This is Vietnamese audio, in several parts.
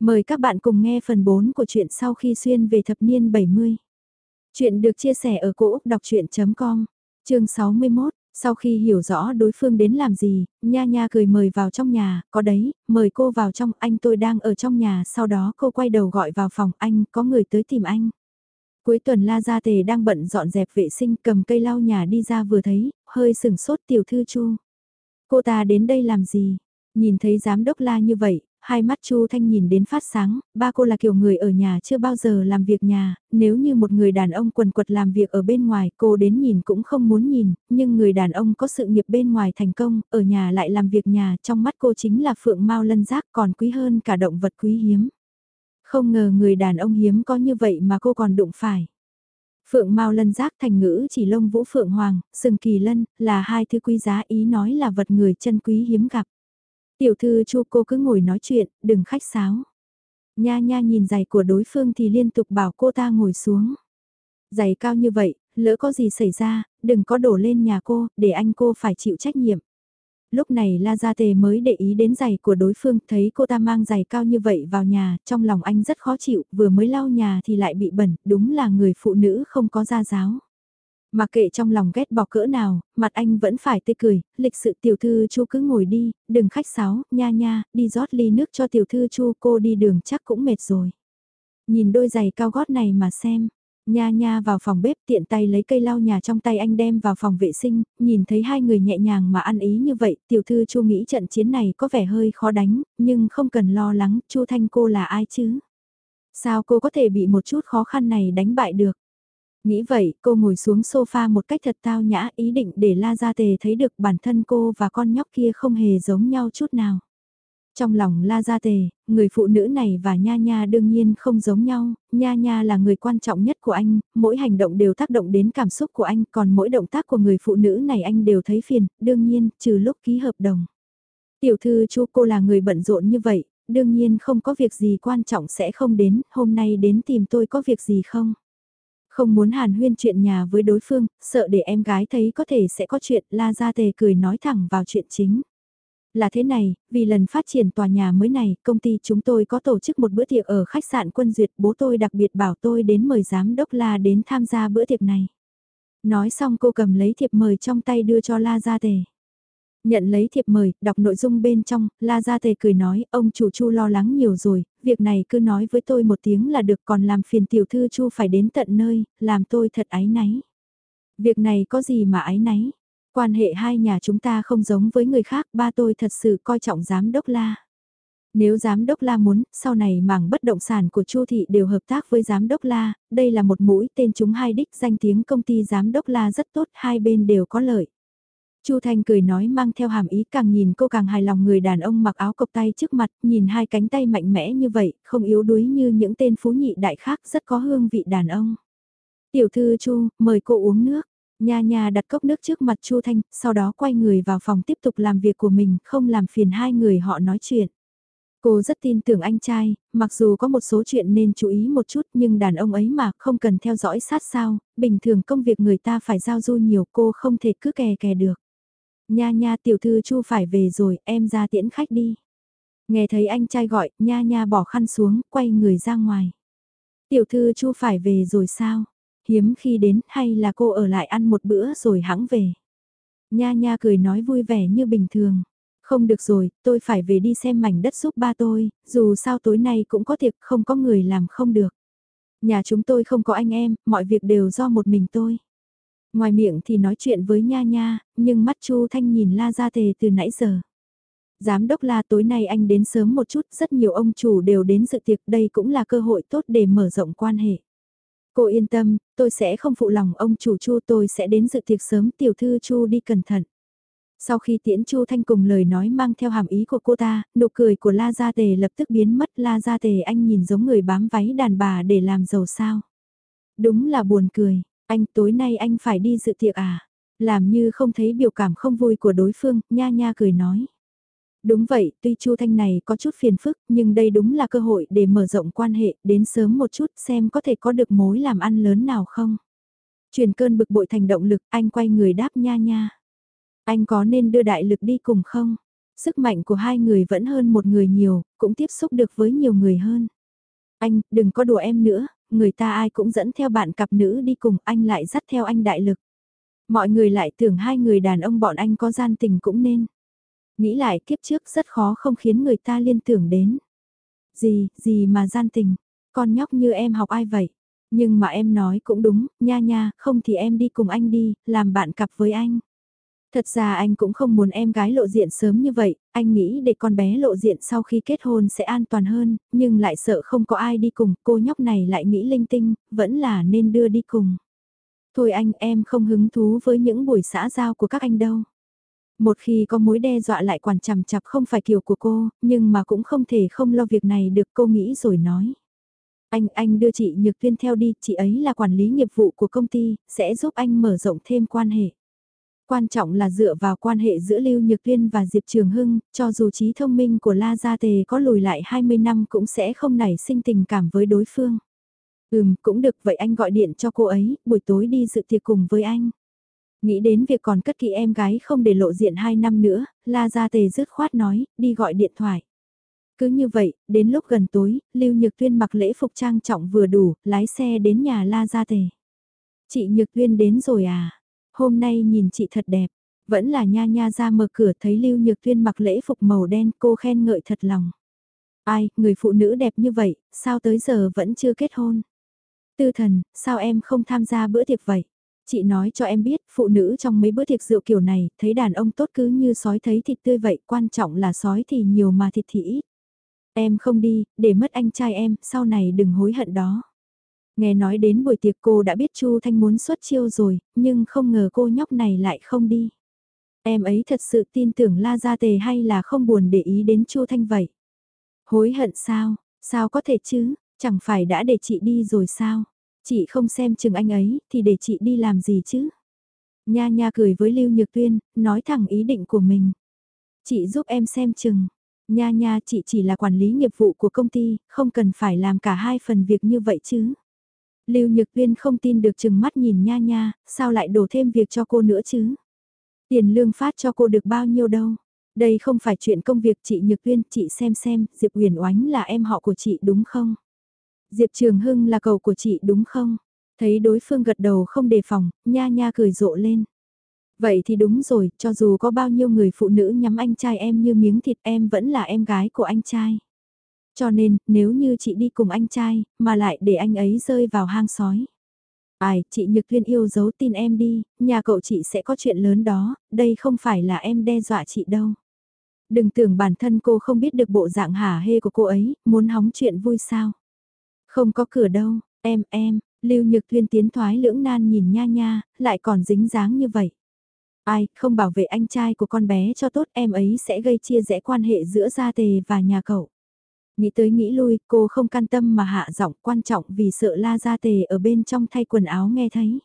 Mời các bạn cùng nghe phần 4 của truyện sau khi xuyên về thập niên 70. Chuyện được chia sẻ ở cỗ đọc chuyện.com, chương 61. Sau khi hiểu rõ đối phương đến làm gì, nha nha cười mời vào trong nhà, có đấy, mời cô vào trong, anh tôi đang ở trong nhà, sau đó cô quay đầu gọi vào phòng, anh, có người tới tìm anh. Cuối tuần La Gia Tề đang bận dọn dẹp vệ sinh cầm cây lau nhà đi ra vừa thấy, hơi sừng sốt tiểu thư chu. Cô ta đến đây làm gì? Nhìn thấy giám đốc La như vậy, hai mắt Chu Thanh nhìn đến phát sáng, ba cô là kiểu người ở nhà chưa bao giờ làm việc nhà, nếu như một người đàn ông quần quật làm việc ở bên ngoài cô đến nhìn cũng không muốn nhìn, nhưng người đàn ông có sự nghiệp bên ngoài thành công, ở nhà lại làm việc nhà, trong mắt cô chính là phượng mau lân giác còn quý hơn cả động vật quý hiếm. Không ngờ người đàn ông hiếm có như vậy mà cô còn đụng phải. Phượng Mao Lân giác thành ngữ chỉ lông vũ Phượng Hoàng, sừng kỳ lân, là hai thứ quý giá ý nói là vật người chân quý hiếm gặp. Tiểu thư chu cô cứ ngồi nói chuyện, đừng khách sáo. Nha nha nhìn giày của đối phương thì liên tục bảo cô ta ngồi xuống. Giày cao như vậy, lỡ có gì xảy ra, đừng có đổ lên nhà cô, để anh cô phải chịu trách nhiệm. Lúc này La Gia Tề mới để ý đến giày của đối phương, thấy cô ta mang giày cao như vậy vào nhà, trong lòng anh rất khó chịu, vừa mới lau nhà thì lại bị bẩn, đúng là người phụ nữ không có gia giáo. Mà kệ trong lòng ghét bỏ cỡ nào, mặt anh vẫn phải tươi cười, lịch sự tiểu thư chu cứ ngồi đi, đừng khách sáo, nha nha, đi rót ly nước cho tiểu thư chu cô đi đường chắc cũng mệt rồi. Nhìn đôi giày cao gót này mà xem, nha nha vào phòng bếp tiện tay lấy cây lau nhà trong tay anh đem vào phòng vệ sinh, nhìn thấy hai người nhẹ nhàng mà ăn ý như vậy, tiểu thư chu nghĩ trận chiến này có vẻ hơi khó đánh, nhưng không cần lo lắng, chu thanh cô là ai chứ? Sao cô có thể bị một chút khó khăn này đánh bại được? Nghĩ vậy, cô ngồi xuống sofa một cách thật tao nhã ý định để La Gia Tề thấy được bản thân cô và con nhóc kia không hề giống nhau chút nào. Trong lòng La Gia Tề, người phụ nữ này và Nha Nha đương nhiên không giống nhau, Nha Nha là người quan trọng nhất của anh, mỗi hành động đều tác động đến cảm xúc của anh, còn mỗi động tác của người phụ nữ này anh đều thấy phiền, đương nhiên, trừ lúc ký hợp đồng. Tiểu thư chú cô là người bận rộn như vậy, đương nhiên không có việc gì quan trọng sẽ không đến, hôm nay đến tìm tôi có việc gì không? Không muốn hàn huyên chuyện nhà với đối phương, sợ để em gái thấy có thể sẽ có chuyện, la ra tề cười nói thẳng vào chuyện chính. Là thế này, vì lần phát triển tòa nhà mới này, công ty chúng tôi có tổ chức một bữa tiệc ở khách sạn quân duyệt, bố tôi đặc biệt bảo tôi đến mời giám đốc La đến tham gia bữa tiệc này. Nói xong cô cầm lấy thiệp mời trong tay đưa cho La Gia Tề. Nhận lấy thiệp mời, đọc nội dung bên trong, La Gia Tề cười nói, ông chủ Chu lo lắng nhiều rồi, việc này cứ nói với tôi một tiếng là được còn làm phiền tiểu thư Chu phải đến tận nơi, làm tôi thật ái náy. Việc này có gì mà ái náy? Quan hệ hai nhà chúng ta không giống với người khác, ba tôi thật sự coi trọng giám đốc La. Nếu giám đốc La muốn, sau này mảng bất động sản của Chu thị đều hợp tác với giám đốc La, đây là một mũi tên chúng hai đích danh tiếng công ty giám đốc La rất tốt, hai bên đều có lợi. Chu Thanh cười nói mang theo hàm ý càng nhìn cô càng hài lòng người đàn ông mặc áo cộc tay trước mặt, nhìn hai cánh tay mạnh mẽ như vậy, không yếu đuối như những tên phú nhị đại khác rất có hương vị đàn ông. Tiểu thư Chu, mời cô uống nước. Nha nha đặt cốc nước trước mặt Chu Thanh, sau đó quay người vào phòng tiếp tục làm việc của mình, không làm phiền hai người họ nói chuyện. Cô rất tin tưởng anh trai, mặc dù có một số chuyện nên chú ý một chút nhưng đàn ông ấy mà không cần theo dõi sát sao, bình thường công việc người ta phải giao du nhiều cô không thể cứ kè kè được. Nha nha tiểu thư chu phải về rồi, em ra tiễn khách đi. Nghe thấy anh trai gọi, nha nha bỏ khăn xuống, quay người ra ngoài. Tiểu thư chu phải về rồi sao? Hiếm khi đến hay là cô ở lại ăn một bữa rồi hãng về? Nha nha cười nói vui vẻ như bình thường. Không được rồi, tôi phải về đi xem mảnh đất giúp ba tôi, dù sao tối nay cũng có tiệc không có người làm không được. Nhà chúng tôi không có anh em, mọi việc đều do một mình tôi. Ngoài miệng thì nói chuyện với Nha Nha, nhưng mắt Chu Thanh nhìn La Gia Tề từ nãy giờ. Giám đốc La tối nay anh đến sớm một chút, rất nhiều ông chủ đều đến dự tiệc, đây cũng là cơ hội tốt để mở rộng quan hệ. Cô yên tâm, tôi sẽ không phụ lòng ông chủ Chu tôi sẽ đến dự tiệc sớm tiểu thư Chu đi cẩn thận. Sau khi tiễn Chu Thanh cùng lời nói mang theo hàm ý của cô ta, nụ cười của La Gia Tề lập tức biến mất La Gia Tề anh nhìn giống người bám váy đàn bà để làm giàu sao. Đúng là buồn cười, anh tối nay anh phải đi dự tiệc à? Làm như không thấy biểu cảm không vui của đối phương, nha nha cười nói. Đúng vậy, tuy Chu Thanh này có chút phiền phức, nhưng đây đúng là cơ hội để mở rộng quan hệ, đến sớm một chút xem có thể có được mối làm ăn lớn nào không. Truyền cơn bực bội thành động lực, anh quay người đáp nha nha. Anh có nên đưa đại lực đi cùng không? Sức mạnh của hai người vẫn hơn một người nhiều, cũng tiếp xúc được với nhiều người hơn. Anh, đừng có đùa em nữa, người ta ai cũng dẫn theo bạn cặp nữ đi cùng, anh lại dắt theo anh đại lực. Mọi người lại tưởng hai người đàn ông bọn anh có gian tình cũng nên. Nghĩ lại kiếp trước rất khó không khiến người ta liên tưởng đến. Gì, gì mà gian tình, con nhóc như em học ai vậy? Nhưng mà em nói cũng đúng, nha nha, không thì em đi cùng anh đi, làm bạn cặp với anh. Thật ra anh cũng không muốn em gái lộ diện sớm như vậy, anh nghĩ để con bé lộ diện sau khi kết hôn sẽ an toàn hơn, nhưng lại sợ không có ai đi cùng, cô nhóc này lại nghĩ linh tinh, vẫn là nên đưa đi cùng. Thôi anh em không hứng thú với những buổi xã giao của các anh đâu. Một khi có mối đe dọa lại quản chằm chặp không phải kiểu của cô, nhưng mà cũng không thể không lo việc này được cô nghĩ rồi nói. Anh, anh đưa chị Nhược Tuyên theo đi, chị ấy là quản lý nghiệp vụ của công ty, sẽ giúp anh mở rộng thêm quan hệ. Quan trọng là dựa vào quan hệ giữa Lưu Nhược Liên và Diệp Trường Hưng, cho dù trí thông minh của La Gia Tề có lùi lại 20 năm cũng sẽ không nảy sinh tình cảm với đối phương. Ừm, cũng được vậy anh gọi điện cho cô ấy, buổi tối đi dự tiệc cùng với anh. Nghĩ đến việc còn cất kỹ em gái không để lộ diện 2 năm nữa, La Gia Tề dứt khoát nói, đi gọi điện thoại. Cứ như vậy, đến lúc gần tối, Lưu Nhược Tuyên mặc lễ phục trang trọng vừa đủ, lái xe đến nhà La Gia Tề. Chị Nhược Tuyên đến rồi à? Hôm nay nhìn chị thật đẹp. Vẫn là nha nha ra mở cửa thấy Lưu Nhược Tuyên mặc lễ phục màu đen cô khen ngợi thật lòng. Ai, người phụ nữ đẹp như vậy, sao tới giờ vẫn chưa kết hôn? Tư thần, sao em không tham gia bữa tiệc vậy? Chị nói cho em biết, phụ nữ trong mấy bữa tiệc rượu kiểu này, thấy đàn ông tốt cứ như sói thấy thịt tươi vậy, quan trọng là sói thì nhiều mà thịt thì ít. Em không đi, để mất anh trai em, sau này đừng hối hận đó. Nghe nói đến buổi tiệc cô đã biết Chu Thanh muốn xuất chiêu rồi, nhưng không ngờ cô nhóc này lại không đi. Em ấy thật sự tin tưởng La Gia Tề hay là không buồn để ý đến Chu Thanh vậy? Hối hận sao? Sao có thể chứ? Chẳng phải đã để chị đi rồi sao? Chị không xem chừng anh ấy thì để chị đi làm gì chứ? Nha nha cười với Lưu Nhược Tuyên, nói thẳng ý định của mình. Chị giúp em xem chừng. Nha nha chị chỉ là quản lý nghiệp vụ của công ty, không cần phải làm cả hai phần việc như vậy chứ. Lưu Nhược Viên không tin được chừng mắt nhìn nha nha, sao lại đổ thêm việc cho cô nữa chứ? Tiền lương phát cho cô được bao nhiêu đâu? Đây không phải chuyện công việc chị Nhược Viên, chị xem xem, Diệp Huyền Oánh là em họ của chị đúng không? Diệp Trường Hưng là cậu của chị đúng không? Thấy đối phương gật đầu không đề phòng, nha nha cười rộ lên. Vậy thì đúng rồi, cho dù có bao nhiêu người phụ nữ nhắm anh trai em như miếng thịt em vẫn là em gái của anh trai. Cho nên, nếu như chị đi cùng anh trai, mà lại để anh ấy rơi vào hang sói. Ai, chị Nhược Thuyên yêu giấu tin em đi, nhà cậu chị sẽ có chuyện lớn đó, đây không phải là em đe dọa chị đâu. Đừng tưởng bản thân cô không biết được bộ dạng hả hê của cô ấy, muốn hóng chuyện vui sao. Không có cửa đâu, em em, Lưu Nhược Thuyên tiến thoái lưỡng nan nhìn nha nha, lại còn dính dáng như vậy. Ai, không bảo vệ anh trai của con bé cho tốt em ấy sẽ gây chia rẽ quan hệ giữa gia tề và nhà cậu. Nghĩ tới nghĩ lui, cô không can tâm mà hạ giọng quan trọng vì sợ la gia tề ở bên trong thay quần áo nghe thấy.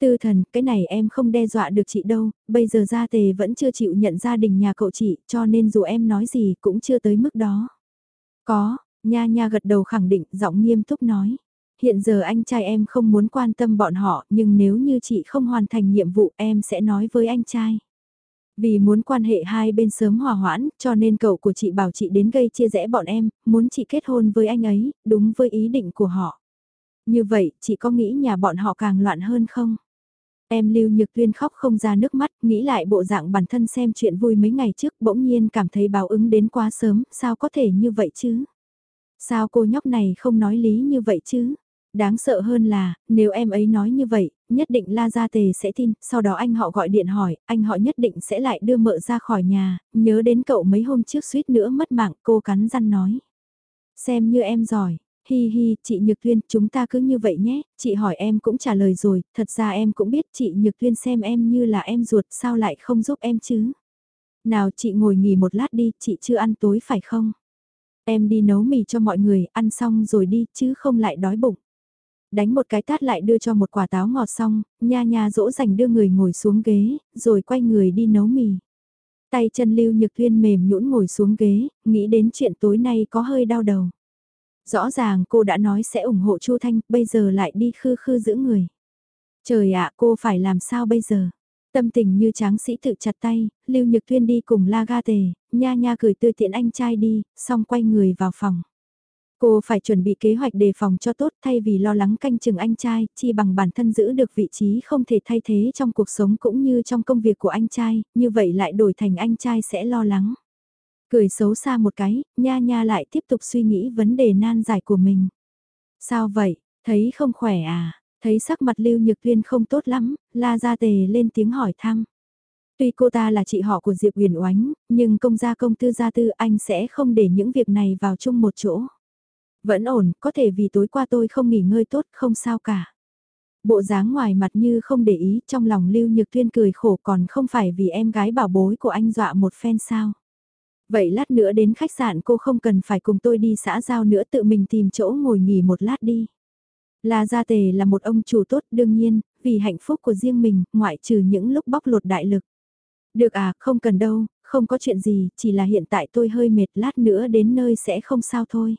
Tư thần, cái này em không đe dọa được chị đâu, bây giờ gia tề vẫn chưa chịu nhận gia đình nhà cậu chị, cho nên dù em nói gì cũng chưa tới mức đó. Có, nha nha gật đầu khẳng định, giọng nghiêm túc nói. Hiện giờ anh trai em không muốn quan tâm bọn họ, nhưng nếu như chị không hoàn thành nhiệm vụ em sẽ nói với anh trai. Vì muốn quan hệ hai bên sớm hòa hoãn, cho nên cậu của chị bảo chị đến gây chia rẽ bọn em, muốn chị kết hôn với anh ấy, đúng với ý định của họ. Như vậy, chị có nghĩ nhà bọn họ càng loạn hơn không? Em Lưu Nhược Tuyên khóc không ra nước mắt, nghĩ lại bộ dạng bản thân xem chuyện vui mấy ngày trước, bỗng nhiên cảm thấy báo ứng đến quá sớm, sao có thể như vậy chứ? Sao cô nhóc này không nói lý như vậy chứ? Đáng sợ hơn là, nếu em ấy nói như vậy, nhất định La Gia Tề sẽ tin, sau đó anh họ gọi điện hỏi, anh họ nhất định sẽ lại đưa mợ ra khỏi nhà, nhớ đến cậu mấy hôm trước suýt nữa mất mạng, cô cắn răng nói. Xem như em giỏi, hi hi, chị Nhược Tuyên, chúng ta cứ như vậy nhé, chị hỏi em cũng trả lời rồi, thật ra em cũng biết chị Nhược Tuyên xem em như là em ruột, sao lại không giúp em chứ? Nào chị ngồi nghỉ một lát đi, chị chưa ăn tối phải không? Em đi nấu mì cho mọi người, ăn xong rồi đi, chứ không lại đói bụng đánh một cái tát lại đưa cho một quả táo ngọt xong, nha nha dỗ dành đưa người ngồi xuống ghế, rồi quay người đi nấu mì. Tay chân lưu nhược tuyên mềm nhũn ngồi xuống ghế, nghĩ đến chuyện tối nay có hơi đau đầu. Rõ ràng cô đã nói sẽ ủng hộ Chu Thanh, bây giờ lại đi khư khư giữ người. Trời ạ cô phải làm sao bây giờ? Tâm tình như tráng sĩ tự chặt tay, Lưu Nhược Thuyên đi cùng La Ga Tề, nha nha cười tươi tiện anh trai đi, xong quay người vào phòng. Cô phải chuẩn bị kế hoạch đề phòng cho tốt thay vì lo lắng canh chừng anh trai, chi bằng bản thân giữ được vị trí không thể thay thế trong cuộc sống cũng như trong công việc của anh trai, như vậy lại đổi thành anh trai sẽ lo lắng. Cười xấu xa một cái, nha nha lại tiếp tục suy nghĩ vấn đề nan giải của mình. Sao vậy, thấy không khỏe à, thấy sắc mặt Lưu Nhược Tuyên không tốt lắm, la ra tề lên tiếng hỏi thăm. Tuy cô ta là chị họ của Diệp Huyền Oánh, nhưng công gia công tư gia tư anh sẽ không để những việc này vào chung một chỗ. Vẫn ổn, có thể vì tối qua tôi không nghỉ ngơi tốt, không sao cả. Bộ dáng ngoài mặt như không để ý, trong lòng Lưu Nhược Tuyên cười khổ còn không phải vì em gái bảo bối của anh dọa một phen sao. Vậy lát nữa đến khách sạn cô không cần phải cùng tôi đi xã giao nữa tự mình tìm chỗ ngồi nghỉ một lát đi. La Gia Tề là một ông chủ tốt đương nhiên, vì hạnh phúc của riêng mình, ngoại trừ những lúc bóc lột đại lực. Được à, không cần đâu, không có chuyện gì, chỉ là hiện tại tôi hơi mệt lát nữa đến nơi sẽ không sao thôi.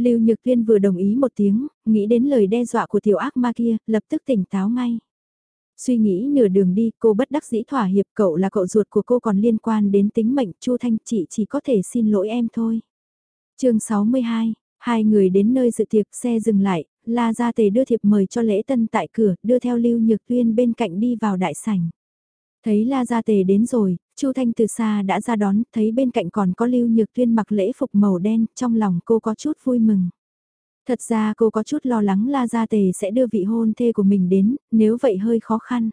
Lưu Nhược Tuyên vừa đồng ý một tiếng, nghĩ đến lời đe dọa của tiểu ác ma kia, lập tức tỉnh táo ngay. Suy nghĩ nửa đường đi, cô bất đắc dĩ thỏa hiệp cậu là cậu ruột của cô còn liên quan đến tính mệnh Chu Thanh chị chỉ có thể xin lỗi em thôi. chương 62, hai người đến nơi dự tiệc xe dừng lại, La Gia Tề đưa thiệp mời cho lễ tân tại cửa, đưa theo Lưu Nhược Tuyên bên cạnh đi vào đại sảnh. Thấy La Gia Tề đến rồi, Chu Thanh từ xa đã ra đón, thấy bên cạnh còn có Lưu Nhược Tuyên mặc lễ phục màu đen, trong lòng cô có chút vui mừng. Thật ra cô có chút lo lắng La Gia Tề sẽ đưa vị hôn thê của mình đến, nếu vậy hơi khó khăn.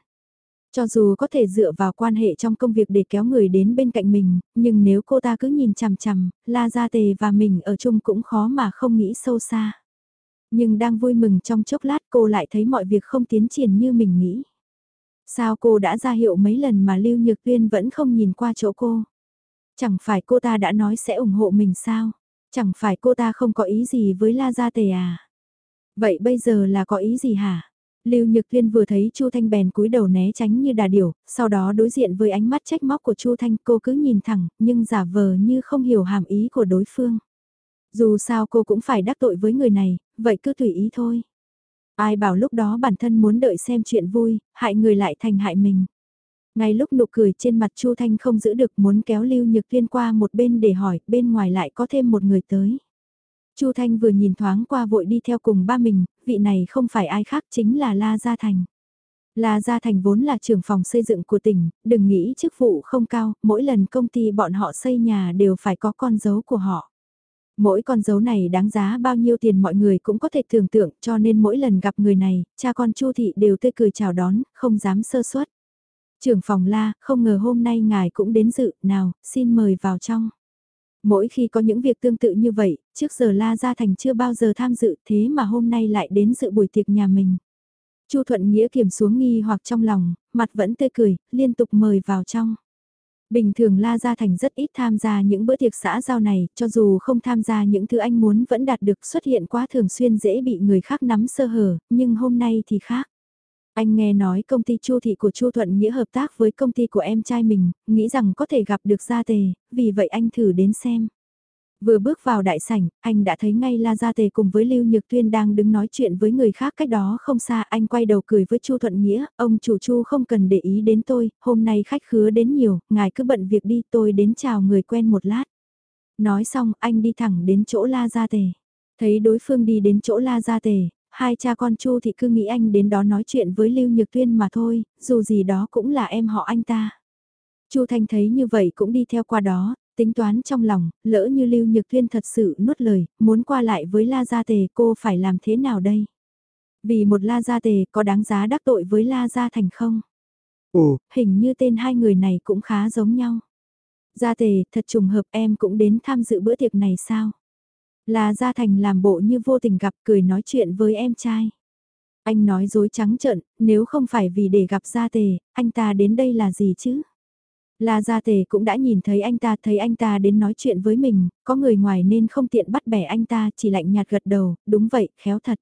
Cho dù có thể dựa vào quan hệ trong công việc để kéo người đến bên cạnh mình, nhưng nếu cô ta cứ nhìn chằm chằm, La Gia Tề và mình ở chung cũng khó mà không nghĩ sâu xa. Nhưng đang vui mừng trong chốc lát cô lại thấy mọi việc không tiến triển như mình nghĩ. Sao cô đã ra hiệu mấy lần mà Lưu Nhược Tuyên vẫn không nhìn qua chỗ cô? Chẳng phải cô ta đã nói sẽ ủng hộ mình sao? Chẳng phải cô ta không có ý gì với La Gia Tề à? Vậy bây giờ là có ý gì hả? Lưu Nhược Tuyên vừa thấy Chu Thanh bèn cúi đầu né tránh như đà điểu, sau đó đối diện với ánh mắt trách móc của Chu Thanh cô cứ nhìn thẳng, nhưng giả vờ như không hiểu hàm ý của đối phương. Dù sao cô cũng phải đắc tội với người này, vậy cứ tùy ý thôi. Ai bảo lúc đó bản thân muốn đợi xem chuyện vui, hại người lại thành hại mình. Ngay lúc nụ cười trên mặt Chu Thanh không giữ được muốn kéo Lưu Nhược Thiên qua một bên để hỏi, bên ngoài lại có thêm một người tới. Chu Thanh vừa nhìn thoáng qua vội đi theo cùng ba mình, vị này không phải ai khác chính là La Gia Thành. La Gia Thành vốn là trưởng phòng xây dựng của tỉnh, đừng nghĩ chức vụ không cao, mỗi lần công ty bọn họ xây nhà đều phải có con dấu của họ. Mỗi con dấu này đáng giá bao nhiêu tiền mọi người cũng có thể tưởng tượng cho nên mỗi lần gặp người này, cha con Chu Thị đều tươi cười chào đón, không dám sơ suất. Trưởng phòng la, không ngờ hôm nay ngài cũng đến dự, nào, xin mời vào trong. Mỗi khi có những việc tương tự như vậy, trước giờ La Gia Thành chưa bao giờ tham dự thế mà hôm nay lại đến dự buổi tiệc nhà mình. Chu Thuận Nghĩa kiềm xuống nghi hoặc trong lòng, mặt vẫn tươi cười, liên tục mời vào trong. Bình thường La Gia Thành rất ít tham gia những bữa tiệc xã giao này, cho dù không tham gia những thứ anh muốn vẫn đạt được xuất hiện quá thường xuyên dễ bị người khác nắm sơ hở, nhưng hôm nay thì khác. Anh nghe nói công ty Chu thị của Chu Thuận Nghĩa hợp tác với công ty của em trai mình, nghĩ rằng có thể gặp được Gia Tề, vì vậy anh thử đến xem. Vừa bước vào đại sảnh, anh đã thấy ngay La Gia Tề cùng với Lưu Nhược Tuyên đang đứng nói chuyện với người khác cách đó không xa. Anh quay đầu cười với Chu Thuận Nghĩa, ông chủ Chu không cần để ý đến tôi, hôm nay khách khứa đến nhiều, ngài cứ bận việc đi tôi đến chào người quen một lát. Nói xong anh đi thẳng đến chỗ La Gia Tề. Thấy đối phương đi đến chỗ La Gia Tề, hai cha con Chu thì cứ nghĩ anh đến đó nói chuyện với Lưu Nhược Tuyên mà thôi, dù gì đó cũng là em họ anh ta. Chu Thanh thấy như vậy cũng đi theo qua đó, tính toán trong lòng, lỡ như Lưu Nhược Tuyên thật sự nuốt lời, muốn qua lại với La Gia Tề cô phải làm thế nào đây? Vì một La Gia Tề có đáng giá đắc tội với La Gia Thành không? Ồ, hình như tên hai người này cũng khá giống nhau. Gia Tề, thật trùng hợp em cũng đến tham dự bữa tiệc này sao? La Gia Thành làm bộ như vô tình gặp cười nói chuyện với em trai. Anh nói dối trắng trợn, nếu không phải vì để gặp Gia Tề, anh ta đến đây là gì chứ? La Gia Tề cũng đã nhìn thấy anh ta, thấy anh ta đến nói chuyện với mình, có người ngoài nên không tiện bắt bẻ anh ta, chỉ lạnh nhạt gật đầu, đúng vậy, khéo thật.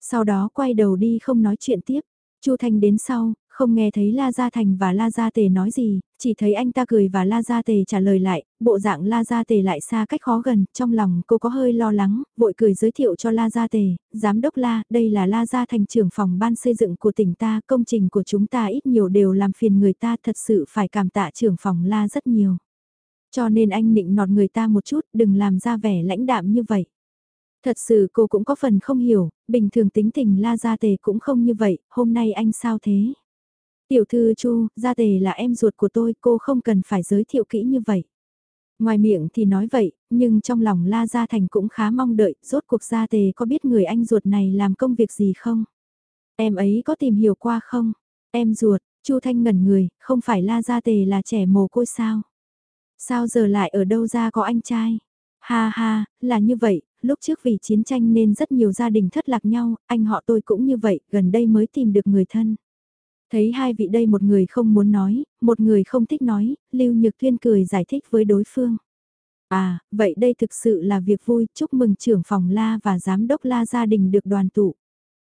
Sau đó quay đầu đi không nói chuyện tiếp. Chu Thanh đến sau, không nghe thấy La Gia Thành và La Gia Tề nói gì, chỉ thấy anh ta cười và La Gia Tề trả lời lại, bộ dạng La Gia Tề lại xa cách khó gần, trong lòng cô có hơi lo lắng, vội cười giới thiệu cho La Gia Tề, Giám đốc La, đây là La Gia Thành trưởng phòng ban xây dựng của tỉnh ta, công trình của chúng ta ít nhiều đều làm phiền người ta thật sự phải cảm tạ trưởng phòng La rất nhiều. Cho nên anh nịnh nọt người ta một chút, đừng làm ra vẻ lãnh đạm như vậy. Thật sự cô cũng có phần không hiểu, bình thường tính tình La Gia Tề cũng không như vậy, hôm nay anh sao thế? Tiểu thư Chu, Gia Tề là em ruột của tôi, cô không cần phải giới thiệu kỹ như vậy. Ngoài miệng thì nói vậy, nhưng trong lòng La Gia Thành cũng khá mong đợi, rốt cuộc Gia Tề có biết người anh ruột này làm công việc gì không? Em ấy có tìm hiểu qua không? Em ruột, Chu Thanh ngẩn người, không phải La Gia Tề là trẻ mồ côi sao? Sao giờ lại ở đâu ra có anh trai? Ha ha, là như vậy, lúc trước vì chiến tranh nên rất nhiều gia đình thất lạc nhau, anh họ tôi cũng như vậy, gần đây mới tìm được người thân. Thấy hai vị đây một người không muốn nói, một người không thích nói, Lưu Nhược Thuyên cười giải thích với đối phương. À, vậy đây thực sự là việc vui, chúc mừng trưởng phòng La và giám đốc La gia đình được đoàn tụ.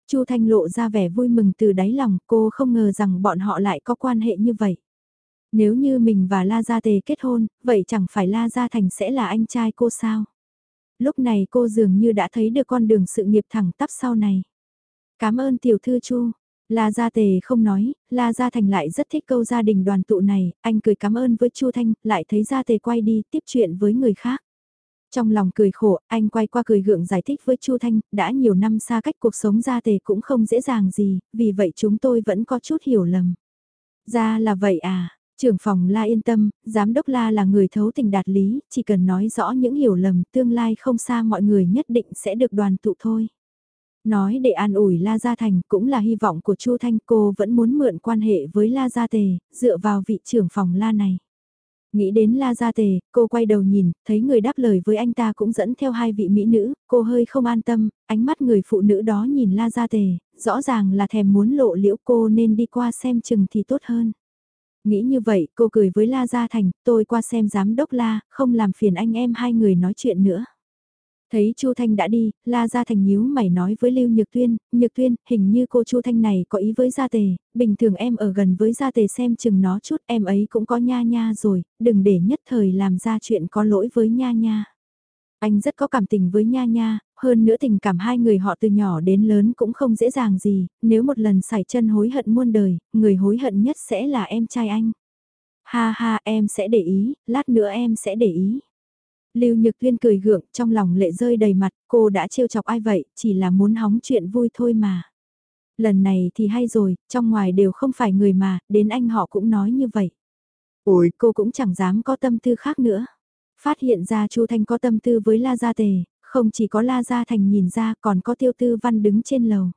Chu Thanh lộ ra vẻ vui mừng từ đáy lòng, cô không ngờ rằng bọn họ lại có quan hệ như vậy. Nếu như mình và La Gia Tề kết hôn, vậy chẳng phải La Gia Thành sẽ là anh trai cô sao? Lúc này cô dường như đã thấy được con đường sự nghiệp thẳng tắp sau này. Cảm ơn tiểu thư Chu. La Gia Tề không nói, La Gia Thành lại rất thích câu gia đình đoàn tụ này, anh cười cảm ơn với Chu Thanh, lại thấy Gia Tề quay đi tiếp chuyện với người khác. Trong lòng cười khổ, anh quay qua cười gượng giải thích với Chu Thanh, đã nhiều năm xa cách cuộc sống Gia Tề cũng không dễ dàng gì, vì vậy chúng tôi vẫn có chút hiểu lầm. Ra là vậy à, Trưởng phòng La yên tâm, giám đốc La là người thấu tình đạt lý, chỉ cần nói rõ những hiểu lầm tương lai không xa mọi người nhất định sẽ được đoàn tụ thôi. Nói để an ủi La Gia Thành cũng là hy vọng của Chu Thanh cô vẫn muốn mượn quan hệ với La Gia Tề, dựa vào vị trưởng phòng La này. Nghĩ đến La Gia Tề, cô quay đầu nhìn, thấy người đáp lời với anh ta cũng dẫn theo hai vị mỹ nữ, cô hơi không an tâm, ánh mắt người phụ nữ đó nhìn La Gia Tề, rõ ràng là thèm muốn lộ liễu cô nên đi qua xem chừng thì tốt hơn. Nghĩ như vậy, cô cười với La Gia Thành, tôi qua xem giám đốc La, không làm phiền anh em hai người nói chuyện nữa. Thấy Chu Thanh đã đi, La Gia Thành nhíu mày nói với Lưu Nhược Tuyên, Nhược Tuyên, hình như cô Chu Thanh này có ý với Gia Tề, bình thường em ở gần với Gia Tề xem chừng nó chút, em ấy cũng có nha nha rồi, đừng để nhất thời làm ra chuyện có lỗi với nha nha. Anh rất có cảm tình với Nha Nha, hơn nữa tình cảm hai người họ từ nhỏ đến lớn cũng không dễ dàng gì, nếu một lần xảy chân hối hận muôn đời, người hối hận nhất sẽ là em trai anh. Ha ha em sẽ để ý, lát nữa em sẽ để ý. Lưu Nhược Tuyên cười gượng trong lòng lệ rơi đầy mặt, cô đã trêu chọc ai vậy, chỉ là muốn hóng chuyện vui thôi mà. Lần này thì hay rồi, trong ngoài đều không phải người mà, đến anh họ cũng nói như vậy. Ôi, cô cũng chẳng dám có tâm tư khác nữa. Phát hiện ra Chu Thanh có tâm tư với La Gia Tề, không chỉ có La Gia Thành nhìn ra còn có tiêu tư văn đứng trên lầu.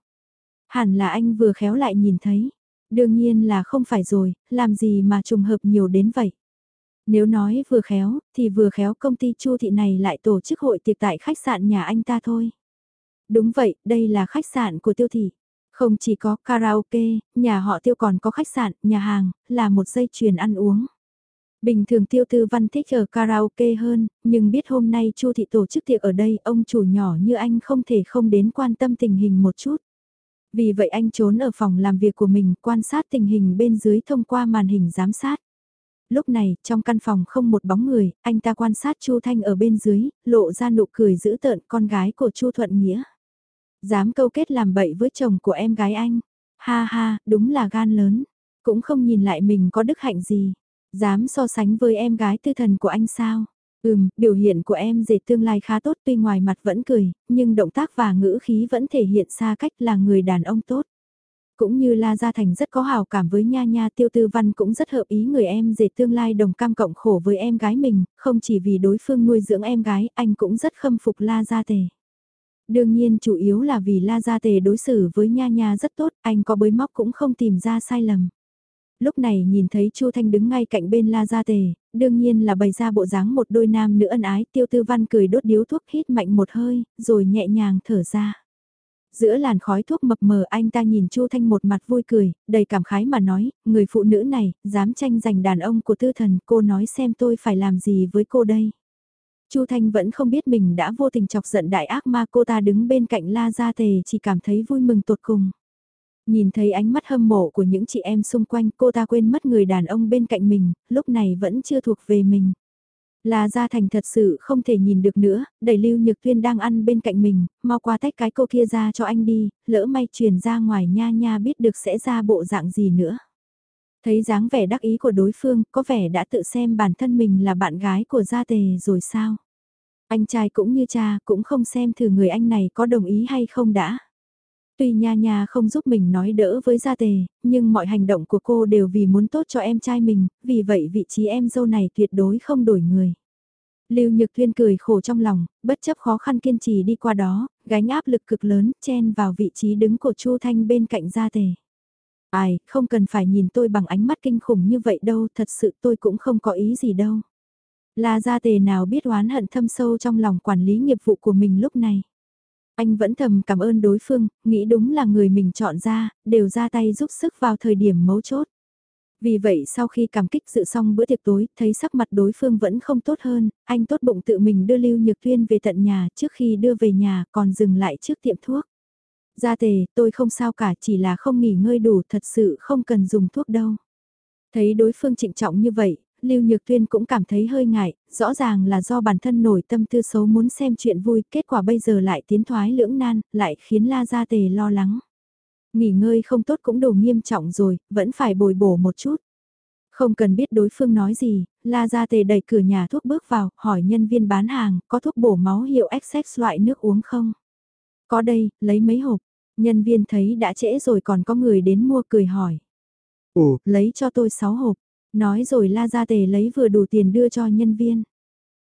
Hẳn là anh vừa khéo lại nhìn thấy. Đương nhiên là không phải rồi, làm gì mà trùng hợp nhiều đến vậy. Nếu nói vừa khéo, thì vừa khéo công ty Chu thị này lại tổ chức hội tiệc tại khách sạn nhà anh ta thôi. Đúng vậy, đây là khách sạn của tiêu thị. Không chỉ có karaoke, nhà họ tiêu còn có khách sạn, nhà hàng, là một dây chuyền ăn uống. Bình thường tiêu tư văn thích ở karaoke hơn, nhưng biết hôm nay Chu thị tổ chức tiệc ở đây, ông chủ nhỏ như anh không thể không đến quan tâm tình hình một chút. Vì vậy anh trốn ở phòng làm việc của mình quan sát tình hình bên dưới thông qua màn hình giám sát. Lúc này, trong căn phòng không một bóng người, anh ta quan sát Chu Thanh ở bên dưới, lộ ra nụ cười dữ tợn con gái của Chu Thuận Nghĩa. Dám câu kết làm bậy với chồng của em gái anh. Ha ha, đúng là gan lớn. Cũng không nhìn lại mình có đức hạnh gì. Dám so sánh với em gái tư thần của anh sao? Ừm, biểu hiện của em dệt tương lai khá tốt tuy ngoài mặt vẫn cười, nhưng động tác và ngữ khí vẫn thể hiện xa cách là người đàn ông tốt. Cũng như La Gia Thành rất có hào cảm với Nha Nha Tiêu Tư Văn cũng rất hợp ý người em dệt tương lai đồng cam cộng khổ với em gái mình, không chỉ vì đối phương nuôi dưỡng em gái, anh cũng rất khâm phục La Gia Tề. Đương nhiên chủ yếu là vì La Gia Tề đối xử với Nha Nha rất tốt, anh có bới móc cũng không tìm ra sai lầm lúc này nhìn thấy Chu Thanh đứng ngay cạnh bên La Gia Tề, đương nhiên là bày ra bộ dáng một đôi nam nữ ân ái, Tiêu Tư Văn cười đốt điếu thuốc hít mạnh một hơi, rồi nhẹ nhàng thở ra. Giữa làn khói thuốc mập mờ anh ta nhìn Chu Thanh một mặt vui cười, đầy cảm khái mà nói, người phụ nữ này, dám tranh giành đàn ông của tư thần, cô nói xem tôi phải làm gì với cô đây. Chu Thanh vẫn không biết mình đã vô tình chọc giận đại ác ma cô ta đứng bên cạnh La Gia Tề chỉ cảm thấy vui mừng tột cùng. Nhìn thấy ánh mắt hâm mộ của những chị em xung quanh cô ta quên mất người đàn ông bên cạnh mình, lúc này vẫn chưa thuộc về mình. Là Gia Thành thật sự không thể nhìn được nữa, đẩy Lưu Nhược Tuyên đang ăn bên cạnh mình, mau qua tách cái cô kia ra cho anh đi, lỡ may truyền ra ngoài nha nha biết được sẽ ra bộ dạng gì nữa. Thấy dáng vẻ đắc ý của đối phương, có vẻ đã tự xem bản thân mình là bạn gái của Gia Tề rồi sao? Anh trai cũng như cha, cũng không xem thử người anh này có đồng ý hay không đã. Tuy nha nha không giúp mình nói đỡ với gia tề, nhưng mọi hành động của cô đều vì muốn tốt cho em trai mình, vì vậy vị trí em dâu này tuyệt đối không đổi người. Lưu Nhược Thuyên cười khổ trong lòng, bất chấp khó khăn kiên trì đi qua đó, gánh áp lực cực lớn, chen vào vị trí đứng của Chu Thanh bên cạnh gia tề. Ai, không cần phải nhìn tôi bằng ánh mắt kinh khủng như vậy đâu, thật sự tôi cũng không có ý gì đâu. Là gia tề nào biết oán hận thâm sâu trong lòng quản lý nghiệp vụ của mình lúc này. Anh vẫn thầm cảm ơn đối phương, nghĩ đúng là người mình chọn ra, đều ra tay giúp sức vào thời điểm mấu chốt. Vì vậy sau khi cảm kích dự xong bữa tiệc tối, thấy sắc mặt đối phương vẫn không tốt hơn, anh tốt bụng tự mình đưa Lưu Nhược Tuyên về tận nhà trước khi đưa về nhà còn dừng lại trước tiệm thuốc. Gia tề, tôi không sao cả chỉ là không nghỉ ngơi đủ thật sự không cần dùng thuốc đâu. Thấy đối phương trịnh trọng như vậy, Lưu Nhược Tuyên cũng cảm thấy hơi ngại, rõ ràng là do bản thân nổi tâm tư xấu muốn xem chuyện vui, kết quả bây giờ lại tiến thoái lưỡng nan, lại khiến La Gia Tề lo lắng. Nghỉ ngơi không tốt cũng đủ nghiêm trọng rồi, vẫn phải bồi bổ một chút. Không cần biết đối phương nói gì, La Gia Tề đẩy cửa nhà thuốc bước vào, hỏi nhân viên bán hàng, có thuốc bổ máu hiệu XX loại nước uống không? Có đây, lấy mấy hộp. Nhân viên thấy đã trễ rồi còn có người đến mua cười hỏi. Ồ, lấy cho tôi 6 hộp. Nói rồi la ra tề lấy vừa đủ tiền đưa cho nhân viên.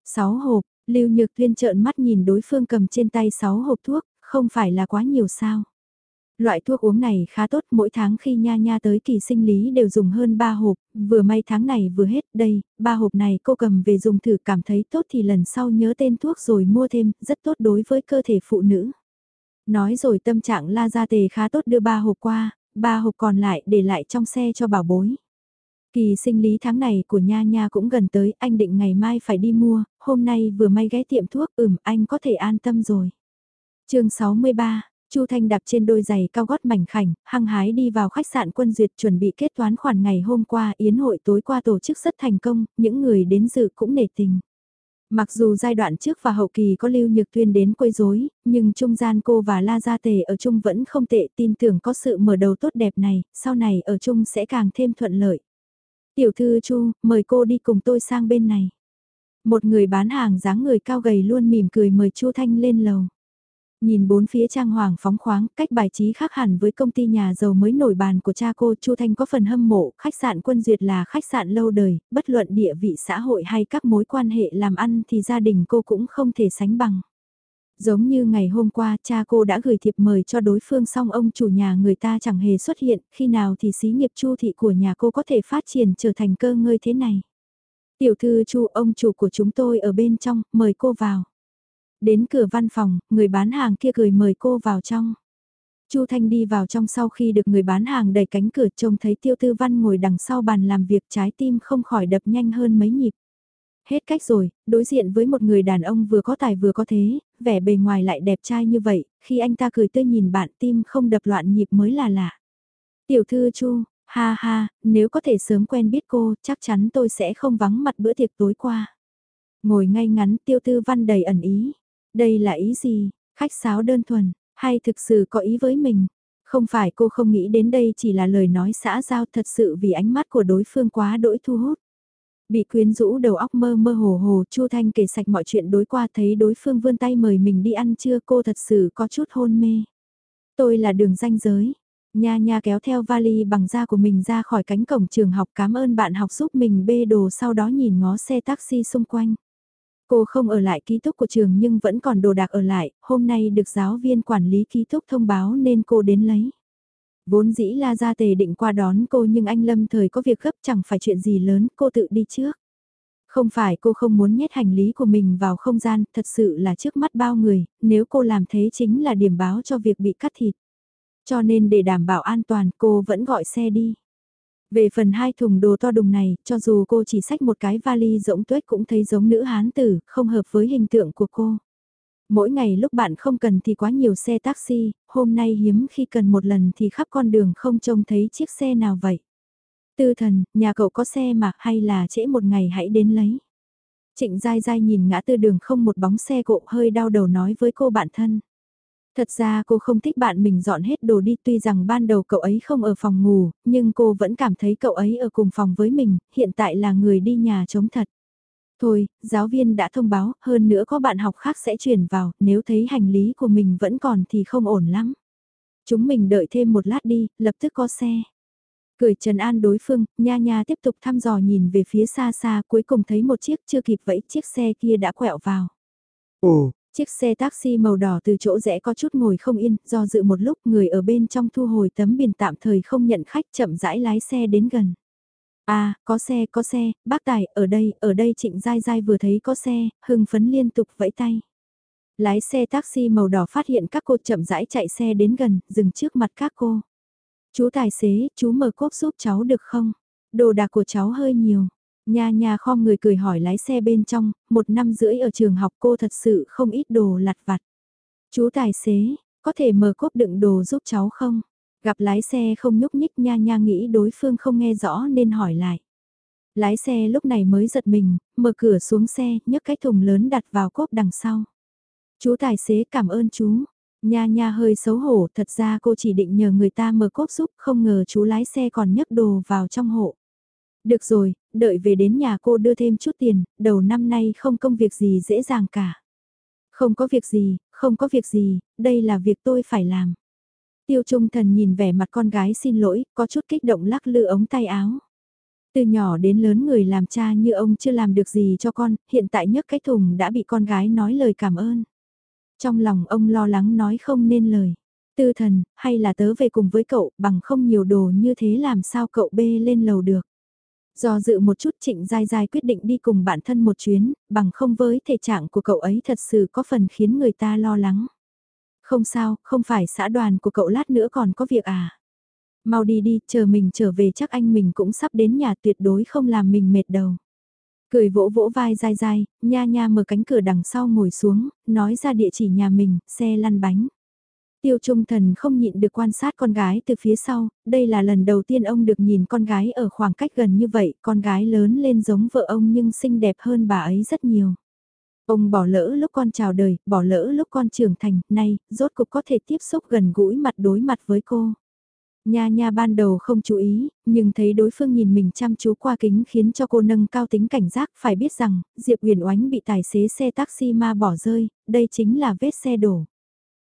Sáu hộp, Lưu Nhược Thuyên trợn mắt nhìn đối phương cầm trên tay 6 hộp thuốc, không phải là quá nhiều sao. Loại thuốc uống này khá tốt, mỗi tháng khi nha nha tới kỳ sinh lý đều dùng hơn 3 hộp, vừa may tháng này vừa hết, đây, 3 hộp này cô cầm về dùng thử cảm thấy tốt thì lần sau nhớ tên thuốc rồi mua thêm, rất tốt đối với cơ thể phụ nữ. Nói rồi tâm trạng la ra tề khá tốt đưa 3 hộp qua, 3 hộp còn lại để lại trong xe cho bảo bối. Kỳ sinh lý tháng này của Nha Nha cũng gần tới, anh định ngày mai phải đi mua, hôm nay vừa may ghé tiệm thuốc, ừm, anh có thể an tâm rồi. chương 63, Chu Thanh đạp trên đôi giày cao gót mảnh khảnh, hăng hái đi vào khách sạn quân duyệt chuẩn bị kết toán khoản ngày hôm qua, yến hội tối qua tổ chức rất thành công, những người đến dự cũng nể tình. Mặc dù giai đoạn trước và hậu kỳ có Lưu Nhược Tuyên đến quấy rối, nhưng trung gian cô và La Gia Tề ở chung vẫn không tệ tin tưởng có sự mở đầu tốt đẹp này, sau này ở chung sẽ càng thêm thuận lợi. Tiểu thư Chu, mời cô đi cùng tôi sang bên này. Một người bán hàng dáng người cao gầy luôn mỉm cười mời Chu Thanh lên lầu. Nhìn bốn phía trang hoàng phóng khoáng, cách bài trí khác hẳn với công ty nhà giàu mới nổi bàn của cha cô, Chu Thanh có phần hâm mộ, khách sạn Quân Duyệt là khách sạn lâu đời, bất luận địa vị xã hội hay các mối quan hệ làm ăn thì gia đình cô cũng không thể sánh bằng. Giống như ngày hôm qua cha cô đã gửi thiệp mời cho đối phương xong ông chủ nhà người ta chẳng hề xuất hiện, khi nào thì xí nghiệp chu thị của nhà cô có thể phát triển trở thành cơ ngơi thế này. Tiểu thư chu ông chủ của chúng tôi ở bên trong, mời cô vào. Đến cửa văn phòng, người bán hàng kia cười mời cô vào trong. Chu Thanh đi vào trong sau khi được người bán hàng đẩy cánh cửa trông thấy Tiêu Tư Văn ngồi đằng sau bàn làm việc trái tim không khỏi đập nhanh hơn mấy nhịp. Hết cách rồi, đối diện với một người đàn ông vừa có tài vừa có thế, vẻ bề ngoài lại đẹp trai như vậy, khi anh ta cười tươi nhìn bạn tim không đập loạn nhịp mới là lạ. Tiểu thư Chu, ha ha, nếu có thể sớm quen biết cô, chắc chắn tôi sẽ không vắng mặt bữa tiệc tối qua. Ngồi ngay ngắn tiêu tư văn đầy ẩn ý. Đây là ý gì, khách sáo đơn thuần, hay thực sự có ý với mình? Không phải cô không nghĩ đến đây chỉ là lời nói xã giao thật sự vì ánh mắt của đối phương quá đỗi thu hút. Bị quyến rũ đầu óc mơ mơ hồ hồ, Chu Thanh kể sạch mọi chuyện đối qua thấy đối phương vươn tay mời mình đi ăn trưa cô thật sự có chút hôn mê. Tôi là đường danh giới. Nha nha kéo theo vali bằng da của mình ra khỏi cánh cổng trường học cảm ơn bạn học giúp mình bê đồ sau đó nhìn ngó xe taxi xung quanh. Cô không ở lại ký túc của trường nhưng vẫn còn đồ đạc ở lại, hôm nay được giáo viên quản lý ký túc thông báo nên cô đến lấy. Vốn dĩ La Gia Tề định qua đón cô nhưng anh Lâm thời có việc gấp chẳng phải chuyện gì lớn, cô tự đi trước. Không phải cô không muốn nhét hành lý của mình vào không gian, thật sự là trước mắt bao người, nếu cô làm thế chính là điểm báo cho việc bị cắt thịt. Cho nên để đảm bảo an toàn cô vẫn gọi xe đi. Về phần hai thùng đồ to đùng này, cho dù cô chỉ xách một cái vali rỗng tuếch cũng thấy giống nữ hán tử, không hợp với hình tượng của cô. Mỗi ngày lúc bạn không cần thì quá nhiều xe taxi, hôm nay hiếm khi cần một lần thì khắp con đường không trông thấy chiếc xe nào vậy. Tư thần, nhà cậu có xe mà hay là trễ một ngày hãy đến lấy. Trịnh dai dai nhìn ngã tư đường không một bóng xe cộ hơi đau đầu nói với cô bạn thân. Thật ra cô không thích bạn mình dọn hết đồ đi tuy rằng ban đầu cậu ấy không ở phòng ngủ, nhưng cô vẫn cảm thấy cậu ấy ở cùng phòng với mình, hiện tại là người đi nhà chống thật. Thôi, giáo viên đã thông báo, hơn nữa có bạn học khác sẽ chuyển vào, nếu thấy hành lý của mình vẫn còn thì không ổn lắm. Chúng mình đợi thêm một lát đi, lập tức có xe. Cười trần an đối phương, nha nha tiếp tục thăm dò nhìn về phía xa xa cuối cùng thấy một chiếc chưa kịp vẫy chiếc xe kia đã quẹo vào. Ồ, Chiếc xe taxi màu đỏ từ chỗ rẽ có chút ngồi không yên, do dự một lúc người ở bên trong thu hồi tấm biển tạm thời không nhận khách chậm rãi lái xe đến gần. À, có xe, có xe, bác tài, ở đây, ở đây trịnh dai dai vừa thấy có xe, hưng phấn liên tục vẫy tay. Lái xe taxi màu đỏ phát hiện các cô chậm rãi chạy xe đến gần, dừng trước mặt các cô. Chú tài xế, chú mở cốp giúp cháu được không? Đồ đạc của cháu hơi nhiều. Nha nha khom người cười hỏi lái xe bên trong, một năm rưỡi ở trường học cô thật sự không ít đồ lặt vặt. Chú tài xế, có thể mở cốp đựng đồ giúp cháu không? Gặp lái xe không nhúc nhích nha nha nghĩ đối phương không nghe rõ nên hỏi lại. Lái xe lúc này mới giật mình, mở cửa xuống xe, nhấc cái thùng lớn đặt vào cốp đằng sau. Chú tài xế cảm ơn chú. Nha nha hơi xấu hổ, thật ra cô chỉ định nhờ người ta mở cốp giúp, không ngờ chú lái xe còn nhấc đồ vào trong hộ. Được rồi, đợi về đến nhà cô đưa thêm chút tiền, đầu năm nay không công việc gì dễ dàng cả. Không có việc gì, không có việc gì, đây là việc tôi phải làm. Tiêu Trung Thần nhìn vẻ mặt con gái xin lỗi, có chút kích động lắc lư ống tay áo. Từ nhỏ đến lớn người làm cha như ông chưa làm được gì cho con, hiện tại nhấc cái thùng đã bị con gái nói lời cảm ơn. Trong lòng ông lo lắng nói không nên lời. Tư thần, hay là tớ về cùng với cậu, bằng không nhiều đồ như thế làm sao cậu bê lên lầu được. Do dự một chút trịnh dai dai quyết định đi cùng bản thân một chuyến, bằng không với thể trạng của cậu ấy thật sự có phần khiến người ta lo lắng. Không sao, không phải xã đoàn của cậu lát nữa còn có việc à. Mau đi đi, chờ mình trở về chắc anh mình cũng sắp đến nhà tuyệt đối không làm mình mệt đầu. Cười vỗ vỗ vai dai dai, nha nha mở cánh cửa đằng sau ngồi xuống, nói ra địa chỉ nhà mình, xe lăn bánh. Tiêu Trung Thần không nhịn được quan sát con gái từ phía sau, đây là lần đầu tiên ông được nhìn con gái ở khoảng cách gần như vậy, con gái lớn lên giống vợ ông nhưng xinh đẹp hơn bà ấy rất nhiều. Ông bỏ lỡ lúc con chào đời, bỏ lỡ lúc con trưởng thành, nay, rốt cục có thể tiếp xúc gần gũi mặt đối mặt với cô. Nha nha ban đầu không chú ý, nhưng thấy đối phương nhìn mình chăm chú qua kính khiến cho cô nâng cao tính cảnh giác phải biết rằng, Diệp Huyền Oánh bị tài xế xe taxi ma bỏ rơi, đây chính là vết xe đổ.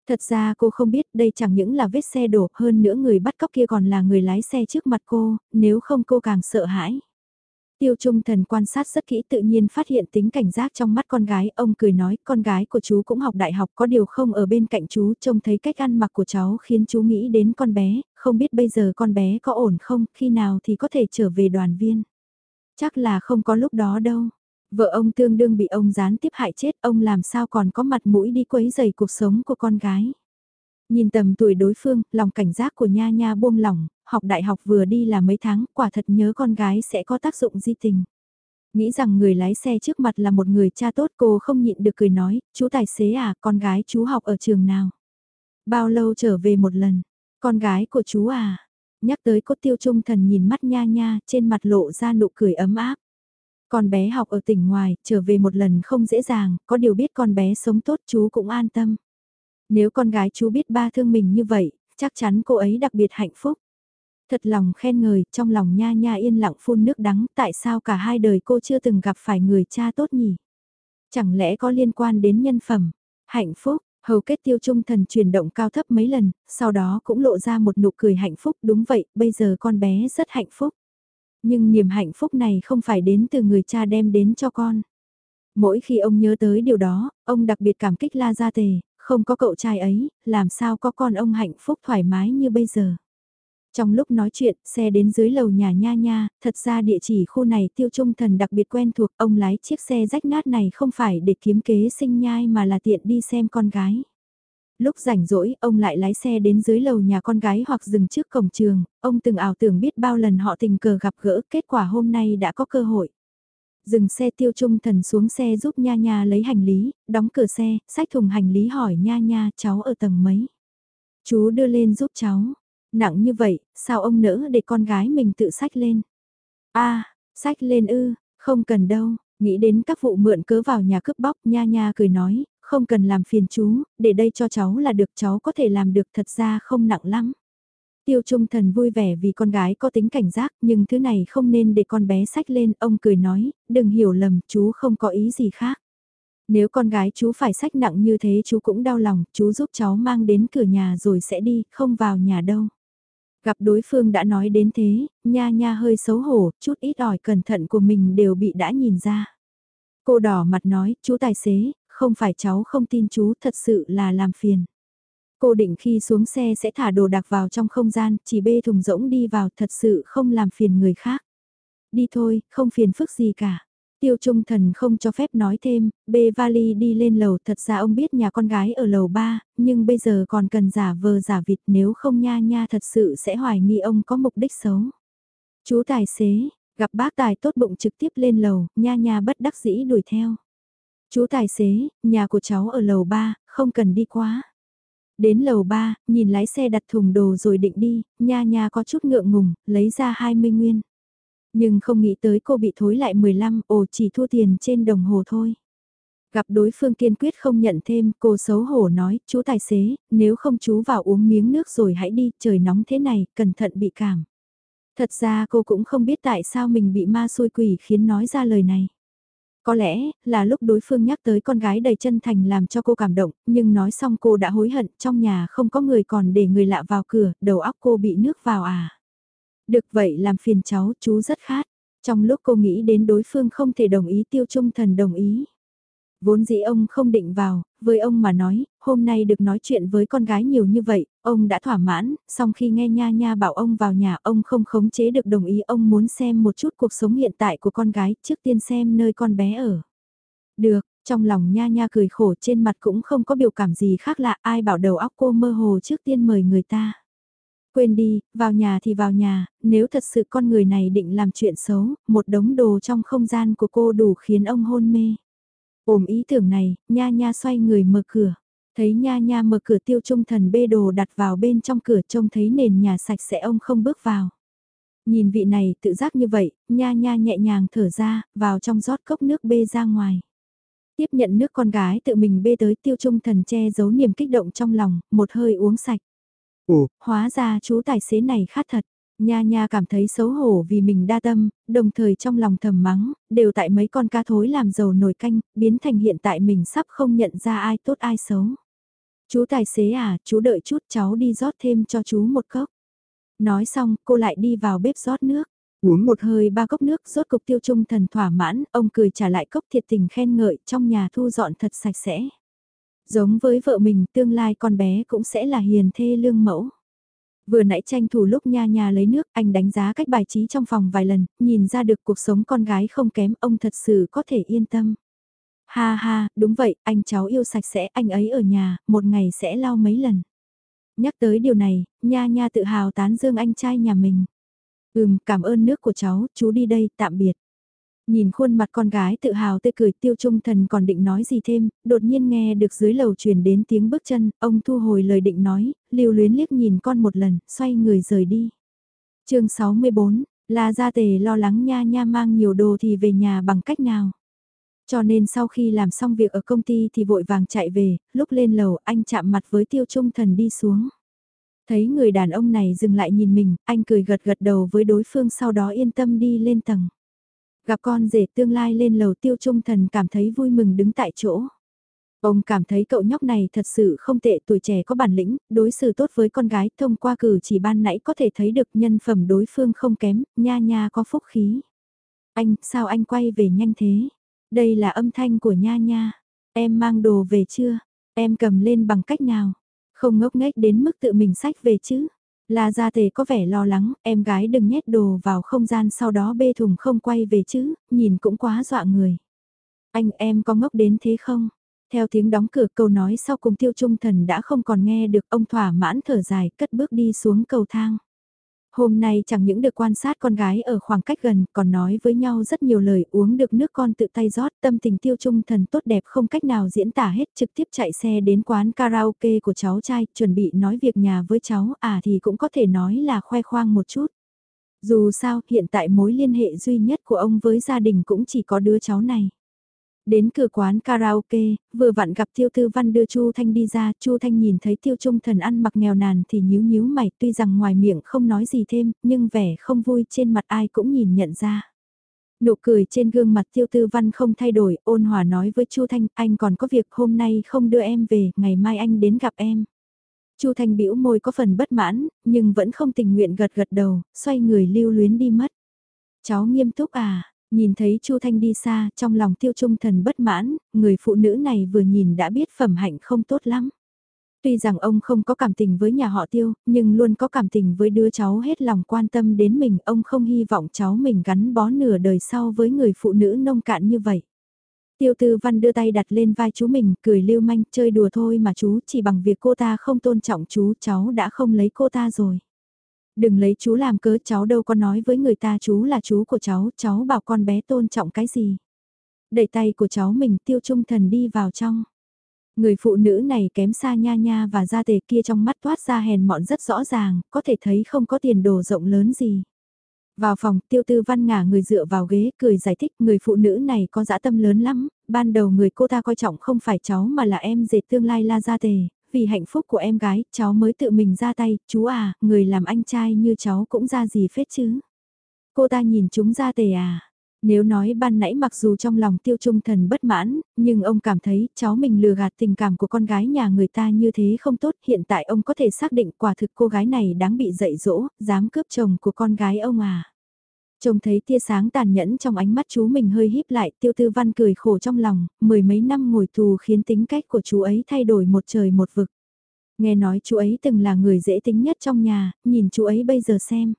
Thật ra cô không biết đây chẳng những là vết xe đổ hơn nữa người bắt cóc kia còn là người lái xe trước mặt cô, nếu không cô càng sợ hãi. Tiêu Trung Thần quan sát rất kỹ tự nhiên phát hiện tính cảnh giác trong mắt con gái, ông cười nói con gái của chú cũng học đại học có điều không ở bên cạnh chú trông thấy cách ăn mặc của cháu khiến chú nghĩ đến con bé, không biết bây giờ con bé có ổn không, khi nào thì có thể trở về đoàn viên. Chắc là không có lúc đó đâu. Vợ ông tương đương bị ông gián tiếp hại chết, ông làm sao còn có mặt mũi đi quấy rầy cuộc sống của con gái. Nhìn tầm tuổi đối phương, lòng cảnh giác của Nha Nha buông lỏng, học đại học vừa đi là mấy tháng, quả thật nhớ con gái sẽ có tác dụng di tình. Nghĩ rằng người lái xe trước mặt là một người cha tốt cô không nhịn được cười nói, chú tài xế à, con gái chú học ở trường nào? Bao lâu trở về một lần? Con gái của chú à? Nhắc tới cốt tiêu trung thần nhìn mắt nha nha, trên mặt lộ ra nụ cười ấm áp. Con bé học ở tỉnh ngoài, trở về một lần không dễ dàng, có điều biết con bé sống tốt chú cũng an tâm. Nếu con gái chú biết ba thương mình như vậy, chắc chắn cô ấy đặc biệt hạnh phúc. Thật lòng khen ngời, trong lòng nha nha yên lặng phun nước đắng, tại sao cả hai đời cô chưa từng gặp phải người cha tốt nhỉ? Chẳng lẽ có liên quan đến nhân phẩm? Hạnh phúc, hầu kết tiêu trung thần chuyển động cao thấp mấy lần, sau đó cũng lộ ra một nụ cười hạnh phúc, đúng vậy, bây giờ con bé rất hạnh phúc. Nhưng niềm hạnh phúc này không phải đến từ người cha đem đến cho con. Mỗi khi ông nhớ tới điều đó, ông đặc biệt cảm kích La Gia Tề, không có cậu trai ấy, làm sao có con ông hạnh phúc thoải mái như bây giờ. Trong lúc nói chuyện, xe đến dưới lầu nhà nha nha, thật ra địa chỉ khu này tiêu trung thần đặc biệt quen thuộc, ông lái chiếc xe rách nát này không phải để kiếm kế sinh nhai mà là tiện đi xem con gái. Lúc rảnh rỗi, ông lại lái xe đến dưới lầu nhà con gái hoặc dừng trước cổng trường, ông từng ảo tưởng biết bao lần họ tình cờ gặp gỡ, kết quả hôm nay đã có cơ hội. Dừng xe tiêu trung thần xuống xe giúp nha nha lấy hành lý, đóng cửa xe, xách thùng hành lý hỏi nha nha cháu ở tầng mấy. Chú đưa lên giúp cháu. Nặng như vậy, sao ông nỡ để con gái mình tự xách lên? a à, xách lên ư, không cần đâu, nghĩ đến các vụ mượn cớ vào nhà cướp bóc nha nha cười nói, không cần làm phiền chú, để đây cho cháu là được cháu có thể làm được thật ra không nặng lắm. Tiêu Trung Thần vui vẻ vì con gái có tính cảnh giác nhưng thứ này không nên để con bé sách lên, ông cười nói, đừng hiểu lầm, chú không có ý gì khác. Nếu con gái chú phải sách nặng như thế chú cũng đau lòng, chú giúp cháu mang đến cửa nhà rồi sẽ đi, không vào nhà đâu. Gặp đối phương đã nói đến thế, nha nha hơi xấu hổ, chút ít ỏi cẩn thận của mình đều bị đã nhìn ra. Cô đỏ mặt nói, chú tài xế, không phải cháu không tin chú, thật sự là làm phiền. Cô định khi xuống xe sẽ thả đồ đạc vào trong không gian, chỉ bê thùng rỗng đi vào thật sự không làm phiền người khác. Đi thôi, không phiền phức gì cả. Tiêu Trung Thần không cho phép nói thêm, bê vali đi lên lầu thật ra ông biết nhà con gái ở lầu 3, nhưng bây giờ còn cần giả vờ giả vịt nếu không nha nha thật sự sẽ hoài nghi ông có mục đích xấu. Chú tài xế, gặp bác tài tốt bụng trực tiếp lên lầu, nha nha bất đắc dĩ đuổi theo. Chú tài xế, nhà của cháu ở lầu 3, không cần đi quá. Đến lầu 3, nhìn lái xe đặt thùng đồ rồi định đi, nha nha có chút ngượng ngùng, lấy ra 20 nguyên. Nhưng không nghĩ tới cô bị thối lại 15, ồ chỉ thua tiền trên đồng hồ thôi. Gặp đối phương kiên quyết không nhận thêm, cô xấu hổ nói, chú tài xế, nếu không chú vào uống miếng nước rồi hãy đi, trời nóng thế này, cẩn thận bị cảm. Thật ra cô cũng không biết tại sao mình bị ma xôi quỷ khiến nói ra lời này. Có lẽ là lúc đối phương nhắc tới con gái đầy chân thành làm cho cô cảm động, nhưng nói xong cô đã hối hận, trong nhà không có người còn để người lạ vào cửa, đầu óc cô bị nước vào à. Được vậy làm phiền cháu, chú rất khát. Trong lúc cô nghĩ đến đối phương không thể đồng ý tiêu trung thần đồng ý. Vốn dĩ ông không định vào, với ông mà nói, hôm nay được nói chuyện với con gái nhiều như vậy, ông đã thỏa mãn, song khi nghe Nha Nha bảo ông vào nhà ông không khống chế được đồng ý ông muốn xem một chút cuộc sống hiện tại của con gái trước tiên xem nơi con bé ở. Được, trong lòng Nha Nha cười khổ trên mặt cũng không có biểu cảm gì khác lạ ai bảo đầu óc cô mơ hồ trước tiên mời người ta. Quên đi, vào nhà thì vào nhà, nếu thật sự con người này định làm chuyện xấu, một đống đồ trong không gian của cô đủ khiến ông hôn mê. Ôm ý tưởng này, nha nha xoay người mở cửa. Thấy nha nha mở cửa tiêu trung thần bê đồ đặt vào bên trong cửa trông thấy nền nhà sạch sẽ ông không bước vào. Nhìn vị này tự giác như vậy, nha nha nhẹ nhàng thở ra, vào trong rót cốc nước bê ra ngoài. Tiếp nhận nước con gái tự mình bê tới tiêu trung thần che giấu niềm kích động trong lòng, một hơi uống sạch. Ồ, hóa ra chú tài xế này khát thật. Nha nha cảm thấy xấu hổ vì mình đa tâm, đồng thời trong lòng thầm mắng, đều tại mấy con cá thối làm dầu nồi canh, biến thành hiện tại mình sắp không nhận ra ai tốt ai xấu. Chú tài xế à, chú đợi chút cháu đi rót thêm cho chú một cốc. Nói xong, cô lại đi vào bếp rót nước. Uống một hơi ba cốc nước rốt cục tiêu trung thần thỏa mãn, ông cười trả lại cốc thiệt tình khen ngợi trong nhà thu dọn thật sạch sẽ. Giống với vợ mình tương lai con bé cũng sẽ là hiền thê lương mẫu. Vừa nãy tranh thủ lúc nha nha lấy nước, anh đánh giá cách bài trí trong phòng vài lần, nhìn ra được cuộc sống con gái không kém, ông thật sự có thể yên tâm. Ha ha, đúng vậy, anh cháu yêu sạch sẽ, anh ấy ở nhà, một ngày sẽ lau mấy lần. Nhắc tới điều này, nha nha tự hào tán dương anh trai nhà mình. Ừm, cảm ơn nước của cháu, chú đi đây, tạm biệt. Nhìn khuôn mặt con gái tự hào tươi cười tiêu trung thần còn định nói gì thêm, đột nhiên nghe được dưới lầu truyền đến tiếng bước chân, ông thu hồi lời định nói, lưu luyến liếc nhìn con một lần, xoay người rời đi. chương 64, là gia tề lo lắng nha nha mang nhiều đồ thì về nhà bằng cách nào. Cho nên sau khi làm xong việc ở công ty thì vội vàng chạy về, lúc lên lầu anh chạm mặt với tiêu trung thần đi xuống. Thấy người đàn ông này dừng lại nhìn mình, anh cười gật gật đầu với đối phương sau đó yên tâm đi lên tầng. Gặp con rể tương lai lên lầu tiêu trung thần cảm thấy vui mừng đứng tại chỗ. Ông cảm thấy cậu nhóc này thật sự không tệ tuổi trẻ có bản lĩnh, đối xử tốt với con gái thông qua cử chỉ ban nãy có thể thấy được nhân phẩm đối phương không kém, nha nha có phúc khí. Anh, sao anh quay về nhanh thế? Đây là âm thanh của nha nha. Em mang đồ về chưa? Em cầm lên bằng cách nào? Không ngốc nghếch đến mức tự mình sách về chứ? La Gia Tề có vẻ lo lắng, em gái đừng nhét đồ vào không gian sau đó bê thùng không quay về chứ, nhìn cũng quá dọa người. Anh em có ngốc đến thế không? Theo tiếng đóng cửa câu nói sau cùng tiêu trung thần đã không còn nghe được ông thỏa mãn thở dài cất bước đi xuống cầu thang. Hôm nay chẳng những được quan sát con gái ở khoảng cách gần, còn nói với nhau rất nhiều lời uống được nước con tự tay rót, tâm tình tiêu trung thần tốt đẹp không cách nào diễn tả hết, trực tiếp chạy xe đến quán karaoke của cháu trai, chuẩn bị nói việc nhà với cháu, à thì cũng có thể nói là khoe khoang một chút. Dù sao, hiện tại mối liên hệ duy nhất của ông với gia đình cũng chỉ có đứa cháu này. Đến cửa quán karaoke, vừa vặn gặp Tiêu Tư Văn đưa Chu Thanh đi ra, Chu Thanh nhìn thấy Tiêu Trung Thần ăn mặc nghèo nàn thì nhíu nhíu mày, tuy rằng ngoài miệng không nói gì thêm, nhưng vẻ không vui trên mặt ai cũng nhìn nhận ra. Nụ cười trên gương mặt Tiêu Tư Văn không thay đổi, ôn hòa nói với Chu Thanh, anh còn có việc hôm nay không đưa em về, ngày mai anh đến gặp em. Chu Thanh bĩu môi có phần bất mãn, nhưng vẫn không tình nguyện gật gật đầu, xoay người lưu luyến đi mất. Cháu nghiêm túc à, Nhìn thấy Chu Thanh đi xa, trong lòng tiêu trung thần bất mãn, người phụ nữ này vừa nhìn đã biết phẩm hạnh không tốt lắm. Tuy rằng ông không có cảm tình với nhà họ tiêu, nhưng luôn có cảm tình với đứa cháu hết lòng quan tâm đến mình, ông không hy vọng cháu mình gắn bó nửa đời sau với người phụ nữ nông cạn như vậy. Tiêu tư văn đưa tay đặt lên vai chú mình, cười lưu manh, chơi đùa thôi mà chú, chỉ bằng việc cô ta không tôn trọng chú, cháu đã không lấy cô ta rồi. Đừng lấy chú làm cớ cháu đâu có nói với người ta chú là chú của cháu, cháu bảo con bé tôn trọng cái gì. Đẩy tay của cháu mình tiêu trung thần đi vào trong. Người phụ nữ này kém xa nha nha và da tề kia trong mắt toát ra hèn mọn rất rõ ràng, có thể thấy không có tiền đồ rộng lớn gì. Vào phòng, tiêu tư văn ngả người dựa vào ghế, cười giải thích người phụ nữ này có dã tâm lớn lắm, ban đầu người cô ta coi trọng không phải cháu mà là em dệt tương lai la gia tề, vì hạnh phúc của em gái, cháu mới tự mình ra tay, chú à, người làm anh trai như cháu cũng ra gì phết chứ. Cô ta nhìn chúng ra tề à. Nếu nói ban nãy mặc dù trong lòng tiêu trung thần bất mãn, nhưng ông cảm thấy cháu mình lừa gạt tình cảm của con gái nhà người ta như thế không tốt. Hiện tại ông có thể xác định quả thực cô gái này đáng bị dạy dỗ, dám cướp chồng của con gái ông à. Trông thấy tia sáng tàn nhẫn trong ánh mắt chú mình hơi híp lại, tiêu tư văn cười khổ trong lòng, mười mấy năm ngồi tù khiến tính cách của chú ấy thay đổi một trời một vực. Nghe nói chú ấy từng là người dễ tính nhất trong nhà, nhìn chú ấy bây giờ xem.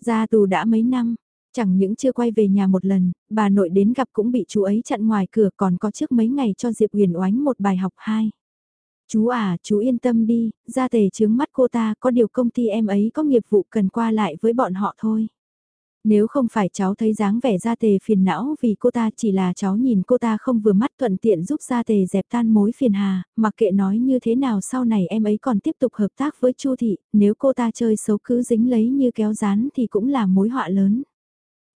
Ra tù đã mấy năm, chẳng những chưa quay về nhà một lần, bà nội đến gặp cũng bị chú ấy chặn ngoài cửa còn có trước mấy ngày cho Diệp Huyền oánh một bài học hai. Chú à, chú yên tâm đi, ra tề chướng mắt cô ta, có điều công ty em ấy có nghiệp vụ cần qua lại với bọn họ thôi. Nếu không phải cháu thấy dáng vẻ gia tề phiền não vì cô ta chỉ là cháu nhìn cô ta không vừa mắt thuận tiện giúp gia tề dẹp tan mối phiền hà, mặc kệ nói như thế nào sau này em ấy còn tiếp tục hợp tác với Chu Thị, nếu cô ta chơi xấu cứ dính lấy như kéo rán thì cũng là mối họa lớn.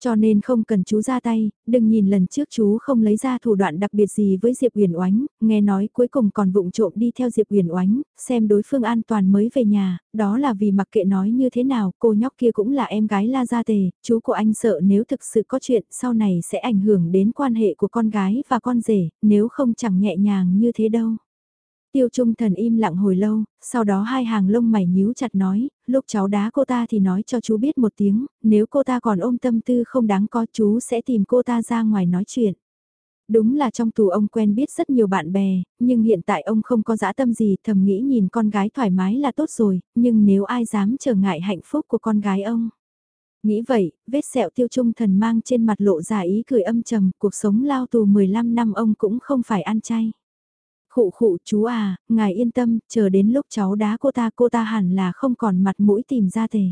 Cho nên không cần chú ra tay, đừng nhìn lần trước chú không lấy ra thủ đoạn đặc biệt gì với Diệp Uyển Oánh, nghe nói cuối cùng còn vụng trộm đi theo Diệp Uyển Oánh, xem đối phương an toàn mới về nhà, đó là vì mặc kệ nói như thế nào, cô nhóc kia cũng là em gái La Gia Tề, chú của anh sợ nếu thực sự có chuyện sau này sẽ ảnh hưởng đến quan hệ của con gái và con rể, nếu không chẳng nhẹ nhàng như thế đâu. Tiêu Trung Thần im lặng hồi lâu, sau đó hai hàng lông mày nhíu chặt nói, lúc cháu đá cô ta thì nói cho chú biết một tiếng, nếu cô ta còn ôm tâm tư không đáng có chú sẽ tìm cô ta ra ngoài nói chuyện. Đúng là trong tù ông quen biết rất nhiều bạn bè, nhưng hiện tại ông không có dã tâm gì thầm nghĩ nhìn con gái thoải mái là tốt rồi, nhưng nếu ai dám trở ngại hạnh phúc của con gái ông. Nghĩ vậy, vết sẹo tiêu trung thần mang trên mặt lộ ra ý cười âm trầm, cuộc sống lao tù 15 năm ông cũng không phải ăn chay. Khụ khụ chú à, ngài yên tâm, chờ đến lúc cháu đá cô ta cô ta hẳn là không còn mặt mũi tìm ra tề.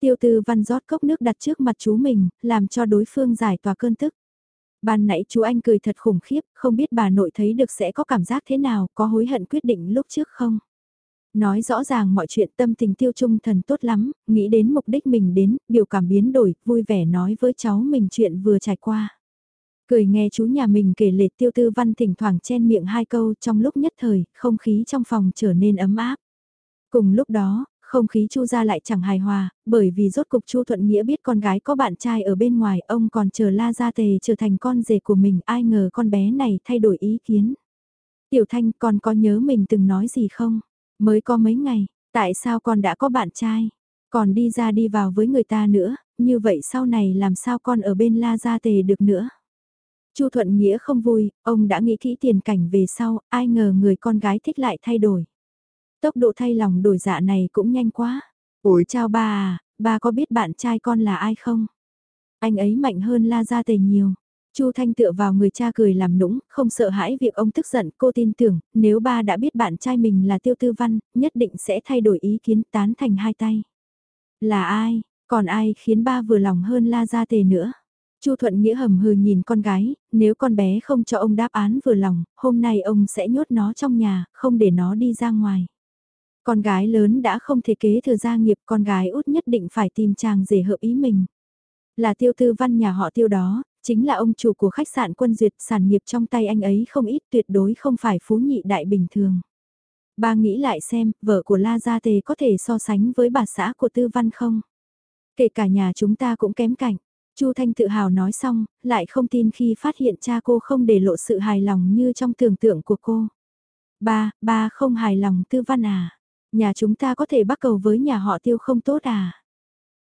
Tiêu tư văn rót cốc nước đặt trước mặt chú mình, làm cho đối phương giải tỏa cơn tức. Ban nãy chú anh cười thật khủng khiếp, không biết bà nội thấy được sẽ có cảm giác thế nào, có hối hận quyết định lúc trước không? Nói rõ ràng mọi chuyện tâm tình tiêu trung thần tốt lắm, nghĩ đến mục đích mình đến, biểu cảm biến đổi, vui vẻ nói với cháu mình chuyện vừa trải qua. Cười nghe chú nhà mình kể lệ tiêu tư văn thỉnh thoảng chen miệng hai câu trong lúc nhất thời, không khí trong phòng trở nên ấm áp. Cùng lúc đó, không khí chu ra lại chẳng hài hòa, bởi vì rốt cục chu thuận nghĩa biết con gái có bạn trai ở bên ngoài, ông còn chờ la gia tề trở thành con rể của mình, ai ngờ con bé này thay đổi ý kiến. Tiểu thanh con có nhớ mình từng nói gì không? Mới có mấy ngày, tại sao con đã có bạn trai? Còn đi ra đi vào với người ta nữa, như vậy sau này làm sao con ở bên la gia tề được nữa? Chu Thuận Nghĩa không vui, ông đã nghĩ kỹ tiền cảnh về sau, ai ngờ người con gái thích lại thay đổi. Tốc độ thay lòng đổi dạ này cũng nhanh quá. Ủi chào bà à, bà có biết bạn trai con là ai không? Anh ấy mạnh hơn La Gia Tề nhiều. Chu Thanh tựa vào người cha cười làm nũng, không sợ hãi việc ông tức giận, cô tin tưởng, nếu ba đã biết bạn trai mình là Tiêu Tư Văn, nhất định sẽ thay đổi ý kiến tán thành hai tay. Là ai, còn ai khiến ba vừa lòng hơn La Gia Tề nữa? Chu Thuận Nghĩa hầm hừ nhìn con gái, nếu con bé không cho ông đáp án vừa lòng, hôm nay ông sẽ nhốt nó trong nhà, không để nó đi ra ngoài. Con gái lớn đã không thể kế thừa gia nghiệp, con gái út nhất định phải tìm chàng rể hợp ý mình. Là tiêu tư văn nhà họ tiêu đó, chính là ông chủ của khách sạn quân duyệt sản nghiệp trong tay anh ấy không ít tuyệt đối không phải phú nhị đại bình thường. Ba nghĩ lại xem, vợ của La Gia Tề có thể so sánh với bà xã của Tư Văn không? Kể cả nhà chúng ta cũng kém cạnh. Chu Thanh tự hào nói xong, lại không tin khi phát hiện cha cô không để lộ sự hài lòng như trong tưởng tượng của cô. Ba, ba không hài lòng Tư Văn à? Nhà chúng ta có thể bắt cầu với nhà họ tiêu không tốt à?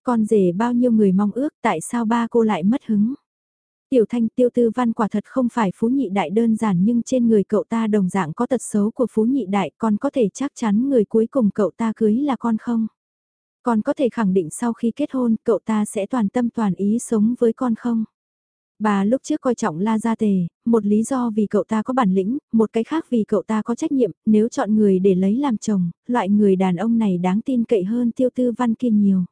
Con rể bao nhiêu người mong ước tại sao ba cô lại mất hứng? Tiểu thanh tiêu tư văn quả thật không phải phú nhị đại đơn giản nhưng trên người cậu ta đồng dạng có tật xấu của phú nhị đại con có thể chắc chắn người cuối cùng cậu ta cưới là con không? Con có thể khẳng định sau khi kết hôn cậu ta sẽ toàn tâm toàn ý sống với con không? Bà lúc trước coi trọng La Gia Tề, một lý do vì cậu ta có bản lĩnh, một cái khác vì cậu ta có trách nhiệm, nếu chọn người để lấy làm chồng, loại người đàn ông này đáng tin cậy hơn tiêu tư văn kia nhiều.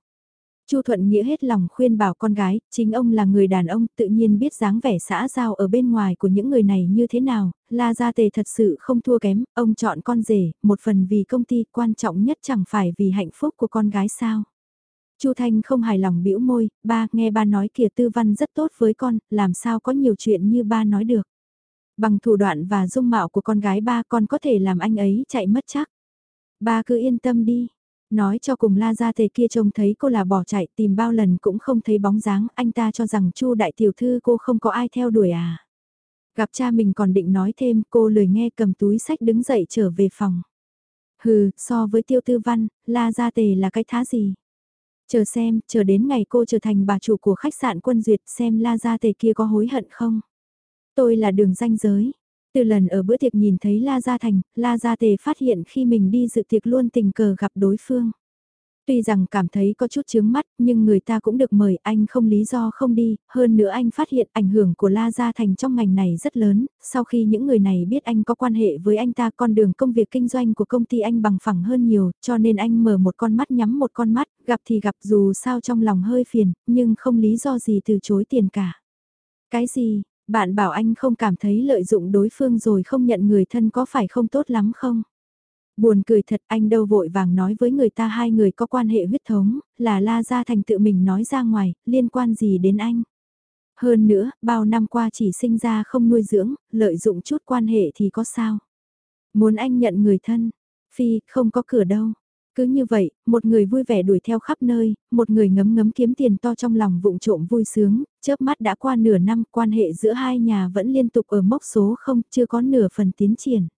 Chu Thuận Nghĩa hết lòng khuyên bảo con gái, chính ông là người đàn ông tự nhiên biết dáng vẻ xã giao ở bên ngoài của những người này như thế nào, La Gia Tề thật sự không thua kém, ông chọn con rể, một phần vì công ty quan trọng nhất chẳng phải vì hạnh phúc của con gái sao. Chu Thanh không hài lòng bĩu môi, ba nghe ba nói kìa tư văn rất tốt với con, làm sao có nhiều chuyện như ba nói được. Bằng thủ đoạn và dung mạo của con gái ba con có thể làm anh ấy chạy mất chắc. Ba cứ yên tâm đi, Nói cho cùng la ra tề kia trông thấy cô là bỏ chạy tìm bao lần cũng không thấy bóng dáng, anh ta cho rằng chu đại tiểu thư cô không có ai theo đuổi à. Gặp cha mình còn định nói thêm cô lười nghe cầm túi sách đứng dậy trở về phòng. Hừ, so với tiêu tư văn, la ra tề là cái thá gì. Chờ xem, chờ đến ngày cô trở thành bà chủ của khách sạn quân duyệt xem la ra tề kia có hối hận không. Tôi là đường danh giới, từ lần ở bữa tiệc nhìn thấy La Gia Thành, La Gia Tề phát hiện khi mình đi dự tiệc luôn tình cờ gặp đối phương. Tuy rằng cảm thấy có chút chướng mắt, nhưng người ta cũng được mời, anh không lý do không đi, hơn nữa anh phát hiện ảnh hưởng của La Gia Thành trong ngành này rất lớn, sau khi những người này biết anh có quan hệ với anh ta con đường công việc kinh doanh của công ty anh bằng phẳng hơn nhiều, cho nên anh mở một con mắt nhắm một con mắt, gặp thì gặp dù sao trong lòng hơi phiền, nhưng không lý do gì từ chối tiền cả. Cái gì, bạn bảo anh không cảm thấy lợi dụng đối phương rồi không nhận người thân có phải không tốt lắm không? Buồn cười thật anh đâu vội vàng nói với người ta hai người có quan hệ huyết thống, là La Gia Thành tự mình nói ra ngoài, liên quan gì đến anh? Hơn nữa, bao năm qua chỉ sinh ra không nuôi dưỡng, lợi dụng chút quan hệ thì có sao? Muốn anh nhận người thân? Phi, không có cửa đâu. Cứ như vậy, một người vui vẻ đuổi theo khắp nơi, một người ngấm ngấm kiếm tiền to trong lòng vụng trộm vui sướng, chớp mắt đã qua nửa năm quan hệ giữa hai nhà vẫn liên tục ở mốc số không, chưa có nửa phần tiến triển.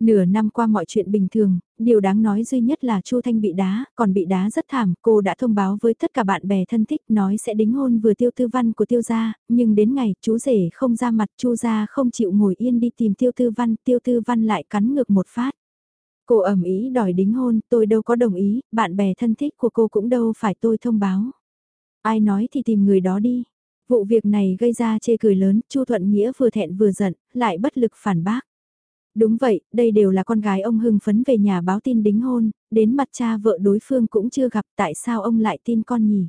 Nửa năm qua mọi chuyện bình thường, điều đáng nói duy nhất là Chu Thanh bị đá, còn bị đá rất thảm, cô đã thông báo với tất cả bạn bè thân thích nói sẽ đính hôn vừa tiêu tư văn của tiêu gia, nhưng đến ngày chú rể không ra mặt Chu gia không chịu ngồi yên đi tìm tiêu tư văn, tiêu tư văn lại cắn ngược một phát. Cô ẩm ý đòi đính hôn, tôi đâu có đồng ý, bạn bè thân thích của cô cũng đâu phải tôi thông báo. Ai nói thì tìm người đó đi. Vụ việc này gây ra chê cười lớn, Chu Thuận Nghĩa vừa thẹn vừa giận, lại bất lực phản bác. Đúng vậy, đây đều là con gái ông hưng phấn về nhà báo tin đính hôn, đến mặt cha vợ đối phương cũng chưa gặp tại sao ông lại tin con nhỉ.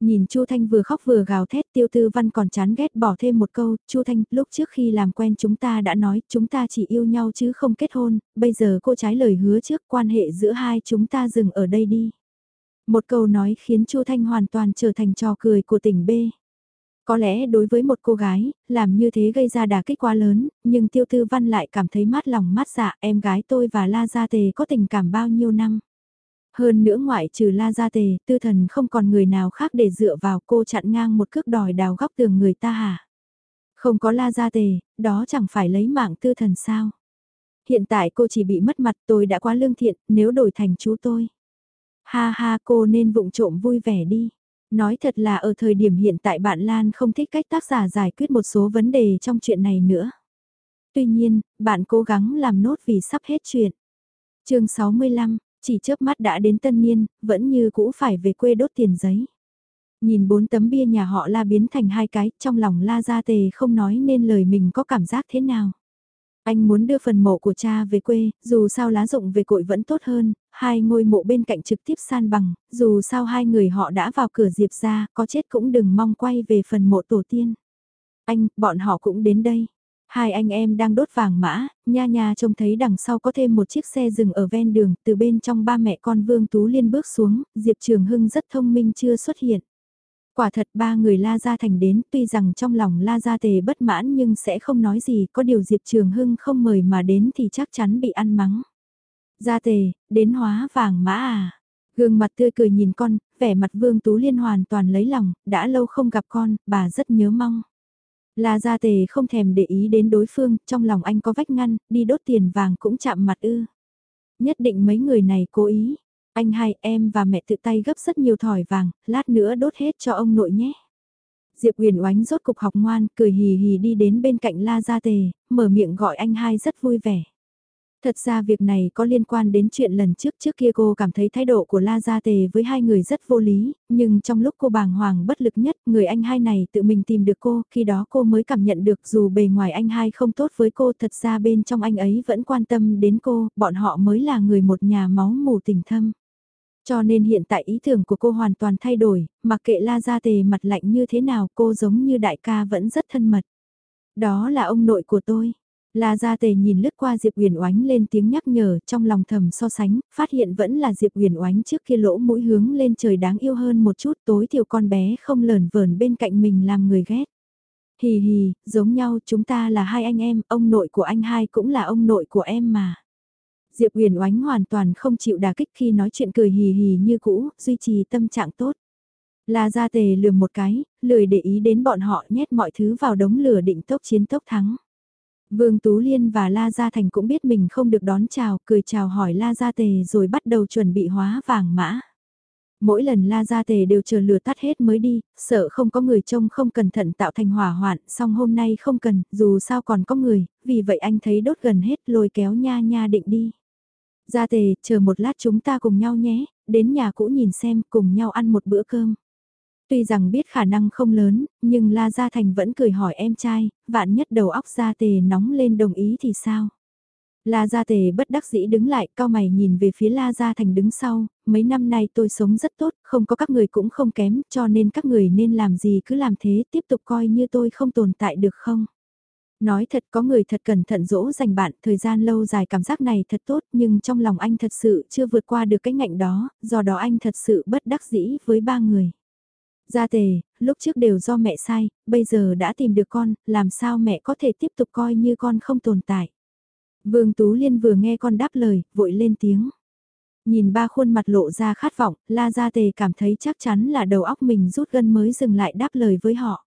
Nhìn Chu Thanh vừa khóc vừa gào thét tiêu tư văn còn chán ghét bỏ thêm một câu, Chu Thanh, lúc trước khi làm quen chúng ta đã nói chúng ta chỉ yêu nhau chứ không kết hôn, bây giờ cô trái lời hứa trước quan hệ giữa hai chúng ta dừng ở đây đi. Một câu nói khiến Chu Thanh hoàn toàn trở thành trò cười của tỉnh B. Có lẽ đối với một cô gái, làm như thế gây ra đà kích quá lớn, nhưng tiêu tư văn lại cảm thấy mát lòng mát dạ em gái tôi và La Gia Tề có tình cảm bao nhiêu năm. Hơn nữa ngoại trừ la gia tề, tư thần không còn người nào khác để dựa vào cô chặn ngang một cước đòi đào góc tường người ta hả? Không có la gia tề, đó chẳng phải lấy mạng tư thần sao? Hiện tại cô chỉ bị mất mặt tôi đã quá lương thiện, nếu đổi thành chú tôi. Ha ha cô nên vụng trộm vui vẻ đi. Nói thật là ở thời điểm hiện tại bạn Lan không thích cách tác giả giải quyết một số vấn đề trong chuyện này nữa. Tuy nhiên, bạn cố gắng làm nốt vì sắp hết chuyện. chương 65, chỉ chớp mắt đã đến tân niên, vẫn như cũ phải về quê đốt tiền giấy. Nhìn bốn tấm bia nhà họ la biến thành hai cái, trong lòng la ra tề không nói nên lời mình có cảm giác thế nào. Anh muốn đưa phần mộ của cha về quê, dù sao lá rụng về cội vẫn tốt hơn, hai ngôi mộ bên cạnh trực tiếp san bằng, dù sao hai người họ đã vào cửa Diệp ra, có chết cũng đừng mong quay về phần mộ tổ tiên. Anh, bọn họ cũng đến đây. Hai anh em đang đốt vàng mã, nha nha trông thấy đằng sau có thêm một chiếc xe dừng ở ven đường, từ bên trong ba mẹ con Vương Tú Liên bước xuống, Diệp Trường Hưng rất thông minh chưa xuất hiện. Quả thật ba người La Gia Thành đến, tuy rằng trong lòng La Gia Tề bất mãn nhưng sẽ không nói gì, có điều Diệp Trường Hưng không mời mà đến thì chắc chắn bị ăn mắng. Gia Tề, đến hóa vàng mã à? Gương mặt tươi cười nhìn con, vẻ mặt Vương Tú Liên hoàn toàn lấy lòng, đã lâu không gặp con, bà rất nhớ mong. La Gia Tề không thèm để ý đến đối phương, trong lòng anh có vách ngăn, đi đốt tiền vàng cũng chạm mặt ư. Nhất định mấy người này cố ý, anh hai em và mẹ tự tay gấp rất nhiều thỏi vàng, lát nữa đốt hết cho ông nội nhé. Diệp Huyền oánh rốt cục học ngoan, cười hì hì đi đến bên cạnh La Gia Tề, mở miệng gọi anh hai rất vui vẻ. Thật ra việc này có liên quan đến chuyện lần trước trước kia cô cảm thấy thái độ của La Gia Tề với hai người rất vô lý, nhưng trong lúc cô bàng hoàng bất lực nhất, người anh hai này tự mình tìm được cô, khi đó cô mới cảm nhận được dù bề ngoài anh hai không tốt với cô thật ra bên trong anh ấy vẫn quan tâm đến cô, bọn họ mới là người một nhà máu mù tình thâm. Cho nên hiện tại ý tưởng của cô hoàn toàn thay đổi, mặc kệ La Gia Tề mặt lạnh như thế nào cô giống như đại ca vẫn rất thân mật. Đó là ông nội của tôi. La Gia Tề nhìn lướt qua Diệp Huyền Oánh lên tiếng nhắc nhở trong lòng thầm so sánh, phát hiện vẫn là Diệp Huyền Oánh trước kia lỗ mũi hướng lên trời đáng yêu hơn một chút tối thiểu con bé không lờn vờn bên cạnh mình làm người ghét. Hì hì, giống nhau chúng ta là hai anh em, ông nội của anh hai cũng là ông nội của em mà. Diệp Huyền Oánh hoàn toàn không chịu đả kích khi nói chuyện cười hì hì như cũ, duy trì tâm trạng tốt. La Gia Tề lườm một cái, lười để ý đến bọn họ nhét mọi thứ vào đống lửa định tốc chiến tốc thắng. Vương Tú Liên và La Gia Thành cũng biết mình không được đón chào, cười chào hỏi La Gia Tề rồi bắt đầu chuẩn bị hóa vàng mã. Mỗi lần La Gia Tề đều chờ lửa tắt hết mới đi, sợ không có người trông không cẩn thận tạo thành hỏa hoạn, song hôm nay không cần, dù sao còn có người, vì vậy anh thấy đốt gần hết lôi kéo nha nha định đi. Gia Tề, chờ một lát chúng ta cùng nhau nhé, đến nhà cũ nhìn xem, cùng nhau ăn một bữa cơm. Tuy rằng biết khả năng không lớn, nhưng La Gia Thành vẫn cười hỏi em trai, vạn nhất đầu óc Gia Tề nóng lên đồng ý thì sao? La Gia Tề bất đắc dĩ đứng lại, cao mày nhìn về phía La Gia Thành đứng sau, mấy năm nay tôi sống rất tốt, không có các người cũng không kém, cho nên các người nên làm gì cứ làm thế, tiếp tục coi như tôi không tồn tại được không? Nói thật có người thật cẩn thận dỗ dành bạn, thời gian lâu dài cảm giác này thật tốt, nhưng trong lòng anh thật sự chưa vượt qua được cái ngạnh đó, do đó anh thật sự bất đắc dĩ với ba người. Gia tề, lúc trước đều do mẹ sai, bây giờ đã tìm được con, làm sao mẹ có thể tiếp tục coi như con không tồn tại. Vương Tú Liên vừa nghe con đáp lời, vội lên tiếng. Nhìn ba khuôn mặt lộ ra khát vọng, La Gia Tề cảm thấy chắc chắn là đầu óc mình rút gân mới dừng lại đáp lời với họ.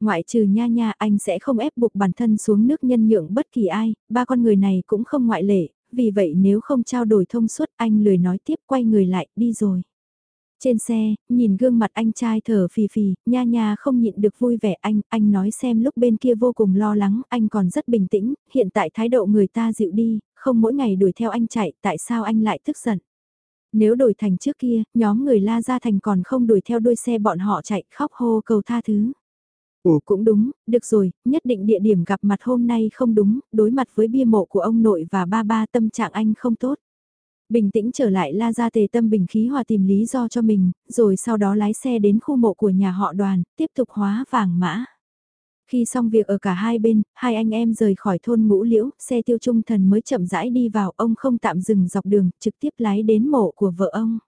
Ngoại trừ nha nha anh sẽ không ép buộc bản thân xuống nước nhân nhượng bất kỳ ai, ba con người này cũng không ngoại lệ, vì vậy nếu không trao đổi thông suốt anh lười nói tiếp quay người lại đi rồi. Trên xe, nhìn gương mặt anh trai thở phì phì, nha nha không nhịn được vui vẻ anh, anh nói xem lúc bên kia vô cùng lo lắng, anh còn rất bình tĩnh, hiện tại thái độ người ta dịu đi, không mỗi ngày đuổi theo anh chạy, tại sao anh lại tức giận. Nếu đổi thành trước kia, nhóm người la ra thành còn không đuổi theo đuôi xe bọn họ chạy khóc hô cầu tha thứ. Ồ cũng đúng, được rồi, nhất định địa điểm gặp mặt hôm nay không đúng, đối mặt với bia mộ của ông nội và ba ba tâm trạng anh không tốt. Bình tĩnh trở lại la ra tề tâm bình khí hòa tìm lý do cho mình, rồi sau đó lái xe đến khu mộ của nhà họ đoàn, tiếp tục hóa vàng mã. Khi xong việc ở cả hai bên, hai anh em rời khỏi thôn ngũ liễu, xe tiêu trung thần mới chậm rãi đi vào, ông không tạm dừng dọc đường, trực tiếp lái đến mộ của vợ ông.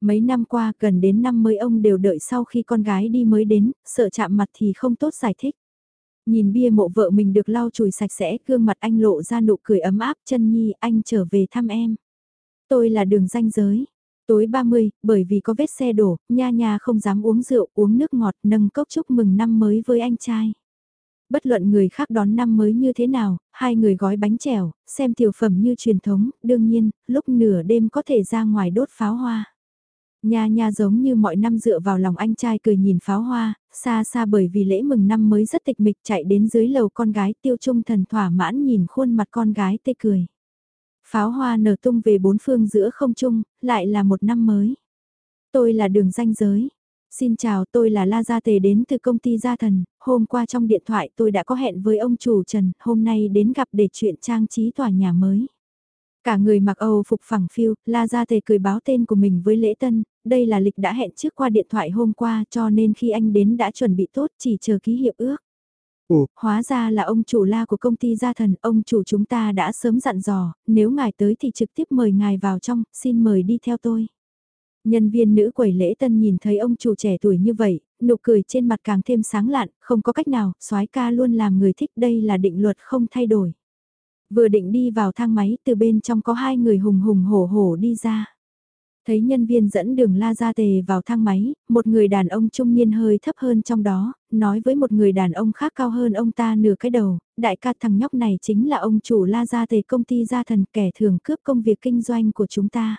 Mấy năm qua, gần đến năm mới ông đều đợi sau khi con gái đi mới đến, sợ chạm mặt thì không tốt giải thích. Nhìn bia mộ vợ mình được lau chùi sạch sẽ, gương mặt anh lộ ra nụ cười ấm áp, chân nhi, anh trở về thăm em. Tôi là đường danh giới. Tối 30, bởi vì có vết xe đổ, nha nha không dám uống rượu, uống nước ngọt, nâng cốc chúc mừng năm mới với anh trai. Bất luận người khác đón năm mới như thế nào, hai người gói bánh chèo, xem tiểu phẩm như truyền thống, đương nhiên, lúc nửa đêm có thể ra ngoài đốt pháo hoa. Nha nha giống như mọi năm dựa vào lòng anh trai cười nhìn pháo hoa, xa xa bởi vì lễ mừng năm mới rất tịch mịch chạy đến dưới lầu con gái tiêu trung thần thỏa mãn nhìn khuôn mặt con gái tê cười. Pháo hoa nở tung về bốn phương giữa không trung, lại là một năm mới. Tôi là đường danh giới. Xin chào tôi là La Gia Tề đến từ công ty Gia Thần, hôm qua trong điện thoại tôi đã có hẹn với ông chủ Trần, hôm nay đến gặp để chuyện trang trí tòa nhà mới. Cả người mặc Âu phục phẳng phiu, La Gia Tề cười báo tên của mình với Lễ Tân, đây là lịch đã hẹn trước qua điện thoại hôm qua cho nên khi anh đến đã chuẩn bị tốt chỉ chờ ký hiệp ước. Ủa, hóa ra là ông chủ la của công ty gia thần, ông chủ chúng ta đã sớm dặn dò, nếu ngài tới thì trực tiếp mời ngài vào trong, xin mời đi theo tôi. Nhân viên nữ quầy lễ tân nhìn thấy ông chủ trẻ tuổi như vậy, nụ cười trên mặt càng thêm sáng lạn, không có cách nào, soái ca luôn làm người thích đây là định luật không thay đổi. Vừa định đi vào thang máy, từ bên trong có hai người hùng hùng hổ hổ đi ra. Thấy nhân viên dẫn đường la ra tề vào thang máy, một người đàn ông trung niên hơi thấp hơn trong đó, nói với một người đàn ông khác cao hơn ông ta nửa cái đầu, đại ca thằng nhóc này chính là ông chủ la ra tề công ty gia thần kẻ thường cướp công việc kinh doanh của chúng ta.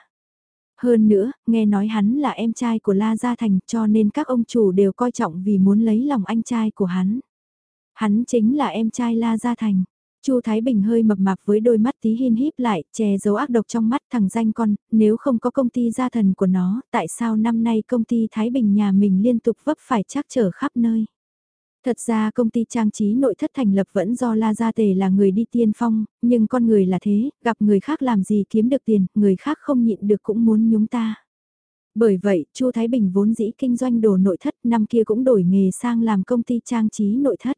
Hơn nữa, nghe nói hắn là em trai của La Gia Thành cho nên các ông chủ đều coi trọng vì muốn lấy lòng anh trai của hắn. Hắn chính là em trai La Gia Thành. Chu Thái Bình hơi mập mạp với đôi mắt tí hin híp lại, che giấu ác độc trong mắt thằng danh con, nếu không có công ty gia thần của nó, tại sao năm nay công ty Thái Bình nhà mình liên tục vấp phải trắc trở khắp nơi. Thật ra công ty trang trí nội thất thành lập vẫn do La Gia Tề là người đi tiên phong, nhưng con người là thế, gặp người khác làm gì kiếm được tiền, người khác không nhịn được cũng muốn nhúng ta. Bởi vậy, Chu Thái Bình vốn dĩ kinh doanh đồ nội thất, năm kia cũng đổi nghề sang làm công ty trang trí nội thất.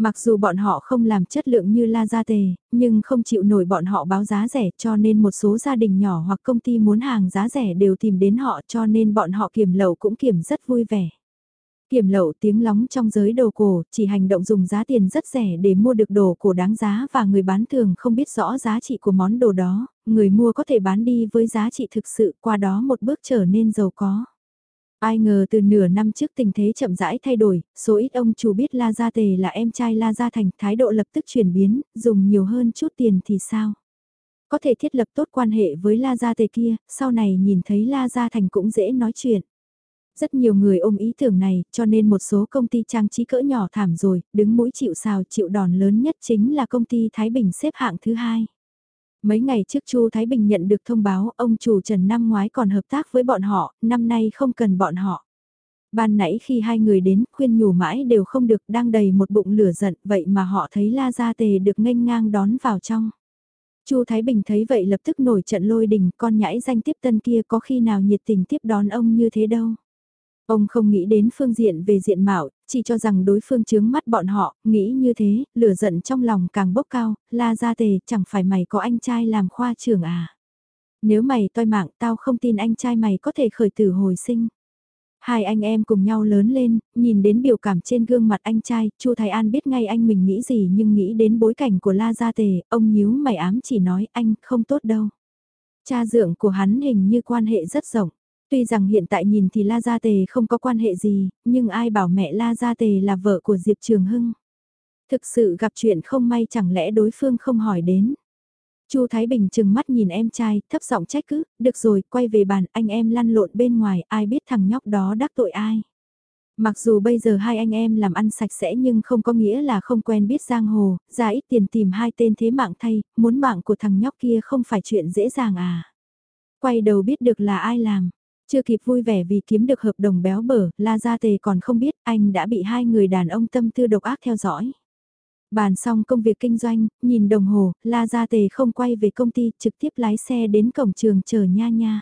Mặc dù bọn họ không làm chất lượng như La Gia Tề, nhưng không chịu nổi bọn họ báo giá rẻ cho nên một số gia đình nhỏ hoặc công ty muốn hàng giá rẻ đều tìm đến họ cho nên bọn họ kiểm lậu cũng kiểm rất vui vẻ. Kiểm lậu tiếng lóng trong giới đồ cổ, chỉ hành động dùng giá tiền rất rẻ để mua được đồ cổ đáng giá và người bán thường không biết rõ giá trị của món đồ đó, người mua có thể bán đi với giá trị thực sự qua đó một bước trở nên giàu có. Ai ngờ từ nửa năm trước tình thế chậm rãi thay đổi, số ít ông chủ biết La Gia Tề là em trai La Gia Thành, thái độ lập tức chuyển biến, dùng nhiều hơn chút tiền thì sao? Có thể thiết lập tốt quan hệ với La Gia Tề kia, sau này nhìn thấy La Gia Thành cũng dễ nói chuyện. Rất nhiều người ôm ý tưởng này, cho nên một số công ty trang trí cỡ nhỏ thảm rồi, đứng mũi chịu sào chịu đòn lớn nhất chính là công ty Thái Bình xếp hạng thứ hai. Mấy ngày trước Chu Thái Bình nhận được thông báo ông chủ Trần năm ngoái còn hợp tác với bọn họ, năm nay không cần bọn họ. Ban nãy khi hai người đến khuyên nhủ mãi đều không được đang đầy một bụng lửa giận vậy mà họ thấy La Gia Tề được nghênh ngang đón vào trong. Chu Thái Bình thấy vậy lập tức nổi trận lôi đình con nhãi danh tiếp tân kia có khi nào nhiệt tình tiếp đón ông như thế đâu. Ông không nghĩ đến phương diện về diện mạo, chỉ cho rằng đối phương chướng mắt bọn họ, nghĩ như thế, lửa giận trong lòng càng bốc cao, la ra tề, chẳng phải mày có anh trai làm khoa trưởng à. Nếu mày toi mạng tao không tin anh trai mày có thể khởi tử hồi sinh. Hai anh em cùng nhau lớn lên, nhìn đến biểu cảm trên gương mặt anh trai, Chu Thái An biết ngay anh mình nghĩ gì nhưng nghĩ đến bối cảnh của La Gia Tề, ông nhíu mày ám chỉ nói anh không tốt đâu. Cha dượng của hắn hình như quan hệ rất rộng. Tuy rằng hiện tại nhìn thì La Gia Tề không có quan hệ gì, nhưng ai bảo mẹ La Gia Tề là vợ của Diệp Trường Hưng. Thực sự gặp chuyện không may chẳng lẽ đối phương không hỏi đến. Chu Thái Bình chừng mắt nhìn em trai, thấp giọng trách cứ, được rồi, quay về bàn, anh em lăn lộn bên ngoài, ai biết thằng nhóc đó đắc tội ai. Mặc dù bây giờ hai anh em làm ăn sạch sẽ nhưng không có nghĩa là không quen biết giang hồ, ra ít tiền tìm hai tên thế mạng thay, muốn mạng của thằng nhóc kia không phải chuyện dễ dàng à. Quay đầu biết được là ai làm, chưa kịp vui vẻ vì kiếm được hợp đồng béo bở, La Gia Tề còn không biết anh đã bị hai người đàn ông tâm tư độc ác theo dõi. Bàn xong công việc kinh doanh, nhìn đồng hồ, La Gia Tề không quay về công ty, trực tiếp lái xe đến cổng trường chờ Nha Nha.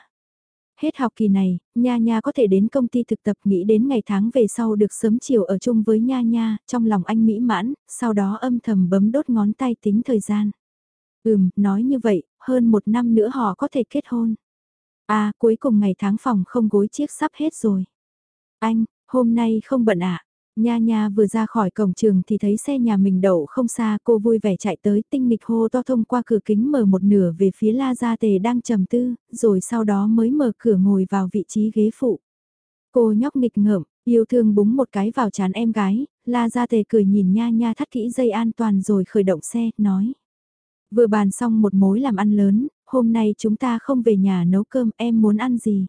Hết học kỳ này, Nha Nha có thể đến công ty thực tập nghĩ đến ngày tháng về sau được sớm chiều ở chung với Nha Nha, trong lòng anh mỹ mãn, sau đó âm thầm bấm đốt ngón tay tính thời gian. Ừm, nói như vậy, hơn một năm nữa họ có thể kết hôn à, cuối cùng ngày tháng phòng không gối chiếc sắp hết rồi. Anh, hôm nay không bận ạ. À? Nha nha vừa ra khỏi cổng trường thì thấy xe nhà mình đậu không xa cô vui vẻ chạy tới tinh nghịch hô to thông qua cửa kính mở một nửa về phía La Gia Tề đang trầm tư, rồi sau đó mới mở cửa ngồi vào vị trí ghế phụ. Cô nhóc nghịch ngợm, yêu thương búng một cái vào chán em gái, La Gia Tề cười nhìn nha nha thắt kỹ dây an toàn rồi khởi động xe, nói. Vừa bàn xong một mối làm ăn lớn, hôm nay chúng ta không về nhà nấu cơm, em muốn ăn gì?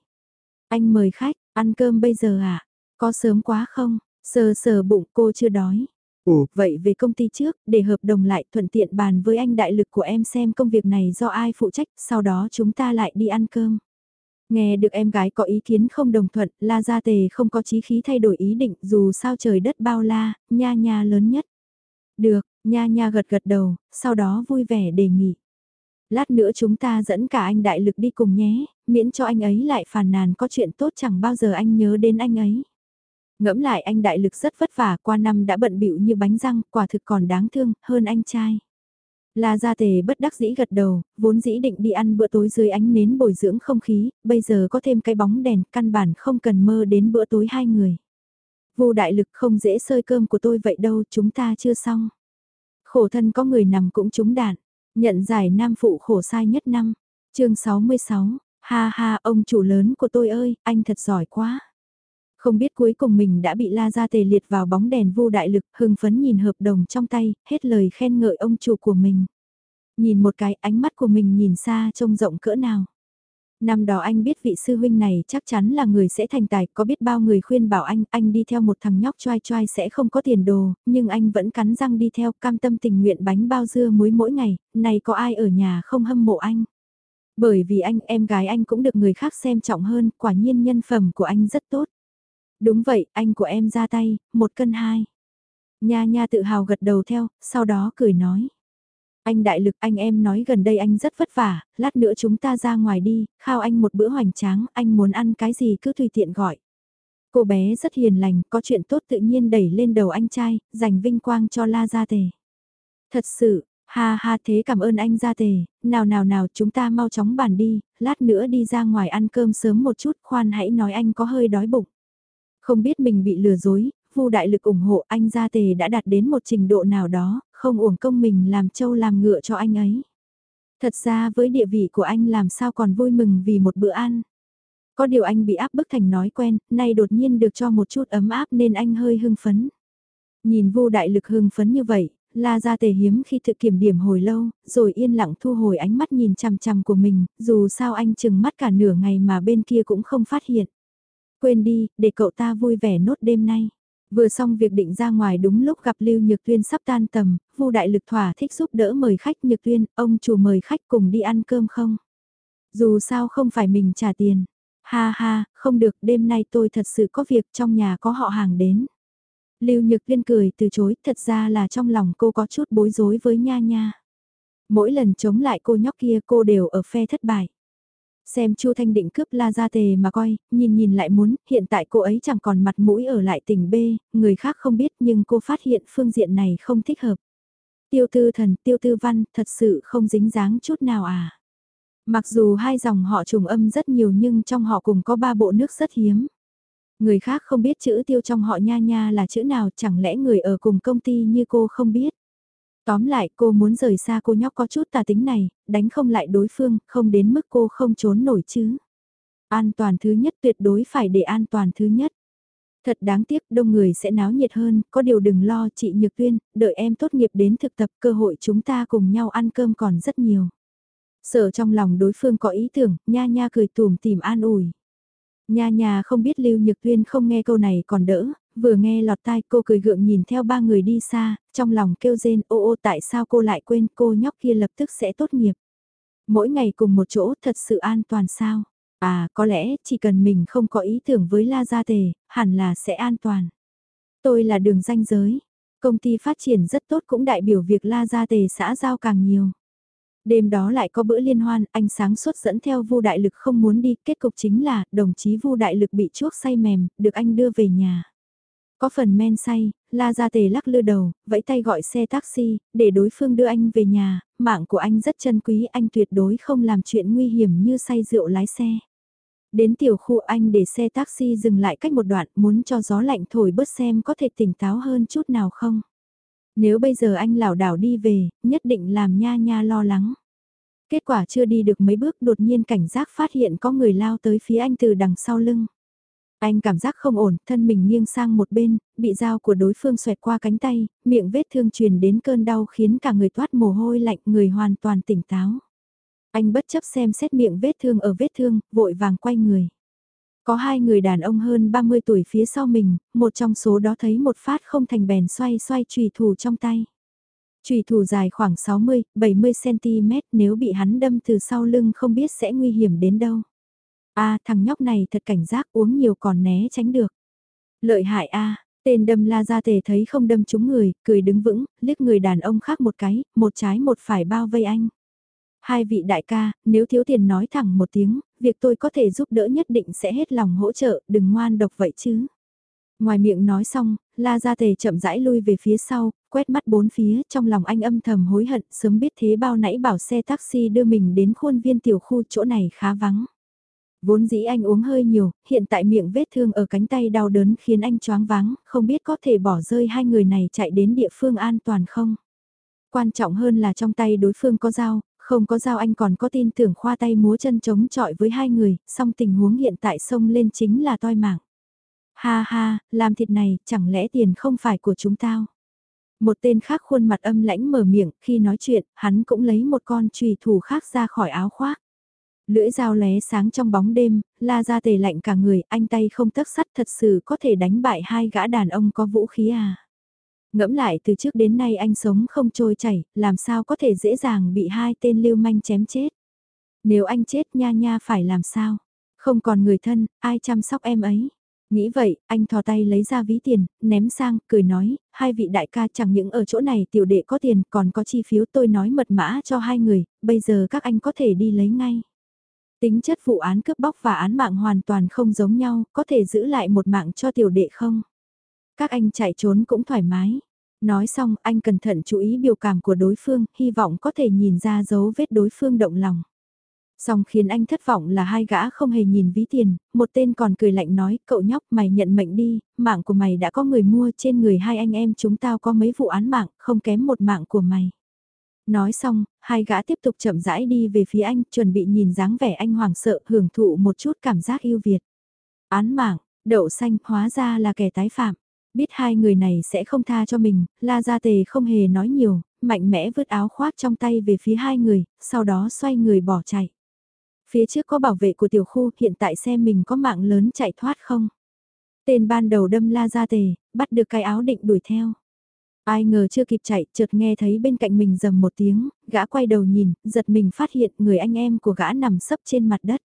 Anh mời khách, ăn cơm bây giờ à? Có sớm quá không? Sờ sờ bụng cô chưa đói. Ồ, vậy về công ty trước, để hợp đồng lại thuận tiện bàn với anh đại lực của em xem công việc này do ai phụ trách, sau đó chúng ta lại đi ăn cơm. Nghe được em gái có ý kiến không đồng thuận, La Gia Tề không có chí khí thay đổi ý định dù sao trời đất bao la, nha nha lớn nhất. Được, nha nha gật gật đầu, sau đó vui vẻ đề nghị. Lát nữa chúng ta dẫn cả anh đại lực đi cùng nhé, miễn cho anh ấy lại phàn nàn có chuyện tốt chẳng bao giờ anh nhớ đến anh ấy. Ngẫm lại anh đại lực rất vất vả qua năm đã bận bịu như bánh răng, quả thực còn đáng thương hơn anh trai. La Gia Tề bất đắc dĩ gật đầu, vốn dĩ định đi ăn bữa tối dưới ánh nến bồi dưỡng không khí, bây giờ có thêm cái bóng đèn, căn bản không cần mơ đến bữa tối hai người. Vô đại lực không dễ sơi cơm của tôi vậy đâu, chúng ta chưa xong. Khổ thân có người nằm cũng trúng đạn, nhận giải nam phụ khổ sai nhất năm. chương 66, ha ha ông chủ lớn của tôi ơi, anh thật giỏi quá. Không biết cuối cùng mình đã bị la ra tề liệt vào bóng đèn vô đại lực, hưng phấn nhìn hợp đồng trong tay, hết lời khen ngợi ông chủ của mình. Nhìn một cái ánh mắt của mình nhìn xa trông rộng cỡ nào. Năm đó anh biết vị sư huynh này chắc chắn là người sẽ thành tài, có biết bao người khuyên bảo anh, anh đi theo một thằng nhóc choai choai sẽ không có tiền đồ, nhưng anh vẫn cắn răng đi theo, cam tâm tình nguyện bánh bao dưa muối mỗi ngày, này có ai ở nhà không hâm mộ anh. Bởi vì anh, em gái anh cũng được người khác xem trọng hơn, quả nhiên nhân phẩm của anh rất tốt. Đúng vậy, anh của em ra tay, một cân hai. Nha nha tự hào gật đầu theo, sau đó cười nói. Anh đại lực anh em nói gần đây anh rất vất vả, lát nữa chúng ta ra ngoài đi, khao anh một bữa hoành tráng, anh muốn ăn cái gì cứ tùy tiện gọi. Cô bé rất hiền lành, có chuyện tốt tự nhiên đẩy lên đầu anh trai, dành vinh quang cho La Gia Tề. Thật sự, ha ha thế cảm ơn anh Gia Tề, nào nào nào chúng ta mau chóng bàn đi, lát nữa đi ra ngoài ăn cơm sớm một chút, khoan hãy nói anh có hơi đói bụng. Không biết mình bị lừa dối, Vu đại lực ủng hộ anh gia tề đã đạt đến một trình độ nào đó, không uổng công mình làm trâu làm ngựa cho anh ấy. Thật ra với địa vị của anh làm sao còn vui mừng vì một bữa ăn. Có điều anh bị áp bức thành nói quen, nay đột nhiên được cho một chút ấm áp nên anh hơi hưng phấn. Nhìn vô đại lực hưng phấn như vậy, la ra tề hiếm khi thực kiểm điểm hồi lâu, rồi yên lặng thu hồi ánh mắt nhìn chằm chằm của mình, dù sao anh chừng mắt cả nửa ngày mà bên kia cũng không phát hiện. Quên đi, để cậu ta vui vẻ nốt đêm nay. Vừa xong việc định ra ngoài đúng lúc gặp Lưu Nhược Tuyên sắp tan tầm, Vu đại lực thỏa thích giúp đỡ mời khách Nhược Tuyên, ông chủ mời khách cùng đi ăn cơm không? Dù sao không phải mình trả tiền. Ha ha, không được, đêm nay tôi thật sự có việc trong nhà có họ hàng đến. Lưu Nhược Tuyên cười từ chối, thật ra là trong lòng cô có chút bối rối với Nha Nha. Mỗi lần chống lại cô nhóc kia cô đều ở phe thất bại. Xem Chu Thanh định cướp La Gia Tề mà coi, nhìn nhìn lại muốn, hiện tại cô ấy chẳng còn mặt mũi ở lại tỉnh B, người khác không biết nhưng cô phát hiện phương diện này không thích hợp. Tiêu tư thần, tiêu tư văn, thật sự không dính dáng chút nào à. Mặc dù hai dòng họ trùng âm rất nhiều nhưng trong họ cùng có ba bộ nước rất hiếm. Người khác không biết chữ tiêu trong họ nha nha là chữ nào chẳng lẽ người ở cùng công ty như cô không biết. Tóm lại cô muốn rời xa cô nhóc có chút tà tính này, đánh không lại đối phương, không đến mức cô không trốn nổi chứ. An toàn thứ nhất tuyệt đối phải để an toàn thứ nhất. Thật đáng tiếc đông người sẽ náo nhiệt hơn, có điều đừng lo chị Nhược Tuyên, đợi em tốt nghiệp đến thực tập cơ hội chúng ta cùng nhau ăn cơm còn rất nhiều. Sợ trong lòng đối phương có ý tưởng, nha nha cười tùm tìm an ủi. Nha nha không biết Lưu Nhược Tuyên không nghe câu này còn đỡ, vừa nghe lọt tai cô cười gượng nhìn theo ba người đi xa, trong lòng kêu rên ô ô tại sao cô lại quên cô nhóc kia lập tức sẽ tốt nghiệp. Mỗi ngày cùng một chỗ thật sự an toàn sao? À có lẽ chỉ cần mình không có ý tưởng với La Gia Tề, hẳn là sẽ an toàn. Tôi là đường danh giới. Công ty phát triển rất tốt cũng đại biểu việc La Gia Tề xã giao càng nhiều. Đêm đó lại có bữa liên hoan, anh sáng suốt dẫn theo Vu Đại Lực không muốn đi, kết cục chính là đồng chí Vu Đại Lực bị chuốc say mềm, được anh đưa về nhà. Có phần men say, La Gia Tề lắc lư đầu, vẫy tay gọi xe taxi, để đối phương đưa anh về nhà, mạng của anh rất chân quý, anh tuyệt đối không làm chuyện nguy hiểm như say rượu lái xe. Đến tiểu khu anh để xe taxi dừng lại cách một đoạn, muốn cho gió lạnh thổi bớt xem có thể tỉnh táo hơn chút nào không. Nếu bây giờ anh lảo đảo đi về, nhất định làm nha nha lo lắng. Kết quả chưa đi được mấy bước đột nhiên cảnh giác phát hiện có người lao tới phía anh từ đằng sau lưng. Anh cảm giác không ổn, thân mình nghiêng sang một bên, bị dao của đối phương xoẹt qua cánh tay, miệng vết thương truyền đến cơn đau khiến cả người toát mồ hôi lạnh, người hoàn toàn tỉnh táo. Anh bất chấp xem xét miệng vết thương ở vết thương, vội vàng quay người. Có hai người đàn ông hơn 30 tuổi phía sau mình, một trong số đó thấy một phát không thành bèn xoay xoay trùy thủ trong tay. Trùy thủ dài khoảng 60-70cm nếu bị hắn đâm từ sau lưng không biết sẽ nguy hiểm đến đâu a thằng nhóc này thật cảnh giác uống nhiều còn né tránh được. Lợi hại a tên đâm la ra tề thấy không đâm trúng người, cười đứng vững, liếc người đàn ông khác một cái, một trái một phải bao vây anh. Hai vị đại ca, nếu thiếu tiền nói thẳng một tiếng, việc tôi có thể giúp đỡ nhất định sẽ hết lòng hỗ trợ, đừng ngoan độc vậy chứ. Ngoài miệng nói xong, La Gia Tề chậm rãi lui về phía sau, quét mắt bốn phía, trong lòng anh âm thầm hối hận, sớm biết thế bao nãy bảo xe taxi đưa mình đến khuôn viên tiểu khu chỗ này khá vắng. Vốn dĩ anh uống hơi nhiều, hiện tại miệng vết thương ở cánh tay đau đớn khiến anh choáng váng, không biết có thể bỏ rơi hai người này chạy đến địa phương an toàn không. Quan trọng hơn là trong tay đối phương có dao, không có dao anh còn có tin tưởng khoa tay múa chân chống chọi với hai người, song tình huống hiện tại sông lên chính là toi mạng. Ha ha, làm thịt này, chẳng lẽ tiền không phải của chúng tao? Một tên khác khuôn mặt âm lãnh mở miệng, khi nói chuyện, hắn cũng lấy một con trùy thủ khác ra khỏi áo khoác. Lưỡi dao lóe sáng trong bóng đêm, la ra tề lạnh cả người, anh tay không tấc sắt thật sự có thể đánh bại hai gã đàn ông có vũ khí à. Ngẫm lại từ trước đến nay anh sống không trôi chảy, làm sao có thể dễ dàng bị hai tên lưu manh chém chết. Nếu anh chết nha nha phải làm sao? Không còn người thân, ai chăm sóc em ấy? Nghĩ vậy, anh thò tay lấy ra ví tiền, ném sang, cười nói, hai vị đại ca chẳng những ở chỗ này tiểu đệ có tiền còn có chi phiếu tôi nói mật mã cho hai người, bây giờ các anh có thể đi lấy ngay. Tính chất vụ án cướp bóc và án mạng hoàn toàn không giống nhau, có thể giữ lại một mạng cho tiểu đệ không? Các anh chạy trốn cũng thoải mái. Nói xong, anh cẩn thận chú ý biểu cảm của đối phương, hy vọng có thể nhìn ra dấu vết đối phương động lòng. Xong khiến anh thất vọng là hai gã không hề nhìn ví tiền, một tên còn cười lạnh nói, cậu nhóc mày nhận mệnh đi, mạng của mày đã có người mua trên người hai anh em chúng tao có mấy vụ án mạng, không kém một mạng của mày. Nói xong, hai gã tiếp tục chậm rãi đi về phía anh, chuẩn bị nhìn dáng vẻ anh hoảng sợ, hưởng thụ một chút cảm giác yêu Việt. Án mạng, đậu xanh, hóa ra là kẻ tái phạm. Biết hai người này sẽ không tha cho mình, La Gia Tề không hề nói nhiều, mạnh mẽ vứt áo khoác trong tay về phía hai người, sau đó xoay người bỏ chạy. Phía trước có bảo vệ của tiểu khu, hiện tại xem mình có mạng lớn chạy thoát không. Tên ban đầu đâm La Gia Tề, bắt được cái áo định đuổi theo. Ai ngờ chưa kịp chạy, chợt nghe thấy bên cạnh mình rầm một tiếng, gã quay đầu nhìn, giật mình phát hiện người anh em của gã nằm sấp trên mặt đất.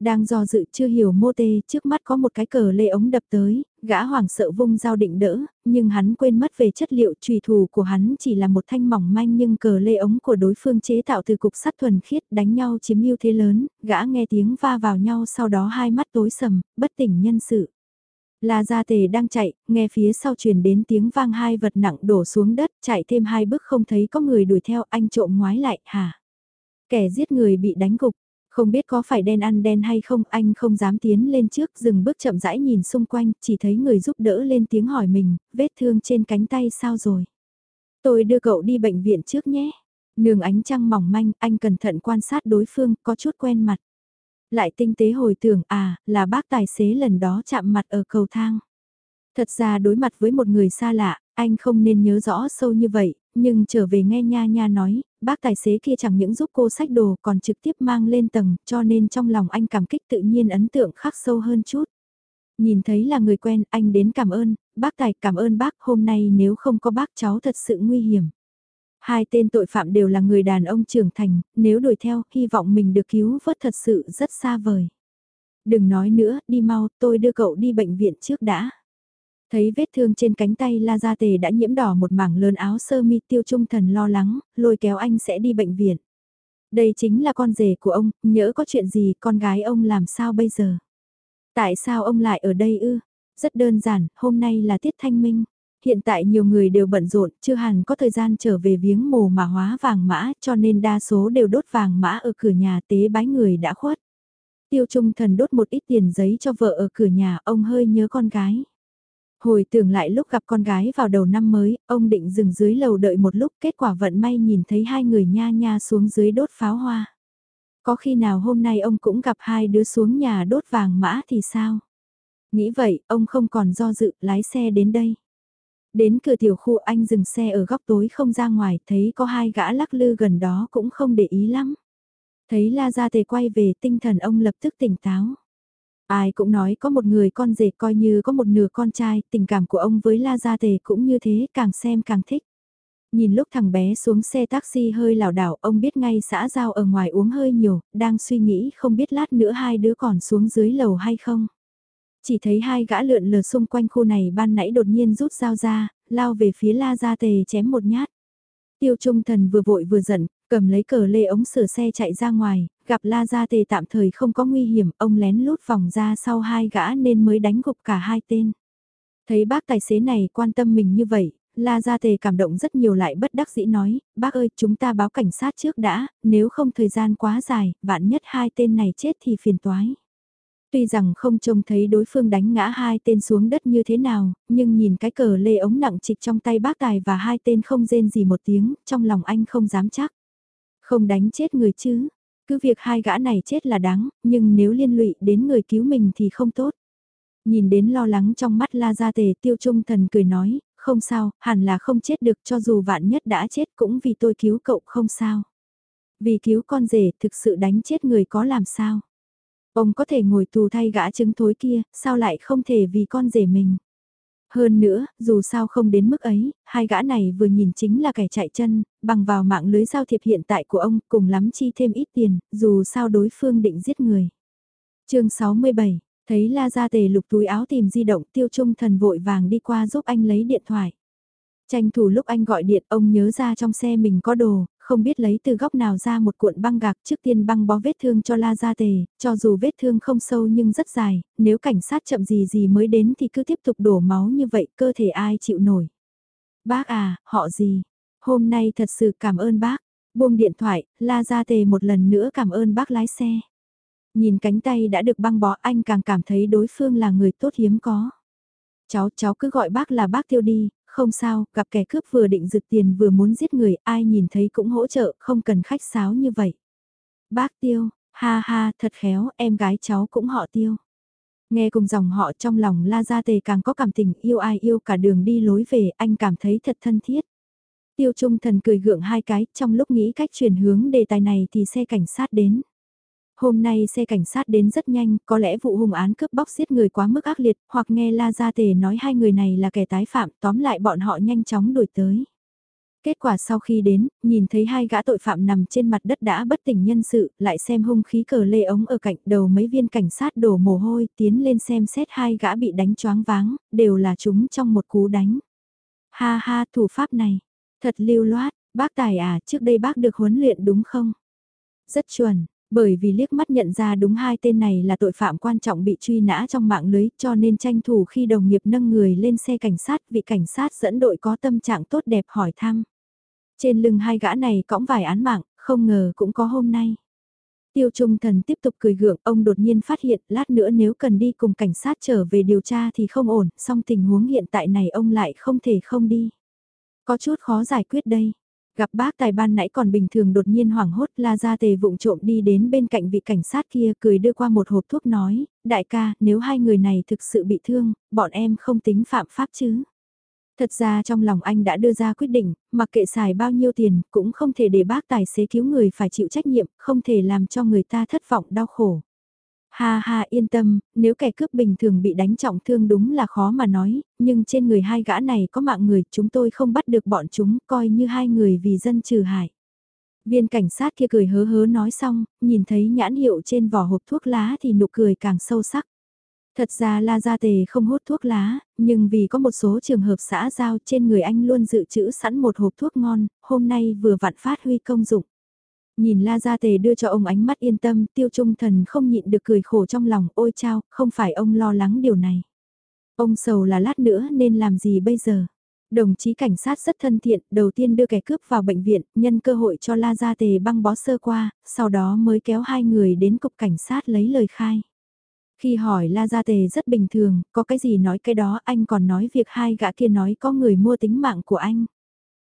Đang do dự chưa hiểu mô tê, trước mắt có một cái cờ lê ống đập tới, gã hoảng sợ vung dao định đỡ, nhưng hắn quên mất về chất liệu trùy thủ của hắn chỉ là một thanh mỏng manh nhưng cờ lê ống của đối phương chế tạo từ cục sắt thuần khiết đánh nhau chiếm ưu thế lớn, gã nghe tiếng va vào nhau sau đó hai mắt tối sầm, bất tỉnh nhân sự. La Gia Tề đang chạy, nghe phía sau truyền đến tiếng vang hai vật nặng đổ xuống đất, chạy thêm hai bước không thấy có người đuổi theo, anh trộm ngoái lại, hả? Kẻ giết người bị đánh gục, không biết có phải đen ăn đen hay không, anh không dám tiến lên trước, dừng bước chậm rãi nhìn xung quanh, chỉ thấy người giúp đỡ lên tiếng hỏi mình, vết thương trên cánh tay sao rồi? Tôi đưa cậu đi bệnh viện trước nhé. Nương ánh trăng mỏng manh, anh cẩn thận quan sát đối phương, có chút quen mặt. Lại tinh tế hồi tưởng à, là bác tài xế lần đó chạm mặt ở cầu thang. Thật ra đối mặt với một người xa lạ, anh không nên nhớ rõ sâu như vậy, nhưng trở về nghe nha nha nói, bác tài xế kia chẳng những giúp cô sách đồ còn trực tiếp mang lên tầng, cho nên trong lòng anh cảm kích tự nhiên ấn tượng khắc sâu hơn chút. Nhìn thấy là người quen, anh đến cảm ơn, bác tài cảm ơn bác, hôm nay nếu không có bác cháu thật sự nguy hiểm. Hai tên tội phạm đều là người đàn ông trưởng thành, nếu đuổi theo, hy vọng mình được cứu vớt thật sự rất xa vời. Đừng nói nữa, đi mau, tôi đưa cậu đi bệnh viện trước đã. Thấy vết thương trên cánh tay La Gia Tề đã nhiễm đỏ một mảng lớn áo sơ mi tiêu trung thần lo lắng, lôi kéo anh sẽ đi bệnh viện. Đây chính là con rể của ông, nhỡ có chuyện gì con gái ông làm sao bây giờ? Tại sao ông lại ở đây ư? Rất đơn giản, hôm nay là tiết thanh minh. Hiện tại nhiều người đều bận rộn, chưa hẳn có thời gian trở về viếng mồ mà hóa vàng mã cho nên đa số đều đốt vàng mã ở cửa nhà tế bái người đã khuất. Tiêu Trung Thần đốt một ít tiền giấy cho vợ ở cửa nhà, ông hơi nhớ con gái. Hồi tưởng lại lúc gặp con gái vào đầu năm mới, ông định dừng dưới lầu đợi một lúc kết quả vận may nhìn thấy hai người nha nha xuống dưới đốt pháo hoa. Có khi nào hôm nay ông cũng gặp hai đứa xuống nhà đốt vàng mã thì sao? Nghĩ vậy, ông không còn do dự, lái xe đến đây. Đến cửa tiểu khu anh dừng xe ở góc tối không ra ngoài, thấy có hai gã lắc lư gần đó cũng không để ý lắm. Thấy La Gia Tề quay về tinh thần ông lập tức tỉnh táo. Ai cũng nói có một người con rể coi như có một nửa con trai, tình cảm của ông với La Gia Tề cũng như thế, càng xem càng thích. Nhìn lúc thằng bé xuống xe taxi hơi lảo đảo, ông biết ngay xã giao ở ngoài uống hơi nhiều, đang suy nghĩ không biết lát nữa hai đứa còn xuống dưới lầu hay không. Chỉ thấy hai gã lượn lờ xung quanh khu này ban nãy đột nhiên rút dao ra, lao về phía la gia tề chém một nhát. Tiêu trung thần vừa vội vừa giận, cầm lấy cờ lê ống sửa xe chạy ra ngoài, gặp la gia tề tạm thời không có nguy hiểm, ông lén lút vòng ra sau hai gã nên mới đánh gục cả hai tên. Thấy bác tài xế này quan tâm mình như vậy, La Gia Tề cảm động rất nhiều lại bất đắc dĩ nói, bác ơi chúng ta báo cảnh sát trước đã, nếu không thời gian quá dài, vạn nhất hai tên này chết thì phiền toái. Tuy rằng không trông thấy đối phương đánh ngã hai tên xuống đất như thế nào, nhưng nhìn cái cờ lê ống nặng trịch trong tay bác tài và hai tên không rên gì một tiếng, trong lòng anh không dám chắc. Không đánh chết người chứ, cứ việc hai gã này chết là đáng, nhưng nếu liên lụy đến người cứu mình thì không tốt. Nhìn đến lo lắng trong mắt la gia tề tiêu trung thần cười nói, không sao, hẳn là không chết được cho dù vạn nhất đã chết cũng vì tôi cứu cậu không sao. Vì cứu con rể thực sự đánh chết người có làm sao. Ông có thể ngồi tù thay gã trứng thối kia, sao lại không thể vì con rể mình. Hơn nữa, dù sao không đến mức ấy, hai gã này vừa nhìn chính là kẻ chạy chân, bằng vào mạng lưới giao thiệp hiện tại của ông cùng lắm chi thêm ít tiền, dù sao đối phương định giết người. chương 67, thấy La Gia Tề lục túi áo tìm di động tiêu trung thần vội vàng đi qua giúp anh lấy điện thoại. Tranh thủ lúc anh gọi điện ông nhớ ra trong xe mình có đồ, không biết lấy từ góc nào ra một cuộn băng gạc trước tiên băng bó vết thương cho La Gia Tề, cho dù vết thương không sâu nhưng rất dài, nếu cảnh sát chậm gì gì mới đến thì cứ tiếp tục đổ máu như vậy cơ thể ai chịu nổi. Bác à, họ gì? Hôm nay thật sự cảm ơn bác. Buông điện thoại, La Gia Tề một lần nữa cảm ơn bác lái xe. Nhìn cánh tay đã được băng bó anh càng cảm thấy đối phương là người tốt hiếm có. Cháu, cháu cứ gọi bác là bác tiêu đi, không sao, gặp kẻ cướp vừa định rực tiền vừa muốn giết người, ai nhìn thấy cũng hỗ trợ, không cần khách sáo như vậy. Bác tiêu, ha ha, thật khéo, em gái cháu cũng họ tiêu. Nghe cùng dòng họ trong lòng La Gia Tề càng có cảm tình yêu ai yêu cả đường đi lối về, anh cảm thấy thật thân thiết. Tiêu Trung Thần cười gượng hai cái, trong lúc nghĩ cách chuyển hướng đề tài này thì xe cảnh sát đến. Hôm nay xe cảnh sát đến rất nhanh, có lẽ vụ hung án cướp bóc giết người quá mức ác liệt, hoặc nghe La Gia Tề nói hai người này là kẻ tái phạm, tóm lại bọn họ nhanh chóng đuổi tới. Kết quả sau khi đến, nhìn thấy hai gã tội phạm nằm trên mặt đất đã bất tỉnh nhân sự, lại xem hung khí cờ lê ống ở cạnh đầu mấy viên cảnh sát đổ mồ hôi, tiến lên xem xét hai gã bị đánh choáng váng, đều là chúng trong một cú đánh. Ha ha, thủ pháp này, thật lưu loát, bác tài à, trước đây bác được huấn luyện đúng không? Rất chuẩn, bởi vì liếc mắt nhận ra đúng hai tên này là tội phạm quan trọng bị truy nã trong mạng lưới cho nên tranh thủ khi đồng nghiệp nâng người lên xe cảnh sát vị cảnh sát dẫn đội có tâm trạng tốt đẹp hỏi thăm. Trên lưng hai gã này cõng vài án mạng, không ngờ cũng có hôm nay. Tiêu Trung Thần tiếp tục cười gượng, ông đột nhiên phát hiện lát nữa nếu cần đi cùng cảnh sát trở về điều tra thì không ổn, song tình huống hiện tại này ông lại không thể không đi. Có chút khó giải quyết đây. Gặp bác tài ban nãy còn bình thường đột nhiên hoảng hốt la ra tề vụng trộm đi đến bên cạnh vị cảnh sát kia cười đưa qua một hộp thuốc nói, đại ca, nếu hai người này thực sự bị thương, bọn em không tính phạm pháp chứ. Thật ra trong lòng anh đã đưa ra quyết định, mặc kệ xài bao nhiêu tiền, cũng không thể để bác tài xế cứu người phải chịu trách nhiệm, không thể làm cho người ta thất vọng đau khổ. Ha ha yên tâm, nếu kẻ cướp bình thường bị đánh trọng thương đúng là khó mà nói, nhưng trên người hai gã này có mạng người chúng tôi không bắt được bọn chúng coi như hai người vì dân trừ hại. Viên cảnh sát kia cười hớ hớ nói xong, nhìn thấy nhãn hiệu trên vỏ hộp thuốc lá thì nụ cười càng sâu sắc. Thật ra La Gia Tề không hút thuốc lá, nhưng vì có một số trường hợp xã giao trên người anh luôn dự trữ sẵn một hộp thuốc ngon, hôm nay vừa vặn phát huy công dụng. Nhìn La Gia Tề đưa cho ông ánh mắt yên tâm, tiêu trung thần không nhịn được cười khổ trong lòng, ôi chao, không phải ông lo lắng điều này. Ông sầu là lát nữa nên làm gì bây giờ? Đồng chí cảnh sát rất thân thiện, đầu tiên đưa kẻ cướp vào bệnh viện, nhân cơ hội cho La Gia Tề băng bó sơ qua, sau đó mới kéo hai người đến cục cảnh sát lấy lời khai. Khi hỏi La Gia Tề rất bình thường, có cái gì nói cái đó anh còn nói việc hai gã kia nói có người mua tính mạng của anh.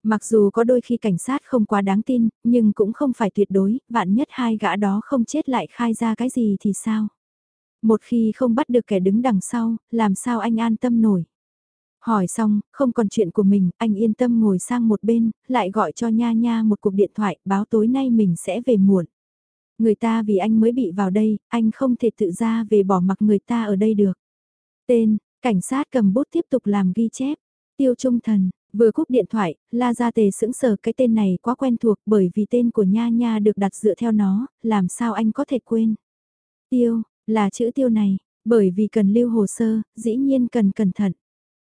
Mặc dù có đôi khi cảnh sát không quá đáng tin, nhưng cũng không phải tuyệt đối, vạn nhất hai gã đó không chết lại khai ra cái gì thì sao? Một khi không bắt được kẻ đứng đằng sau, làm sao anh an tâm nổi? Hỏi xong, không còn chuyện của mình, anh yên tâm ngồi sang một bên, lại gọi cho Nha Nha một cuộc điện thoại, báo tối nay mình sẽ về muộn. Người ta vì anh mới bị vào đây, anh không thể tự ra về bỏ mặc người ta ở đây được. Tên, cảnh sát cầm bút tiếp tục làm ghi chép. Tiêu Trung Thần, Vừa cúp điện thoại, La Gia Tề sững sờ cái tên này quá quen thuộc bởi vì tên của Nha Nha được đặt dựa theo nó, làm sao anh có thể quên. Tiêu, là chữ tiêu này, bởi vì cần lưu hồ sơ, dĩ nhiên cần cẩn thận.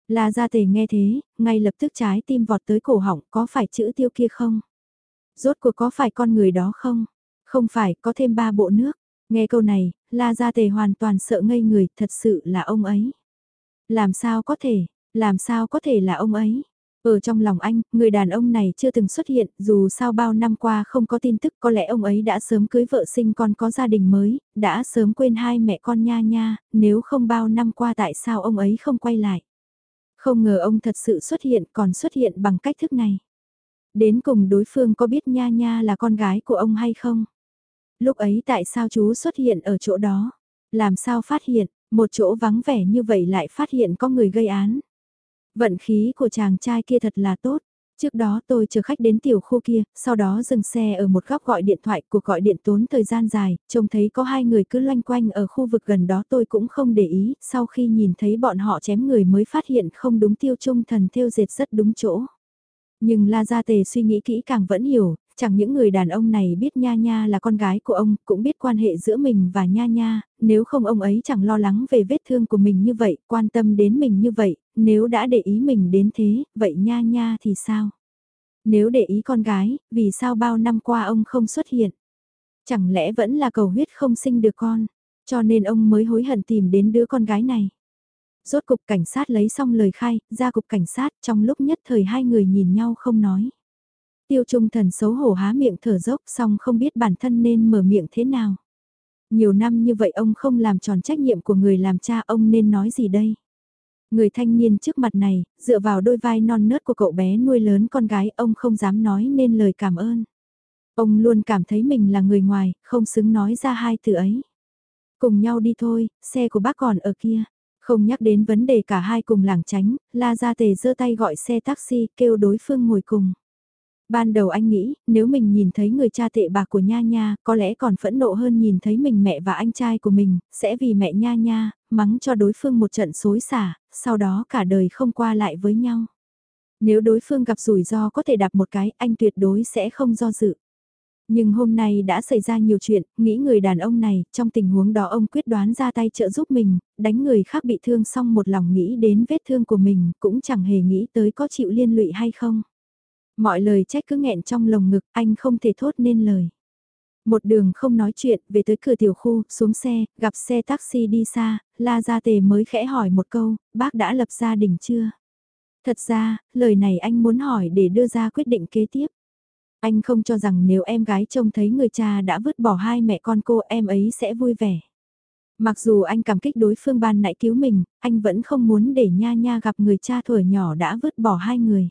La Gia Tề nghe thế, ngay lập tức trái tim vọt tới cổ họng có phải chữ tiêu kia không? Rốt cuộc có phải con người đó không? Không phải, có thêm ba bộ nước. Nghe câu này, La Gia Tề hoàn toàn sợ ngây người, thật sự là ông ấy. Làm sao có thể, làm sao có thể là ông ấy? Ở trong lòng anh, người đàn ông này chưa từng xuất hiện, dù sao bao năm qua không có tin tức có lẽ ông ấy đã sớm cưới vợ sinh con có gia đình mới, đã sớm quên hai mẹ con nha nha, nếu không bao năm qua tại sao ông ấy không quay lại. Không ngờ ông thật sự xuất hiện còn xuất hiện bằng cách thức này. Đến cùng đối phương có biết nha nha là con gái của ông hay không? Lúc ấy tại sao chú xuất hiện ở chỗ đó? Làm sao phát hiện, một chỗ vắng vẻ như vậy lại phát hiện có người gây án? Vận khí của chàng trai kia thật là tốt. Trước đó tôi chờ khách đến tiểu khu kia, sau đó dừng xe ở một góc gọi điện thoại, cuộc gọi điện tốn thời gian dài, trông thấy có hai người cứ loanh quanh ở khu vực gần đó tôi cũng không để ý, sau khi nhìn thấy bọn họ chém người mới phát hiện không đúng tiêu trung thần theo dệt rất đúng chỗ. Nhưng La Gia Tề suy nghĩ kỹ càng vẫn hiểu, chẳng những người đàn ông này biết Nha Nha là con gái của ông, cũng biết quan hệ giữa mình và Nha Nha, nếu không ông ấy chẳng lo lắng về vết thương của mình như vậy, quan tâm đến mình như vậy, nếu đã để ý mình đến thế, vậy Nha Nha thì sao? Nếu để ý con gái, vì sao bao năm qua ông không xuất hiện? Chẳng lẽ vẫn là cầu huyết không sinh được con, cho nên ông mới hối hận tìm đến đứa con gái này? Rốt cục cảnh sát lấy xong lời khai, ra cục cảnh sát trong lúc nhất thời hai người nhìn nhau không nói. Tiêu trung thần xấu hổ há miệng thở dốc xong không biết bản thân nên mở miệng thế nào. Nhiều năm như vậy ông không làm tròn trách nhiệm của người làm cha ông nên nói gì đây? Người thanh niên trước mặt này, dựa vào đôi vai non nớt của cậu bé nuôi lớn con gái ông không dám nói nên lời cảm ơn. Ông luôn cảm thấy mình là người ngoài, không xứng nói ra hai từ ấy. Cùng nhau đi thôi, xe của bác còn ở kia. Không nhắc đến vấn đề cả hai cùng làng tránh, La Gia Tề giơ tay gọi xe taxi kêu đối phương ngồi cùng. Ban đầu anh nghĩ, nếu mình nhìn thấy người cha tệ bạc của Nha Nha, có lẽ còn phẫn nộ hơn nhìn thấy mình mẹ và anh trai của mình, sẽ vì mẹ Nha Nha, mắng cho đối phương một trận xối xả, sau đó cả đời không qua lại với nhau. Nếu đối phương gặp rủi ro có thể đạp một cái, anh tuyệt đối sẽ không do dự. Nhưng hôm nay đã xảy ra nhiều chuyện, nghĩ người đàn ông này, trong tình huống đó ông quyết đoán ra tay trợ giúp mình, đánh người khác bị thương xong một lòng nghĩ đến vết thương của mình, cũng chẳng hề nghĩ tới có chịu liên lụy hay không. Mọi lời trách cứ nghẹn trong lồng ngực, anh không thể thốt nên lời. Một đường không nói chuyện, về tới cửa tiểu khu, xuống xe, gặp xe taxi đi xa, La Gia Tề mới khẽ hỏi một câu, bác đã lập gia đình chưa? Thật ra, lời này anh muốn hỏi để đưa ra quyết định kế tiếp. Anh không cho rằng nếu em gái trông thấy người cha đã vứt bỏ hai mẹ con cô em ấy sẽ vui vẻ. Mặc dù anh cảm kích đối phương ban nãy cứu mình, anh vẫn không muốn để Nha Nha gặp người cha tuổi nhỏ đã vứt bỏ hai người.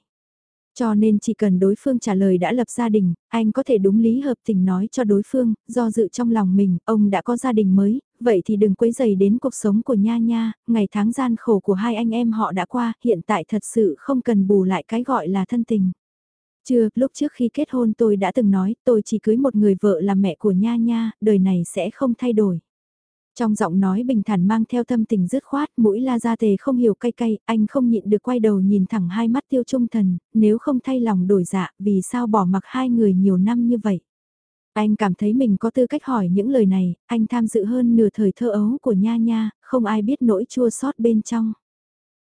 Cho nên chỉ cần đối phương trả lời đã lập gia đình, anh có thể đúng lý hợp tình nói cho đối phương, do dự trong lòng mình, ông đã có gia đình mới, vậy thì đừng quấy dày đến cuộc sống của Nha Nha, ngày tháng gian khổ của hai anh em họ đã qua, hiện tại thật sự không cần bù lại cái gọi là thân tình. Chưa, lúc trước khi kết hôn tôi đã từng nói tôi chỉ cưới một người vợ là mẹ của Nha Nha, đời này sẽ không thay đổi. Trong giọng nói bình thản mang theo tâm tình dứt khoát, mũi la ra tề không hiểu cay cay, anh không nhịn được quay đầu nhìn thẳng hai mắt tiêu trung thần, nếu không thay lòng đổi dạ, vì sao bỏ mặc hai người nhiều năm như vậy. Anh cảm thấy mình có tư cách hỏi những lời này, anh tham dự hơn nửa thời thơ ấu của Nha Nha, không ai biết nỗi chua xót bên trong.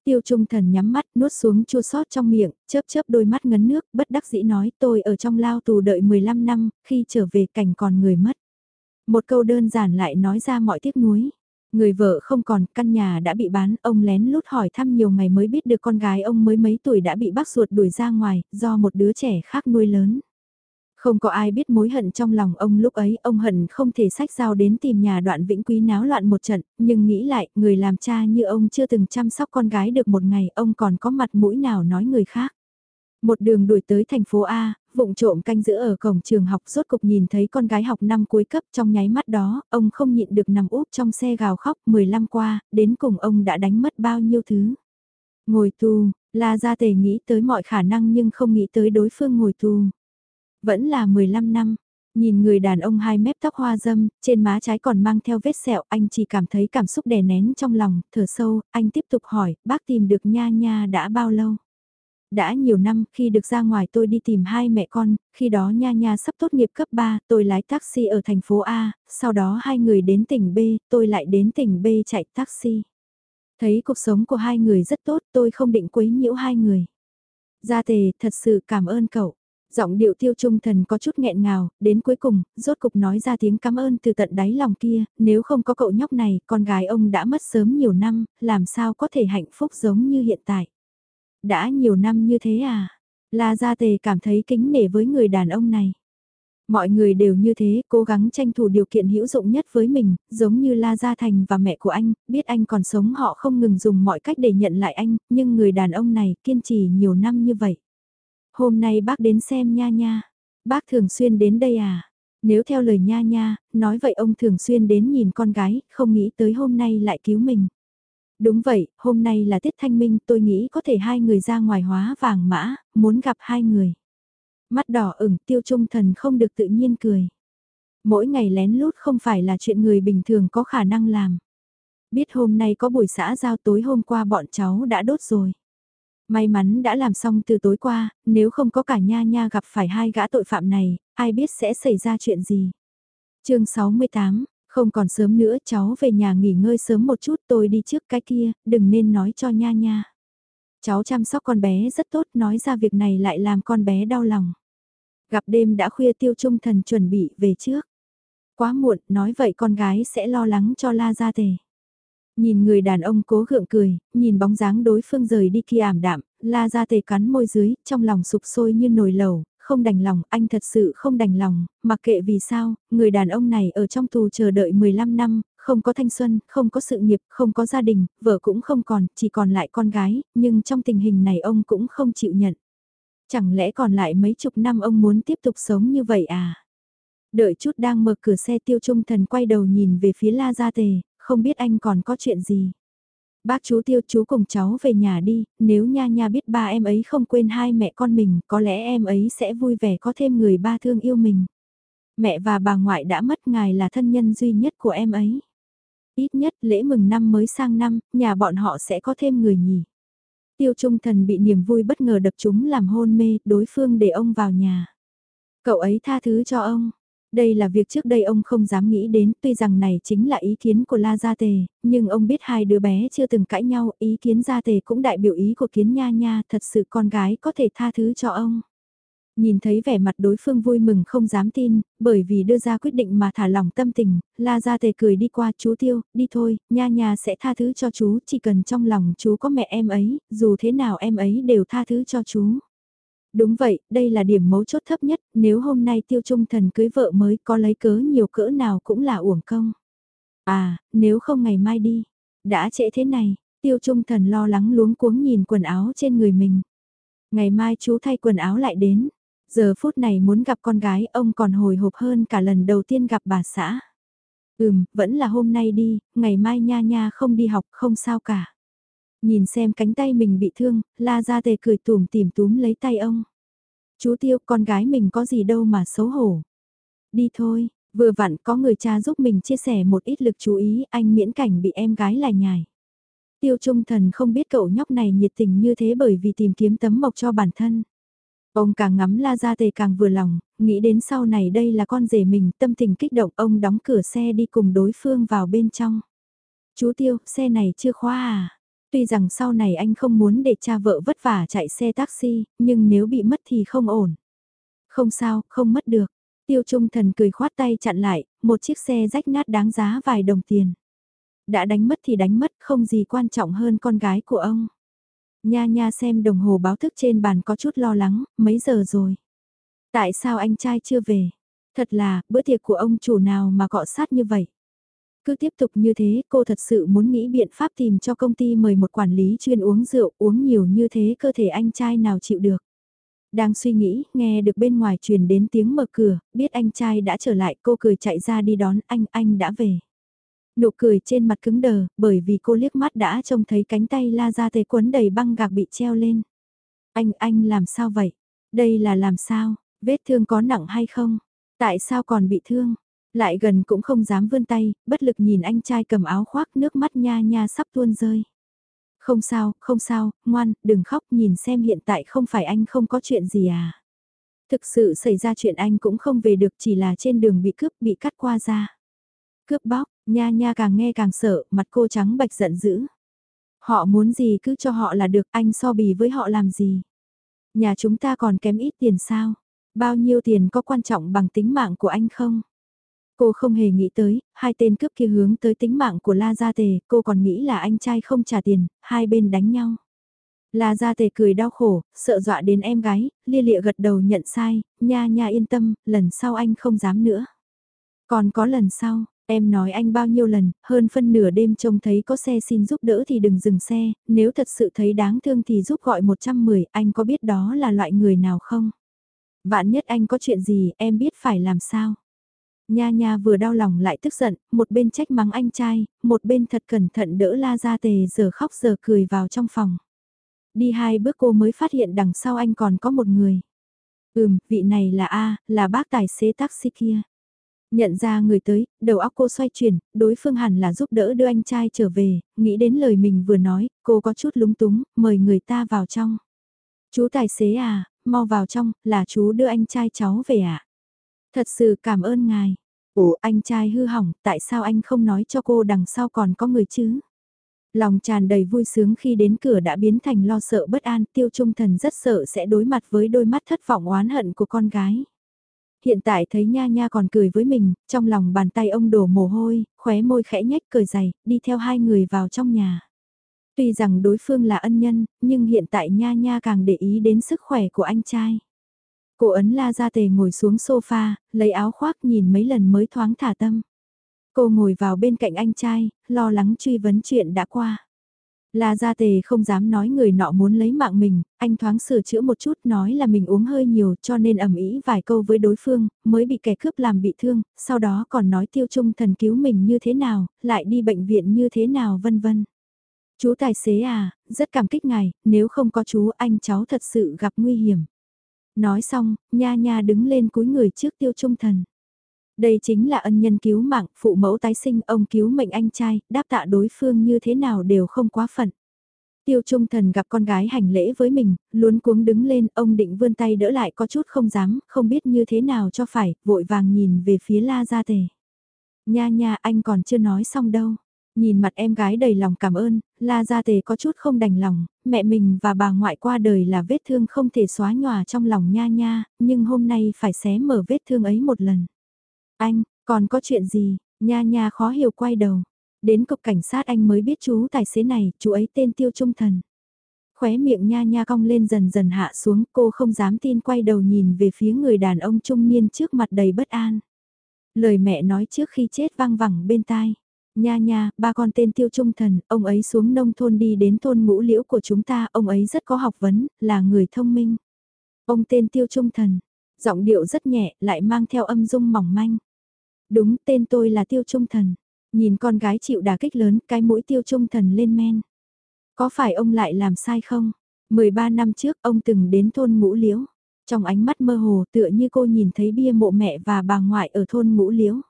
Tiêu trung thần nhắm mắt nuốt xuống chua sót trong miệng, chớp chớp đôi mắt ngấn nước, bất đắc dĩ nói tôi ở trong lao tù đợi 15 năm, khi trở về cảnh còn người mất. Một câu đơn giản lại nói ra mọi tiếc nuối. Người vợ không còn, căn nhà đã bị bán, ông lén lút hỏi thăm nhiều ngày mới biết được con gái ông mới mấy tuổi đã bị bác ruột đuổi ra ngoài, do một đứa trẻ khác nuôi lớn. Không có ai biết mối hận trong lòng ông lúc ấy, ông hận không thể sách dao đến tìm nhà đoạn vĩnh quý náo loạn một trận, nhưng nghĩ lại, người làm cha như ông chưa từng chăm sóc con gái được một ngày, ông còn có mặt mũi nào nói người khác. Một đường đuổi tới thành phố A, vụng trộm canh giữ ở cổng trường học rốt cục nhìn thấy con gái học năm cuối cấp trong nháy mắt đó, ông không nhịn được nằm úp trong xe gào khóc 15 qua, đến cùng ông đã đánh mất bao nhiêu thứ. Ngồi tù, La Gia Tề nghĩ tới mọi khả năng nhưng không nghĩ tới đối phương ngồi tù. Vẫn là 15 năm, nhìn người đàn ông hai mép tóc hoa dâm, trên má trái còn mang theo vết sẹo, anh chỉ cảm thấy cảm xúc đè nén trong lòng, thở sâu, anh tiếp tục hỏi, bác tìm được nha nha đã bao lâu? Đã nhiều năm, khi được ra ngoài tôi đi tìm hai mẹ con, khi đó Nha Nha sắp tốt nghiệp cấp 3, tôi lái taxi ở thành phố A, sau đó hai người đến tỉnh B, tôi lại đến tỉnh B chạy taxi. Thấy cuộc sống của hai người rất tốt, tôi không định quấy nhiễu hai người. Gia tề, thật sự cảm ơn cậu. Giọng điệu tiêu trung thần có chút nghẹn ngào, đến cuối cùng, rốt cục nói ra tiếng cảm ơn từ tận đáy lòng kia, nếu không có cậu nhóc này, con gái ông đã mất sớm nhiều năm, làm sao có thể hạnh phúc giống như hiện tại. Đã nhiều năm như thế à? La Gia Tề cảm thấy kính nể với người đàn ông này. Mọi người đều như thế, cố gắng tranh thủ điều kiện hữu dụng nhất với mình, giống như La Gia Thành và mẹ của anh, biết anh còn sống họ không ngừng dùng mọi cách để nhận lại anh, nhưng người đàn ông này kiên trì nhiều năm như vậy. Hôm nay bác đến xem nha nha. Bác thường xuyên đến đây à? Nếu theo lời nha nha, nói vậy ông thường xuyên đến nhìn con gái, không nghĩ tới hôm nay lại cứu mình. Đúng vậy, hôm nay là tiết thanh minh tôi nghĩ có thể hai người ra ngoài hóa vàng mã, muốn gặp hai người. Mắt đỏ ửng tiêu trung thần không được tự nhiên cười. Mỗi ngày lén lút không phải là chuyện người bình thường có khả năng làm. Biết hôm nay có buổi xã giao tối hôm qua bọn cháu đã đốt rồi. May mắn đã làm xong từ tối qua, nếu không có cả nha nha gặp phải hai gã tội phạm này, ai biết sẽ xảy ra chuyện gì. chương 68, không còn sớm nữa cháu về nhà nghỉ ngơi sớm một chút tôi đi trước cái kia, đừng nên nói cho nha nha. Cháu chăm sóc con bé rất tốt nói ra việc này lại làm con bé đau lòng. Gặp đêm đã khuya tiêu trung thần chuẩn bị về trước. Quá muộn, nói vậy con gái sẽ lo lắng cho la gia tề. Nhìn người đàn ông cố gượng cười, nhìn bóng dáng đối phương rời đi kia ảm đạm, la ra tề cắn môi dưới, trong lòng sụp sôi như nồi lẩu, không đành lòng, anh thật sự không đành lòng, mặc kệ vì sao, người đàn ông này ở trong tù chờ đợi 15 năm, không có thanh xuân, không có sự nghiệp, không có gia đình, vợ cũng không còn, chỉ còn lại con gái, nhưng trong tình hình này ông cũng không chịu nhận. Chẳng lẽ còn lại mấy chục năm ông muốn tiếp tục sống như vậy à? Đợi chút đang mở cửa xe tiêu trung thần quay đầu nhìn về phía La Gia Tề, không biết anh còn có chuyện gì. Bác chú tiêu chú cùng cháu về nhà đi, nếu nha nha biết ba em ấy không quên hai mẹ con mình, có lẽ em ấy sẽ vui vẻ có thêm người ba thương yêu mình. Mẹ và bà ngoại đã mất ngài là thân nhân duy nhất của em ấy. Ít nhất lễ mừng năm mới sang năm, nhà bọn họ sẽ có thêm người nhỉ. Tiêu trung thần bị niềm vui bất ngờ đập chúng làm hôn mê, đối phương để ông vào nhà. Cậu ấy tha thứ cho ông, đây là việc trước đây ông không dám nghĩ đến, tuy rằng này chính là ý kiến của La Gia Tề, nhưng ông biết hai đứa bé chưa từng cãi nhau, ý kiến Gia Tề cũng đại biểu ý của kiến nha nha, thật sự con gái có thể tha thứ cho ông. Nhìn thấy vẻ mặt đối phương vui mừng không dám tin, bởi vì đưa ra quyết định mà thả lỏng tâm tình, La Gia Tề cười đi qua chú Tiêu, đi thôi, nha nha sẽ tha thứ cho chú, chỉ cần trong lòng chú có mẹ em ấy, dù thế nào em ấy đều tha thứ cho chú. Đúng vậy, đây là điểm mấu chốt thấp nhất, nếu hôm nay tiêu trung thần cưới vợ mới có lấy cớ nhiều cỡ nào cũng là uổng công. À, nếu không ngày mai đi, đã trễ thế này, tiêu trung thần lo lắng luống cuống nhìn quần áo trên người mình. Ngày mai chú thay quần áo lại đến, giờ phút này muốn gặp con gái ông còn hồi hộp hơn cả lần đầu tiên gặp bà xã. Ừm, vẫn là hôm nay đi, ngày mai nha nha không đi học không sao cả. Nhìn xem cánh tay mình bị thương, la ra tề cười tùm tìm túm lấy tay ông. Chú tiêu con gái mình có gì đâu mà xấu hổ. Đi thôi, vừa vặn có người cha giúp mình chia sẻ một ít lực chú ý anh miễn cảnh bị em gái lại nhài. Tiêu trung thần không biết cậu nhóc này nhiệt tình như thế bởi vì tìm kiếm tấm mộc cho bản thân. Ông càng ngắm la ra tề càng vừa lòng, nghĩ đến sau này đây là con rể mình, tâm tình kích động ông đóng cửa xe đi cùng đối phương vào bên trong. Chú Tiêu, xe này chưa khóa à? Tuy rằng sau này anh không muốn để cha vợ vất vả chạy xe taxi, nhưng nếu bị mất thì không ổn. Không sao, không mất được. Tiêu Trung Thần cười khoát tay chặn lại, một chiếc xe rách nát đáng giá vài đồng tiền. Đã đánh mất thì đánh mất, không gì quan trọng hơn con gái của ông. Nha nha xem đồng hồ báo thức trên bàn có chút lo lắng, mấy giờ rồi? Tại sao anh trai chưa về? Thật là, bữa tiệc của ông chủ nào mà cọ sát như vậy? Cứ tiếp tục như thế, cô thật sự muốn nghĩ biện pháp tìm cho công ty mời một quản lý chuyên uống rượu, uống nhiều như thế cơ thể anh trai nào chịu được. Đang suy nghĩ, nghe được bên ngoài truyền đến tiếng mở cửa, biết anh trai đã trở lại, cô cười chạy ra đi đón anh, anh đã về. Nụ cười trên mặt cứng đờ, bởi vì cô liếc mắt đã trông thấy cánh tay la ra tê quấn đầy băng gạc bị treo lên. Anh, anh làm sao vậy? Đây là làm sao? Vết thương có nặng hay không? Tại sao còn bị thương? Lại gần cũng không dám vươn tay, bất lực nhìn anh trai cầm áo khoác nước mắt nha nha sắp tuôn rơi. Không sao, không sao, ngoan, đừng khóc nhìn xem hiện tại không phải anh không có chuyện gì à. Thực sự xảy ra chuyện anh cũng không về được chỉ là trên đường bị cướp bị cắt qua ra. Cướp bóc, nha nha càng nghe càng sợ, mặt cô trắng bạch giận dữ. Họ muốn gì cứ cho họ là được, anh so bì với họ làm gì. Nhà chúng ta còn kém ít tiền sao? Bao nhiêu tiền có quan trọng bằng tính mạng của anh không? Cô không hề nghĩ tới, hai tên cướp kia hướng tới tính mạng của La Gia Tề, cô còn nghĩ là anh trai không trả tiền, hai bên đánh nhau. La Gia Tề cười đau khổ, sợ dọa đến em gái, lia lịa gật đầu nhận sai, nha nha yên tâm, lần sau anh không dám nữa. Còn có lần sau, em nói anh bao nhiêu lần, hơn phân nửa đêm trông thấy có xe xin giúp đỡ thì đừng dừng xe, nếu thật sự thấy đáng thương thì giúp gọi 110, anh có biết đó là loại người nào không? Vạn nhất anh có chuyện gì, em biết phải làm sao? Nha nha vừa đau lòng lại tức giận, một bên trách mắng anh trai, một bên thật cẩn thận đỡ la ra tề giờ khóc giờ cười vào trong phòng. Đi hai bước cô mới phát hiện đằng sau anh còn có một người. Ừm, vị này là A, là bác tài xế taxi kia. Nhận ra người tới, đầu óc cô xoay chuyển, đối phương hẳn là giúp đỡ đưa anh trai trở về, nghĩ đến lời mình vừa nói, cô có chút lúng túng, mời người ta vào trong. Chú tài xế à, mau vào trong, là chú đưa anh trai cháu về ạ. À? Thật sự cảm ơn ngài. Ủa anh trai hư hỏng, tại sao anh không nói cho cô đằng sau còn có người chứ? Lòng tràn đầy vui sướng khi đến cửa đã biến thành lo sợ bất an, tiêu trung thần rất sợ sẽ đối mặt với đôi mắt thất vọng oán hận của con gái. Hiện tại thấy nha nha còn cười với mình, trong lòng bàn tay ông đổ mồ hôi, khóe môi khẽ nhách cười dày, đi theo hai người vào trong nhà. Tuy rằng đối phương là ân nhân, nhưng hiện tại nha nha càng để ý đến sức khỏe của anh trai. Cô ấn la ra tề ngồi xuống sofa, lấy áo khoác nhìn mấy lần mới thoáng thả tâm. Cô ngồi vào bên cạnh anh trai, lo lắng truy vấn chuyện đã qua. La Gia Tề không dám nói người nọ muốn lấy mạng mình, anh thoáng sửa chữa một chút nói là mình uống hơi nhiều cho nên ẩm ý vài câu với đối phương, mới bị kẻ cướp làm bị thương, sau đó còn nói tiêu trung thần cứu mình như thế nào, lại đi bệnh viện như thế nào vân vân. Chú tài xế à, rất cảm kích ngài, nếu không có chú anh cháu thật sự gặp nguy hiểm. Nói xong, nha nha đứng lên cúi người trước tiêu trung thần. Đây chính là ân nhân cứu mạng, phụ mẫu tái sinh, ông cứu mệnh anh trai, đáp tạ đối phương như thế nào đều không quá phận. Tiêu Trung Thần gặp con gái hành lễ với mình, luống cuống đứng lên, ông định vươn tay đỡ lại có chút không dám, không biết như thế nào cho phải, vội vàng nhìn về phía La Gia Tề. Nha nha, anh còn chưa nói xong đâu. Nhìn mặt em gái đầy lòng cảm ơn, La Gia Tề có chút không đành lòng, mẹ mình và bà ngoại qua đời là vết thương không thể xóa nhòa trong lòng nha nha, nhưng hôm nay phải xé mở vết thương ấy một lần. Anh, còn có chuyện gì? Nha nha khó hiểu quay đầu. Đến cục cảnh sát anh mới biết chú tài xế này, chú ấy tên Tiêu Trung Thần. Khóe miệng nha nha cong lên dần dần hạ xuống, cô không dám tin quay đầu nhìn về phía người đàn ông trung niên trước mặt đầy bất an. Lời mẹ nói trước khi chết vang vẳng bên tai. Nha nha, ba con tên tiêu trung thần, ông ấy xuống nông thôn đi đến thôn ngũ liễu của chúng ta, ông ấy rất có học vấn, là người thông minh. Ông tên tiêu trung thần, giọng điệu rất nhẹ, lại mang theo âm dung mỏng manh. Đúng, tên tôi là tiêu trung thần. Nhìn con gái chịu đả kích lớn, cái mũi tiêu trung thần lên men. Có phải ông lại làm sai không? 13 năm trước ông từng đến thôn ngũ liễu. Trong ánh mắt mơ hồ tựa như cô nhìn thấy bia mộ mẹ và bà ngoại ở thôn ngũ liễu.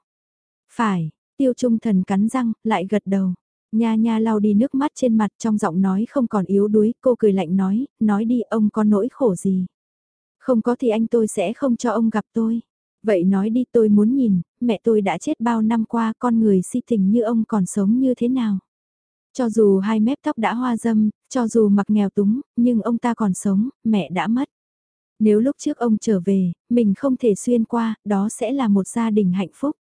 Phải, Tiêu trung thần cắn răng, lại gật đầu. Nha nha lau đi nước mắt trên mặt trong giọng nói không còn yếu đuối, cô cười lạnh nói, nói đi ông có nỗi khổ gì. Không có thì anh tôi sẽ không cho ông gặp tôi. Vậy nói đi tôi muốn nhìn, mẹ tôi đã chết bao năm qua con người si tình như ông còn sống như thế nào. Cho dù hai mép tóc đã hoa dâm, cho dù mặc nghèo túng, nhưng ông ta còn sống, mẹ đã mất. Nếu lúc trước ông trở về, mình không thể xuyên qua, đó sẽ là một gia đình hạnh phúc.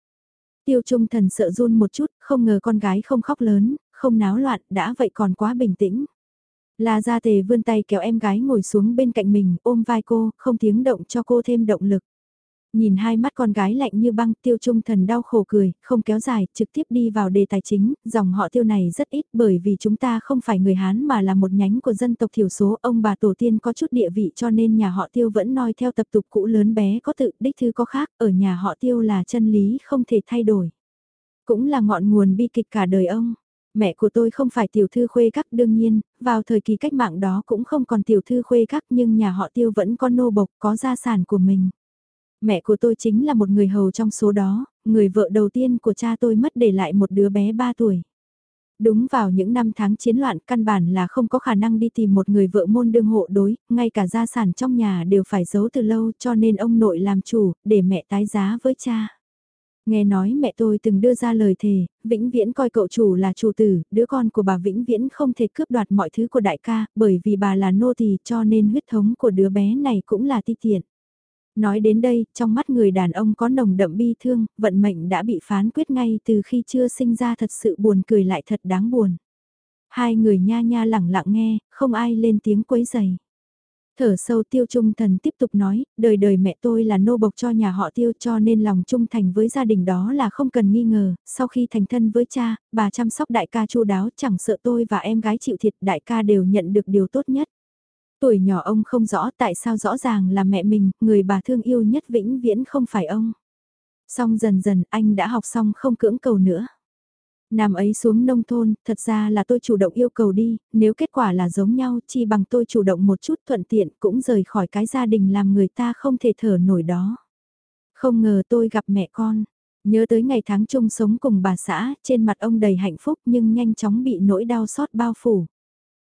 Tiêu trung thần sợ run một chút, không ngờ con gái không khóc lớn, không náo loạn, đã vậy còn quá bình tĩnh. La Gia Tề vươn tay kéo em gái ngồi xuống bên cạnh mình, ôm vai cô, không tiếng động cho cô thêm động lực. Nhìn hai mắt con gái lạnh như băng tiêu trung thần đau khổ cười, không kéo dài, trực tiếp đi vào đề tài chính, dòng họ tiêu này rất ít bởi vì chúng ta không phải người Hán mà là một nhánh của dân tộc thiểu số, ông bà tổ tiên có chút địa vị cho nên nhà họ tiêu vẫn noi theo tập tục cũ lớn bé có tự đích thư có khác, ở nhà họ tiêu là chân lý không thể thay đổi. Cũng là ngọn nguồn bi kịch cả đời ông. Mẹ của tôi không phải tiểu thư khuê các đương nhiên, vào thời kỳ cách mạng đó cũng không còn tiểu thư khuê các nhưng nhà họ tiêu vẫn có nô bộc có gia sản của mình. Mẹ của tôi chính là một người hầu trong số đó, người vợ đầu tiên của cha tôi mất để lại một đứa bé 3 tuổi. Đúng vào những năm tháng chiến loạn căn bản là không có khả năng đi tìm một người vợ môn đương hộ đối, ngay cả gia sản trong nhà đều phải giấu từ lâu cho nên ông nội làm chủ, để mẹ tái giá với cha. Nghe nói mẹ tôi từng đưa ra lời thề, vĩnh viễn coi cậu chủ là chủ tử, đứa con của bà vĩnh viễn không thể cướp đoạt mọi thứ của đại ca, bởi vì bà là nô tỳ cho nên huyết thống của đứa bé này cũng là ti tiện. Nói đến đây, trong mắt người đàn ông có nồng đậm bi thương, vận mệnh đã bị phán quyết ngay từ khi chưa sinh ra thật sự buồn cười lại thật đáng buồn. Hai người nha nha lẳng lặng nghe, không ai lên tiếng quấy giày. Thở sâu tiêu trung thần tiếp tục nói, đời đời mẹ tôi là nô bộc cho nhà họ tiêu cho nên lòng trung thành với gia đình đó là không cần nghi ngờ, sau khi thành thân với cha, bà chăm sóc đại ca chu đáo chẳng sợ tôi và em gái chịu thiệt đại ca đều nhận được điều tốt nhất. Tuổi nhỏ ông không rõ tại sao rõ ràng là mẹ mình, người bà thương yêu nhất vĩnh viễn không phải ông. Xong dần dần anh đã học xong không cưỡng cầu nữa. nam ấy xuống nông thôn, thật ra là tôi chủ động yêu cầu đi, nếu kết quả là giống nhau chi bằng tôi chủ động một chút thuận tiện cũng rời khỏi cái gia đình làm người ta không thể thở nổi đó. Không ngờ tôi gặp mẹ con, nhớ tới ngày tháng chung sống cùng bà xã, trên mặt ông đầy hạnh phúc nhưng nhanh chóng bị nỗi đau xót bao phủ.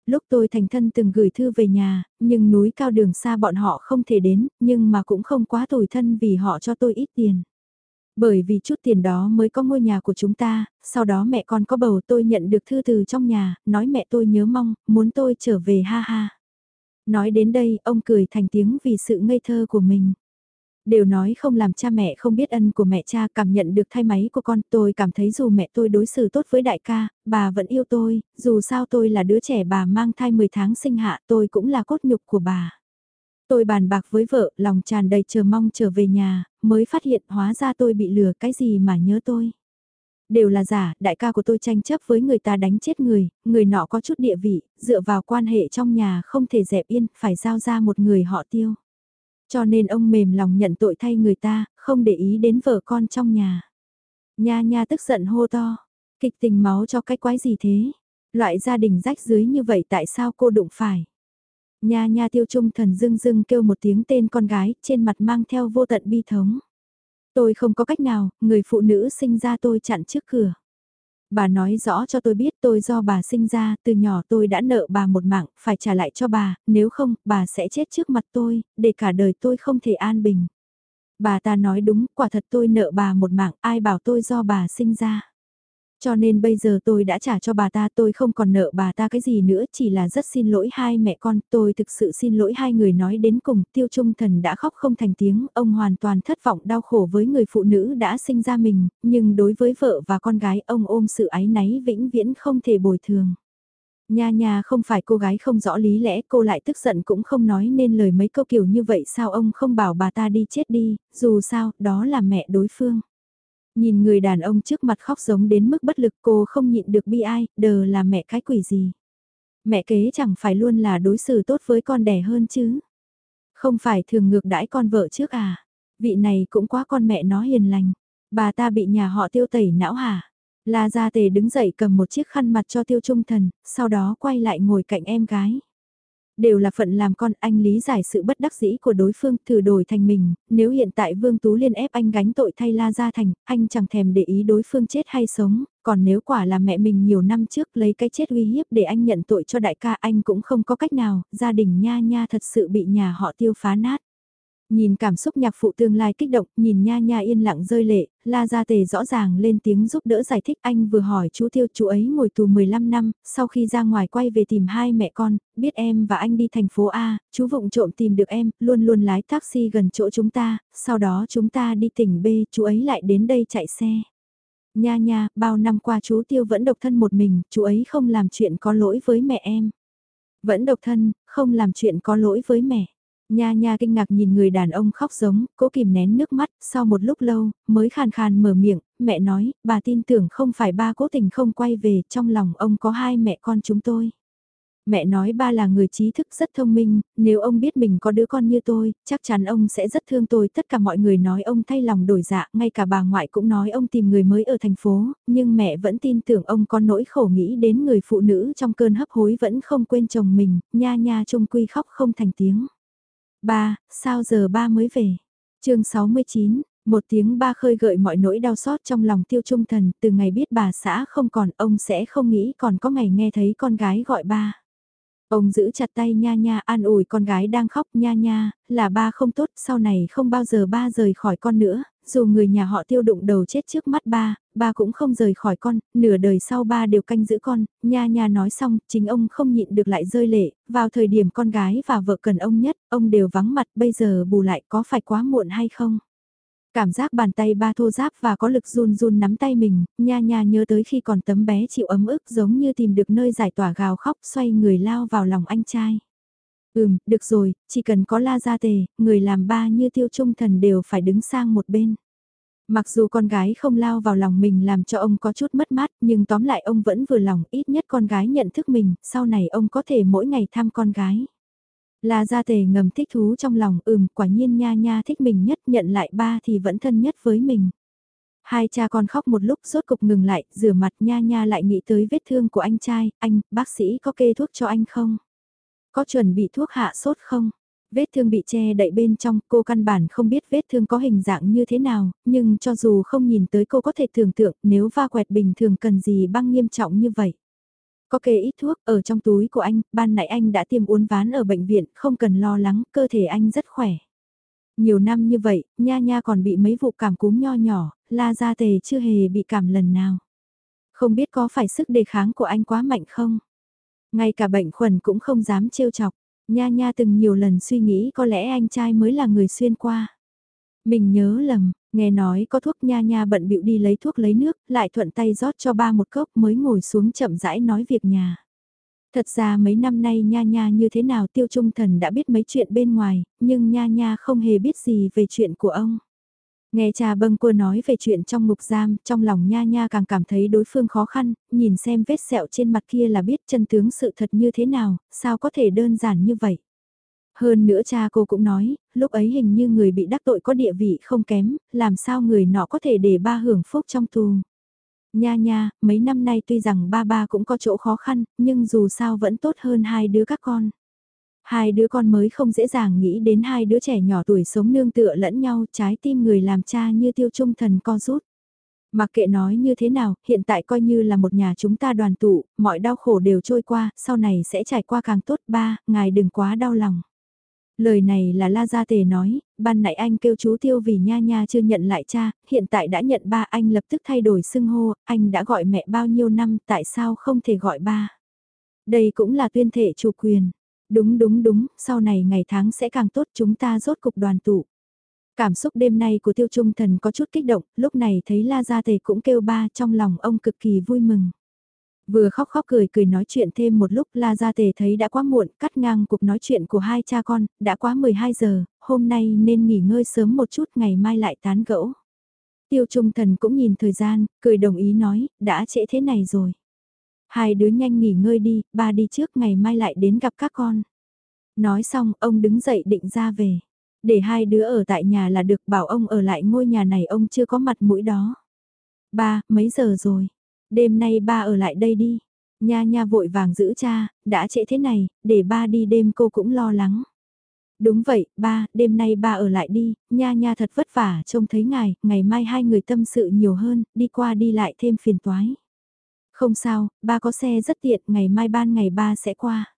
Lúc tôi thành thân từng gửi thư về nhà, nhưng núi cao đường xa bọn họ không thể đến, nhưng mà cũng không quá tồi thân vì họ cho tôi ít tiền. Bởi vì chút tiền đó mới có ngôi nhà của chúng ta, sau đó mẹ con có bầu tôi nhận được thư từ trong nhà, nói mẹ tôi nhớ mong, muốn tôi trở về ha ha. Nói đến đây, ông cười thành tiếng vì sự ngây thơ của mình. Đều nói không làm cha mẹ không biết ân của mẹ cha cảm nhận được thay máy của con tôi cảm thấy dù mẹ tôi đối xử tốt với đại ca, bà vẫn yêu tôi, dù sao tôi là đứa trẻ bà mang thai 10 tháng sinh hạ tôi cũng là cốt nhục của bà. Tôi bàn bạc với vợ, lòng tràn đầy chờ mong trở về nhà, mới phát hiện hóa ra tôi bị lừa cái gì mà nhớ tôi. Đều là giả, đại ca của tôi tranh chấp với người ta đánh chết người, người nọ có chút địa vị, dựa vào quan hệ trong nhà không thể dẹp yên, phải giao ra một người họ tiêu. Cho nên ông mềm lòng nhận tội thay người ta, không để ý đến vợ con trong nhà. Nha nha tức giận hô to, kịch tình máu cho cái quái gì thế? Loại gia đình rách dưới như vậy tại sao cô đụng phải? Nha nha tiêu trung thần dưng dưng kêu một tiếng tên con gái, trên mặt mang theo vô tận bi thống. Tôi không có cách nào, người phụ nữ sinh ra tôi chặn trước cửa. Bà nói rõ cho tôi biết tôi do bà sinh ra, từ nhỏ tôi đã nợ bà một mạng, phải trả lại cho bà, nếu không, bà sẽ chết trước mặt tôi, để cả đời tôi không thể an bình. Bà ta nói đúng, quả thật tôi nợ bà một mạng, ai bảo tôi do bà sinh ra. Cho nên bây giờ tôi đã trả cho bà ta tôi không còn nợ bà ta cái gì nữa chỉ là rất xin lỗi hai mẹ con tôi thực sự xin lỗi hai người nói đến cùng tiêu trung thần đã khóc không thành tiếng ông hoàn toàn thất vọng đau khổ với người phụ nữ đã sinh ra mình nhưng đối với vợ và con gái ông ôm sự ái náy vĩnh viễn không thể bồi thường. Nha nha không phải cô gái không rõ lý lẽ cô lại tức giận cũng không nói nên lời mấy câu kiểu như vậy sao ông không bảo bà ta đi chết đi, dù sao, đó là mẹ đối phương. Nhìn người đàn ông trước mặt khóc giống đến mức bất lực cô không nhịn được bi ai, đờ là mẹ cái quỷ gì. Mẹ kế chẳng phải luôn là đối xử tốt với con đẻ hơn chứ. Không phải thường ngược đãi con vợ trước à. Vị này cũng quá con mẹ nó hiền lành. Bà ta bị nhà họ tiêu tẩy não hả? La Gia Tề đứng dậy cầm một chiếc khăn mặt cho tiêu trung thần, sau đó quay lại ngồi cạnh em gái. Đều là phận làm con anh lý giải sự bất đắc dĩ của đối phương thử đổi thành mình, nếu hiện tại Vương Tú Liên ép anh gánh tội thay La Gia Thành, anh chẳng thèm để ý đối phương chết hay sống, còn nếu quả là mẹ mình nhiều năm trước lấy cái chết uy hiếp để anh nhận tội cho đại ca anh cũng không có cách nào, gia đình nha nha thật sự bị nhà họ tiêu phá nát. Nhìn cảm xúc nhạc phụ tương lai kích động, nhìn nha nha yên lặng rơi lệ, la gia tề rõ ràng lên tiếng giúp đỡ giải thích anh vừa hỏi chú tiêu chú ấy ngồi tù 15 năm, sau khi ra ngoài quay về tìm hai mẹ con, biết em và anh đi thành phố A, chú vụng trộm tìm được em, luôn luôn lái taxi gần chỗ chúng ta, sau đó chúng ta đi tỉnh B, chú ấy lại đến đây chạy xe. Nha nha, bao năm qua chú tiêu vẫn độc thân một mình, chú ấy không làm chuyện có lỗi với mẹ em. Vẫn độc thân, không làm chuyện có lỗi với mẹ. Nha nha kinh ngạc nhìn người đàn ông khóc giống, cố kìm nén nước mắt, sau một lúc lâu, mới khàn khàn mở miệng, mẹ nói, bà tin tưởng không phải ba cố tình không quay về, trong lòng ông có hai mẹ con chúng tôi. Mẹ nói ba là người trí thức rất thông minh, nếu ông biết mình có đứa con như tôi, chắc chắn ông sẽ rất thương tôi. Tất cả mọi người nói ông thay lòng đổi dạ, ngay cả bà ngoại cũng nói ông tìm người mới ở thành phố, nhưng mẹ vẫn tin tưởng ông có nỗi khổ nghĩ đến người phụ nữ trong cơn hấp hối vẫn không quên chồng mình, nha nha trung quy khóc không thành tiếng. Ba, sao giờ ba mới về? chương 69, Một tiếng ba khơi gợi mọi nỗi đau xót trong lòng tiêu trung thần, từ ngày biết bà xã không còn, ông sẽ không nghĩ còn có ngày nghe thấy con gái gọi ba. Ông giữ chặt tay nha nha an ủi con gái đang khóc nha nha, là ba không tốt, sau này không bao giờ ba rời khỏi con nữa, dù người nhà họ tiêu đụng đầu chết trước mắt ba, ba cũng không rời khỏi con, nửa đời sau ba đều canh giữ con, nha nha nói xong, chính ông không nhịn được lại rơi lệ, vào thời điểm con gái và vợ cần ông nhất, ông đều vắng mặt, bây giờ bù lại có phải quá muộn hay không? Cảm giác bàn tay ba thô giáp và có lực run run nắm tay mình, nha nha nhớ tới khi còn tấm bé chịu ấm ức giống như tìm được nơi giải tỏa gào khóc xoay người lao vào lòng anh trai. Ừm, được rồi, chỉ cần có la gia tề, người làm ba như tiêu trung thần đều phải đứng sang một bên. Mặc dù con gái không lao vào lòng mình làm cho ông có chút mất mát, nhưng tóm lại ông vẫn vừa lòng, ít nhất con gái nhận thức mình, sau này ông có thể mỗi ngày thăm con gái. La Gia Tề ngầm thích thú trong lòng, ừm, quả nhiên nha nha thích mình nhất, nhận lại ba thì vẫn thân nhất với mình. Hai cha con khóc một lúc rốt cục ngừng lại, rửa mặt nha nha lại nghĩ tới vết thương của anh trai, anh, bác sĩ có kê thuốc cho anh không? Có chuẩn bị thuốc hạ sốt không? Vết thương bị che đậy bên trong, cô căn bản không biết vết thương có hình dạng như thế nào, nhưng cho dù không nhìn tới cô có thể tưởng tượng nếu va quẹt bình thường cần gì băng nghiêm trọng như vậy. Có kê ít thuốc ở trong túi của anh, ban nãy anh đã tiêm uốn ván ở bệnh viện, không cần lo lắng, cơ thể anh rất khỏe. Nhiều năm như vậy, nha nha còn bị mấy vụ cảm cúm nho nhỏ, la ra tề chưa hề bị cảm lần nào. Không biết có phải sức đề kháng của anh quá mạnh không? Ngay cả bệnh khuẩn cũng không dám trêu chọc, nha nha từng nhiều lần suy nghĩ có lẽ anh trai mới là người xuyên qua. Mình nhớ lầm, Nghe nói có thuốc nha nha bận bịu đi lấy thuốc lấy nước, lại thuận tay rót cho ba một cốc mới ngồi xuống chậm rãi nói việc nhà. Thật ra mấy năm nay nha nha như thế nào tiêu trung thần đã biết mấy chuyện bên ngoài, nhưng nha nha không hề biết gì về chuyện của ông. Nghe cha bâng quơ nói về chuyện trong ngục giam, trong lòng nha nha càng cảm thấy đối phương khó khăn, nhìn xem vết sẹo trên mặt kia là biết chân tướng sự thật như thế nào, sao có thể đơn giản như vậy. Hơn nữa cha cô cũng nói, lúc ấy hình như người bị đắc tội có địa vị không kém, làm sao người nọ có thể để ba hưởng phúc trong tù. Nha nha, mấy năm nay tuy rằng ba ba cũng có chỗ khó khăn, nhưng dù sao vẫn tốt hơn hai đứa các con. Hai đứa con mới không dễ dàng nghĩ đến hai đứa trẻ nhỏ tuổi sống nương tựa lẫn nhau trái tim người làm cha như tiêu trung thần co rút. Mặc kệ nói như thế nào, hiện tại coi như là một nhà chúng ta đoàn tụ, mọi đau khổ đều trôi qua, sau này sẽ trải qua càng tốt ba, ngài đừng quá đau lòng. Lời này là La Gia Tề nói, ban nãy anh kêu chú Tiêu vì Nha Nha chưa nhận lại cha, hiện tại đã nhận ba anh lập tức thay đổi xưng hô, anh đã gọi mẹ bao nhiêu năm tại sao không thể gọi ba. Đây cũng là tuyên thể chủ quyền. Đúng đúng đúng, sau này ngày tháng sẽ càng tốt chúng ta rốt cục đoàn tụ. Cảm xúc đêm nay của Tiêu Trung Thần có chút kích động, lúc này thấy La Gia Tề cũng kêu ba trong lòng ông cực kỳ vui mừng. Vừa khóc khóc cười cười nói chuyện thêm một lúc La Gia Tề thấy đã quá muộn, cắt ngang cuộc nói chuyện của hai cha con, đã quá 12 giờ, hôm nay nên nghỉ ngơi sớm một chút ngày mai lại tán gẫu. Tiêu Trung Thần cũng nhìn thời gian, cười đồng ý nói, đã trễ thế này rồi. Hai đứa nhanh nghỉ ngơi đi, ba đi trước ngày mai lại đến gặp các con. Nói xong, ông đứng dậy định ra về. Để hai đứa ở tại nhà là được bảo ông ở lại ngôi nhà này ông chưa có mặt mũi đó. Ba, mấy giờ rồi? Đêm nay ba ở lại đây đi. Nha nha vội vàng giữ cha, đã trễ thế này, để ba đi đêm cô cũng lo lắng. Đúng vậy, ba, đêm nay ba ở lại đi, nha nha thật vất vả trông thấy ngài, ngày mai hai người tâm sự nhiều hơn, đi qua đi lại thêm phiền toái. Không sao, ba có xe rất tiện, ngày mai ban ngày ba sẽ qua.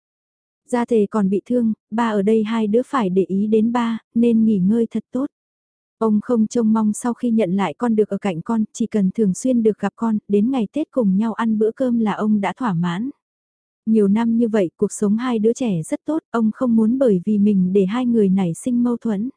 Gia thể còn bị thương, ba ở đây hai đứa phải để ý đến ba, nên nghỉ ngơi thật tốt. Ông không trông mong sau khi nhận lại con được ở cạnh con, chỉ cần thường xuyên được gặp con, đến ngày Tết cùng nhau ăn bữa cơm là ông đã thỏa mãn. Nhiều năm như vậy, cuộc sống hai đứa trẻ rất tốt, ông không muốn bởi vì mình để hai người nảy sinh mâu thuẫn.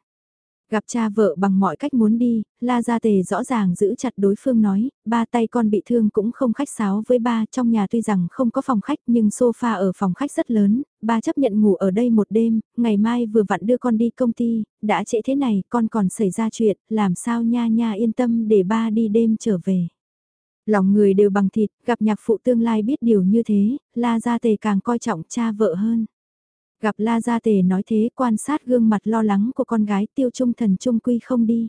Gặp cha vợ bằng mọi cách muốn đi, La Gia Tề rõ ràng giữ chặt đối phương nói, ba tay con bị thương cũng không khách sáo với ba, trong nhà tuy rằng không có phòng khách nhưng sofa ở phòng khách rất lớn, ba chấp nhận ngủ ở đây một đêm, ngày mai vừa vặn đưa con đi công ty, đã trễ thế này con còn xảy ra chuyện, làm sao nha nha yên tâm để ba đi đêm trở về. Lòng người đều bằng thịt, gặp nhạc phụ tương lai biết điều như thế, La Gia Tề càng coi trọng cha vợ hơn. Gặp La Gia Tề nói thế quan sát gương mặt lo lắng của con gái tiêu trung thần trung quy không đi.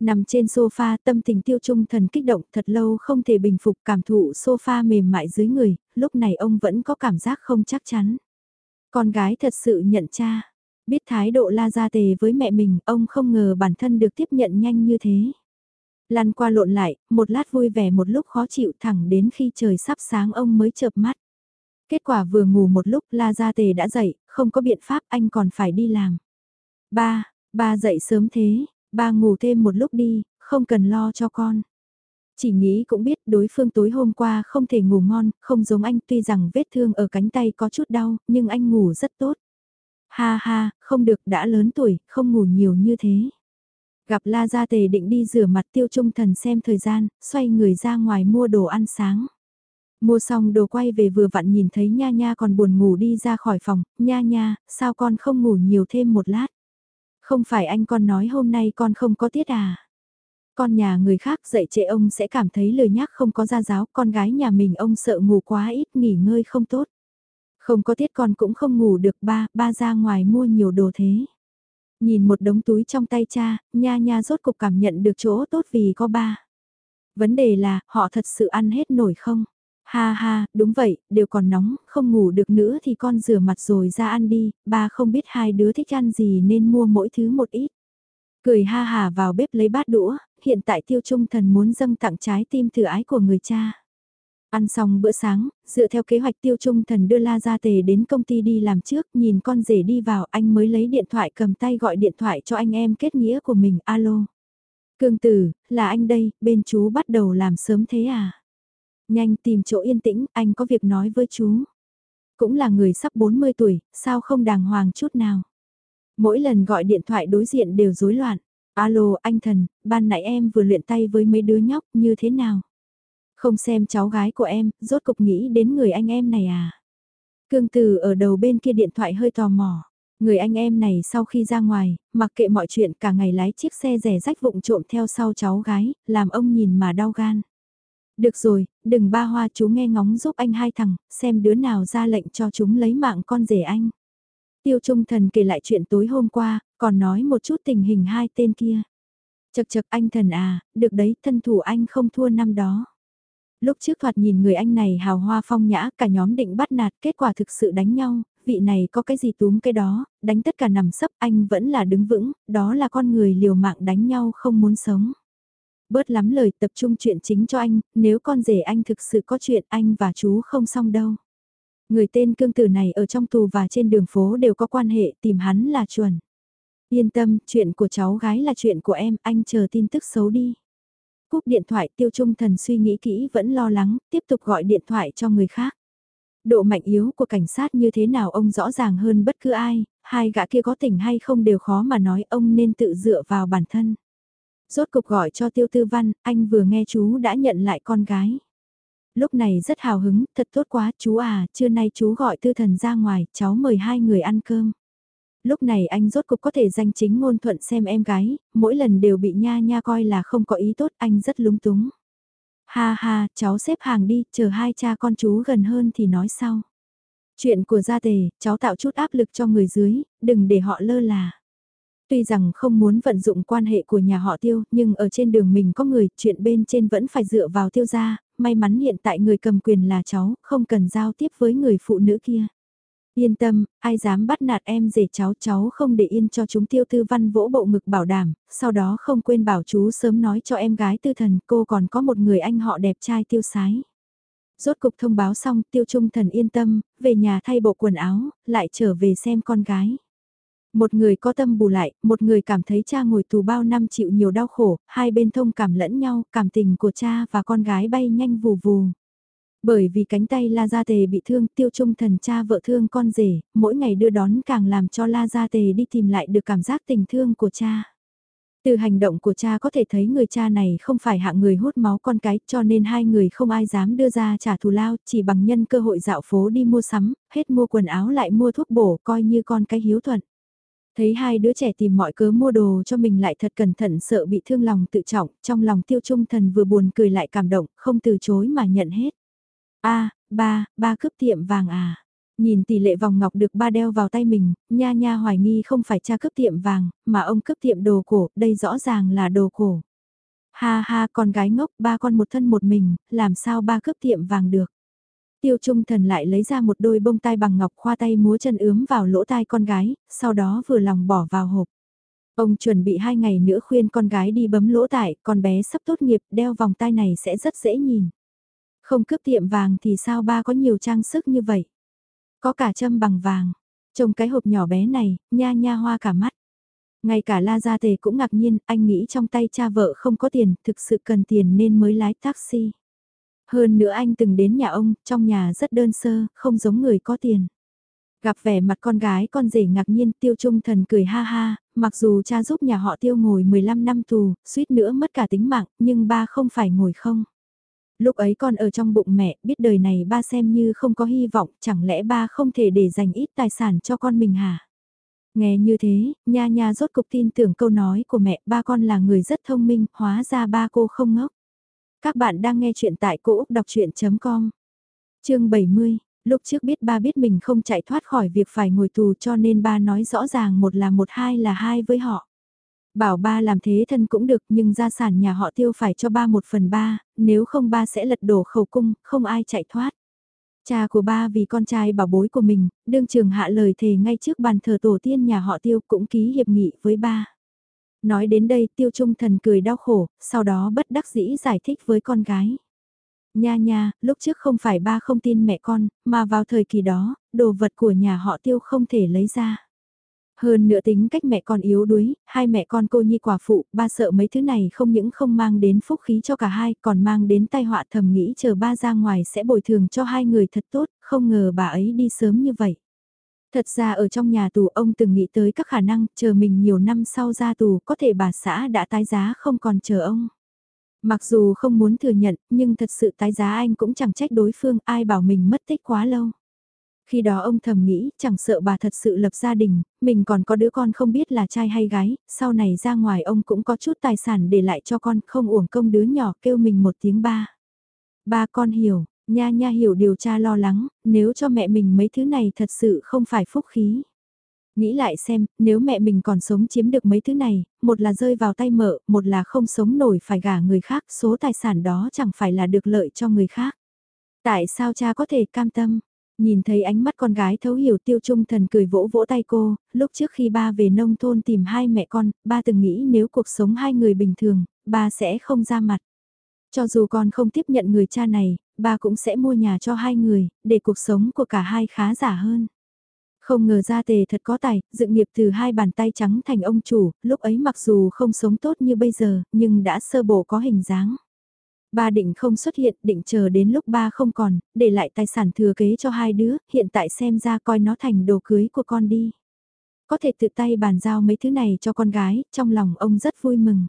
Nằm trên sofa tâm tình tiêu trung thần kích động thật lâu không thể bình phục cảm thụ sofa mềm mại dưới người, lúc này ông vẫn có cảm giác không chắc chắn. Con gái thật sự nhận cha. Biết thái độ la Gia tề với mẹ mình, ông không ngờ bản thân được tiếp nhận nhanh như thế. Lăn qua lộn lại, một lát vui vẻ một lúc khó chịu thẳng đến khi trời sắp sáng ông mới chợp mắt. Kết quả vừa ngủ một lúc la Gia tề đã dậy, không có biện pháp anh còn phải đi làm. Ba, ba dậy sớm thế, ba ngủ thêm một lúc đi, không cần lo cho con. Chỉ nghĩ cũng biết đối phương tối hôm qua không thể ngủ ngon, không giống anh tuy rằng vết thương ở cánh tay có chút đau, nhưng anh ngủ rất tốt. Ha ha, không được đã lớn tuổi, không ngủ nhiều như thế. Gặp La Gia Tề định đi rửa mặt tiêu trung thần xem thời gian, xoay người ra ngoài mua đồ ăn sáng. Mua xong đồ quay về vừa vặn nhìn thấy Nha Nha còn buồn ngủ đi ra khỏi phòng, Nha Nha, sao con không ngủ nhiều thêm một lát? Không phải anh con nói hôm nay con không có tiết à? Con nhà người khác dạy trễ ông sẽ cảm thấy lời nhắc không có gia giáo, con gái nhà mình ông sợ ngủ quá ít nghỉ ngơi không tốt. Không có tiết con cũng không ngủ được ba, ba ra ngoài mua nhiều đồ thế. Nhìn một đống túi trong tay cha, nha nha rốt cục cảm nhận được chỗ tốt vì có ba. Vấn đề là, họ thật sự ăn hết nổi không? Ha ha, đúng vậy, đều còn nóng, không ngủ được nữa thì con rửa mặt rồi ra ăn đi, ba không biết hai đứa thích ăn gì nên mua mỗi thứ một ít. Cười ha hà vào bếp lấy bát đũa, hiện tại tiêu trung thần muốn dâng tặng trái tim từ ái của người cha. Ăn xong bữa sáng, dựa theo kế hoạch tiêu trung thần đưa La Gia Tề đến công ty đi làm trước, nhìn con rể đi vào anh mới lấy điện thoại cầm tay gọi điện thoại cho anh em kết nghĩa của mình, alo. Cương tử, là anh đây, bên chú bắt đầu làm sớm thế à? Nhanh tìm chỗ yên tĩnh, anh có việc nói với chú. Cũng là người sắp 40 tuổi, sao không đàng hoàng chút nào? Mỗi lần gọi điện thoại đối diện đều rối loạn. Alo, anh thần, ban nãy em vừa luyện tay với mấy đứa nhóc, như thế nào? Không xem cháu gái của em, rốt cục nghĩ đến người anh em này à? Cương Từ ở đầu bên kia điện thoại hơi tò mò. Người anh em này sau khi ra ngoài, mặc kệ mọi chuyện cả ngày lái chiếc xe rẻ rách vụng trộm theo sau cháu gái, làm ông nhìn mà đau gan. Được rồi, đừng ba hoa chú nghe ngóng giúp anh hai thằng, xem đứa nào ra lệnh cho chúng lấy mạng con rể anh. Tiêu Trung Thần kể lại chuyện tối hôm qua, còn nói một chút tình hình hai tên kia. Chật chật anh thần à, được đấy thân thủ anh không thua năm đó. Lúc trước thoạt nhìn người anh này hào hoa phong nhã, cả nhóm định bắt nạt, kết quả thực sự đánh nhau, vị này có cái gì túm cái đó, đánh tất cả nằm sấp anh vẫn là đứng vững, đó là con người liều mạng đánh nhau không muốn sống. Bớt lắm lời tập trung chuyện chính cho anh, nếu con rể anh thực sự có chuyện anh và chú không xong đâu. Người tên cương tử này ở trong tù và trên đường phố đều có quan hệ tìm hắn là chuẩn. Yên tâm, chuyện của cháu gái là chuyện của em, anh chờ tin tức xấu đi. Cúp điện thoại tiêu trung thần suy nghĩ kỹ vẫn lo lắng, tiếp tục gọi điện thoại cho người khác. Độ mạnh yếu của cảnh sát như thế nào ông rõ ràng hơn bất cứ ai, hai gã kia có tỉnh hay không đều khó mà nói ông nên tự dựa vào bản thân. Rốt cục gọi cho tiêu tư văn, anh vừa nghe chú đã nhận lại con gái. Lúc này rất hào hứng, thật tốt quá, chú à, trưa nay chú gọi tư thần ra ngoài, cháu mời hai người ăn cơm. Lúc này anh rốt cục có thể danh chính ngôn thuận xem em gái, mỗi lần đều bị nha nha coi là không có ý tốt, anh rất lúng túng. Ha ha, cháu xếp hàng đi, chờ hai cha con chú gần hơn thì nói sau. Chuyện của gia tề, cháu tạo chút áp lực cho người dưới, đừng để họ lơ là. Tuy rằng không muốn vận dụng quan hệ của nhà họ tiêu, nhưng ở trên đường mình có người, chuyện bên trên vẫn phải dựa vào tiêu gia, may mắn hiện tại người cầm quyền là cháu, không cần giao tiếp với người phụ nữ kia. Yên tâm, ai dám bắt nạt em rể cháu cháu không để yên cho chúng tiêu tư văn vỗ bộ ngực bảo đảm, sau đó không quên bảo chú sớm nói cho em gái tư thần cô còn có một người anh họ đẹp trai tiêu sái. Rốt cục thông báo xong tiêu trung thần yên tâm, về nhà thay bộ quần áo, lại trở về xem con gái. Một người có tâm bù lại, một người cảm thấy cha ngồi tù bao năm chịu nhiều đau khổ, hai bên thông cảm lẫn nhau, cảm tình của cha và con gái bay nhanh vù vù. Bởi vì cánh tay La Gia Tề bị thương tiêu trung thần cha vợ thương con rể, mỗi ngày đưa đón càng làm cho La Gia Tề đi tìm lại được cảm giác tình thương của cha. Từ hành động của cha có thể thấy người cha này không phải hạng người hút máu con cái cho nên hai người không ai dám đưa ra trả thù lao chỉ bằng nhân cơ hội dạo phố đi mua sắm, hết mua quần áo lại mua thuốc bổ coi như con cái hiếu thuận. Thấy hai đứa trẻ tìm mọi cớ mua đồ cho mình lại thật cẩn thận sợ bị thương lòng tự trọng, trong lòng tiêu trung thần vừa buồn cười lại cảm động, không từ chối mà nhận hết a ba, ba cướp tiệm vàng à. Nhìn tỷ lệ vòng ngọc được ba đeo vào tay mình, nha nha hoài nghi không phải cha cướp tiệm vàng, mà ông cướp tiệm đồ cổ, đây rõ ràng là đồ cổ. Ha ha con gái ngốc ba con một thân một mình, làm sao ba cướp tiệm vàng được. Tiêu Trung Thần lại lấy ra một đôi bông tai bằng ngọc khoa tay múa chân ướm vào lỗ tai con gái, sau đó vừa lòng bỏ vào hộp. Ông chuẩn bị hai ngày nữa khuyên con gái đi bấm lỗ tai, con bé sắp tốt nghiệp, đeo vòng tai này sẽ rất dễ nhìn. Không cướp tiệm vàng thì sao ba có nhiều trang sức như vậy? Có cả châm bằng vàng. Trông cái hộp nhỏ bé này, nha nha hoa cả mắt. Ngay cả La Gia Tề cũng ngạc nhiên, anh nghĩ trong tay cha vợ không có tiền, thực sự cần tiền nên mới lái taxi. Hơn nữa anh từng đến nhà ông, trong nhà rất đơn sơ, không giống người có tiền. Gặp vẻ mặt con gái con rể ngạc nhiên tiêu trung thần cười ha ha, mặc dù cha giúp nhà họ tiêu ngồi 15 năm tù, suýt nữa mất cả tính mạng, nhưng ba không phải ngồi không. Lúc ấy con ở trong bụng mẹ, biết đời này ba xem như không có hy vọng, chẳng lẽ ba không thể để dành ít tài sản cho con mình hả? Nghe như thế, nha nha rốt cục tin tưởng câu nói của mẹ, ba con là người rất thông minh, hóa ra ba cô không ngốc. Các bạn đang nghe chuyện tại cỗ đọc chuyện.com Chương 70 Lúc trước biết ba biết mình không chạy thoát khỏi việc phải ngồi tù cho nên ba nói rõ ràng một là một hai là hai với họ. Bảo ba làm thế thân cũng được nhưng gia sản nhà họ tiêu phải cho ba một phần ba, nếu không ba sẽ lật đổ khẩu cung, không ai chạy thoát. Cha của ba vì con trai bảo bối của mình, đương trường hạ lời thề ngay trước bàn thờ tổ tiên nhà họ tiêu cũng ký hiệp nghị với ba. Nói đến đây tiêu trung thần cười đau khổ, sau đó bất đắc dĩ giải thích với con gái. Nha nha, lúc trước không phải ba không tin mẹ con, mà vào thời kỳ đó, đồ vật của nhà họ tiêu không thể lấy ra. Hơn nữa tính cách mẹ con yếu đuối, hai mẹ con cô nhi quả phụ, ba sợ mấy thứ này không những không mang đến phúc khí cho cả hai, còn mang đến tai họa thầm nghĩ chờ ba ra ngoài sẽ bồi thường cho hai người thật tốt, không ngờ bà ấy đi sớm như vậy. Thật ra ở trong nhà tù ông từng nghĩ tới các khả năng chờ mình nhiều năm sau ra tù có thể bà xã đã tái giá không còn chờ ông. Mặc dù không muốn thừa nhận nhưng thật sự tái giá anh cũng chẳng trách đối phương ai bảo mình mất tích quá lâu. Khi đó ông thầm nghĩ chẳng sợ bà thật sự lập gia đình, mình còn có đứa con không biết là trai hay gái, sau này ra ngoài ông cũng có chút tài sản để lại cho con không uổng công đứa nhỏ kêu mình một tiếng ba. Ba con hiểu, Nha nha hiểu điều cha lo lắng, nếu cho mẹ mình mấy thứ này thật sự không phải phúc khí. Nghĩ lại xem, nếu mẹ mình còn sống chiếm được mấy thứ này, một là rơi vào tay mợ, một là không sống nổi phải gả người khác, số tài sản đó chẳng phải là được lợi cho người khác. Tại sao cha có thể cam tâm? Nhìn thấy ánh mắt con gái thấu hiểu tiêu trung thần cười vỗ vỗ tay cô, lúc trước khi ba về nông thôn tìm hai mẹ con, ba từng nghĩ nếu cuộc sống hai người bình thường, ba sẽ không ra mặt. Cho dù con không tiếp nhận người cha này, ba cũng sẽ mua nhà cho hai người, để cuộc sống của cả hai khá giả hơn. Không ngờ ra tề thật có tài, dựng nghiệp từ hai bàn tay trắng thành ông chủ, lúc ấy mặc dù không sống tốt như bây giờ, nhưng đã sơ bộ có hình dáng. Ba định không xuất hiện, định chờ đến lúc ba không còn, để lại tài sản thừa kế cho hai đứa, hiện tại xem ra coi nó thành đồ cưới của con đi. Có thể tự tay bàn giao mấy thứ này cho con gái, trong lòng ông rất vui mừng.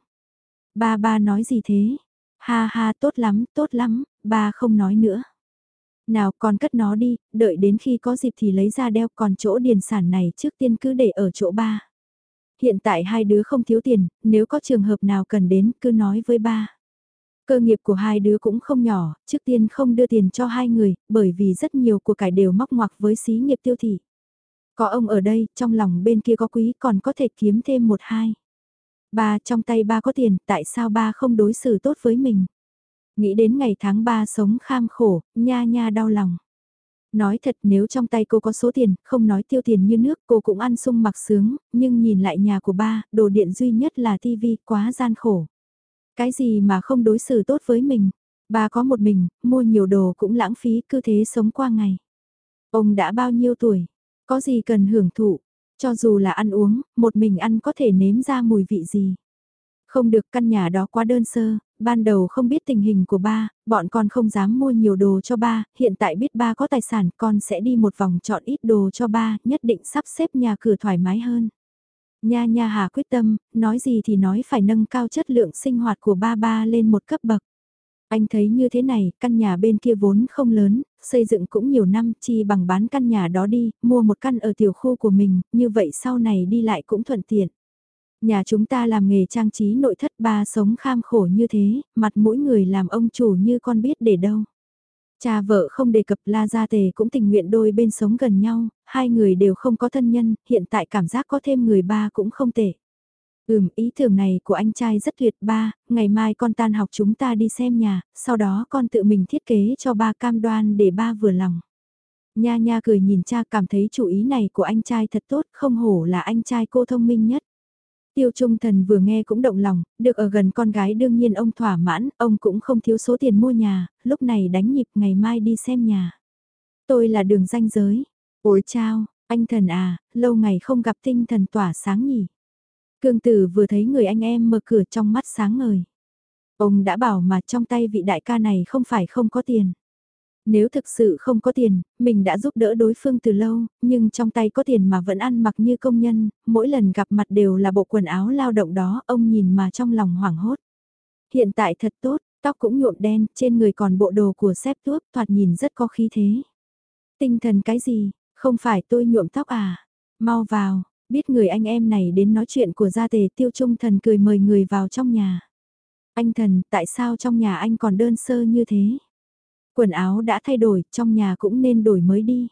Ba ba nói gì thế? Ha ha tốt lắm, tốt lắm, ba không nói nữa. Nào con cất nó đi, đợi đến khi có dịp thì lấy ra đeo còn chỗ điền sản này trước tiên cứ để ở chỗ ba. Hiện tại hai đứa không thiếu tiền, nếu có trường hợp nào cần đến cứ nói với ba. Cơ nghiệp của hai đứa cũng không nhỏ, trước tiên không đưa tiền cho hai người, bởi vì rất nhiều của cải đều móc ngoặc với xí nghiệp tiêu thị. Có ông ở đây, trong lòng bên kia có quý còn có thể kiếm thêm một hai. Ba trong tay ba có tiền, tại sao ba không đối xử tốt với mình? Nghĩ đến ngày tháng ba sống kham khổ, nha nha đau lòng. Nói thật nếu trong tay cô có số tiền, không nói tiêu tiền như nước cô cũng ăn sung mặc sướng, nhưng nhìn lại nhà của ba, đồ điện duy nhất là tivi, quá gian khổ. Cái gì mà không đối xử tốt với mình? Ba có một mình, mua nhiều đồ cũng lãng phí, cứ thế sống qua ngày. Ông đã bao nhiêu tuổi? Có gì cần hưởng thụ? Cho dù là ăn uống, một mình ăn có thể nếm ra mùi vị gì. Không được căn nhà đó quá đơn sơ, ban đầu không biết tình hình của ba, bọn con không dám mua nhiều đồ cho ba, hiện tại biết ba có tài sản con sẽ đi một vòng chọn ít đồ cho ba, nhất định sắp xếp nhà cửa thoải mái hơn. Nha nha hà quyết tâm, nói gì thì nói phải nâng cao chất lượng sinh hoạt của ba ba lên một cấp bậc. Anh thấy như thế này, căn nhà bên kia vốn không lớn, xây dựng cũng nhiều năm, chi bằng bán căn nhà đó đi, mua một căn ở tiểu khu của mình, như vậy sau này đi lại cũng thuận tiện. Nhà chúng ta làm nghề trang trí nội thất ba sống kham khổ như thế, mặt mỗi người làm ông chủ như con biết để đâu. Cha vợ không đề cập La Gia Tề cũng tình nguyện đôi bên sống gần nhau, hai người đều không có thân nhân, hiện tại cảm giác có thêm người ba cũng không tệ. Ừm, ý tưởng này của anh trai rất tuyệt ba, ngày mai con tan học chúng ta đi xem nhà, sau đó con tự mình thiết kế cho ba cam đoan để ba vừa lòng. Nha nha cười nhìn cha cảm thấy chủ ý này của anh trai thật tốt, không hổ là anh trai cô thông minh nhất. Tiêu Trung Thần vừa nghe cũng động lòng, được ở gần con gái đương nhiên ông thỏa mãn, ông cũng không thiếu số tiền mua nhà, lúc này đánh nhịp ngày mai đi xem nhà. Tôi là đường danh giới. Ôi chao, anh thần à, lâu ngày không gặp tinh thần tỏa sáng nhỉ. Cương tử vừa thấy người anh em mở cửa trong mắt sáng ngời. Ông đã bảo mà trong tay vị đại ca này không phải không có tiền. Nếu thực sự không có tiền, mình đã giúp đỡ đối phương từ lâu, nhưng trong tay có tiền mà vẫn ăn mặc như công nhân, mỗi lần gặp mặt đều là bộ quần áo lao động đó, ông nhìn mà trong lòng hoảng hốt. Hiện tại thật tốt, tóc cũng nhuộm đen, trên người còn bộ đồ của xếp tuốc, thoạt nhìn rất có khí thế. Tinh thần cái gì, không phải tôi nhuộm tóc à? Mau vào, biết người anh em này đến nói chuyện của gia tề tiêu trung thần cười mời người vào trong nhà. Anh thần, tại sao trong nhà anh còn đơn sơ như thế? Quần áo đã thay đổi, trong nhà cũng nên đổi mới đi.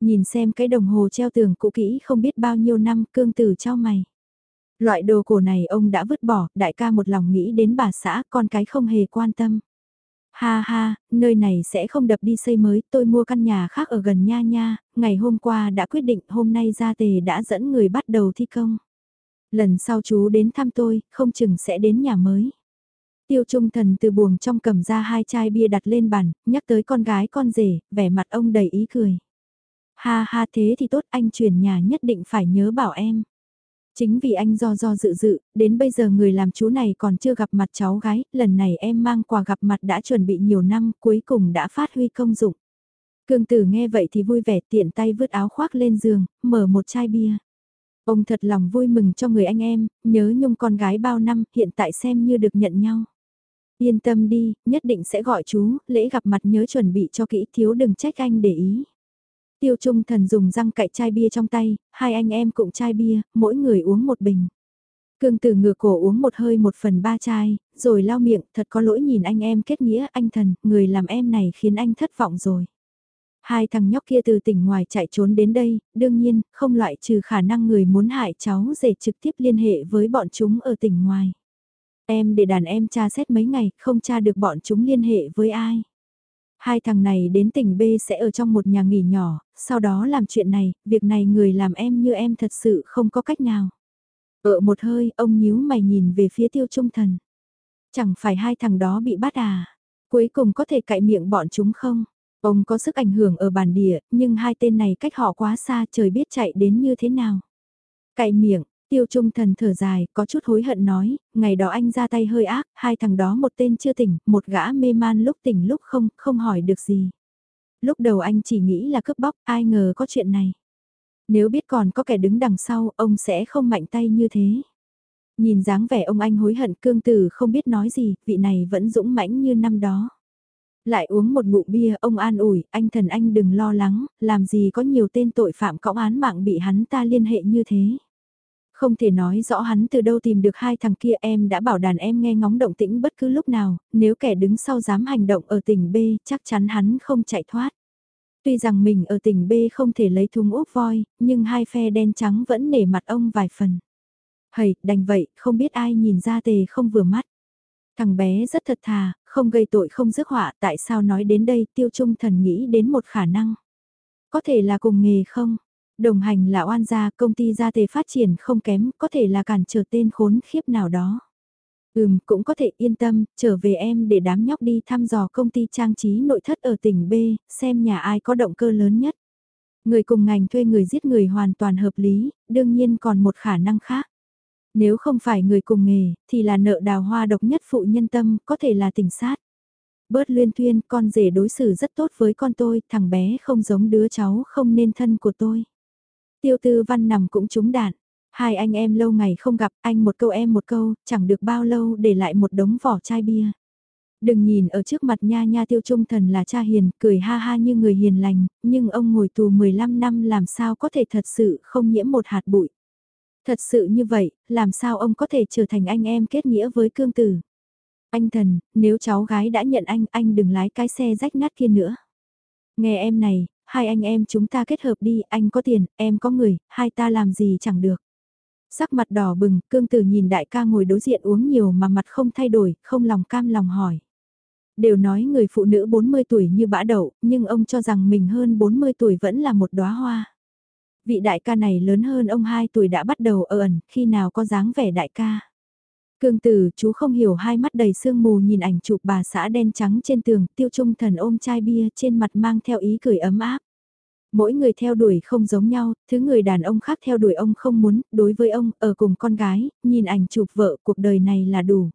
Nhìn xem cái đồng hồ treo tường cũ kỹ không biết bao nhiêu năm cương tử cho mày. Loại đồ cổ này ông đã vứt bỏ, đại ca một lòng nghĩ đến bà xã, con cái không hề quan tâm. Ha ha, nơi này sẽ không đập đi xây mới, tôi mua căn nhà khác ở gần nha nha, ngày hôm qua đã quyết định hôm nay ra tề đã dẫn người bắt đầu thi công. Lần sau chú đến thăm tôi, không chừng sẽ đến nhà mới. Tiêu trung thần từ buồng trong cầm ra hai chai bia đặt lên bàn, nhắc tới con gái con rể, vẻ mặt ông đầy ý cười. Ha ha thế thì tốt anh chuyển nhà nhất định phải nhớ bảo em. Chính vì anh do do dự dự, đến bây giờ người làm chú này còn chưa gặp mặt cháu gái, lần này em mang quà gặp mặt đã chuẩn bị nhiều năm, cuối cùng đã phát huy công dụng. Cương tử nghe vậy thì vui vẻ tiện tay vứt áo khoác lên giường, mở một chai bia. Ông thật lòng vui mừng cho người anh em, nhớ nhung con gái bao năm, hiện tại xem như được nhận nhau. Yên tâm đi, nhất định sẽ gọi chú, lễ gặp mặt nhớ chuẩn bị cho kỹ thiếu đừng trách anh để ý. Tiêu Trung Thần dùng răng cạy chai bia trong tay, hai anh em cũng chai bia, mỗi người uống một bình. Cương Tử ngửa cổ uống một hơi một phần ba chai, rồi lau miệng, thật có lỗi nhìn anh em kết nghĩa anh thần, người làm em này khiến anh thất vọng rồi. Hai thằng nhóc kia từ tỉnh ngoài chạy trốn đến đây, đương nhiên, không loại trừ khả năng người muốn hại cháu để trực tiếp liên hệ với bọn chúng ở tỉnh ngoài. Em để đàn em tra xét mấy ngày, không tra được bọn chúng liên hệ với ai. Hai thằng này đến tỉnh B sẽ ở trong một nhà nghỉ nhỏ, sau đó làm chuyện này, việc này người làm em như em thật sự không có cách nào. Ở một hơi, ông nhíu mày nhìn về phía tiêu trung thần. Chẳng phải hai thằng đó bị bắt à? Cuối cùng có thể cậy miệng bọn chúng không? Ông có sức ảnh hưởng ở bản địa, nhưng hai tên này cách họ quá xa trời biết chạy đến như thế nào. Cậy miệng, Tiêu Trung Thần thở dài, có chút hối hận nói, ngày đó anh ra tay hơi ác, hai thằng đó một tên chưa tỉnh, một gã mê man lúc tỉnh lúc không, không hỏi được gì. Lúc đầu anh chỉ nghĩ là cướp bóc, ai ngờ có chuyện này. Nếu biết còn có kẻ đứng đằng sau, ông sẽ không mạnh tay như thế. Nhìn dáng vẻ ông anh hối hận cương tử không biết nói gì, vị này vẫn dũng mãnh như năm đó. Lại uống một ngụm bia, ông an ủi, anh thần anh đừng lo lắng, làm gì có nhiều tên tội phạm cõng án mạng bị hắn ta liên hệ như thế. Không thể nói rõ hắn từ đâu tìm được hai thằng kia em đã bảo đàn em nghe ngóng động tĩnh bất cứ lúc nào, nếu kẻ đứng sau dám hành động ở tỉnh B chắc chắn hắn không chạy thoát. Tuy rằng mình ở tỉnh B không thể lấy thùng úp voi, nhưng hai phe đen trắng vẫn nể mặt ông vài phần. Hầy, đành vậy, không biết ai nhìn ra tề không vừa mắt. Thằng bé rất thật thà, không gây tội không rước họa, tại sao nói đến đây tiêu trung thần nghĩ đến một khả năng. Có thể là cùng nghề không? Đồng hành là oan gia, công ty gia tề phát triển không kém, có thể là cản trở tên khốn khiếp nào đó. Ừm, cũng có thể yên tâm, trở về em để đám nhóc đi thăm dò công ty trang trí nội thất ở tỉnh B, xem nhà ai có động cơ lớn nhất. Người cùng ngành thuê người giết người hoàn toàn hợp lý, đương nhiên còn một khả năng khác. Nếu không phải người cùng nghề, thì là nợ đào hoa độc nhất phụ nhân tâm, có thể là tình sát. Bớt luyên thuyên, con rể đối xử rất tốt với con tôi, thằng bé không giống đứa cháu không nên thân của tôi. Tiêu tư văn nằm cũng trúng đạn. Hai anh em lâu ngày không gặp, anh một câu em một câu, chẳng được bao lâu để lại một đống vỏ chai bia. Đừng nhìn ở trước mặt nha nha tiêu trung thần là cha hiền, cười ha ha như người hiền lành, nhưng ông ngồi tù 15 năm làm sao có thể thật sự không nhiễm một hạt bụi. Thật sự như vậy, làm sao ông có thể trở thành anh em kết nghĩa với cương tử. Anh thần, nếu cháu gái đã nhận anh, anh đừng lái cái xe rách nát kia nữa. Nghe em này, hai anh em chúng ta kết hợp đi, anh có tiền, em có người, hai ta làm gì chẳng được. Sắc mặt đỏ bừng, cương tử nhìn đại ca ngồi đối diện uống nhiều mà mặt không thay đổi, không lòng cam lòng hỏi. Đều nói người phụ nữ 40 tuổi như bã đậu, nhưng ông cho rằng mình hơn 40 tuổi vẫn là một đóa hoa. Vị đại ca này lớn hơn ông 2 tuổi đã bắt đầu ở ẩn, khi nào có dáng vẻ đại ca. Cương tử, chú không hiểu hai mắt đầy sương mù nhìn ảnh chụp bà xã đen trắng trên tường, tiêu trung thần ôm chai bia trên mặt mang theo ý cười ấm áp. Mỗi người theo đuổi không giống nhau, thứ người đàn ông khác theo đuổi ông không muốn, đối với ông, ở cùng con gái, nhìn ảnh chụp vợ, cuộc đời này là đủ.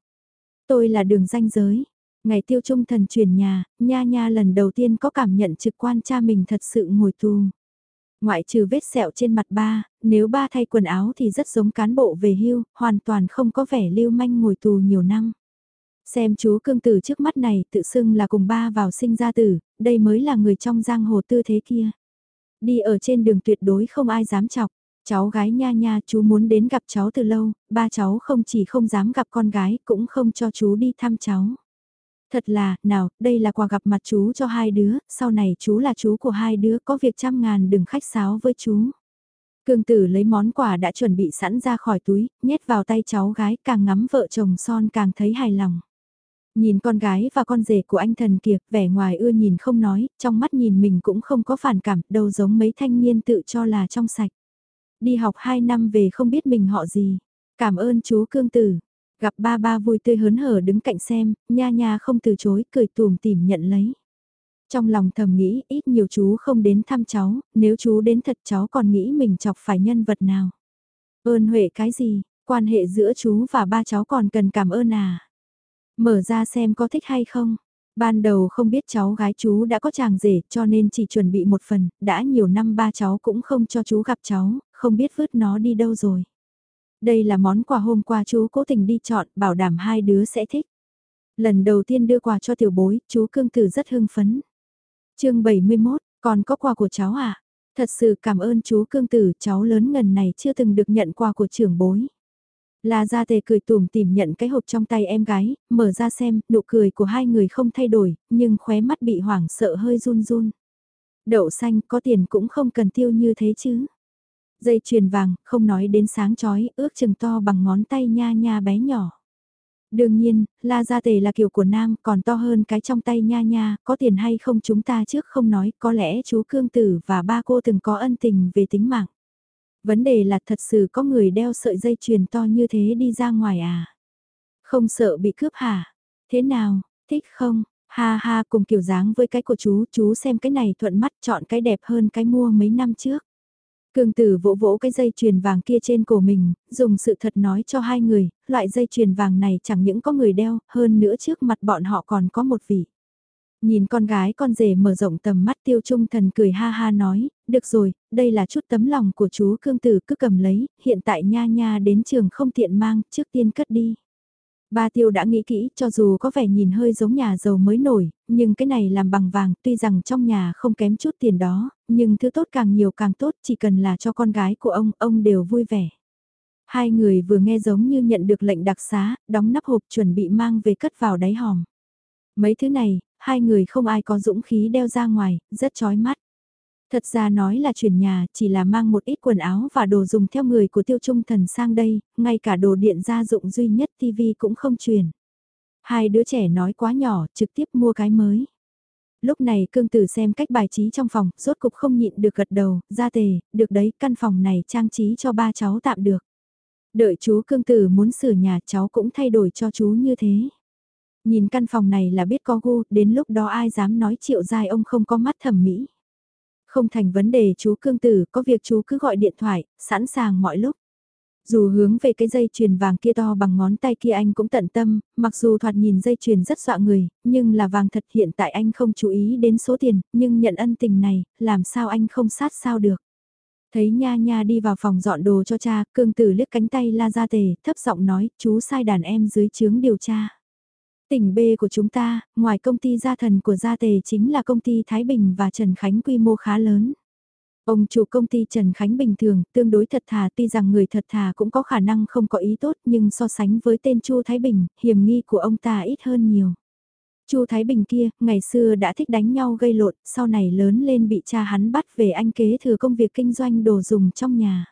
Tôi là đường danh giới. Ngày tiêu trung thần chuyển nhà, nha nha lần đầu tiên có cảm nhận trực quan cha mình thật sự ngồi tù. Ngoại trừ vết sẹo trên mặt ba, nếu ba thay quần áo thì rất giống cán bộ về hưu, hoàn toàn không có vẻ lưu manh ngồi tù nhiều năm. Xem chú cương tử trước mắt này tự xưng là cùng ba vào sinh ra tử, đây mới là người trong giang hồ tư thế kia. Đi ở trên đường tuyệt đối không ai dám chọc. Cháu gái nha nha chú muốn đến gặp cháu từ lâu, ba cháu không chỉ không dám gặp con gái cũng không cho chú đi thăm cháu. Thật là, nào, đây là quà gặp mặt chú cho hai đứa, sau này chú là chú của hai đứa, có việc trăm ngàn đừng khách sáo với chú. Cương tử lấy món quà đã chuẩn bị sẵn ra khỏi túi, nhét vào tay cháu gái càng ngắm vợ chồng son càng thấy hài lòng. Nhìn con gái và con rể của anh thần kiệt vẻ ngoài ưa nhìn không nói, trong mắt nhìn mình cũng không có phản cảm, đâu giống mấy thanh niên tự cho là trong sạch. Đi học 2 năm về không biết mình họ gì. Cảm ơn chú cương tử. Gặp ba ba vui tươi hớn hở đứng cạnh xem, nha nha không từ chối, cười tùm tìm nhận lấy. Trong lòng thầm nghĩ, ít nhiều chú không đến thăm cháu, nếu chú đến thật cháu còn nghĩ mình chọc phải nhân vật nào. Ơn huệ cái gì, quan hệ giữa chú và ba cháu còn cần cảm ơn à. Mở ra xem có thích hay không. Ban đầu không biết cháu gái chú đã có chàng rể cho nên chỉ chuẩn bị một phần, đã nhiều năm ba cháu cũng không cho chú gặp cháu, không biết vứt nó đi đâu rồi. Đây là món quà hôm qua chú cố tình đi chọn, bảo đảm hai đứa sẽ thích. Lần đầu tiên đưa quà cho tiểu bối, chú cương tử rất hưng phấn. chương 71, còn có quà của cháu à? Thật sự cảm ơn chú cương tử, cháu lớn ngần này chưa từng được nhận quà của trưởng bối. La Gia Tề cười tùm tìm nhận cái hộp trong tay em gái, mở ra xem, nụ cười của hai người không thay đổi, nhưng khóe mắt bị hoảng sợ hơi run run. Đậu xanh có tiền cũng không cần tiêu như thế chứ. Dây chuyền vàng, không nói đến sáng chói, ước chừng to bằng ngón tay nha nha bé nhỏ. Đương nhiên, La Gia Tề là kiểu của nam, còn to hơn cái trong tay nha nha, có tiền hay không chúng ta trước không nói, có lẽ chú Cương Tử và ba cô từng có ân tình về tính mạng. Vấn đề là thật sự có người đeo sợi dây chuyền to như thế đi ra ngoài à? Không sợ bị cướp hả? Thế nào, thích không? Ha ha cùng kiểu dáng với cái của chú, chú xem cái này thuận mắt chọn cái đẹp hơn cái mua mấy năm trước. Cương tử vỗ vỗ cái dây chuyền vàng kia trên cổ mình, dùng sự thật nói cho hai người, loại dây chuyền vàng này chẳng những có người đeo, hơn nữa trước mặt bọn họ còn có một vị. Nhìn con gái con rể mở rộng tầm mắt tiêu trung thần cười ha ha nói, được rồi, đây là chút tấm lòng của chú cương tử cứ cầm lấy, hiện tại nha nha đến trường không tiện mang, trước tiên cất đi. Ba tiêu đã nghĩ kỹ, cho dù có vẻ nhìn hơi giống nhà giàu mới nổi, nhưng cái này làm bằng vàng, tuy rằng trong nhà không kém chút tiền đó, nhưng thứ tốt càng nhiều càng tốt, chỉ cần là cho con gái của ông, ông đều vui vẻ. Hai người vừa nghe giống như nhận được lệnh đặc xá, đóng nắp hộp chuẩn bị mang về cất vào đáy hòm. Mấy thứ này, hai người không ai có dũng khí đeo ra ngoài, rất chói mắt. Thật ra nói là chuyển nhà, chỉ là mang một ít quần áo và đồ dùng theo người của tiêu trung thần sang đây, ngay cả đồ điện gia dụng duy nhất TV cũng không chuyển. Hai đứa trẻ nói quá nhỏ, trực tiếp mua cái mới. Lúc này cương tử xem cách bài trí trong phòng, rốt cục không nhịn được gật đầu, ra tề, được đấy, căn phòng này trang trí cho ba cháu tạm được. Đợi chú cương tử muốn sửa nhà cháu cũng thay đổi cho chú như thế. Nhìn căn phòng này là biết có gu, đến lúc đó ai dám nói triệu dài ông không có mắt thẩm mỹ. Không thành vấn đề chú cương tử, có việc chú cứ gọi điện thoại, sẵn sàng mọi lúc. Dù hướng về cái dây chuyền vàng kia to bằng ngón tay kia anh cũng tận tâm, mặc dù thoạt nhìn dây chuyền rất dọa người, nhưng là vàng thật hiện tại anh không chú ý đến số tiền, nhưng nhận ân tình này, làm sao anh không sát sao được. Thấy nha nha đi vào phòng dọn đồ cho cha, cương tử liếc cánh tay la ra tề, thấp giọng nói, chú sai đàn em dưới chướng điều tra. Tỉnh B của chúng ta, ngoài công ty gia thần của gia tề chính là công ty Thái Bình và Trần Khánh quy mô khá lớn. Ông chủ công ty Trần Khánh bình thường, tương đối thật thà tuy rằng người thật thà cũng có khả năng không có ý tốt nhưng so sánh với tên Chu Thái Bình, hiểm nghi của ông ta ít hơn nhiều. Chu Thái Bình kia, ngày xưa đã thích đánh nhau gây lộn, sau này lớn lên bị cha hắn bắt về anh kế thừa công việc kinh doanh đồ dùng trong nhà.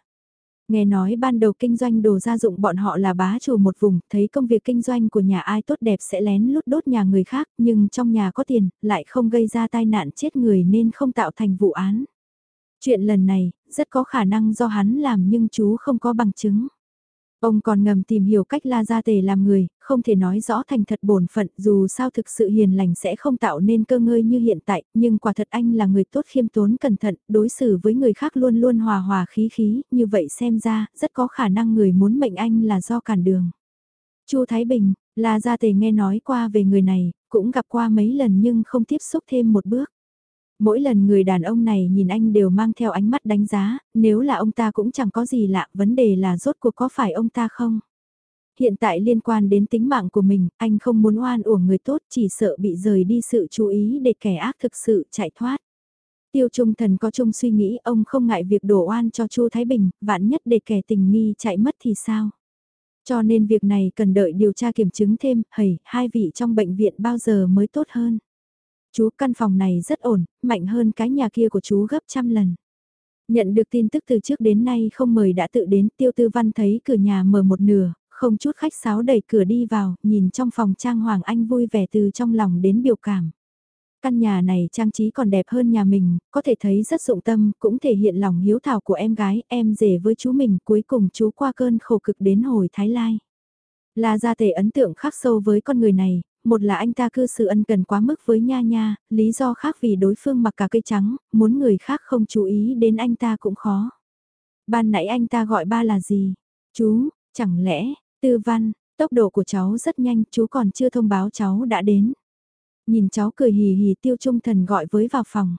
Nghe nói ban đầu kinh doanh đồ gia dụng bọn họ là bá chủ một vùng, thấy công việc kinh doanh của nhà ai tốt đẹp sẽ lén lút đốt nhà người khác, nhưng trong nhà có tiền, lại không gây ra tai nạn chết người nên không tạo thành vụ án. Chuyện lần này, rất có khả năng do hắn làm nhưng chú không có bằng chứng. Ông còn ngầm tìm hiểu cách La Gia Tề làm người, không thể nói rõ thành thật bổn phận dù sao thực sự hiền lành sẽ không tạo nên cơ ngơi như hiện tại, nhưng quả thật anh là người tốt khiêm tốn cẩn thận, đối xử với người khác luôn luôn hòa hòa khí khí, như vậy xem ra, rất có khả năng người muốn mệnh anh là do cản đường. Chu Thái Bình, La Gia Tề nghe nói qua về người này, cũng gặp qua mấy lần nhưng không tiếp xúc thêm một bước. Mỗi lần người đàn ông này nhìn anh đều mang theo ánh mắt đánh giá, nếu là ông ta cũng chẳng có gì lạ, vấn đề là rốt cuộc có phải ông ta không? Hiện tại liên quan đến tính mạng của mình, anh không muốn oan uổng người tốt chỉ sợ bị rời đi sự chú ý để kẻ ác thực sự chạy thoát. Tiêu Trung Thần có chung suy nghĩ ông không ngại việc đổ oan cho Chu Thái Bình, vạn nhất để kẻ tình nghi chạy mất thì sao? Cho nên việc này cần đợi điều tra kiểm chứng thêm, hầy, hai vị trong bệnh viện bao giờ mới tốt hơn. Chú căn phòng này rất ổn, mạnh hơn cái nhà kia của chú gấp trăm lần. Nhận được tin tức từ trước đến nay không mời đã tự đến tiêu tư văn thấy cửa nhà mở một nửa, không chút khách sáo đẩy cửa đi vào, nhìn trong phòng trang Hoàng Anh vui vẻ từ trong lòng đến biểu cảm. Căn nhà này trang trí còn đẹp hơn nhà mình, có thể thấy rất dụng tâm, cũng thể hiện lòng hiếu thảo của em gái, em rể với chú mình, cuối cùng chú qua cơn khổ cực đến hồi Thái Lai. Là gia thể ấn tượng khắc sâu với con người này, một là anh ta cư xử ân cần quá mức với Nha Nha, lý do khác vì đối phương mặc cả cây trắng, muốn người khác không chú ý đến anh ta cũng khó. Ban nãy anh ta gọi ba là gì? Chú, chẳng lẽ, tư văn, tốc độ của cháu rất nhanh, chú còn chưa thông báo cháu đã đến. Nhìn cháu cười hì hì tiêu trung thần gọi với vào phòng.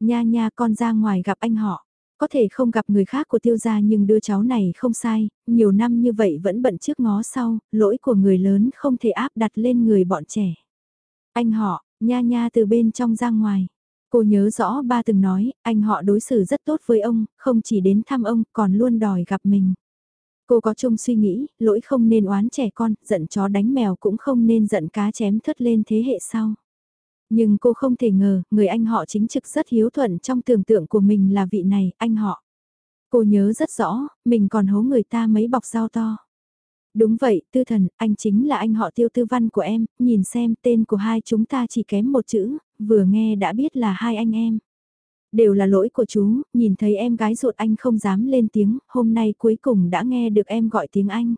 Nha nha con ra ngoài gặp anh họ. Có thể không gặp người khác của tiêu gia nhưng đứa cháu này không sai, nhiều năm như vậy vẫn bận trước ngó sau, lỗi của người lớn không thể áp đặt lên người bọn trẻ. Anh họ, nha nha từ bên trong ra ngoài. Cô nhớ rõ ba từng nói, anh họ đối xử rất tốt với ông, không chỉ đến thăm ông, còn luôn đòi gặp mình. Cô có chung suy nghĩ, lỗi không nên oán trẻ con, giận chó đánh mèo cũng không nên giận cá chém thất lên thế hệ sau. Nhưng cô không thể ngờ, người anh họ chính trực rất hiếu thuận trong tưởng tượng của mình là vị này, anh họ. Cô nhớ rất rõ, mình còn hố người ta mấy bọc rau to. Đúng vậy, tư thần, anh chính là anh họ tiêu tư văn của em, nhìn xem tên của hai chúng ta chỉ kém một chữ, vừa nghe đã biết là hai anh em. Đều là lỗi của chú, nhìn thấy em gái ruột anh không dám lên tiếng, hôm nay cuối cùng đã nghe được em gọi tiếng anh.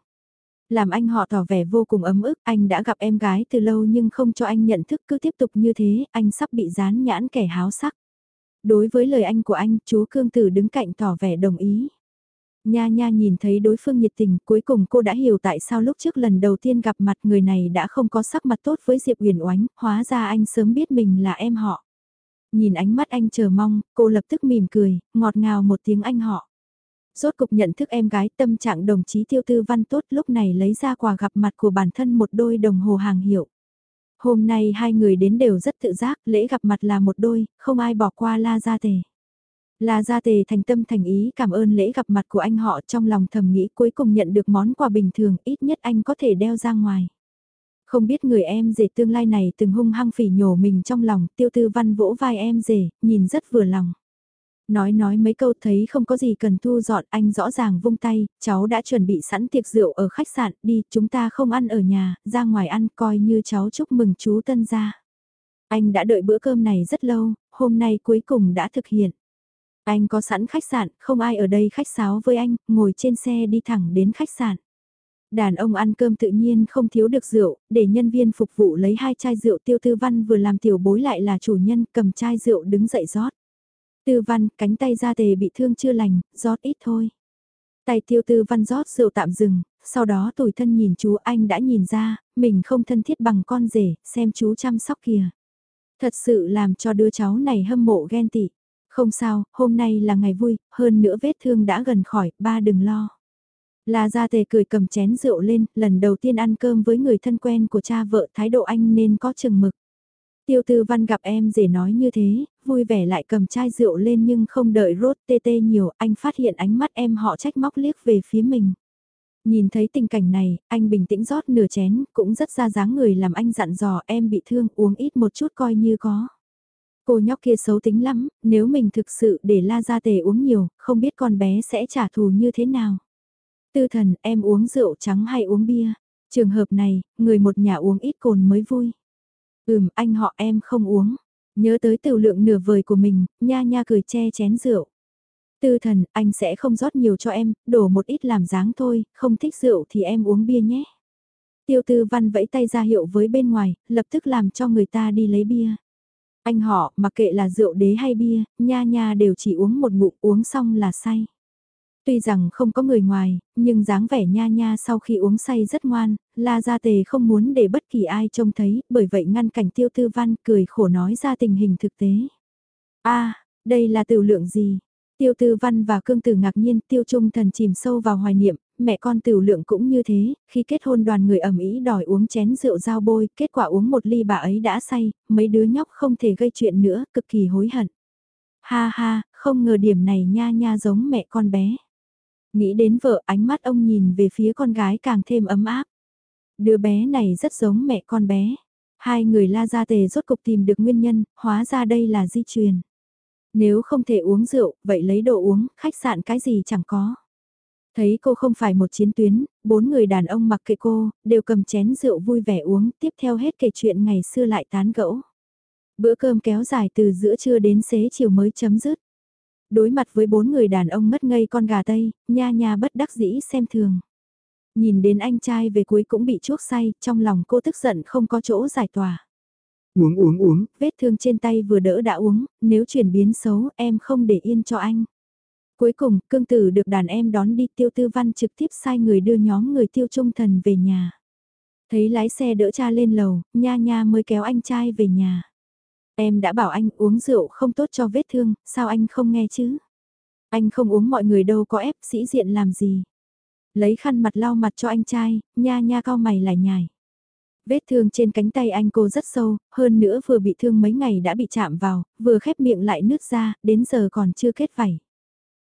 Làm anh họ tỏ vẻ vô cùng ấm ức, anh đã gặp em gái từ lâu nhưng không cho anh nhận thức cứ tiếp tục như thế, anh sắp bị dán nhãn kẻ háo sắc. Đối với lời anh của anh, chú Cương Tử đứng cạnh tỏ vẻ đồng ý. Nha nha nhìn thấy đối phương nhiệt tình, cuối cùng cô đã hiểu tại sao lúc trước lần đầu tiên gặp mặt người này đã không có sắc mặt tốt với Diệp Huyền Oánh, hóa ra anh sớm biết mình là em họ. Nhìn ánh mắt anh chờ mong, cô lập tức mỉm cười, ngọt ngào một tiếng anh họ. Rốt cục nhận thức em gái tâm trạng đồng chí tiêu tư văn tốt lúc này lấy ra quà gặp mặt của bản thân một đôi đồng hồ hàng hiệu. Hôm nay hai người đến đều rất tự giác, lễ gặp mặt là một đôi, không ai bỏ qua La Gia Tề. La Gia Tề thành tâm thành ý cảm ơn lễ gặp mặt của anh họ trong lòng thầm nghĩ cuối cùng nhận được món quà bình thường ít nhất anh có thể đeo ra ngoài. Không biết người em rể tương lai này từng hung hăng phỉ nhổ mình trong lòng, tiêu tư văn vỗ vai em rể, nhìn rất vừa lòng. Nói nói mấy câu thấy không có gì cần thu dọn anh rõ ràng vung tay, cháu đã chuẩn bị sẵn tiệc rượu ở khách sạn đi, chúng ta không ăn ở nhà, ra ngoài ăn coi như cháu chúc mừng chú tân gia. Anh đã đợi bữa cơm này rất lâu, hôm nay cuối cùng đã thực hiện. Anh có sẵn khách sạn, không ai ở đây khách sáo với anh, ngồi trên xe đi thẳng đến khách sạn. Đàn ông ăn cơm tự nhiên không thiếu được rượu, để nhân viên phục vụ lấy hai chai rượu tiêu tư văn vừa làm tiểu bối lại là chủ nhân cầm chai rượu đứng dậy rót. Tư văn, cánh tay ra tề bị thương chưa lành, rót ít thôi. Tay tiêu tư văn rót rượu tạm dừng, sau đó tủi thân nhìn chú anh đã nhìn ra, mình không thân thiết bằng con rể, xem chú chăm sóc kìa. Thật sự làm cho đứa cháu này hâm mộ ghen tị. Không sao, hôm nay là ngày vui, hơn nữa vết thương đã gần khỏi, ba đừng lo. La Gia Tề cười cầm chén rượu lên, lần đầu tiên ăn cơm với người thân quen của cha vợ thái độ anh nên có chừng mực. Tiêu tư văn gặp em rể nói như thế, vui vẻ lại cầm chai rượu lên nhưng không đợi rốt tê tê nhiều, anh phát hiện ánh mắt em họ trách móc liếc về phía mình. Nhìn thấy tình cảnh này, anh bình tĩnh rót nửa chén, cũng rất ra dáng người làm anh dặn dò em bị thương uống ít một chút coi như có. Cô nhóc kia xấu tính lắm, nếu mình thực sự để la ra tề uống nhiều, không biết con bé sẽ trả thù như thế nào. Tư thần, em uống rượu trắng hay uống bia? Trường hợp này, người một nhà uống ít cồn mới vui. Ừm, anh họ em không uống. Nhớ tới tiểu lượng nửa vời của mình, nha nha cười che chén rượu. Tư thần, anh sẽ không rót nhiều cho em, đổ một ít làm dáng thôi, không thích rượu thì em uống bia nhé. Tiêu tư văn vẫy tay ra hiệu với bên ngoài, lập tức làm cho người ta đi lấy bia. Anh họ, mặc kệ là rượu đế hay bia, nha nha đều chỉ uống một ngụm uống xong là say. Tuy rằng không có người ngoài, nhưng dáng vẻ nha nha sau khi uống say rất ngoan, la gia tề không muốn để bất kỳ ai trông thấy, bởi vậy ngăn cảnh tiêu tư văn cười khổ nói ra tình hình thực tế. a đây là tiểu lượng gì? Tiêu tư văn và cương tử ngạc nhiên tiêu trung thần chìm sâu vào hoài niệm, mẹ con tiểu lượng cũng như thế, khi kết hôn đoàn người ẩm ý đòi uống chén rượu dao bôi, kết quả uống một ly bà ấy đã say, mấy đứa nhóc không thể gây chuyện nữa, cực kỳ hối hận. Ha ha, không ngờ điểm này nha nha giống mẹ con bé. Nghĩ đến vợ ánh mắt ông nhìn về phía con gái càng thêm ấm áp. Đứa bé này rất giống mẹ con bé. Hai người la ra tề rốt cục tìm được nguyên nhân, hóa ra đây là di truyền. Nếu không thể uống rượu, vậy lấy đồ uống, khách sạn cái gì chẳng có. Thấy cô không phải một chiến tuyến, bốn người đàn ông mặc kệ cô, đều cầm chén rượu vui vẻ uống, tiếp theo hết kể chuyện ngày xưa lại tán gẫu. Bữa cơm kéo dài từ giữa trưa đến xế chiều mới chấm dứt. Đối mặt với bốn người đàn ông mất ngây con gà tây, nha nha bất đắc dĩ xem thường. Nhìn đến anh trai về cuối cũng bị chuốc say, trong lòng cô tức giận không có chỗ giải tỏa. Uống uống uống, vết thương trên tay vừa đỡ đã uống, nếu chuyển biến xấu em không để yên cho anh. Cuối cùng, cương tử được đàn em đón đi tiêu tư văn trực tiếp sai người đưa nhóm người tiêu trung thần về nhà. Thấy lái xe đỡ cha lên lầu, nha nha mới kéo anh trai về nhà. Em đã bảo anh uống rượu không tốt cho vết thương, sao anh không nghe chứ? Anh không uống mọi người đâu có ép sĩ diện làm gì. Lấy khăn mặt lau mặt cho anh trai, nha nha cao mày lại nhài. Vết thương trên cánh tay anh cô rất sâu, hơn nữa vừa bị thương mấy ngày đã bị chạm vào, vừa khép miệng lại nứt ra, đến giờ còn chưa kết vảy.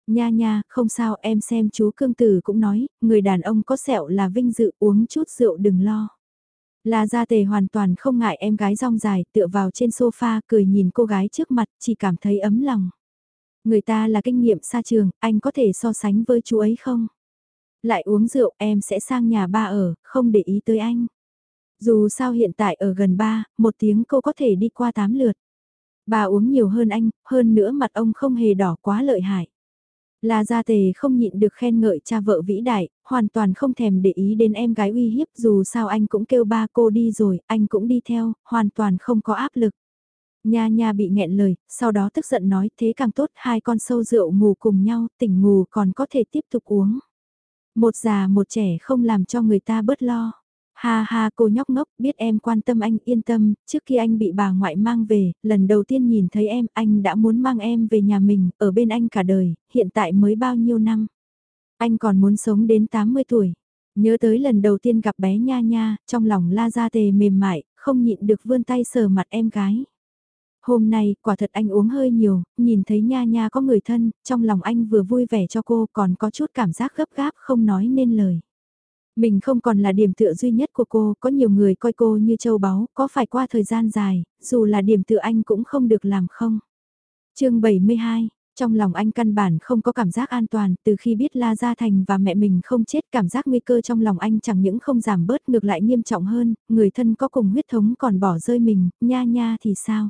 Nha nha, không sao em xem chú cương tử cũng nói, người đàn ông có sẹo là vinh dự uống chút rượu đừng lo. La Gia Tề hoàn toàn không ngại em gái rong dài, tựa vào trên sofa, cười nhìn cô gái trước mặt, chỉ cảm thấy ấm lòng. Người ta là kinh nghiệm xa trường, anh có thể so sánh với chú ấy không? Lại uống rượu, em sẽ sang nhà ba ở, không để ý tới anh. Dù sao hiện tại ở gần ba, một tiếng cô có thể đi qua tám lượt. Bà uống nhiều hơn anh, hơn nữa mặt ông không hề đỏ quá lợi hại. La Gia Tề không nhịn được khen ngợi cha vợ vĩ đại, hoàn toàn không thèm để ý đến em gái uy hiếp dù sao anh cũng kêu ba cô đi rồi, anh cũng đi theo, hoàn toàn không có áp lực. Nha nha bị nghẹn lời, sau đó tức giận nói thế càng tốt hai con sâu rượu ngủ cùng nhau, tỉnh ngủ còn có thể tiếp tục uống. Một già một trẻ không làm cho người ta bớt lo. Ha ha cô nhóc ngốc biết em quan tâm anh yên tâm, trước khi anh bị bà ngoại mang về, lần đầu tiên nhìn thấy em anh đã muốn mang em về nhà mình, ở bên anh cả đời, hiện tại mới bao nhiêu năm. Anh còn muốn sống đến 80 tuổi. Nhớ tới lần đầu tiên gặp bé Nha Nha, trong lòng la ra tề mềm mại, không nhịn được vươn tay sờ mặt em gái. Hôm nay, quả thật anh uống hơi nhiều, nhìn thấy Nha Nha có người thân, trong lòng anh vừa vui vẻ cho cô còn có chút cảm giác gấp gáp không nói nên lời. Mình không còn là điểm tựa duy nhất của cô, có nhiều người coi cô như châu báu, có phải qua thời gian dài, dù là điểm tựa anh cũng không được làm không. chương 72, trong lòng anh căn bản không có cảm giác an toàn, từ khi biết La Gia Thành và mẹ mình không chết cảm giác nguy cơ trong lòng anh chẳng những không giảm bớt ngược lại nghiêm trọng hơn, người thân có cùng huyết thống còn bỏ rơi mình, nha nha thì sao?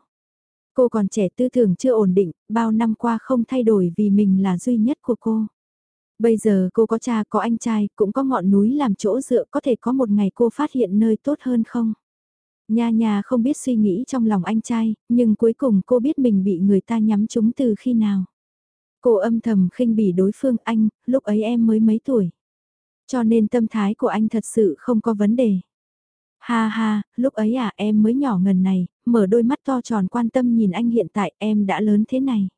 Cô còn trẻ tư tưởng chưa ổn định, bao năm qua không thay đổi vì mình là duy nhất của cô. Bây giờ cô có cha có anh trai, cũng có ngọn núi làm chỗ dựa có thể có một ngày cô phát hiện nơi tốt hơn không? Nha nha không biết suy nghĩ trong lòng anh trai, nhưng cuối cùng cô biết mình bị người ta nhắm trúng từ khi nào. Cô âm thầm khinh bỉ đối phương anh, lúc ấy em mới mấy tuổi. Cho nên tâm thái của anh thật sự không có vấn đề. Ha ha, lúc ấy à em mới nhỏ ngần này, mở đôi mắt to tròn quan tâm nhìn anh hiện tại em đã lớn thế này.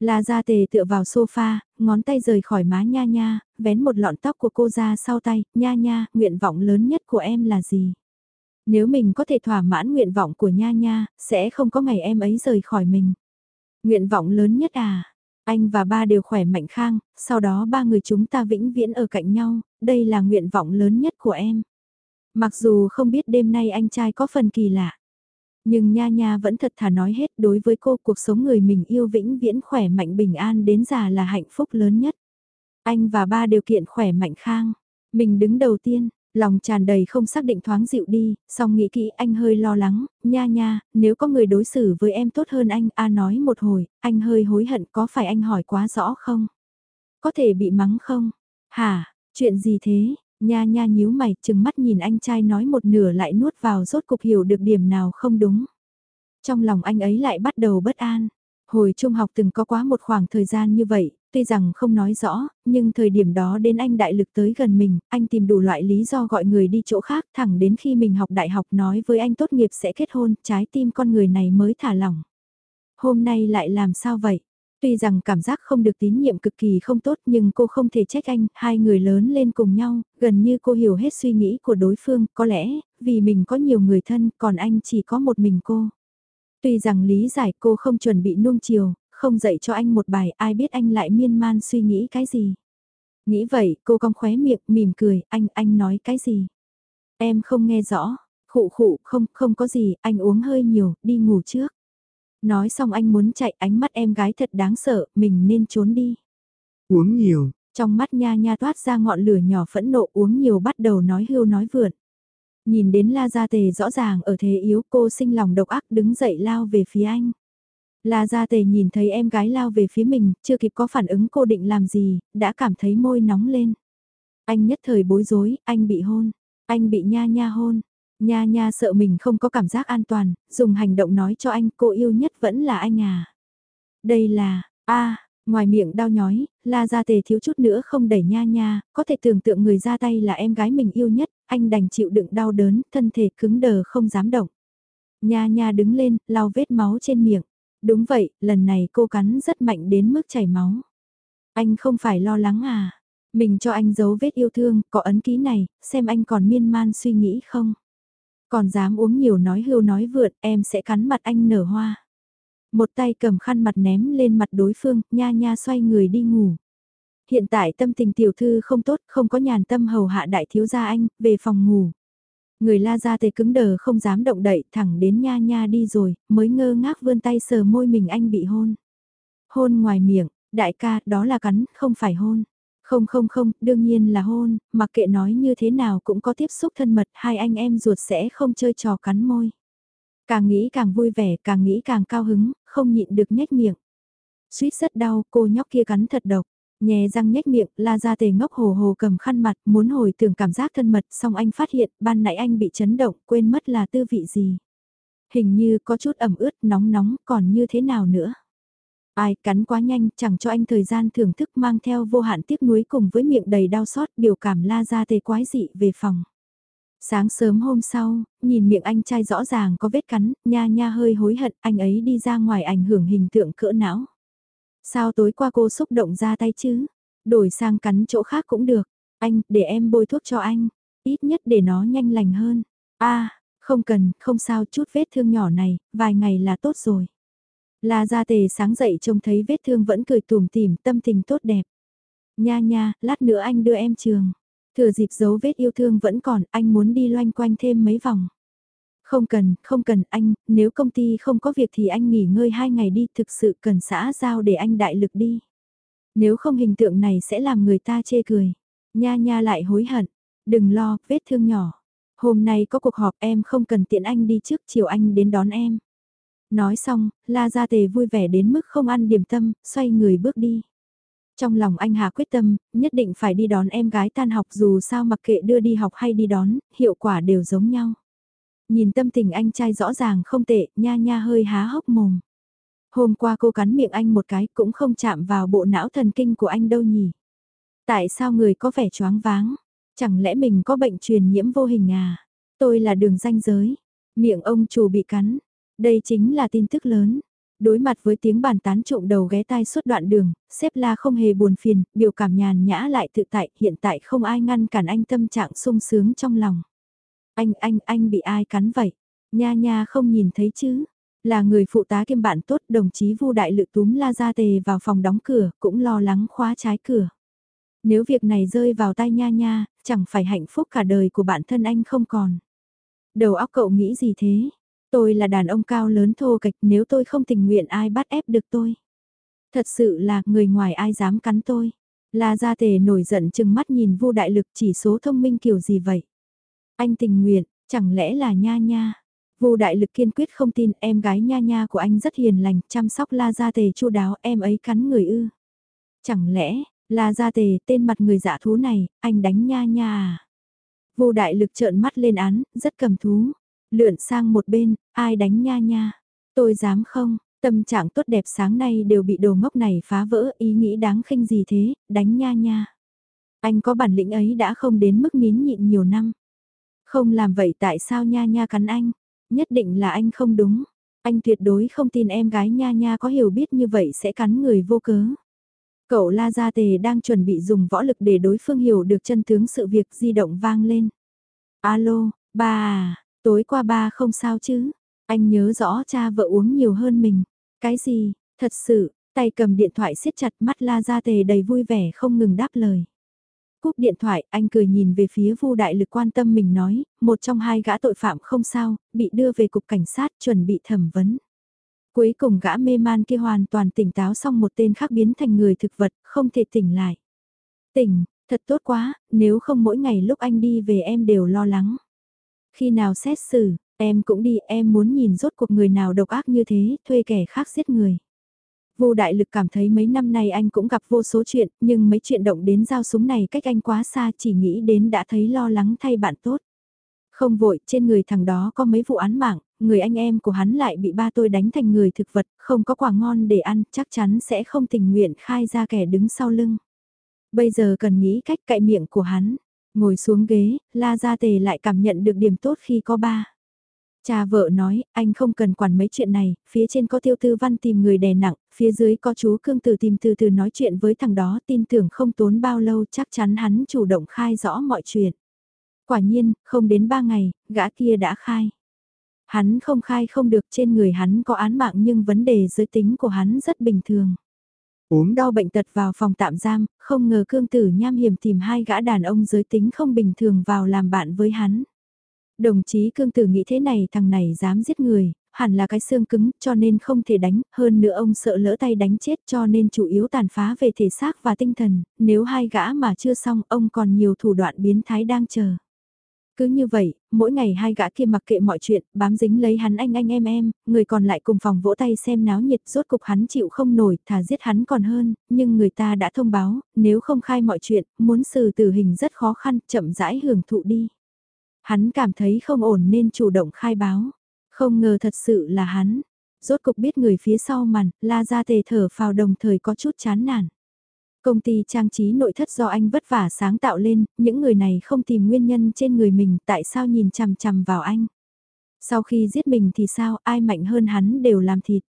La Gia Tề tựa vào sofa, ngón tay rời khỏi má Nha Nha, vén một lọn tóc của cô ra sau tay, Nha Nha, nguyện vọng lớn nhất của em là gì? Nếu mình có thể thỏa mãn nguyện vọng của Nha Nha, sẽ không có ngày em ấy rời khỏi mình. Nguyện vọng lớn nhất à? Anh và ba đều khỏe mạnh khang, sau đó ba người chúng ta vĩnh viễn ở cạnh nhau, đây là nguyện vọng lớn nhất của em. Mặc dù không biết đêm nay anh trai có phần kỳ lạ. Nhưng Nha Nha vẫn thật thà nói hết đối với cô cuộc sống người mình yêu vĩnh viễn khỏe mạnh bình an đến già là hạnh phúc lớn nhất. Anh và ba điều kiện khỏe mạnh khang. Mình đứng đầu tiên, lòng tràn đầy không xác định thoáng dịu đi, song nghĩ kỹ anh hơi lo lắng, nha nha, nếu có người đối xử với em tốt hơn anh, a nói một hồi, anh hơi hối hận có phải anh hỏi quá rõ không? Có thể bị mắng không? Hả, chuyện gì thế? Nha nha nhíu mày, chừng mắt nhìn anh trai nói một nửa lại nuốt vào rốt cục hiểu được điểm nào không đúng. Trong lòng anh ấy lại bắt đầu bất an. Hồi trung học từng có quá một khoảng thời gian như vậy, tuy rằng không nói rõ, nhưng thời điểm đó đến anh đại lực tới gần mình, anh tìm đủ loại lý do gọi người đi chỗ khác thẳng đến khi mình học đại học nói với anh tốt nghiệp sẽ kết hôn, trái tim con người này mới thả lỏng. Hôm nay lại làm sao vậy? Tuy rằng cảm giác không được tín nhiệm cực kỳ không tốt nhưng cô không thể trách anh, hai người lớn lên cùng nhau, gần như cô hiểu hết suy nghĩ của đối phương, có lẽ, vì mình có nhiều người thân, còn anh chỉ có một mình cô. Tuy rằng lý giải cô không chuẩn bị nuông chiều, không dạy cho anh một bài, ai biết anh lại miên man suy nghĩ cái gì. Nghĩ vậy, cô cong khóe miệng, mỉm cười, anh, anh nói cái gì? Em không nghe rõ, khụ khụ, không, không có gì, anh uống hơi nhiều, đi ngủ trước. Nói xong anh muốn chạy ánh mắt em gái thật đáng sợ, mình nên trốn đi. Uống nhiều. Trong mắt nha nha toát ra ngọn lửa nhỏ phẫn nộ uống nhiều bắt đầu nói hưu nói vượn. Nhìn đến La Gia Tề rõ ràng ở thế yếu cô sinh lòng độc ác đứng dậy lao về phía anh. La Gia Tề nhìn thấy em gái lao về phía mình, chưa kịp có phản ứng cô định làm gì, đã cảm thấy môi nóng lên. Anh nhất thời bối rối, anh bị hôn, anh bị nha nha hôn, Nha nha sợ mình không có cảm giác an toàn, dùng hành động nói cho anh cô yêu nhất vẫn là anh à. Đây là, a ngoài miệng đau nhói, la ra tề thiếu chút nữa không đẩy nha nha, có thể tưởng tượng người ra tay là em gái mình yêu nhất, anh đành chịu đựng đau đớn, thân thể cứng đờ không dám động. Nha nha đứng lên, lau vết máu trên miệng. Đúng vậy, lần này cô cắn rất mạnh đến mức chảy máu. Anh không phải lo lắng à? Mình cho anh giấu vết yêu thương, có ấn ký này, xem anh còn miên man suy nghĩ không? Còn dám uống nhiều nói hưu nói vượt, em sẽ cắn mặt anh nở hoa. Một tay cầm khăn mặt ném lên mặt đối phương, nha nha xoay người đi ngủ. Hiện tại tâm tình tiểu thư không tốt, không có nhàn tâm hầu hạ đại thiếu gia anh, về phòng ngủ. Người la ra tề cứng đờ không dám động đậy, thẳng đến nha nha đi rồi, mới ngơ ngác vươn tay sờ môi mình anh bị hôn. Hôn ngoài miệng, đại ca, đó là cắn, không phải hôn. Không không không, đương nhiên là hôn, mặc kệ nói như thế nào cũng có tiếp xúc thân mật, hai anh em ruột sẽ không chơi trò cắn môi. Càng nghĩ càng vui vẻ, càng nghĩ càng cao hứng, không nhịn được nhếch miệng. Suýt rất đau, cô nhóc kia cắn thật độc. Nhè răng nhếch miệng, la ra tề ngốc hồ hồ cầm khăn mặt, muốn hồi tưởng cảm giác thân mật, xong anh phát hiện, ban nãy anh bị chấn động, quên mất là tư vị gì. Hình như có chút ẩm ướt, nóng nóng, còn như thế nào nữa. Ai cắn quá nhanh, chẳng cho anh thời gian thưởng thức mang theo vô hạn tiếc nuối cùng với miệng đầy đau xót, biểu cảm la ra tề quái dị về phòng. Sáng sớm hôm sau, nhìn miệng anh trai rõ ràng có vết cắn, nha nha hơi hối hận, anh ấy đi ra ngoài ảnh hưởng hình tượng cỡ não. Sao tối qua cô xúc động ra tay chứ? Đổi sang cắn chỗ khác cũng được. Anh, để em bôi thuốc cho anh. Ít nhất để nó nhanh lành hơn. a không cần, không sao chút vết thương nhỏ này, vài ngày là tốt rồi. La Gia Tề sáng dậy trông thấy vết thương vẫn cười tủm tỉm, tâm tình tốt đẹp. Nha nha, lát nữa anh đưa em trường. Thừa dịp dấu vết yêu thương vẫn còn, anh muốn đi loanh quanh thêm mấy vòng. Không cần, không cần anh, nếu công ty không có việc thì anh nghỉ ngơi hai ngày đi, thực sự cần xã giao để anh đại lực đi. Nếu không hình tượng này sẽ làm người ta chê cười. Nha nha lại hối hận, đừng lo, vết thương nhỏ. Hôm nay có cuộc họp em không cần tiện anh đi trước chiều anh đến đón em. Nói xong, La Gia Tề vui vẻ đến mức không ăn điểm tâm, xoay người bước đi. Trong lòng anh Hà quyết tâm, nhất định phải đi đón em gái tan học dù sao mặc kệ đưa đi học hay đi đón, hiệu quả đều giống nhau. Nhìn tâm tình anh trai rõ ràng không tệ, nha nha hơi há hốc mồm. Hôm qua cô cắn miệng anh một cái cũng không chạm vào bộ não thần kinh của anh đâu nhỉ. Tại sao người có vẻ choáng váng? Chẳng lẽ mình có bệnh truyền nhiễm vô hình à? Tôi là đường danh giới. Miệng ông chủ bị cắn, đây chính là tin tức lớn. Đối mặt với tiếng bàn tán trộm đầu ghé tai suốt đoạn đường, xếp la không hề buồn phiền, biểu cảm nhàn nhã lại tự tại, hiện tại không ai ngăn cản anh tâm trạng sung sướng trong lòng. Anh, anh, anh bị ai cắn vậy? Nha nha không nhìn thấy chứ? Là người phụ tá kiêm bạn tốt đồng chí vu đại lự túm la ra tề vào phòng đóng cửa, cũng lo lắng khóa trái cửa. Nếu việc này rơi vào tay nha nha, chẳng phải hạnh phúc cả đời của bản thân anh không còn. Đầu óc cậu nghĩ gì thế? Tôi là đàn ông cao lớn thô kịch nếu tôi không tình nguyện ai bắt ép được tôi. Thật sự là người ngoài ai dám cắn tôi. La Gia Tề nổi giận chừng mắt nhìn Vu Đại Lực chỉ số thông minh kiểu gì vậy? Anh tình nguyện, chẳng lẽ là nha nha? Vu Đại Lực kiên quyết không tin em gái nha nha của anh rất hiền lành, chăm sóc La Gia Tề chu đáo em ấy cắn người ư? Chẳng lẽ, La Gia Tề tên mặt người dạ thú này, anh đánh nha nha à? Vu Đại Lực trợn mắt lên án, rất cầm thú. Lượn sang một bên, ai đánh nha nha? Tôi dám không? Tâm trạng tốt đẹp sáng nay đều bị đồ ngốc này phá vỡ ý nghĩ đáng khinh gì thế, đánh nha nha. Anh có bản lĩnh ấy đã không đến mức nín nhịn nhiều năm. Không làm vậy tại sao nha nha cắn anh? Nhất định là anh không đúng. Anh tuyệt đối không tin em gái nha nha có hiểu biết như vậy sẽ cắn người vô cớ. Cậu La Gia Tề đang chuẩn bị dùng võ lực để đối phương hiểu được chân tướng sự việc di động vang lên. Alo, ba à, tối qua ba không sao chứ? Anh nhớ rõ cha vợ uống nhiều hơn mình. Cái gì, thật sự, tay cầm điện thoại siết chặt mắt La ra Tề đầy vui vẻ không ngừng đáp lời. Cúp điện thoại, anh cười nhìn về phía Vu Đại Lực quan tâm mình nói, một trong hai gã tội phạm không sao, bị đưa về cục cảnh sát chuẩn bị thẩm vấn. Cuối cùng gã mê man kia hoàn toàn tỉnh táo xong một tên khác biến thành người thực vật, không thể tỉnh lại. Tỉnh, thật tốt quá, nếu không mỗi ngày lúc anh đi về em đều lo lắng. Khi nào xét xử, em cũng đi, em muốn nhìn rốt cuộc người nào độc ác như thế, thuê kẻ khác giết người. Vô đại lực cảm thấy mấy năm nay anh cũng gặp vô số chuyện, nhưng mấy chuyện động đến giao súng này cách anh quá xa chỉ nghĩ đến đã thấy lo lắng thay bạn tốt. Không vội, trên người thằng đó có mấy vụ án mạng, người anh em của hắn lại bị ba tôi đánh thành người thực vật, không có quả ngon để ăn, chắc chắn sẽ không tình nguyện khai ra kẻ đứng sau lưng. Bây giờ cần nghĩ cách cậy miệng của hắn. Ngồi xuống ghế, la ra tề lại cảm nhận được điểm tốt khi có ba. Cha vợ nói, anh không cần quản mấy chuyện này, phía trên có tiêu tư văn tìm người đè nặng, phía dưới có chú cương từ tìm từ từ nói chuyện với thằng đó tin tưởng không tốn bao lâu chắc chắn hắn chủ động khai rõ mọi chuyện. Quả nhiên, không đến ba ngày, gã kia đã khai. Hắn không khai không được trên người hắn có án mạng nhưng vấn đề giới tính của hắn rất bình thường ốm đau bệnh tật vào phòng tạm giam, không ngờ cương tử nham hiểm tìm hai gã đàn ông giới tính không bình thường vào làm bạn với hắn. Đồng chí cương tử nghĩ thế này thằng này dám giết người, hẳn là cái xương cứng cho nên không thể đánh, hơn nữa ông sợ lỡ tay đánh chết cho nên chủ yếu tàn phá về thể xác và tinh thần, nếu hai gã mà chưa xong ông còn nhiều thủ đoạn biến thái đang chờ. Cứ như vậy, mỗi ngày hai gã kia mặc kệ mọi chuyện, bám dính lấy hắn anh anh em em, người còn lại cùng phòng vỗ tay xem náo nhiệt rốt cục hắn chịu không nổi, thà giết hắn còn hơn, nhưng người ta đã thông báo, nếu không khai mọi chuyện, muốn xử tử hình rất khó khăn, chậm rãi hưởng thụ đi. Hắn cảm thấy không ổn nên chủ động khai báo. Không ngờ thật sự là hắn. Rốt cục biết người phía sau màn, la ra tề thở phào đồng thời có chút chán nản. Công ty trang trí nội thất do anh vất vả sáng tạo lên, những người này không tìm nguyên nhân trên người mình tại sao nhìn chằm chằm vào anh. Sau khi giết mình thì sao, ai mạnh hơn hắn đều làm thịt.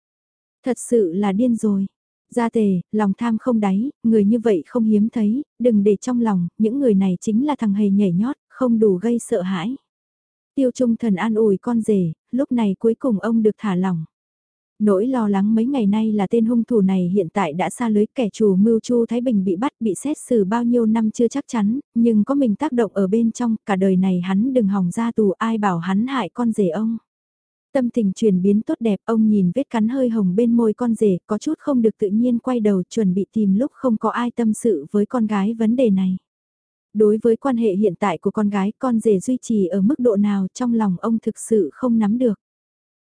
Thật sự là điên rồi. Gia tề, lòng tham không đáy, người như vậy không hiếm thấy, đừng để trong lòng, những người này chính là thằng hề nhảy nhót, không đủ gây sợ hãi. Tiêu trung thần an ủi con rể, lúc này cuối cùng ông được thả lỏng. Nỗi lo lắng mấy ngày nay là tên hung thủ này hiện tại đã xa lưới kẻ chủ mưu Chu Thái Bình bị bắt bị xét xử bao nhiêu năm chưa chắc chắn, nhưng có mình tác động ở bên trong, cả đời này hắn đừng hỏng ra tù ai bảo hắn hại con rể ông. Tâm tình chuyển biến tốt đẹp, ông nhìn vết cắn hơi hồng bên môi con rể, có chút không được tự nhiên quay đầu chuẩn bị tìm lúc không có ai tâm sự với con gái vấn đề này. Đối với quan hệ hiện tại của con gái, con rể duy trì ở mức độ nào trong lòng ông thực sự không nắm được.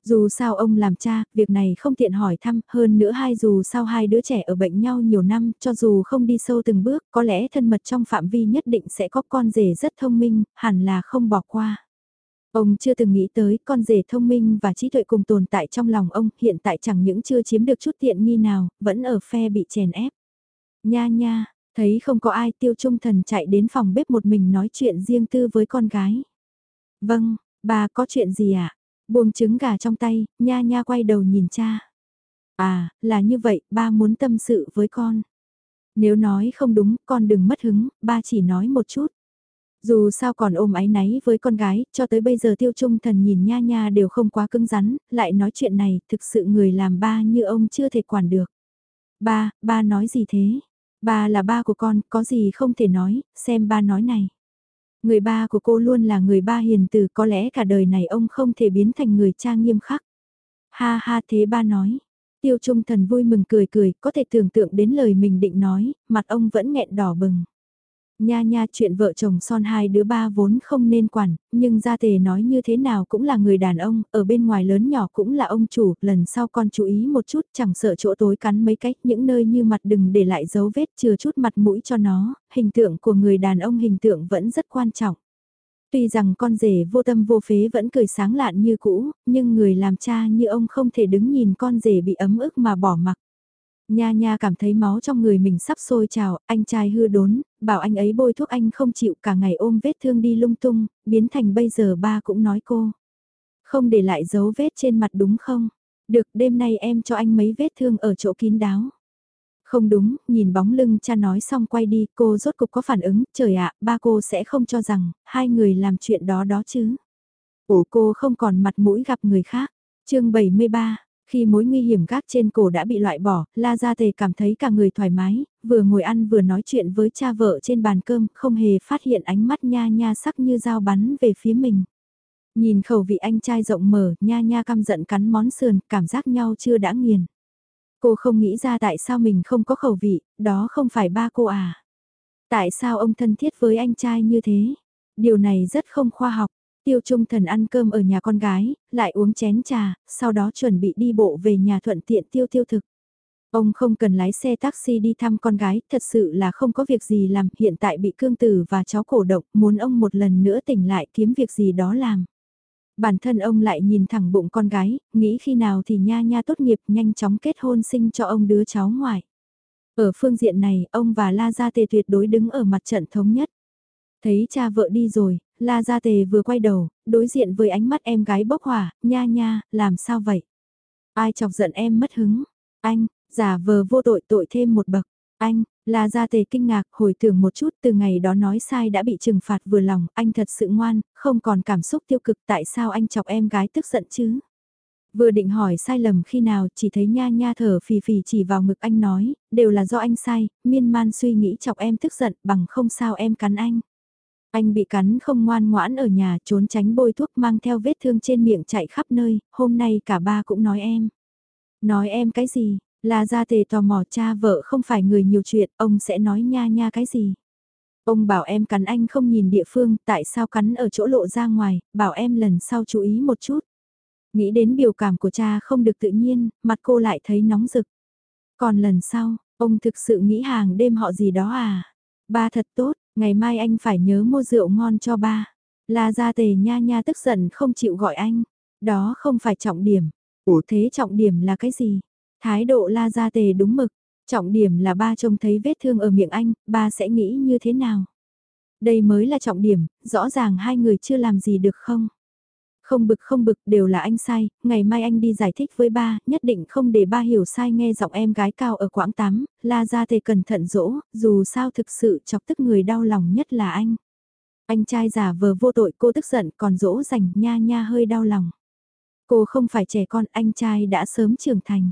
Dù sao ông làm cha, việc này không tiện hỏi thăm, hơn nữa hai dù sao hai đứa trẻ ở bệnh nhau nhiều năm, cho dù không đi sâu từng bước, có lẽ thân mật trong phạm vi nhất định sẽ có con rể rất thông minh, hẳn là không bỏ qua. Ông chưa từng nghĩ tới con rể thông minh và trí tuệ cùng tồn tại trong lòng ông, hiện tại chẳng những chưa chiếm được chút tiện nghi nào, vẫn ở phe bị chèn ép. Nha nha, thấy không có ai tiêu trung thần chạy đến phòng bếp một mình nói chuyện riêng tư với con gái. Vâng, bà có chuyện gì ạ? À? Buông trứng gà trong tay, nha nha quay đầu nhìn cha. À, là như vậy, ba muốn tâm sự với con. Nếu nói không đúng, con đừng mất hứng, ba chỉ nói một chút. Dù sao còn ôm ái náy với con gái, cho tới bây giờ tiêu trung thần nhìn nha nha đều không quá cứng rắn, lại nói chuyện này, thực sự người làm ba như ông chưa thể quản được. Ba, ba nói gì thế? Ba là ba của con, có gì không thể nói, xem ba nói này. Người ba của cô luôn là người ba hiền từ có lẽ cả đời này ông không thể biến thành người cha nghiêm khắc. Ha ha thế ba nói. Tiêu Trung Thần vui mừng cười cười, có thể tưởng tượng đến lời mình định nói, mặt ông vẫn nghẹn đỏ bừng. Nha nha chuyện vợ chồng son hai đứa ba vốn không nên quản, nhưng gia tề nói như thế nào cũng là người đàn ông, ở bên ngoài lớn nhỏ cũng là ông chủ, lần sau con chú ý một chút chẳng sợ chỗ tối cắn mấy cách, những nơi như mặt đừng để lại dấu vết chừa chút mặt mũi cho nó, hình tượng của người đàn ông hình tượng vẫn rất quan trọng. Tuy rằng con rể vô tâm vô phế vẫn cười sáng lạn như cũ, nhưng người làm cha như ông không thể đứng nhìn con rể bị ấm ức mà bỏ mặc. Nha nha cảm thấy máu trong người mình sắp sôi trào, anh trai hư đốn, bảo anh ấy bôi thuốc anh không chịu cả ngày ôm vết thương đi lung tung, biến thành bây giờ ba cũng nói cô. Không để lại dấu vết trên mặt đúng không? Được đêm nay em cho anh mấy vết thương ở chỗ kín đáo. Không đúng, nhìn bóng lưng cha nói xong quay đi, cô rốt cục có phản ứng, trời ạ, ba cô sẽ không cho rằng, hai người làm chuyện đó đó chứ. Ủa cô không còn mặt mũi gặp người khác. chương 73, khi mối nguy hiểm gác trên cổ đã bị loại bỏ, La Gia Tề cảm thấy cả người thoải mái, vừa ngồi ăn vừa nói chuyện với cha vợ trên bàn cơm, không hề phát hiện ánh mắt nha nha sắc như dao bắn về phía mình. Nhìn khẩu vị anh trai rộng mở, nha nha căm giận cắn món sườn, cảm giác nhau chưa đã nghiền. Cô không nghĩ ra tại sao mình không có khẩu vị, đó không phải ba cô à. Tại sao ông thân thiết với anh trai như thế? Điều này rất không khoa học. Tiêu Trung Thần ăn cơm ở nhà con gái, lại uống chén trà, sau đó chuẩn bị đi bộ về nhà thuận tiện tiêu tiêu thực. Ông không cần lái xe taxi đi thăm con gái, thật sự là không có việc gì làm, hiện tại bị cương tử và cháu cổ động, muốn ông một lần nữa tỉnh lại kiếm việc gì đó làm. Bản thân ông lại nhìn thẳng bụng con gái, nghĩ khi nào thì nha nha tốt nghiệp nhanh chóng kết hôn sinh cho ông đứa cháu ngoại. Ở phương diện này, ông và La Gia Tề tuyệt đối đứng ở mặt trận thống nhất. Thấy cha vợ đi rồi, La Gia Tề vừa quay đầu, đối diện với ánh mắt em gái bốc hỏa, nha nha, làm sao vậy? Ai chọc giận em mất hứng? Anh, giả vờ vô tội tội thêm một bậc. Anh, La Gia Tề kinh ngạc, hồi tưởng một chút từ ngày đó nói sai đã bị trừng phạt vừa lòng, anh thật sự ngoan, không còn cảm xúc tiêu cực tại sao anh chọc em gái tức giận chứ? Vừa định hỏi sai lầm khi nào chỉ thấy nha nha thở phì phì chỉ vào ngực anh nói, đều là do anh sai, miên man suy nghĩ chọc em tức giận bằng không sao em cắn anh. Anh bị cắn không ngoan ngoãn ở nhà trốn tránh bôi thuốc mang theo vết thương trên miệng chạy khắp nơi, hôm nay cả ba cũng nói em. Nói em cái gì, là ra tề tò mò cha vợ không phải người nhiều chuyện, ông sẽ nói nha nha cái gì. Ông bảo em cắn anh không nhìn địa phương, tại sao cắn ở chỗ lộ ra ngoài, bảo em lần sau chú ý một chút. Nghĩ đến biểu cảm của cha không được tự nhiên, mặt cô lại thấy nóng rực. Còn lần sau, ông thực sự nghĩ hàng đêm họ gì đó à? Ba thật tốt, ngày mai anh phải nhớ mua rượu ngon cho ba. La gia tề nha nha tức giận không chịu gọi anh. Đó không phải trọng điểm. Ủa thế trọng điểm là cái gì? Thái độ la gia tề đúng mực. Trọng điểm là ba trông thấy vết thương ở miệng anh, ba sẽ nghĩ như thế nào? Đây mới là trọng điểm, rõ ràng hai người chưa làm gì được không? Không bực không bực đều là anh sai, ngày mai anh đi giải thích với ba, nhất định không để ba hiểu sai nghe giọng em gái cao ở quãng tắm, la ra thề cẩn thận dỗ, dù sao thực sự chọc tức người đau lòng nhất là anh. Anh trai giả vờ vô tội cô tức giận còn dỗ dành nha nha hơi đau lòng. Cô không phải trẻ con anh trai đã sớm trưởng thành.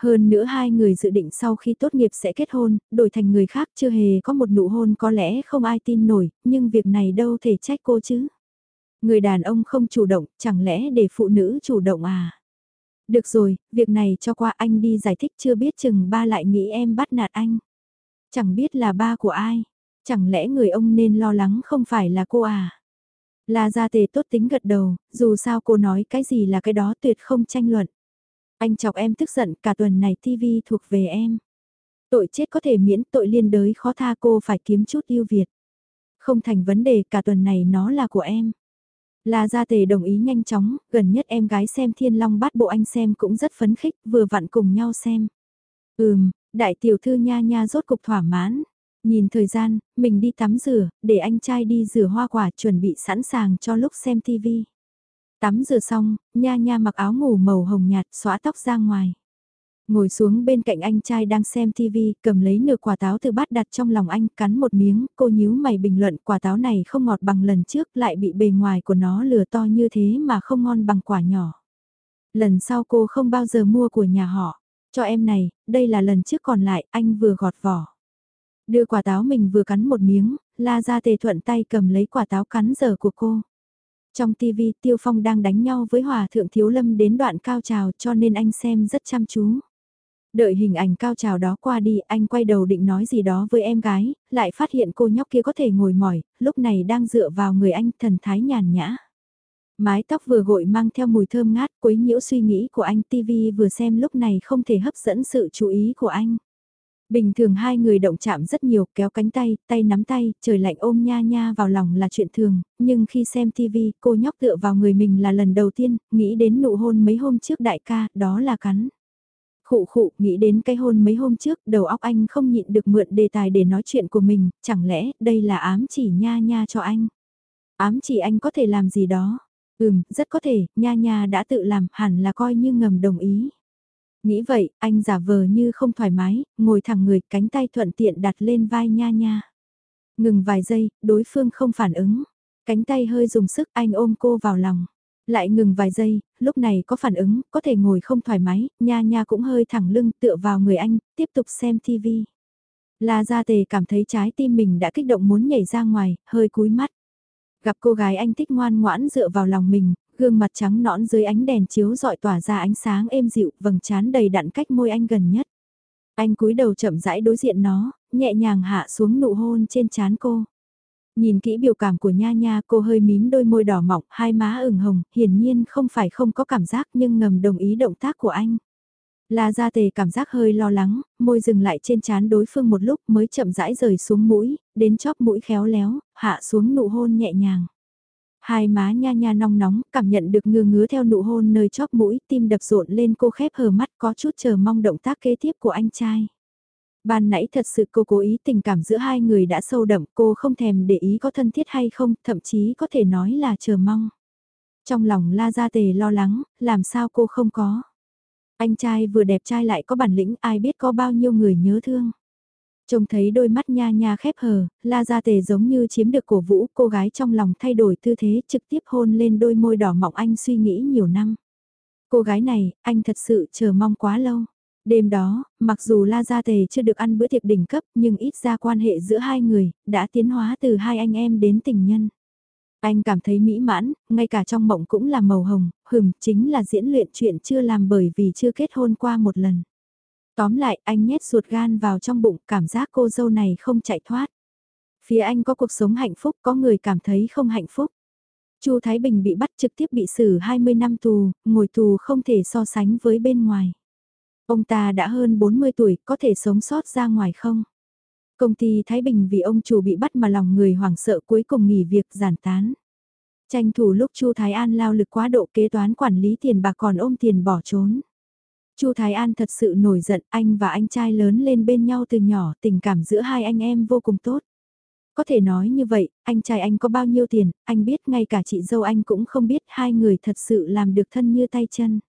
Hơn nữa hai người dự định sau khi tốt nghiệp sẽ kết hôn, đổi thành người khác chưa hề có một nụ hôn có lẽ không ai tin nổi, nhưng việc này đâu thể trách cô chứ. Người đàn ông không chủ động, chẳng lẽ để phụ nữ chủ động à? Được rồi, việc này cho qua anh đi giải thích chưa biết chừng ba lại nghĩ em bắt nạt anh. Chẳng biết là ba của ai, chẳng lẽ người ông nên lo lắng không phải là cô à? Là gia tề tốt tính gật đầu, dù sao cô nói cái gì là cái đó tuyệt không tranh luận. Anh chọc em tức giận cả tuần này TV thuộc về em. Tội chết có thể miễn tội liên đới khó tha cô phải kiếm chút yêu Việt. Không thành vấn đề cả tuần này nó là của em. La Gia Tề đồng ý nhanh chóng, gần nhất em gái xem Thiên Long bát bộ anh xem cũng rất phấn khích, vừa vặn cùng nhau xem. Ừm, đại tiểu thư nha nha rốt cục thỏa mãn. Nhìn thời gian, mình đi tắm rửa, để anh trai đi rửa hoa quả chuẩn bị sẵn sàng cho lúc xem TV. Tắm rửa xong, nha nha mặc áo ngủ màu hồng nhạt xóa tóc ra ngoài. Ngồi xuống bên cạnh anh trai đang xem TV, cầm lấy nửa quả táo từ bát đặt trong lòng anh, cắn một miếng, cô nhíu mày bình luận quả táo này không ngọt bằng lần trước, lại bị bề ngoài của nó lừa to như thế mà không ngon bằng quả nhỏ. Lần sau cô không bao giờ mua của nhà họ. Cho em này, đây là lần trước còn lại, anh vừa gọt vỏ. Đưa quả táo mình vừa cắn một miếng, la ra tề thuận tay cầm lấy quả táo cắn giờ của cô. Trong TV Tiêu Phong đang đánh nhau với Hòa Thượng Thiếu Lâm đến đoạn cao trào cho nên anh xem rất chăm chú. Đợi hình ảnh cao trào đó qua đi, anh quay đầu định nói gì đó với em gái, lại phát hiện cô nhóc kia có thể ngồi mỏi, lúc này đang dựa vào người anh thần thái nhàn nhã. Mái tóc vừa gội mang theo mùi thơm ngát quấy nhiễu suy nghĩ của anh TV vừa xem lúc này không thể hấp dẫn sự chú ý của anh. Bình thường hai người động chạm rất nhiều, kéo cánh tay, tay nắm tay, trời lạnh ôm nha nha vào lòng là chuyện thường, nhưng khi xem TV, cô nhóc tựa vào người mình là lần đầu tiên, nghĩ đến nụ hôn mấy hôm trước đại ca, đó là cắn. Khụ khụ, nghĩ đến cái hôn mấy hôm trước, đầu óc anh không nhịn được mượn đề tài để nói chuyện của mình, chẳng lẽ đây là ám chỉ nha nha cho anh? Ám chỉ anh có thể làm gì đó? Ừm, rất có thể, nha nha đã tự làm, hẳn là coi như ngầm đồng ý. Nghĩ vậy, anh giả vờ như không thoải mái, ngồi thẳng người, cánh tay thuận tiện đặt lên vai nha nha. Ngừng vài giây, đối phương không phản ứng. Cánh tay hơi dùng sức, anh ôm cô vào lòng. Lại ngừng vài giây, lúc này có phản ứng, có thể ngồi không thoải mái, nha nha cũng hơi thẳng lưng tựa vào người anh, tiếp tục xem TV. La Gia Tề cảm thấy trái tim mình đã kích động muốn nhảy ra ngoài, hơi cúi mắt. Gặp cô gái anh thích ngoan ngoãn dựa vào lòng mình, gương mặt trắng nõn dưới ánh đèn chiếu dọi tỏa ra ánh sáng êm dịu, vầng trán đầy đặn cách môi anh gần nhất. Anh cúi đầu chậm rãi đối diện nó, nhẹ nhàng hạ xuống nụ hôn trên trán cô. Nhìn kỹ biểu cảm của Nha Nha cô hơi mím đôi môi đỏ mọng, hai má ửng hồng, hiển nhiên không phải không có cảm giác nhưng ngầm đồng ý động tác của anh. La Gia Tề cảm giác hơi lo lắng, môi dừng lại trên trán đối phương một lúc mới chậm rãi rời xuống mũi, đến chóp mũi khéo léo, hạ xuống nụ hôn nhẹ nhàng. Hai má nha nha nong nóng, cảm nhận được ngừa ngứa theo nụ hôn nơi chóp mũi, tim đập rộn lên cô khép hờ mắt có chút chờ mong động tác kế tiếp của anh trai. Ban nãy thật sự cô cố ý tình cảm giữa hai người đã sâu đậm, cô không thèm để ý có thân thiết hay không, thậm chí có thể nói là chờ mong. Trong lòng La Gia Tề lo lắng, làm sao cô không có. Anh trai vừa đẹp trai lại có bản lĩnh ai biết có bao nhiêu người nhớ thương. Trông thấy đôi mắt nha nha khép hờ, la Gia tề giống như chiếm được cổ vũ, cô gái trong lòng thay đổi tư thế trực tiếp hôn lên đôi môi đỏ mọng anh suy nghĩ nhiều năm. Cô gái này, anh thật sự chờ mong quá lâu. Đêm đó, mặc dù La Gia Tề chưa được ăn bữa tiệc đỉnh cấp nhưng ít ra quan hệ giữa hai người, đã tiến hóa từ hai anh em đến tình nhân. Anh cảm thấy mỹ mãn, ngay cả trong mộng cũng là màu hồng, hừm, chính là diễn luyện chuyện chưa làm bởi vì chưa kết hôn qua một lần. Tóm lại, anh nhét ruột gan vào trong bụng, cảm giác cô dâu này không chạy thoát. Phía anh có cuộc sống hạnh phúc, có người cảm thấy không hạnh phúc. Chu Thái Bình bị bắt trực tiếp bị xử 20 năm tù, ngồi tù không thể so sánh với bên ngoài. Ông ta đã hơn 40 tuổi, có thể sống sót ra ngoài không? Công ty Thái Bình vì ông chủ bị bắt mà lòng người hoảng sợ cuối cùng nghỉ việc giản tán. Tranh thủ lúc Chu Thái An lao lực quá độ kế toán quản lý tiền bạc còn ôm tiền bỏ trốn. Chu Thái An thật sự nổi giận, anh và anh trai lớn lên bên nhau từ nhỏ, tình cảm giữa hai anh em vô cùng tốt. Có thể nói như vậy, anh trai anh có bao nhiêu tiền, anh biết ngay cả chị dâu anh cũng không biết hai người thật sự làm được thân như tay chân.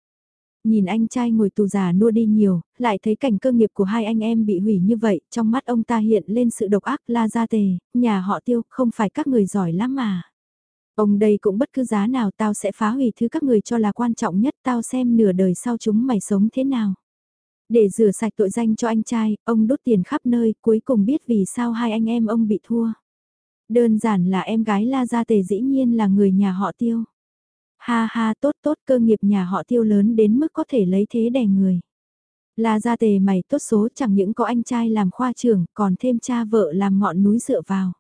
Nhìn anh trai ngồi tù già nua đi nhiều, lại thấy cảnh cơ nghiệp của hai anh em bị hủy như vậy, trong mắt ông ta hiện lên sự độc ác la ra tề, nhà họ tiêu, không phải các người giỏi lắm mà. Ông đây cũng bất cứ giá nào tao sẽ phá hủy thứ các người cho là quan trọng nhất tao xem nửa đời sau chúng mày sống thế nào. Để rửa sạch tội danh cho anh trai, ông đốt tiền khắp nơi, cuối cùng biết vì sao hai anh em ông bị thua. Đơn giản là em gái La Gia Tề dĩ nhiên là người nhà họ tiêu. Ha ha tốt tốt cơ nghiệp nhà họ tiêu lớn đến mức có thể lấy thế đè người. La Gia Tề mày tốt số chẳng những có anh trai làm khoa trưởng còn thêm cha vợ làm ngọn núi dựa vào.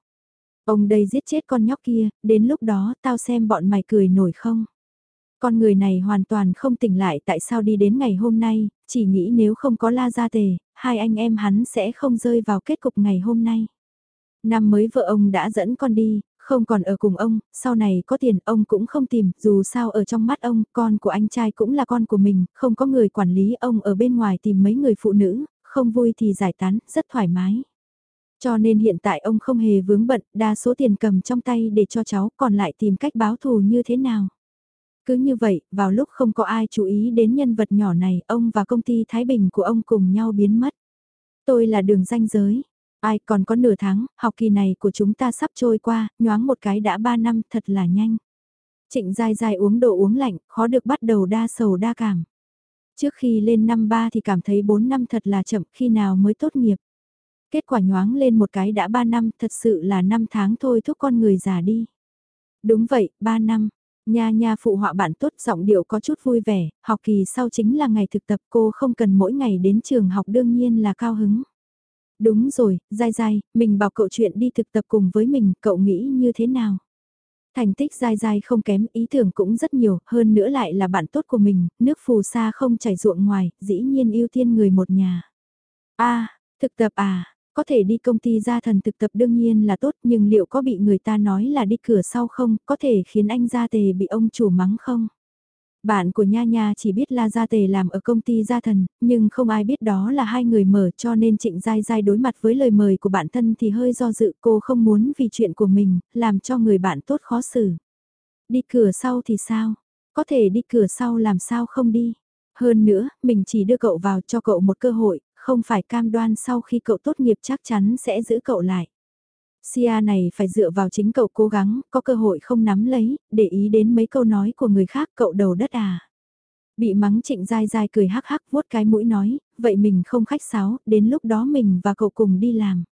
Ông đây giết chết con nhóc kia, đến lúc đó tao xem bọn mày cười nổi không? Con người này hoàn toàn không tỉnh lại tại sao đi đến ngày hôm nay, chỉ nghĩ nếu không có la gia tề, hai anh em hắn sẽ không rơi vào kết cục ngày hôm nay. Năm mới vợ ông đã dẫn con đi, không còn ở cùng ông, sau này có tiền ông cũng không tìm, dù sao ở trong mắt ông, con của anh trai cũng là con của mình, không có người quản lý ông ở bên ngoài tìm mấy người phụ nữ, không vui thì giải tán, rất thoải mái. Cho nên hiện tại ông không hề vướng bận, đa số tiền cầm trong tay để cho cháu còn lại tìm cách báo thù như thế nào. Cứ như vậy, vào lúc không có ai chú ý đến nhân vật nhỏ này, ông và công ty Thái Bình của ông cùng nhau biến mất. Tôi là đường danh giới. Ai còn có nửa tháng, học kỳ này của chúng ta sắp trôi qua, nhoáng một cái đã ba năm, thật là nhanh. Trịnh dai dai uống đồ uống lạnh, khó được bắt đầu đa sầu đa cảm. Trước khi lên năm ba thì cảm thấy 4 năm thật là chậm, khi nào mới tốt nghiệp. Kết quả nhoáng lên một cái đã 3 năm, thật sự là 5 tháng thôi thúc con người già đi. Đúng vậy, 3 năm. Nha nha phụ họa bạn tốt giọng điệu có chút vui vẻ, học kỳ sau chính là ngày thực tập cô không cần mỗi ngày đến trường học đương nhiên là cao hứng. Đúng rồi, dai dai, mình bảo cậu chuyện đi thực tập cùng với mình, cậu nghĩ như thế nào? Thành tích dai dai không kém, ý tưởng cũng rất nhiều, hơn nữa lại là bạn tốt của mình, nước phù sa không chảy ruộng ngoài, dĩ nhiên ưu tiên người một nhà. a thực tập à, có thể đi công ty gia thần thực tập đương nhiên là tốt nhưng liệu có bị người ta nói là đi cửa sau không, có thể khiến anh gia tề bị ông chủ mắng không? Bạn của Nha Nha chỉ biết La Gia Tề làm ở công ty Gia Thần, nhưng không ai biết đó là hai người mở cho nên Trịnh Giai Giai đối mặt với lời mời của bản thân thì hơi do dự cô không muốn vì chuyện của mình, làm cho người bạn tốt khó xử. Đi cửa sau thì sao? Có thể đi cửa sau làm sao không đi? Hơn nữa, mình chỉ đưa cậu vào cho cậu một cơ hội, không phải cam đoan sau khi cậu tốt nghiệp chắc chắn sẽ giữ cậu lại. Sia này phải dựa vào chính cậu cố gắng, có cơ hội không nắm lấy, để ý đến mấy câu nói của người khác cậu đầu đất à. Bị mắng trịnh dai dai cười hắc hắc vuốt cái mũi nói, vậy mình không khách sáo, đến lúc đó mình và cậu cùng đi làm.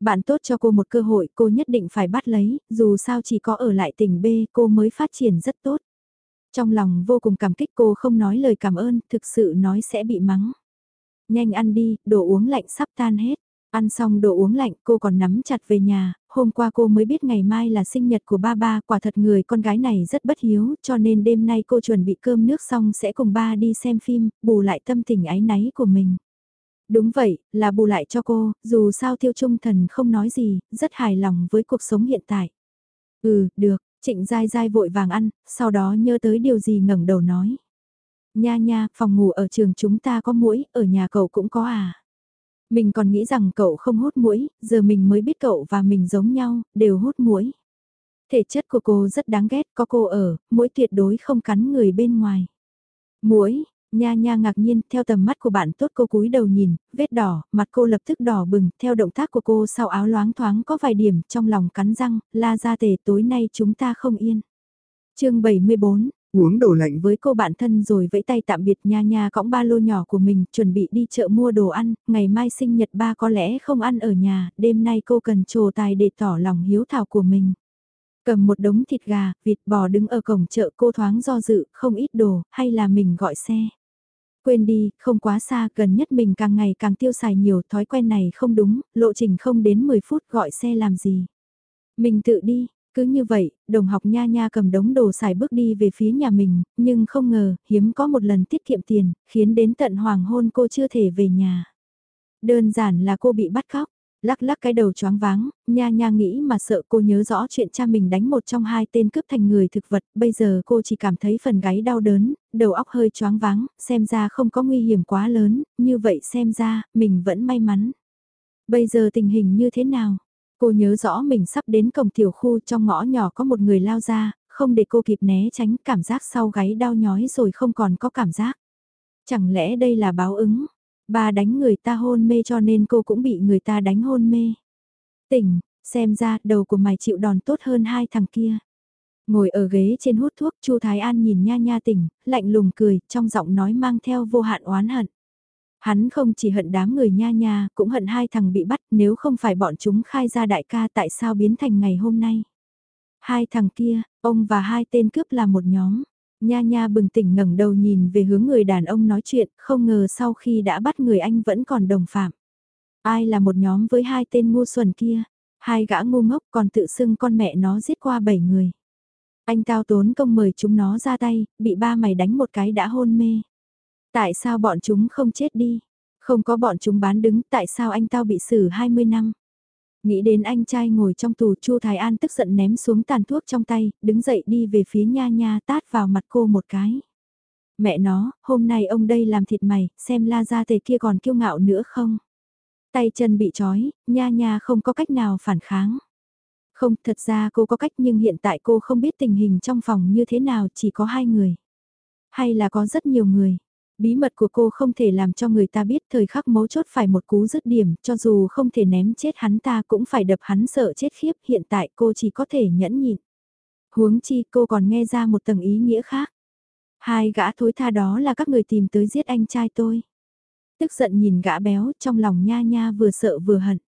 Bạn tốt cho cô một cơ hội cô nhất định phải bắt lấy, dù sao chỉ có ở lại tỉnh B cô mới phát triển rất tốt. Trong lòng vô cùng cảm kích cô không nói lời cảm ơn, thực sự nói sẽ bị mắng. Nhanh ăn đi, đồ uống lạnh sắp tan hết. Ăn xong đồ uống lạnh cô còn nắm chặt về nhà, hôm qua cô mới biết ngày mai là sinh nhật của ba ba, quả thật người con gái này rất bất hiếu, cho nên đêm nay cô chuẩn bị cơm nước xong sẽ cùng ba đi xem phim, bù lại tâm tình ái náy của mình. Đúng vậy, là bù lại cho cô, dù sao tiêu trung thần không nói gì, rất hài lòng với cuộc sống hiện tại. Ừ, được, trịnh dai dai vội vàng ăn, sau đó nhớ tới điều gì ngẩng đầu nói. Nha nha, phòng ngủ ở trường chúng ta có mũi, ở nhà cậu cũng có à? Mình còn nghĩ rằng cậu không hút mũi, giờ mình mới biết cậu và mình giống nhau, đều hút mũi. Thể chất của cô rất đáng ghét, có cô ở, mũi tuyệt đối không cắn người bên ngoài. Mũi, nha nha ngạc nhiên, theo tầm mắt của bạn tốt cô cúi đầu nhìn, vết đỏ, mặt cô lập tức đỏ bừng, theo động tác của cô sau áo loáng thoáng có vài điểm, trong lòng cắn răng, la ra tề tối nay chúng ta không yên. chương 74, Uống đồ lạnh với cô bạn thân rồi vẫy tay tạm biệt nha nha cõng ba lô nhỏ của mình, chuẩn bị đi chợ mua đồ ăn, ngày mai sinh nhật ba có lẽ không ăn ở nhà, đêm nay cô cần trồ tài để tỏ lòng hiếu thảo của mình. Cầm một đống thịt gà, vịt bò đứng ở cổng chợ cô thoáng do dự, không ít đồ, hay là mình gọi xe. Quên đi, không quá xa, gần nhất mình càng ngày càng tiêu xài nhiều, thói quen này không đúng, lộ trình không đến 10 phút gọi xe làm gì. Mình tự đi, cứ như vậy, đồng học nha nha cầm đống đồ xài bước đi về phía nhà mình, nhưng không ngờ, hiếm có một lần tiết kiệm tiền, khiến đến tận hoàng hôn cô chưa thể về nhà. Đơn giản là cô bị bắt cóc, lắc lắc cái đầu choáng váng, nha nha nghĩ mà sợ cô nhớ rõ chuyện cha mình đánh một trong hai tên cướp thành người thực vật, bây giờ cô chỉ cảm thấy phần gáy đau đớn, đầu óc hơi choáng váng, xem ra không có nguy hiểm quá lớn, như vậy xem ra, mình vẫn may mắn. Bây giờ tình hình như thế nào? Cô nhớ rõ mình sắp đến cổng tiểu khu trong ngõ nhỏ có một người lao ra, không để cô kịp né tránh cảm giác sau gáy đau nhói rồi không còn có cảm giác. Chẳng lẽ đây là báo ứng? Ba đánh người ta hôn mê cho nên cô cũng bị người ta đánh hôn mê. Tỉnh, xem ra đầu của mày chịu đòn tốt hơn hai thằng kia. Ngồi ở ghế trên hút thuốc, Chu Thái An nhìn nha nha tỉnh, lạnh lùng cười, trong giọng nói mang theo vô hạn oán hận. Hắn không chỉ hận đám người nha nha, cũng hận hai thằng bị bắt nếu không phải bọn chúng khai ra đại ca tại sao biến thành ngày hôm nay. Hai thằng kia, ông và hai tên cướp là một nhóm. Nha nha bừng tỉnh ngẩng đầu nhìn về hướng người đàn ông nói chuyện, không ngờ sau khi đã bắt người anh vẫn còn đồng phạm. Ai là một nhóm với hai tên ngu xuẩn kia, hai gã ngu ngốc còn tự xưng con mẹ nó giết qua bảy người. Anh tao tốn công mời chúng nó ra tay, bị ba mày đánh một cái đã hôn mê. Tại sao bọn chúng không chết đi? Không có bọn chúng bán đứng, tại sao anh tao bị xử 20 năm? Nghĩ đến anh trai ngồi trong tù Chu Thái An tức giận ném xuống tàn thuốc trong tay, đứng dậy đi về phía nha nha tát vào mặt cô một cái. Mẹ nó, hôm nay ông đây làm thịt mày, xem la ra tề kia còn kiêu ngạo nữa không? Tay chân bị trói, nha nha không có cách nào phản kháng. Không, thật ra cô có cách nhưng hiện tại cô không biết tình hình trong phòng như thế nào chỉ có hai người. Hay là có rất nhiều người. Bí mật của cô không thể làm cho người ta biết thời khắc mấu chốt phải một cú dứt điểm, cho dù không thể ném chết hắn ta cũng phải đập hắn sợ chết khiếp, hiện tại cô chỉ có thể nhẫn nhịn. Huống chi cô còn nghe ra một tầng ý nghĩa khác. Hai gã thối tha đó là các người tìm tới giết anh trai tôi. Tức giận nhìn gã béo trong lòng nha nha vừa sợ vừa hận.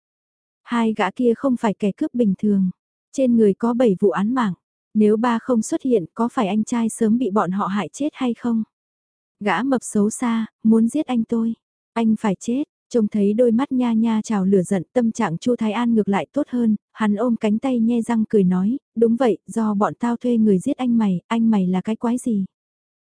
Hai gã kia không phải kẻ cướp bình thường. Trên người có 7 vụ án mạng. Nếu ba không xuất hiện có phải anh trai sớm bị bọn họ hại chết hay không? Gã mập xấu xa, muốn giết anh tôi. Anh phải chết, trông thấy đôi mắt nha nha trào lửa giận tâm trạng Chu Thái An ngược lại tốt hơn, hắn ôm cánh tay nhe răng cười nói, đúng vậy, do bọn tao thuê người giết anh mày, anh mày là cái quái gì?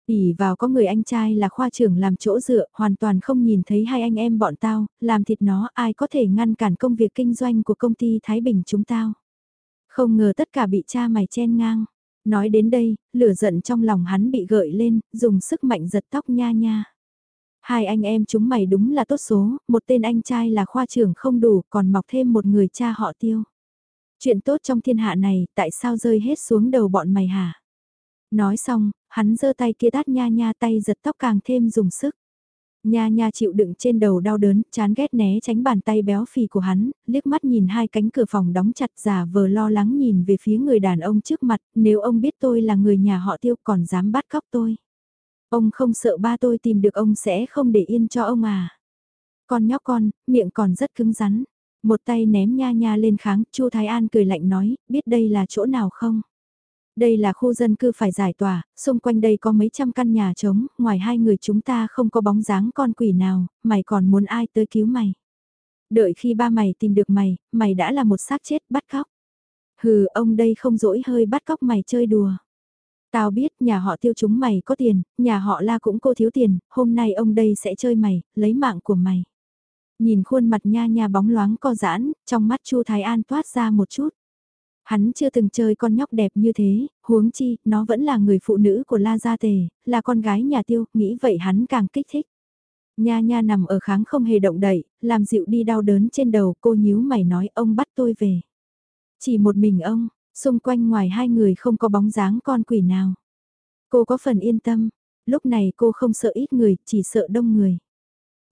ỉ vào có người anh trai là khoa trưởng làm chỗ dựa, hoàn toàn không nhìn thấy hai anh em bọn tao, làm thịt nó ai có thể ngăn cản công việc kinh doanh của công ty Thái Bình chúng tao. Không ngờ tất cả bị cha mày chen ngang. Nói đến đây, lửa giận trong lòng hắn bị gợi lên, dùng sức mạnh giật tóc nha nha. Hai anh em chúng mày đúng là tốt số, một tên anh trai là khoa trưởng không đủ, còn mọc thêm một người cha họ tiêu. Chuyện tốt trong thiên hạ này, tại sao rơi hết xuống đầu bọn mày hả? Nói xong, hắn giơ tay kia tát nha nha tay giật tóc càng thêm dùng sức. Nha nha chịu đựng trên đầu đau đớn, chán ghét né tránh bàn tay béo phì của hắn, liếc mắt nhìn hai cánh cửa phòng đóng chặt giả vờ lo lắng nhìn về phía người đàn ông trước mặt, nếu ông biết tôi là người nhà họ tiêu còn dám bắt cóc tôi. Ông không sợ ba tôi tìm được ông sẽ không để yên cho ông à. Con nhóc con, miệng còn rất cứng rắn. Một tay ném nha nha lên kháng, Chu Thái An cười lạnh nói, biết đây là chỗ nào không? Đây là khu dân cư phải giải tỏa, xung quanh đây có mấy trăm căn nhà trống, ngoài hai người chúng ta không có bóng dáng con quỷ nào, mày còn muốn ai tới cứu mày. Đợi khi ba mày tìm được mày, mày đã là một xác chết bắt cóc. Hừ, ông đây không dỗi hơi bắt cóc mày chơi đùa. Tao biết nhà họ tiêu chúng mày có tiền, nhà họ la cũng cô thiếu tiền, hôm nay ông đây sẽ chơi mày, lấy mạng của mày. Nhìn khuôn mặt nha nha bóng loáng co giãn, trong mắt Chu Thái An toát ra một chút. Hắn chưa từng chơi con nhóc đẹp như thế, huống chi, nó vẫn là người phụ nữ của La Gia Tề, là con gái nhà tiêu, nghĩ vậy hắn càng kích thích. Nha nha nằm ở kháng không hề động đậy, làm dịu đi đau đớn trên đầu cô nhíu mày nói ông bắt tôi về. Chỉ một mình ông, xung quanh ngoài hai người không có bóng dáng con quỷ nào. Cô có phần yên tâm, lúc này cô không sợ ít người, chỉ sợ đông người.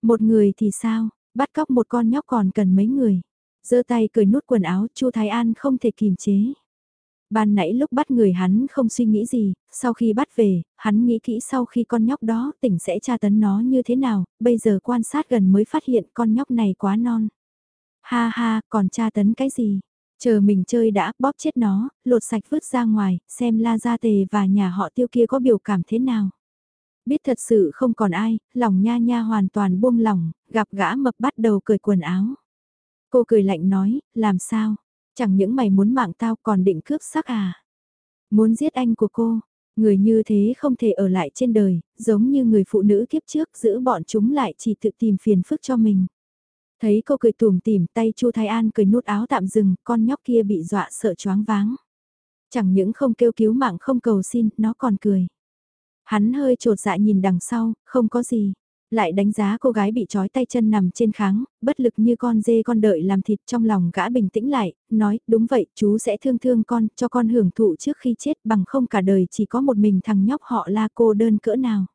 Một người thì sao, bắt cóc một con nhóc còn cần mấy người giơ tay cười nút quần áo, Chu Thái An không thể kìm chế. Ban nãy lúc bắt người hắn không suy nghĩ gì, sau khi bắt về, hắn nghĩ kỹ sau khi con nhóc đó tỉnh sẽ tra tấn nó như thế nào, bây giờ quan sát gần mới phát hiện con nhóc này quá non. Ha ha, còn tra tấn cái gì? Chờ mình chơi đã, bóp chết nó, lột sạch vứt ra ngoài, xem La Gia Tề và nhà họ tiêu kia có biểu cảm thế nào. Biết thật sự không còn ai, lòng nha nha hoàn toàn buông lỏng, gặp gã mập bắt đầu cởi quần áo. Cô cười lạnh nói, làm sao? Chẳng những mày muốn mạng tao còn định cướp sắc à? Muốn giết anh của cô, người như thế không thể ở lại trên đời, giống như người phụ nữ kiếp trước giữ bọn chúng lại chỉ tự tìm phiền phức cho mình. Thấy cô cười tùm tìm tay Chu Thái An cười nút áo tạm dừng, con nhóc kia bị dọa sợ choáng váng. Chẳng những không kêu cứu mạng không cầu xin, nó còn cười. Hắn hơi trột dạ nhìn đằng sau, không có gì lại đánh giá cô gái bị trói tay chân nằm trên kháng, bất lực như con dê con đợi làm thịt trong lòng gã bình tĩnh lại, nói, đúng vậy, chú sẽ thương thương con, cho con hưởng thụ trước khi chết bằng không cả đời chỉ có một mình thằng nhóc họ la cô đơn cỡ nào.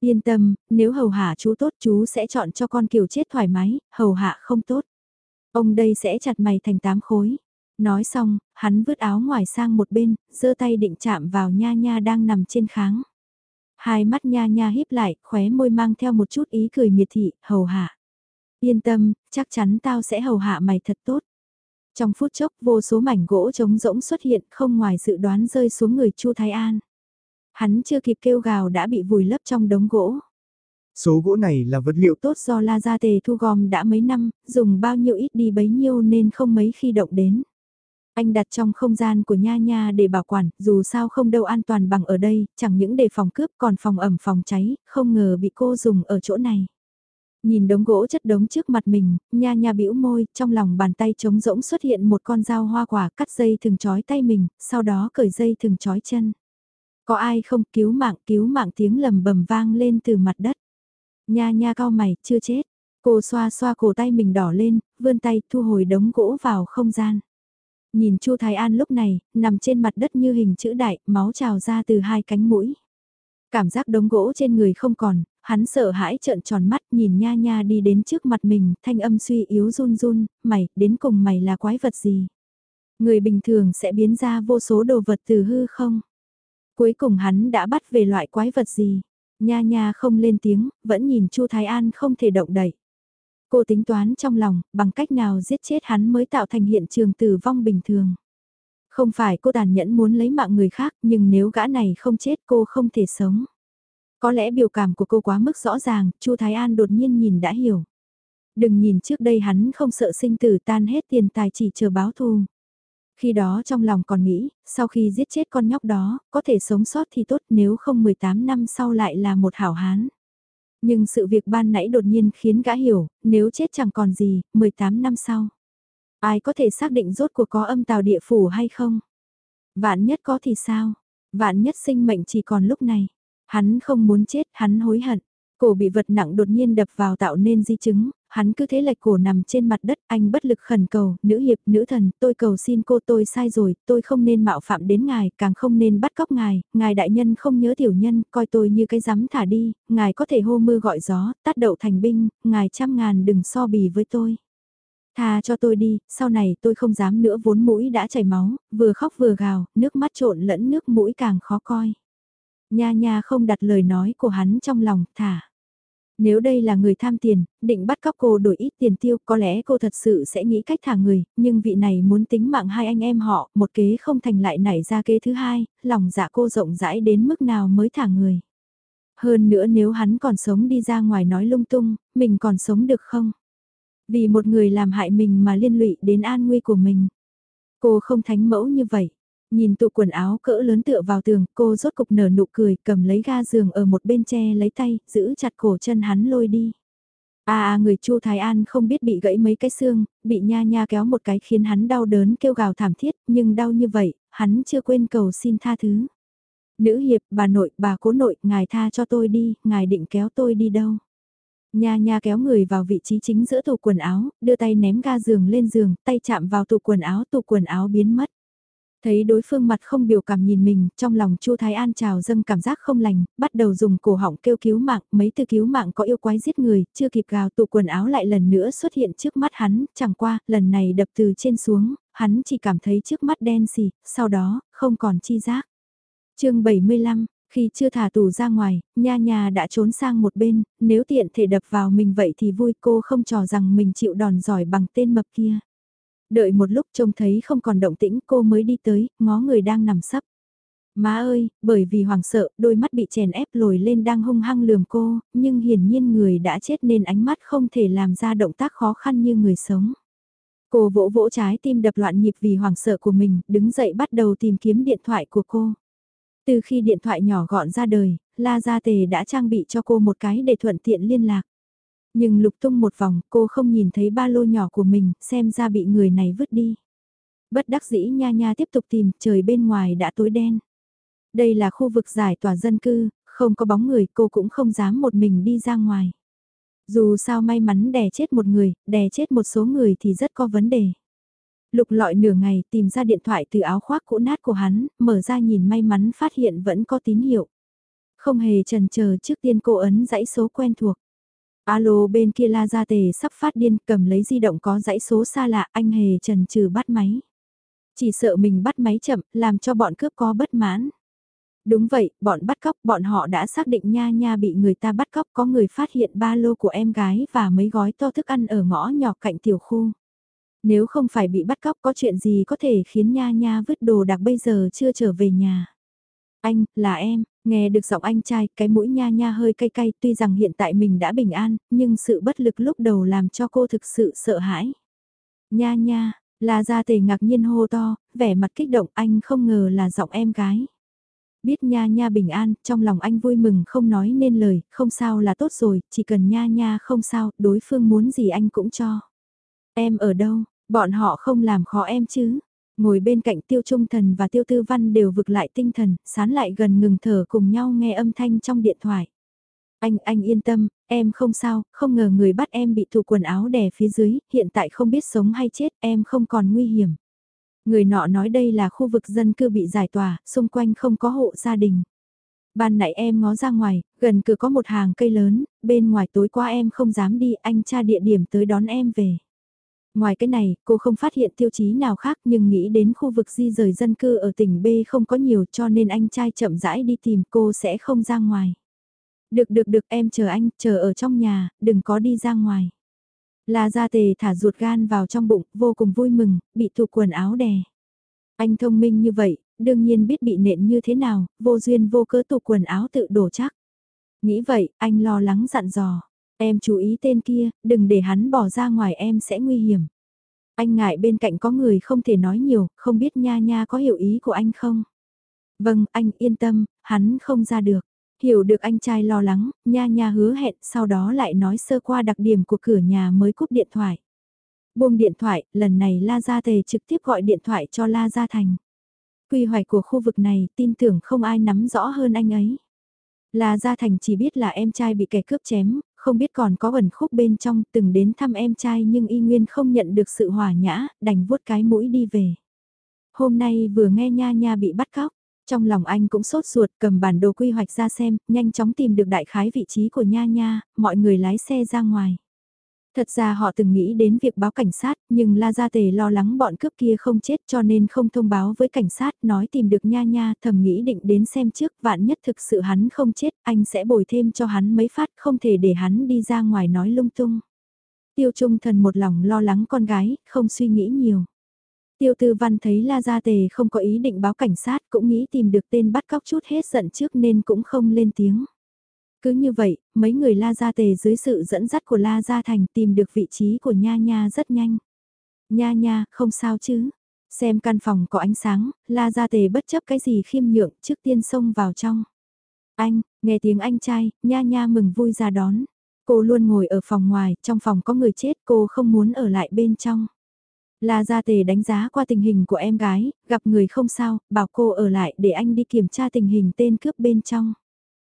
Yên tâm, nếu hầu hạ chú tốt chú sẽ chọn cho con kiểu chết thoải mái, hầu hạ không tốt. Ông đây sẽ chặt mày thành tám khối. Nói xong, hắn vứt áo ngoài sang một bên, giơ tay định chạm vào nha nha đang nằm trên kháng. Hai mắt nha nha híp lại, khóe môi mang theo một chút ý cười miệt thị, hầu hạ. Yên tâm, chắc chắn tao sẽ hầu hạ mày thật tốt. Trong phút chốc vô số mảnh gỗ trống rỗng xuất hiện không ngoài dự đoán rơi xuống người Chu Thái An. Hắn chưa kịp kêu gào đã bị vùi lấp trong đống gỗ. Số gỗ này là vật liệu tốt do La Gia Tề thu gom đã mấy năm, dùng bao nhiêu ít đi bấy nhiêu nên không mấy khi động đến. Anh đặt trong không gian của Nha Nha để bảo quản, dù sao không đâu an toàn bằng ở đây, chẳng những để phòng cướp còn phòng ẩm phòng cháy, không ngờ bị cô dùng ở chỗ này. Nhìn đống gỗ chất đống trước mặt mình, Nha Nha bĩu môi, trong lòng bàn tay trống rỗng xuất hiện một con dao hoa quả cắt dây thường trói tay mình, sau đó cởi dây thường trói chân. Có ai không cứu mạng cứu mạng tiếng lầm bầm vang lên từ mặt đất. Nha Nha cao mày, chưa chết. Cô xoa xoa cổ tay mình đỏ lên, vươn tay thu hồi đống gỗ vào không gian. Nhìn Chu Thái An lúc này, nằm trên mặt đất như hình chữ đại, máu trào ra từ hai cánh mũi. Cảm giác đống gỗ trên người không còn, hắn sợ hãi trợn tròn mắt nhìn nha nha đi đến trước mặt mình, thanh âm suy yếu run run, mày, đến cùng mày là quái vật gì? Người bình thường sẽ biến ra vô số đồ vật từ hư không? Cuối cùng hắn đã bắt về loại quái vật gì? Nha nha không lên tiếng, vẫn nhìn Chu Thái An không thể động đậy. Cô tính toán trong lòng, bằng cách nào giết chết hắn mới tạo thành hiện trường tử vong bình thường. Không phải cô tàn nhẫn muốn lấy mạng người khác, nhưng nếu gã này không chết cô không thể sống. Có lẽ biểu cảm của cô quá mức rõ ràng, Chu Thái An đột nhiên nhìn đã hiểu. Đừng nhìn trước đây hắn không sợ sinh tử tan hết tiền tài chỉ chờ báo thù. Khi đó trong lòng còn nghĩ, sau khi giết chết con nhóc đó, có thể sống sót thì tốt nếu không 18 năm sau lại là một hảo hán. Nhưng sự việc ban nãy đột nhiên khiến gã hiểu, nếu chết chẳng còn gì, 18 năm sau. Ai có thể xác định rốt cuộc có âm tào địa phủ hay không? Vạn nhất có thì sao? Vạn nhất sinh mệnh chỉ còn lúc này. Hắn không muốn chết, hắn hối hận. Cổ bị vật nặng đột nhiên đập vào tạo nên di chứng, hắn cứ thế lệch cổ nằm trên mặt đất, anh bất lực khẩn cầu, nữ hiệp, nữ thần, tôi cầu xin cô tôi sai rồi, tôi không nên mạo phạm đến ngài, càng không nên bắt cóc ngài, ngài đại nhân không nhớ tiểu nhân, coi tôi như cái rắm thả đi, ngài có thể hô mưa gọi gió, tát đậu thành binh, ngài trăm ngàn đừng so bì với tôi. Tha cho tôi đi, sau này tôi không dám nữa vốn mũi đã chảy máu, vừa khóc vừa gào, nước mắt trộn lẫn nước mũi càng khó coi. Nha nha không đặt lời nói của hắn trong lòng, thả. Nếu đây là người tham tiền, định bắt cóc cô đổi ít tiền tiêu, có lẽ cô thật sự sẽ nghĩ cách thả người, nhưng vị này muốn tính mạng hai anh em họ, một kế không thành lại nảy ra kế thứ hai, lòng dạ cô rộng rãi đến mức nào mới thả người. Hơn nữa nếu hắn còn sống đi ra ngoài nói lung tung, mình còn sống được không? Vì một người làm hại mình mà liên lụy đến an nguy của mình. Cô không thánh mẫu như vậy. Nhìn tụ quần áo cỡ lớn tựa vào tường, cô rốt cục nở nụ cười, cầm lấy ga giường ở một bên tre lấy tay, giữ chặt cổ chân hắn lôi đi. À, à người Chu Thái An không biết bị gãy mấy cái xương, bị nha nha kéo một cái khiến hắn đau đớn kêu gào thảm thiết, nhưng đau như vậy, hắn chưa quên cầu xin tha thứ. Nữ hiệp, bà nội, bà cố nội, ngài tha cho tôi đi, ngài định kéo tôi đi đâu? Nha nha kéo người vào vị trí chính giữa tủ quần áo, đưa tay ném ga giường lên giường, tay chạm vào tủ quần áo, tủ quần áo biến mất. Thấy đối phương mặt không biểu cảm nhìn mình, trong lòng Chu Thái An trào dâng cảm giác không lành, bắt đầu dùng cổ họng kêu cứu mạng, mấy từ cứu mạng có yêu quái giết người, chưa kịp gào tụ quần áo lại lần nữa xuất hiện trước mắt hắn, chẳng qua, lần này đập từ trên xuống, hắn chỉ cảm thấy trước mắt đen xì, sau đó, không còn chi giác. chương 75, khi chưa thả tù ra ngoài, nha nhà đã trốn sang một bên, nếu tiện thể đập vào mình vậy thì vui cô không trò rằng mình chịu đòn giỏi bằng tên mập kia. Đợi một lúc trông thấy không còn động tĩnh cô mới đi tới, ngó người đang nằm sấp. Má ơi, bởi vì hoảng sợ, đôi mắt bị chèn ép lồi lên đang hung hăng lườm cô, nhưng hiển nhiên người đã chết nên ánh mắt không thể làm ra động tác khó khăn như người sống. Cô vỗ vỗ trái tim đập loạn nhịp vì hoảng sợ của mình, đứng dậy bắt đầu tìm kiếm điện thoại của cô. Từ khi điện thoại nhỏ gọn ra đời, La Gia Tề đã trang bị cho cô một cái để thuận tiện liên lạc. Nhưng lục tung một vòng, cô không nhìn thấy ba lô nhỏ của mình, xem ra bị người này vứt đi. Bất đắc dĩ nha nha tiếp tục tìm, trời bên ngoài đã tối đen. Đây là khu vực giải tỏa dân cư, không có bóng người, cô cũng không dám một mình đi ra ngoài. Dù sao may mắn đè chết một người, đè chết một số người thì rất có vấn đề. Lục lọi nửa ngày tìm ra điện thoại từ áo khoác cũ nát của hắn, mở ra nhìn may mắn phát hiện vẫn có tín hiệu. Không hề trần chờ trước tiên cô ấn dãy số quen thuộc. Alo bên kia la ra tề sắp phát điên cầm lấy di động có dãy số xa lạ anh hề trần trừ bắt máy. Chỉ sợ mình bắt máy chậm làm cho bọn cướp có bất mãn. Đúng vậy, bọn bắt cóc bọn họ đã xác định nha nha bị người ta bắt cóc có người phát hiện ba lô của em gái và mấy gói to thức ăn ở ngõ nhỏ cạnh tiểu khu. Nếu không phải bị bắt cóc có chuyện gì có thể khiến nha nha vứt đồ đặc bây giờ chưa trở về nhà. Anh, là em, nghe được giọng anh trai, cái mũi nha nha hơi cay cay tuy rằng hiện tại mình đã bình an, nhưng sự bất lực lúc đầu làm cho cô thực sự sợ hãi. Nha nha, là ra tề ngạc nhiên hô to, vẻ mặt kích động anh không ngờ là giọng em gái. Biết nha nha bình an, trong lòng anh vui mừng không nói nên lời, không sao là tốt rồi, chỉ cần nha nha không sao, đối phương muốn gì anh cũng cho. Em ở đâu, bọn họ không làm khó em chứ, Ngồi bên cạnh tiêu trung thần và tiêu tư văn đều vực lại tinh thần, sán lại gần ngừng thở cùng nhau nghe âm thanh trong điện thoại. Anh, anh yên tâm, em không sao, không ngờ người bắt em bị thủ quần áo đè phía dưới, hiện tại không biết sống hay chết, em không còn nguy hiểm. Người nọ nói đây là khu vực dân cư bị giải tỏa, xung quanh không có hộ gia đình. Ban nãy em ngó ra ngoài, gần cửa có một hàng cây lớn, bên ngoài tối qua em không dám đi, anh tra địa điểm tới đón em về. Ngoài cái này, cô không phát hiện tiêu chí nào khác nhưng nghĩ đến khu vực di rời dân cư ở tỉnh B không có nhiều cho nên anh trai chậm rãi đi tìm cô sẽ không ra ngoài. Được được được em chờ anh, chờ ở trong nhà, đừng có đi ra ngoài. La Gia Tề thả ruột gan vào trong bụng, vô cùng vui mừng, bị tụ quần áo đè. Anh thông minh như vậy, đương nhiên biết bị nện như thế nào, vô duyên vô cớ tụ quần áo tự đổ chắc. Nghĩ vậy, anh lo lắng dặn dò. Em chú ý tên kia, đừng để hắn bỏ ra ngoài em sẽ nguy hiểm. Anh ngại bên cạnh có người không thể nói nhiều, không biết nha nha có hiểu ý của anh không? Vâng, anh yên tâm, hắn không ra được. Hiểu được anh trai lo lắng, nha nha hứa hẹn, sau đó lại nói sơ qua đặc điểm của cửa nhà mới cúp điện thoại. Buông điện thoại, lần này La Gia Tề trực tiếp gọi điện thoại cho La Gia Thành. Quy hoạch của khu vực này, tin tưởng không ai nắm rõ hơn anh ấy. La Gia Thành chỉ biết là em trai bị kẻ cướp chém, không biết còn có ẩn khúc bên trong, từng đến thăm em trai nhưng y nguyên không nhận được sự hòa nhã, đành vuốt cái mũi đi về. Hôm nay vừa nghe Nha Nha bị bắt cóc, trong lòng anh cũng sốt ruột cầm bản đồ quy hoạch ra xem, nhanh chóng tìm được đại khái vị trí của Nha Nha, mọi người lái xe ra ngoài. Thật ra họ từng nghĩ đến việc báo cảnh sát, nhưng La Gia Tề lo lắng bọn cướp kia không chết cho nên không thông báo với cảnh sát, nói tìm được nha nha, thầm nghĩ định đến xem trước, vạn nhất thực sự hắn không chết, anh sẽ bồi thêm cho hắn mấy phát, không thể để hắn đi ra ngoài nói lung tung. Tiêu Trung Thần một lòng lo lắng con gái, không suy nghĩ nhiều. Tiêu Tư Văn thấy La Gia Tề không có ý định báo cảnh sát, cũng nghĩ tìm được tên bắt cóc chút hết giận trước nên cũng không lên tiếng. Cứ như vậy, mấy người La Gia Tề dưới sự dẫn dắt của La Gia Thành tìm được vị trí của Nha Nha rất nhanh. Nha Nha, không sao chứ. Xem căn phòng có ánh sáng, La Gia Tề bất chấp cái gì khiêm nhượng trước tiên xông vào trong. Anh, nghe tiếng anh trai, Nha Nha mừng vui ra đón. Cô luôn ngồi ở phòng ngoài, trong phòng có người chết cô không muốn ở lại bên trong. La Gia Tề đánh giá qua tình hình của em gái, gặp người không sao, bảo cô ở lại để anh đi kiểm tra tình hình tên cướp bên trong.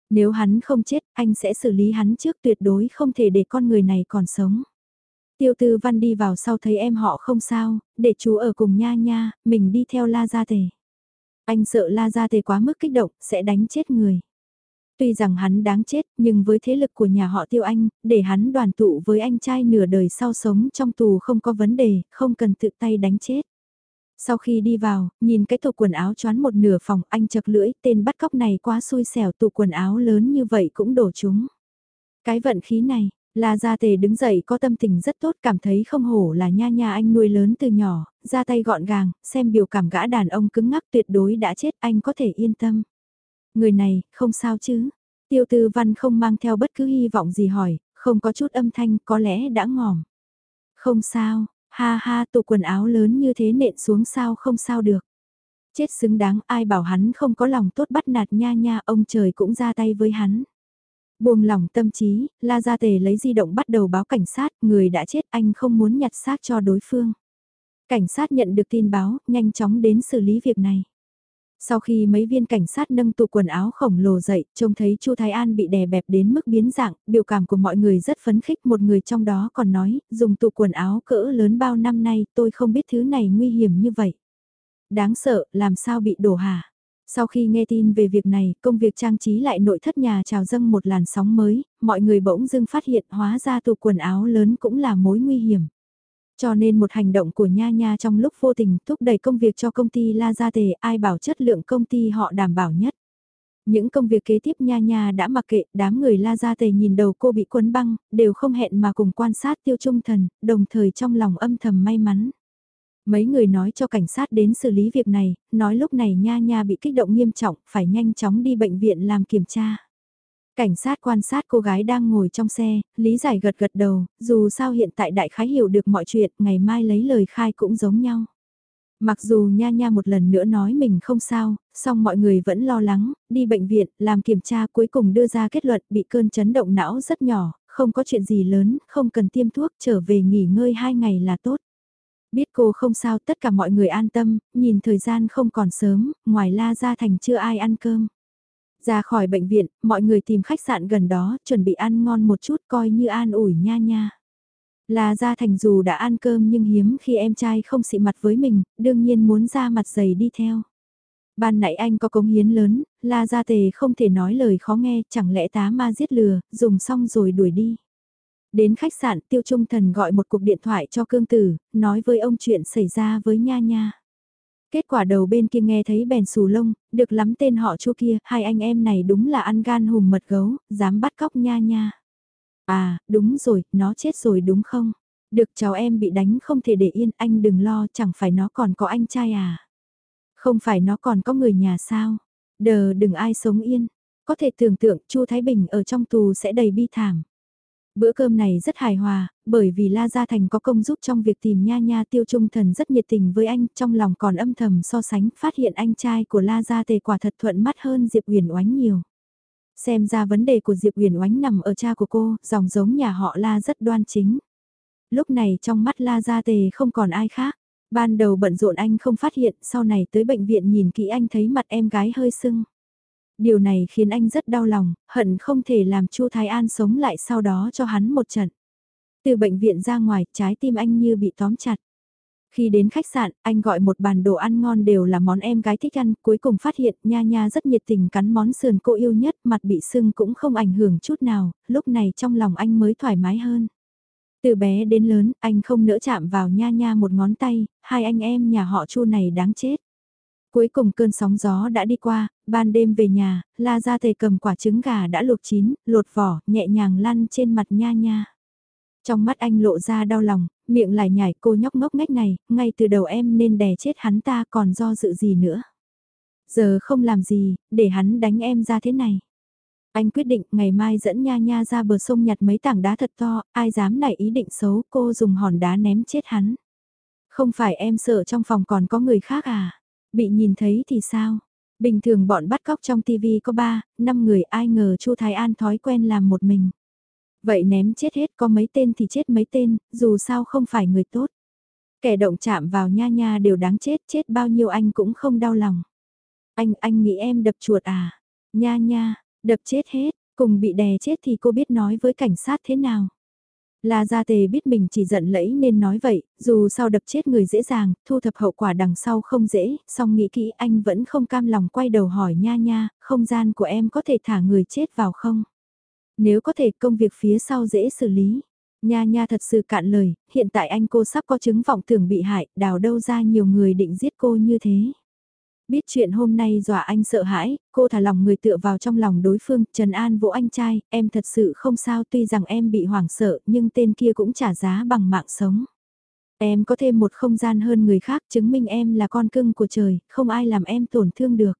Nếu hắn không chết, anh sẽ xử lý hắn trước tuyệt đối không thể để con người này còn sống. Tiêu tư văn đi vào sau thấy em họ không sao, để chú ở cùng nha nha, mình đi theo la gia tề. Anh sợ la gia tề quá mức kích động, sẽ đánh chết người. Tuy rằng hắn đáng chết, nhưng với thế lực của nhà họ tiêu anh, để hắn đoàn tụ với anh trai nửa đời sau sống trong tù không có vấn đề, không cần tự tay đánh chết. Sau khi đi vào, nhìn cái tủ quần áo choán một nửa phòng anh chật lưỡi tên bắt cóc này quá xui xẻo tủ quần áo lớn như vậy cũng đổ chúng. Cái vận khí này, là gia tề đứng dậy có tâm tình rất tốt cảm thấy không hổ là nha nha anh nuôi lớn từ nhỏ, ra tay gọn gàng, xem biểu cảm gã đàn ông cứng ngắc tuyệt đối đã chết anh có thể yên tâm. Người này, không sao chứ. Tiêu tư văn không mang theo bất cứ hy vọng gì hỏi, không có chút âm thanh có lẽ đã ngỏm. Không sao, Ha ha tụ quần áo lớn như thế nện xuống sao không sao được. Chết xứng đáng ai bảo hắn không có lòng tốt bắt nạt nha nha ông trời cũng ra tay với hắn. Buông lòng tâm trí, La Gia Tề lấy di động bắt đầu báo cảnh sát, người đã chết anh không muốn nhặt xác cho đối phương. Cảnh sát nhận được tin báo, nhanh chóng đến xử lý việc này. Sau khi mấy viên cảnh sát nâng tủ quần áo khổng lồ dậy, trông thấy Chu Thái An bị đè bẹp đến mức biến dạng, biểu cảm của mọi người rất phấn khích. Một người trong đó còn nói, dùng tủ quần áo cỡ lớn bao năm nay, tôi không biết thứ này nguy hiểm như vậy. Đáng sợ, làm sao bị đổ hả? Sau khi nghe tin về việc này, công việc trang trí lại nội thất nhà trào dâng một làn sóng mới, mọi người bỗng dưng phát hiện hóa ra tủ quần áo lớn cũng là mối nguy hiểm. Cho nên một hành động của Nha Nha trong lúc vô tình thúc đẩy công việc cho công ty La Gia Tề ai bảo chất lượng công ty họ đảm bảo nhất. Những công việc kế tiếp Nha Nha đã mặc kệ, đám người La Gia Tề nhìn đầu cô bị quấn băng, đều không hẹn mà cùng quan sát tiêu trung thần, đồng thời trong lòng âm thầm may mắn. Mấy người nói cho cảnh sát đến xử lý việc này, nói lúc này Nha Nha bị kích động nghiêm trọng, phải nhanh chóng đi bệnh viện làm kiểm tra. Cảnh sát quan sát cô gái đang ngồi trong xe, lý giải gật gật đầu, dù sao hiện tại đại khái hiểu được mọi chuyện, ngày mai lấy lời khai cũng giống nhau. Mặc dù nha nha một lần nữa nói mình không sao, song mọi người vẫn lo lắng, đi bệnh viện, làm kiểm tra cuối cùng đưa ra kết luận bị cơn chấn động não rất nhỏ, không có chuyện gì lớn, không cần tiêm thuốc, trở về nghỉ ngơi hai ngày là tốt. Biết cô không sao tất cả mọi người an tâm, nhìn thời gian không còn sớm, ngoài la ra thành chưa ai ăn cơm. Ra khỏi bệnh viện, mọi người tìm khách sạn gần đó, chuẩn bị ăn ngon một chút coi như an ủi nha nha. Là Gia Thành dù đã ăn cơm nhưng hiếm khi em trai không xị mặt với mình, đương nhiên muốn ra mặt dày đi theo. Ban nãy anh có cống hiến lớn, La Gia Tề không thể nói lời khó nghe, chẳng lẽ tá ma giết lừa, dùng xong rồi đuổi đi. Đến khách sạn Tiêu Trung Thần gọi một cuộc điện thoại cho cương tử, nói với ông chuyện xảy ra với Nha Nha. Kết quả đầu bên kia nghe thấy bèn xù lông, được lắm tên họ chu kia, hai anh em này đúng là ăn gan hùm mật gấu, dám bắt cóc nha nha. À, đúng rồi, nó chết rồi đúng không? Được cháu em bị đánh không thể để yên, anh đừng lo, chẳng phải nó còn có anh trai à. Không phải nó còn có người nhà sao. Đờ đừng ai sống yên. Có thể tưởng tượng Chu Thái Bình ở trong tù sẽ đầy bi thảm. Bữa cơm này rất hài hòa, bởi vì La Gia Thành có công giúp trong việc tìm nha nha tiêu trung thần rất nhiệt tình với anh, trong lòng còn âm thầm so sánh, phát hiện anh trai của La Gia Tề quả thật thuận mắt hơn Diệp Huyền Oánh nhiều. Xem ra vấn đề của Diệp Huyền Oánh nằm ở cha của cô, dòng giống nhà họ La rất đoan chính. Lúc này trong mắt La Gia Tề không còn ai khác. Ban đầu bận rộn anh không phát hiện, sau này tới bệnh viện nhìn kỹ anh thấy mặt em gái hơi sưng. Điều này khiến anh rất đau lòng, hận không thể làm Chu Thái An sống lại sau đó cho hắn một trận. Từ bệnh viện ra ngoài, trái tim anh như bị tóm chặt. Khi đến khách sạn, anh gọi một bàn đồ ăn ngon đều là món em gái thích ăn, cuối cùng phát hiện nha nha rất nhiệt tình cắn món sườn cô yêu nhất, mặt bị sưng cũng không ảnh hưởng chút nào, lúc này trong lòng anh mới thoải mái hơn. Từ bé đến lớn, anh không nỡ chạm vào nha nha một ngón tay, hai anh em nhà họ chu này đáng chết. Cuối cùng cơn sóng gió đã đi qua, ban đêm về nhà, la ra thầy cầm quả trứng gà đã luộc chín, lột vỏ, nhẹ nhàng lăn trên mặt nha nha. Trong mắt anh lộ ra đau lòng, miệng lại nhảy cô nhóc ngốc ngách này, ngay từ đầu em nên đè chết hắn ta còn do dự gì nữa. Giờ không làm gì, để hắn đánh em ra thế này. Anh quyết định ngày mai dẫn Nha Nha ra bờ sông nhặt mấy tảng đá thật to, ai dám nảy ý định xấu cô dùng hòn đá ném chết hắn. Không phải em sợ trong phòng còn có người khác à? Bị nhìn thấy thì sao? Bình thường bọn bắt cóc trong TV có 3, 5 người ai ngờ Chu Thái An thói quen làm một mình. Vậy ném chết hết có mấy tên thì chết mấy tên, dù sao không phải người tốt. Kẻ động chạm vào nha nha đều đáng chết, chết bao nhiêu anh cũng không đau lòng. Anh, anh nghĩ em đập chuột à? Nha nha, đập chết hết, cùng bị đè chết thì cô biết nói với cảnh sát thế nào? La Gia Tề biết mình chỉ giận lẫy nên nói vậy, dù sao đập chết người dễ dàng, thu thập hậu quả đằng sau không dễ, song nghĩ kỹ anh vẫn không cam lòng quay đầu hỏi nha nha, không gian của em có thể thả người chết vào không? Nếu có thể công việc phía sau dễ xử lý. Nha nha thật sự cạn lời, hiện tại anh cô sắp có chứng vọng tưởng bị hại, đào đâu ra nhiều người định giết cô như thế. Biết chuyện hôm nay dọa anh sợ hãi, cô thả lòng người tựa vào trong lòng đối phương, Trần An vỗ anh trai, em thật sự không sao tuy rằng em bị hoảng sợ nhưng tên kia cũng trả giá bằng mạng sống. Em có thêm một không gian hơn người khác chứng minh em là con cưng của trời, không ai làm em tổn thương được.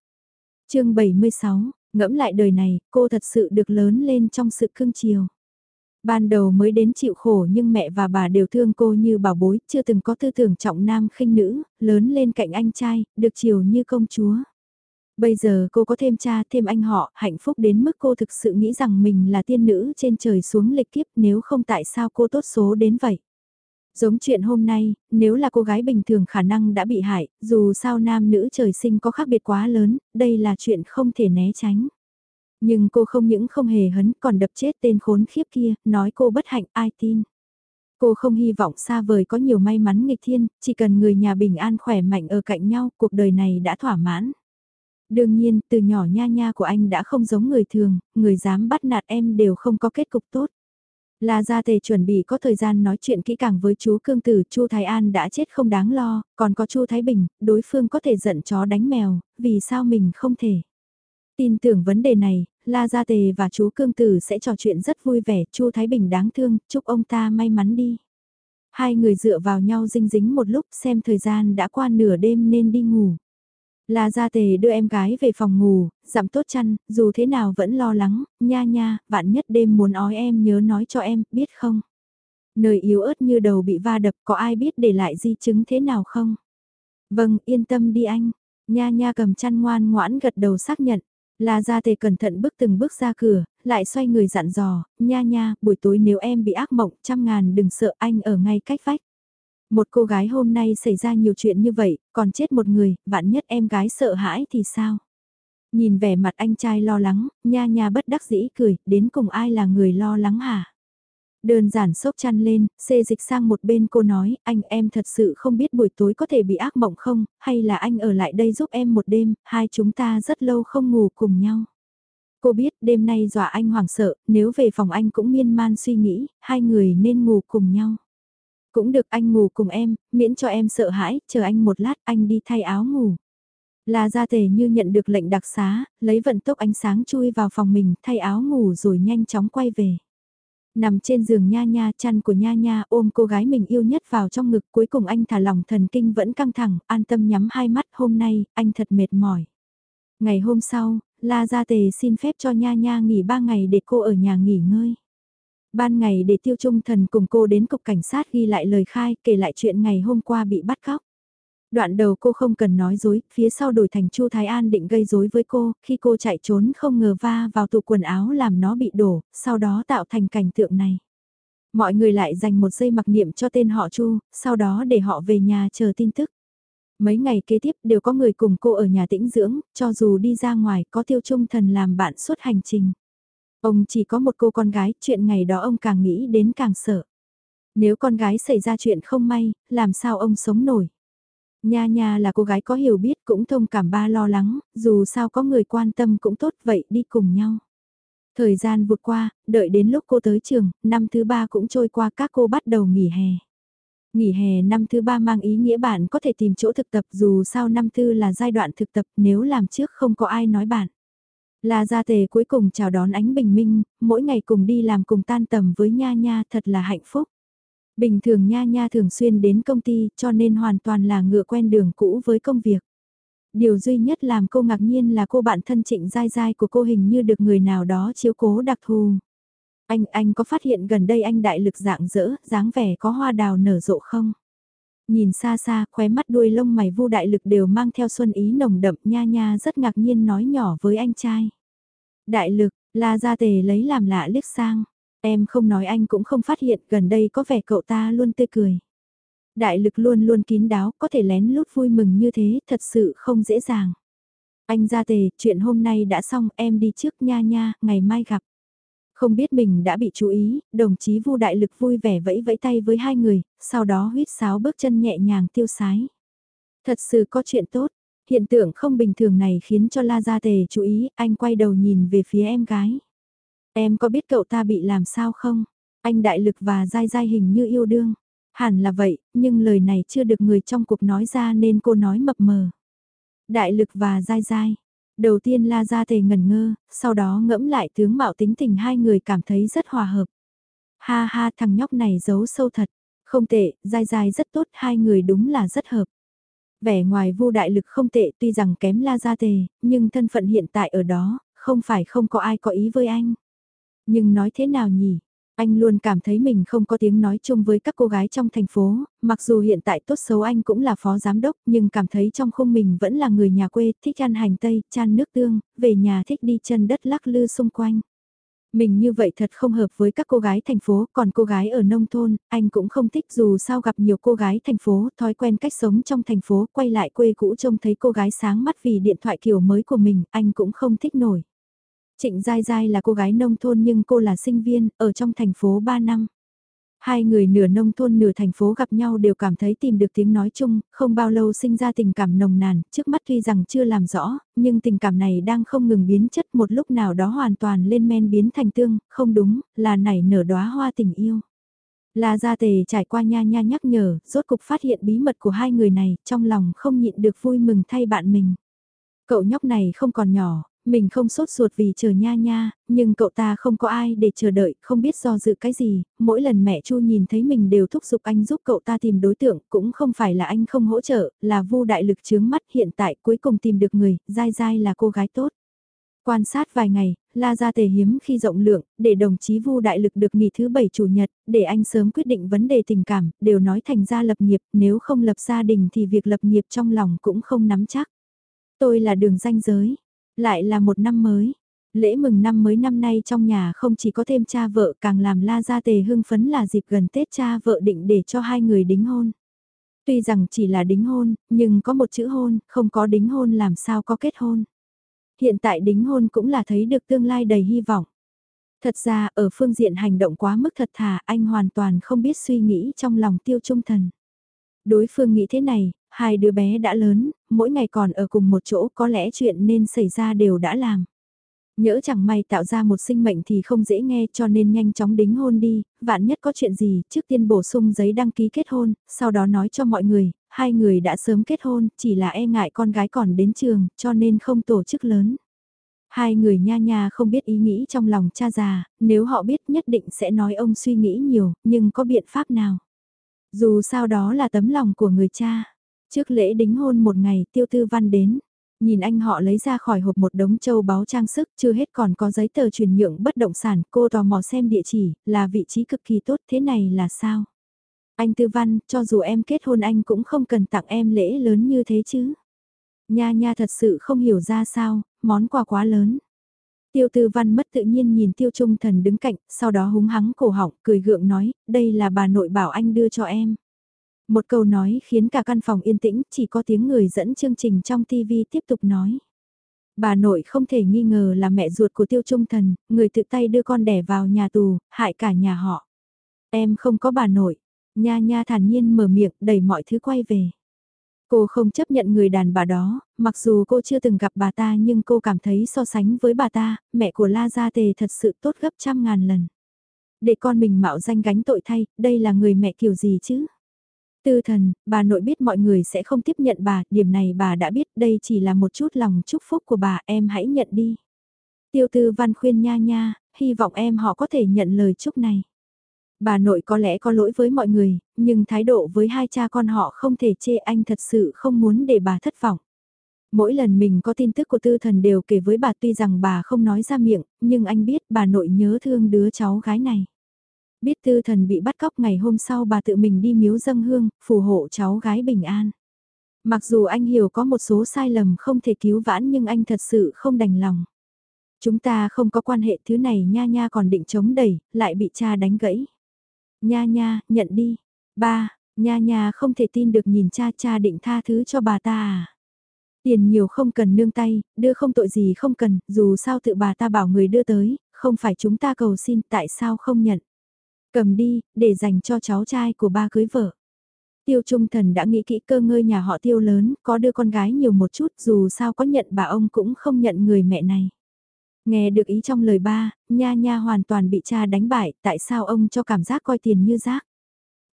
chương 76, ngẫm lại đời này, cô thật sự được lớn lên trong sự cưng chiều. Ban đầu mới đến chịu khổ nhưng mẹ và bà đều thương cô như bảo bối, chưa từng có tư tưởng trọng nam khinh nữ, lớn lên cạnh anh trai, được chiều như công chúa. Bây giờ cô có thêm cha, thêm anh họ, hạnh phúc đến mức cô thực sự nghĩ rằng mình là tiên nữ trên trời xuống lịch kiếp nếu không tại sao cô tốt số đến vậy. Giống chuyện hôm nay, nếu là cô gái bình thường khả năng đã bị hại, dù sao nam nữ trời sinh có khác biệt quá lớn, đây là chuyện không thể né tránh. Nhưng cô không những không hề hấn còn đập chết tên khốn khiếp kia, nói cô bất hạnh ai tin. Cô không hy vọng xa vời có nhiều may mắn nghịch thiên, chỉ cần người nhà bình an khỏe mạnh ở cạnh nhau, cuộc đời này đã thỏa mãn. Đương nhiên, từ nhỏ nha nha của anh đã không giống người thường, người dám bắt nạt em đều không có kết cục tốt. La Gia Tề chuẩn bị có thời gian nói chuyện kỹ càng với chú Cương Tử, Chu Thái An đã chết không đáng lo, còn có Chu Thái Bình, đối phương có thể giận chó đánh mèo, vì sao mình không thể? Tin tưởng vấn đề này, La Gia Tề và chú Cương Tử sẽ trò chuyện rất vui vẻ, Chu Thái Bình đáng thương, chúc ông ta may mắn đi. Hai người dựa vào nhau dinh dính một lúc xem thời gian đã qua nửa đêm nên đi ngủ. La Gia Tề đưa em gái về phòng ngủ, giảm tốt chăn, dù thế nào vẫn lo lắng, nha nha, vạn nhất đêm muốn ói em nhớ nói cho em, biết không? Nơi yếu ớt như đầu bị va đập có ai biết để lại di chứng thế nào không? Vâng, yên tâm đi anh. Nha nha cầm chăn ngoan ngoãn gật đầu xác nhận. La Gia Tề cẩn thận bước từng bước ra cửa, lại xoay người dặn dò, nha nha, buổi tối nếu em bị ác mộng trăm ngàn đừng sợ anh ở ngay cách vách. Một cô gái hôm nay xảy ra nhiều chuyện như vậy, còn chết một người, vạn nhất em gái sợ hãi thì sao? Nhìn vẻ mặt anh trai lo lắng, nha nha bất đắc dĩ cười, đến cùng ai là người lo lắng hả? Đơn giản sốc chăn lên, xê dịch sang một bên cô nói, anh em thật sự không biết buổi tối có thể bị ác mộng không, hay là anh ở lại đây giúp em một đêm, hai chúng ta rất lâu không ngủ cùng nhau. Cô biết đêm nay dọa anh hoảng sợ, nếu về phòng anh cũng miên man suy nghĩ, hai người nên ngủ cùng nhau. Cũng được anh ngủ cùng em, miễn cho em sợ hãi, chờ anh một lát anh đi thay áo ngủ. Là gia tề như nhận được lệnh đặc xá, lấy vận tốc ánh sáng chui vào phòng mình, thay áo ngủ rồi nhanh chóng quay về. Nằm trên giường nha nha chăn của nha nha ôm cô gái mình yêu nhất vào trong ngực cuối cùng anh thả lòng thần kinh vẫn căng thẳng, an tâm nhắm hai mắt hôm nay, anh thật mệt mỏi. Ngày hôm sau, La Gia Tề xin phép cho nha nha nghỉ ba ngày để cô ở nhà nghỉ ngơi. Ban ngày để tiêu trung thần cùng cô đến cục cảnh sát ghi lại lời khai kể lại chuyện ngày hôm qua bị bắt cóc. Đoạn đầu cô không cần nói dối, phía sau đổi thành Chu Thái An định gây dối với cô, khi cô chạy trốn không ngờ va vào tủ quần áo làm nó bị đổ, sau đó tạo thành cảnh tượng này. Mọi người lại dành một giây mặc niệm cho tên họ Chu, sau đó để họ về nhà chờ tin tức. Mấy ngày kế tiếp đều có người cùng cô ở nhà tĩnh dưỡng, cho dù đi ra ngoài có tiêu trung thần làm bạn suốt hành trình. Ông chỉ có một cô con gái, chuyện ngày đó ông càng nghĩ đến càng sợ. Nếu con gái xảy ra chuyện không may, làm sao ông sống nổi? Nha nha là cô gái có hiểu biết cũng thông cảm ba lo lắng, dù sao có người quan tâm cũng tốt vậy đi cùng nhau. Thời gian vượt qua, đợi đến lúc cô tới trường, năm thứ ba cũng trôi qua các cô bắt đầu nghỉ hè. Nghỉ hè năm thứ ba mang ý nghĩa bạn có thể tìm chỗ thực tập dù sao năm tư là giai đoạn thực tập nếu làm trước không có ai nói bạn. Là gia tề cuối cùng chào đón ánh bình minh, mỗi ngày cùng đi làm cùng tan tầm với Nha Nha thật là hạnh phúc. Bình thường Nha Nha thường xuyên đến công ty cho nên hoàn toàn là ngựa quen đường cũ với công việc. Điều duy nhất làm cô ngạc nhiên là cô bạn thân trịnh dai dai của cô hình như được người nào đó chiếu cố đặc thù. Anh, anh có phát hiện gần đây anh đại lực dạng dỡ, dáng vẻ có hoa đào nở rộ không? Nhìn xa xa, khóe mắt đuôi lông mày vu đại lực đều mang theo xuân ý nồng đậm nha nha rất ngạc nhiên nói nhỏ với anh trai. Đại lực, la ra tề lấy làm lạ liếc sang. Em không nói anh cũng không phát hiện gần đây có vẻ cậu ta luôn tươi cười. Đại lực luôn luôn kín đáo, có thể lén lút vui mừng như thế, thật sự không dễ dàng. Anh ra tề, chuyện hôm nay đã xong, em đi trước nha nha, ngày mai gặp. Không biết mình đã bị chú ý, đồng chí Vu Đại Lực vui vẻ vẫy vẫy tay với hai người, sau đó huyết sáo bước chân nhẹ nhàng tiêu sái. Thật sự có chuyện tốt, hiện tượng không bình thường này khiến cho La Gia Tề chú ý, anh quay đầu nhìn về phía em gái. Em có biết cậu ta bị làm sao không? Anh Đại Lực và Giai Giai hình như yêu đương. Hẳn là vậy, nhưng lời này chưa được người trong cuộc nói ra nên cô nói mập mờ. Đại Lực và Giai Giai, Đầu tiên la ra tề ngần ngơ, sau đó ngẫm lại tướng mạo tính tình hai người cảm thấy rất hòa hợp. Ha ha thằng nhóc này giấu sâu thật, không tệ, dai dai rất tốt, hai người đúng là rất hợp. Vẻ ngoài vô đại lực không tệ tuy rằng kém la ra tề, nhưng thân phận hiện tại ở đó, không phải không có ai có ý với anh. Nhưng nói thế nào nhỉ, anh luôn cảm thấy mình không có tiếng nói chung với các cô gái trong thành phố, mặc dù hiện tại tốt xấu anh cũng là phó giám đốc nhưng cảm thấy trong khung mình vẫn là người nhà quê, thích ăn hành tây, chan nước tương, về nhà thích đi chân đất lắc lư xung quanh. Mình như vậy thật không hợp với các cô gái thành phố, còn cô gái ở nông thôn, anh cũng không thích dù sao gặp nhiều cô gái thành phố, thói quen cách sống trong thành phố, quay lại quê cũ trông thấy cô gái sáng mắt vì điện thoại kiểu mới của mình, anh cũng không thích nổi. Trịnh Giai Giai là cô gái nông thôn nhưng cô là sinh viên, ở trong thành phố 3 năm. Hai người nửa nông thôn nửa thành phố gặp nhau đều cảm thấy tìm được tiếng nói chung, không bao lâu sinh ra tình cảm nồng nàn, trước mắt tuy rằng chưa làm rõ, nhưng tình cảm này đang không ngừng biến chất một lúc nào đó hoàn toàn lên men biến thành tương, không đúng, là nảy nở đóa hoa tình yêu. La Gia Tề trải qua nha nha nhắc nhở, rốt cục phát hiện bí mật của hai người này, trong lòng không nhịn được vui mừng thay bạn mình. Cậu nhóc này không còn nhỏ, mình không sốt ruột vì chờ nha nha, nhưng cậu ta không có ai để chờ đợi, không biết do dự cái gì, mỗi lần mẹ Chu nhìn thấy mình đều thúc giục anh giúp cậu ta tìm đối tượng, cũng không phải là anh không hỗ trợ, là Vu đại lực chướng mắt hiện tại cuối cùng tìm được người, dai dai là cô gái tốt. Quan sát vài ngày, La Gia Tề hiếm khi rộng lượng, để đồng chí Vu Đại Lực được nghỉ thứ bảy chủ nhật, để anh sớm quyết định vấn đề tình cảm, đều nói thành ra lập nghiệp, nếu không lập gia đình thì việc lập nghiệp trong lòng cũng không nắm chắc. Tôi là đường danh giới, lại là một năm mới. Lễ mừng năm mới năm nay trong nhà không chỉ có thêm cha vợ càng làm la gia tề hưng phấn là dịp gần Tết cha vợ định để cho hai người đính hôn. Tuy rằng chỉ là đính hôn, nhưng có một chữ hôn, không có đính hôn làm sao có kết hôn. Hiện tại đính hôn cũng là thấy được tương lai đầy hy vọng. Thật ra ở phương diện hành động quá mức thật thà anh hoàn toàn không biết suy nghĩ trong lòng tiêu trung thần. Đối phương nghĩ thế này, hai đứa bé đã lớn, mỗi ngày còn ở cùng một chỗ có lẽ chuyện nên xảy ra đều đã làm. Nhỡ chẳng may tạo ra một sinh mệnh thì không dễ nghe cho nên nhanh chóng đính hôn đi, vạn nhất có chuyện gì, trước tiên bổ sung giấy đăng ký kết hôn, sau đó nói cho mọi người, hai người đã sớm kết hôn, chỉ là e ngại con gái còn đến trường, cho nên không tổ chức lớn. Hai người nha nha không biết ý nghĩ trong lòng cha già, nếu họ biết nhất định sẽ nói ông suy nghĩ nhiều, nhưng có biện pháp nào? Dù sao đó là tấm lòng của người cha. Trước lễ đính hôn một ngày tiêu tư văn đến. Nhìn anh họ lấy ra khỏi hộp một đống châu báu trang sức chưa hết còn có giấy tờ chuyển nhượng bất động sản. Cô tò mò xem địa chỉ là vị trí cực kỳ tốt thế này là sao? Anh tư văn cho dù em kết hôn anh cũng không cần tặng em lễ lớn như thế chứ. Nha nha thật sự không hiểu ra sao, món quà quá lớn. Tiêu tư văn mất tự nhiên nhìn tiêu trung thần đứng cạnh, sau đó húng hắng cổ họng, cười gượng nói, đây là bà nội bảo anh đưa cho em. Một câu nói khiến cả căn phòng yên tĩnh, chỉ có tiếng người dẫn chương trình trong TV tiếp tục nói. Bà nội không thể nghi ngờ là mẹ ruột của tiêu trung thần, người tự tay đưa con đẻ vào nhà tù, hại cả nhà họ. Em không có bà nội. Nha nha thản nhiên mở miệng đẩy mọi thứ quay về. Cô không chấp nhận người đàn bà đó, mặc dù cô chưa từng gặp bà ta nhưng cô cảm thấy so sánh với bà ta, mẹ của La Gia Tề thật sự tốt gấp trăm ngàn lần. Để con mình mạo danh gánh tội thay, đây là người mẹ kiểu gì chứ? Tư thần, bà nội biết mọi người sẽ không tiếp nhận bà, điểm này bà đã biết đây chỉ là một chút lòng chúc phúc của bà, em hãy nhận đi. Tiêu tư văn khuyên nha nha, hy vọng em họ có thể nhận lời chúc này. Bà nội có lẽ có lỗi với mọi người, nhưng thái độ với hai cha con họ không thể chê anh thật sự không muốn để bà thất vọng. Mỗi lần mình có tin tức của tư thần đều kể với bà tuy rằng bà không nói ra miệng, nhưng anh biết bà nội nhớ thương đứa cháu gái này. Biết tư thần bị bắt cóc ngày hôm sau bà tự mình đi miếu dâng hương, phù hộ cháu gái bình an. Mặc dù anh hiểu có một số sai lầm không thể cứu vãn nhưng anh thật sự không đành lòng. Chúng ta không có quan hệ thứ này nha nha còn định chống đẩy, lại bị cha đánh gãy. Nha nha, nhận đi. Ba, nha nha không thể tin được nhìn cha cha định tha thứ cho bà ta à. Tiền nhiều không cần nương tay, đưa không tội gì không cần, dù sao tự bà ta bảo người đưa tới, không phải chúng ta cầu xin tại sao không nhận. Cầm đi, để dành cho cháu trai của ba cưới vợ. Tiêu Trung Thần đã nghĩ kỹ cơ ngơi nhà họ tiêu lớn, có đưa con gái nhiều một chút dù sao có nhận bà ông cũng không nhận người mẹ này. Nghe được ý trong lời ba, nha nha hoàn toàn bị cha đánh bại, tại sao ông cho cảm giác coi tiền như rác.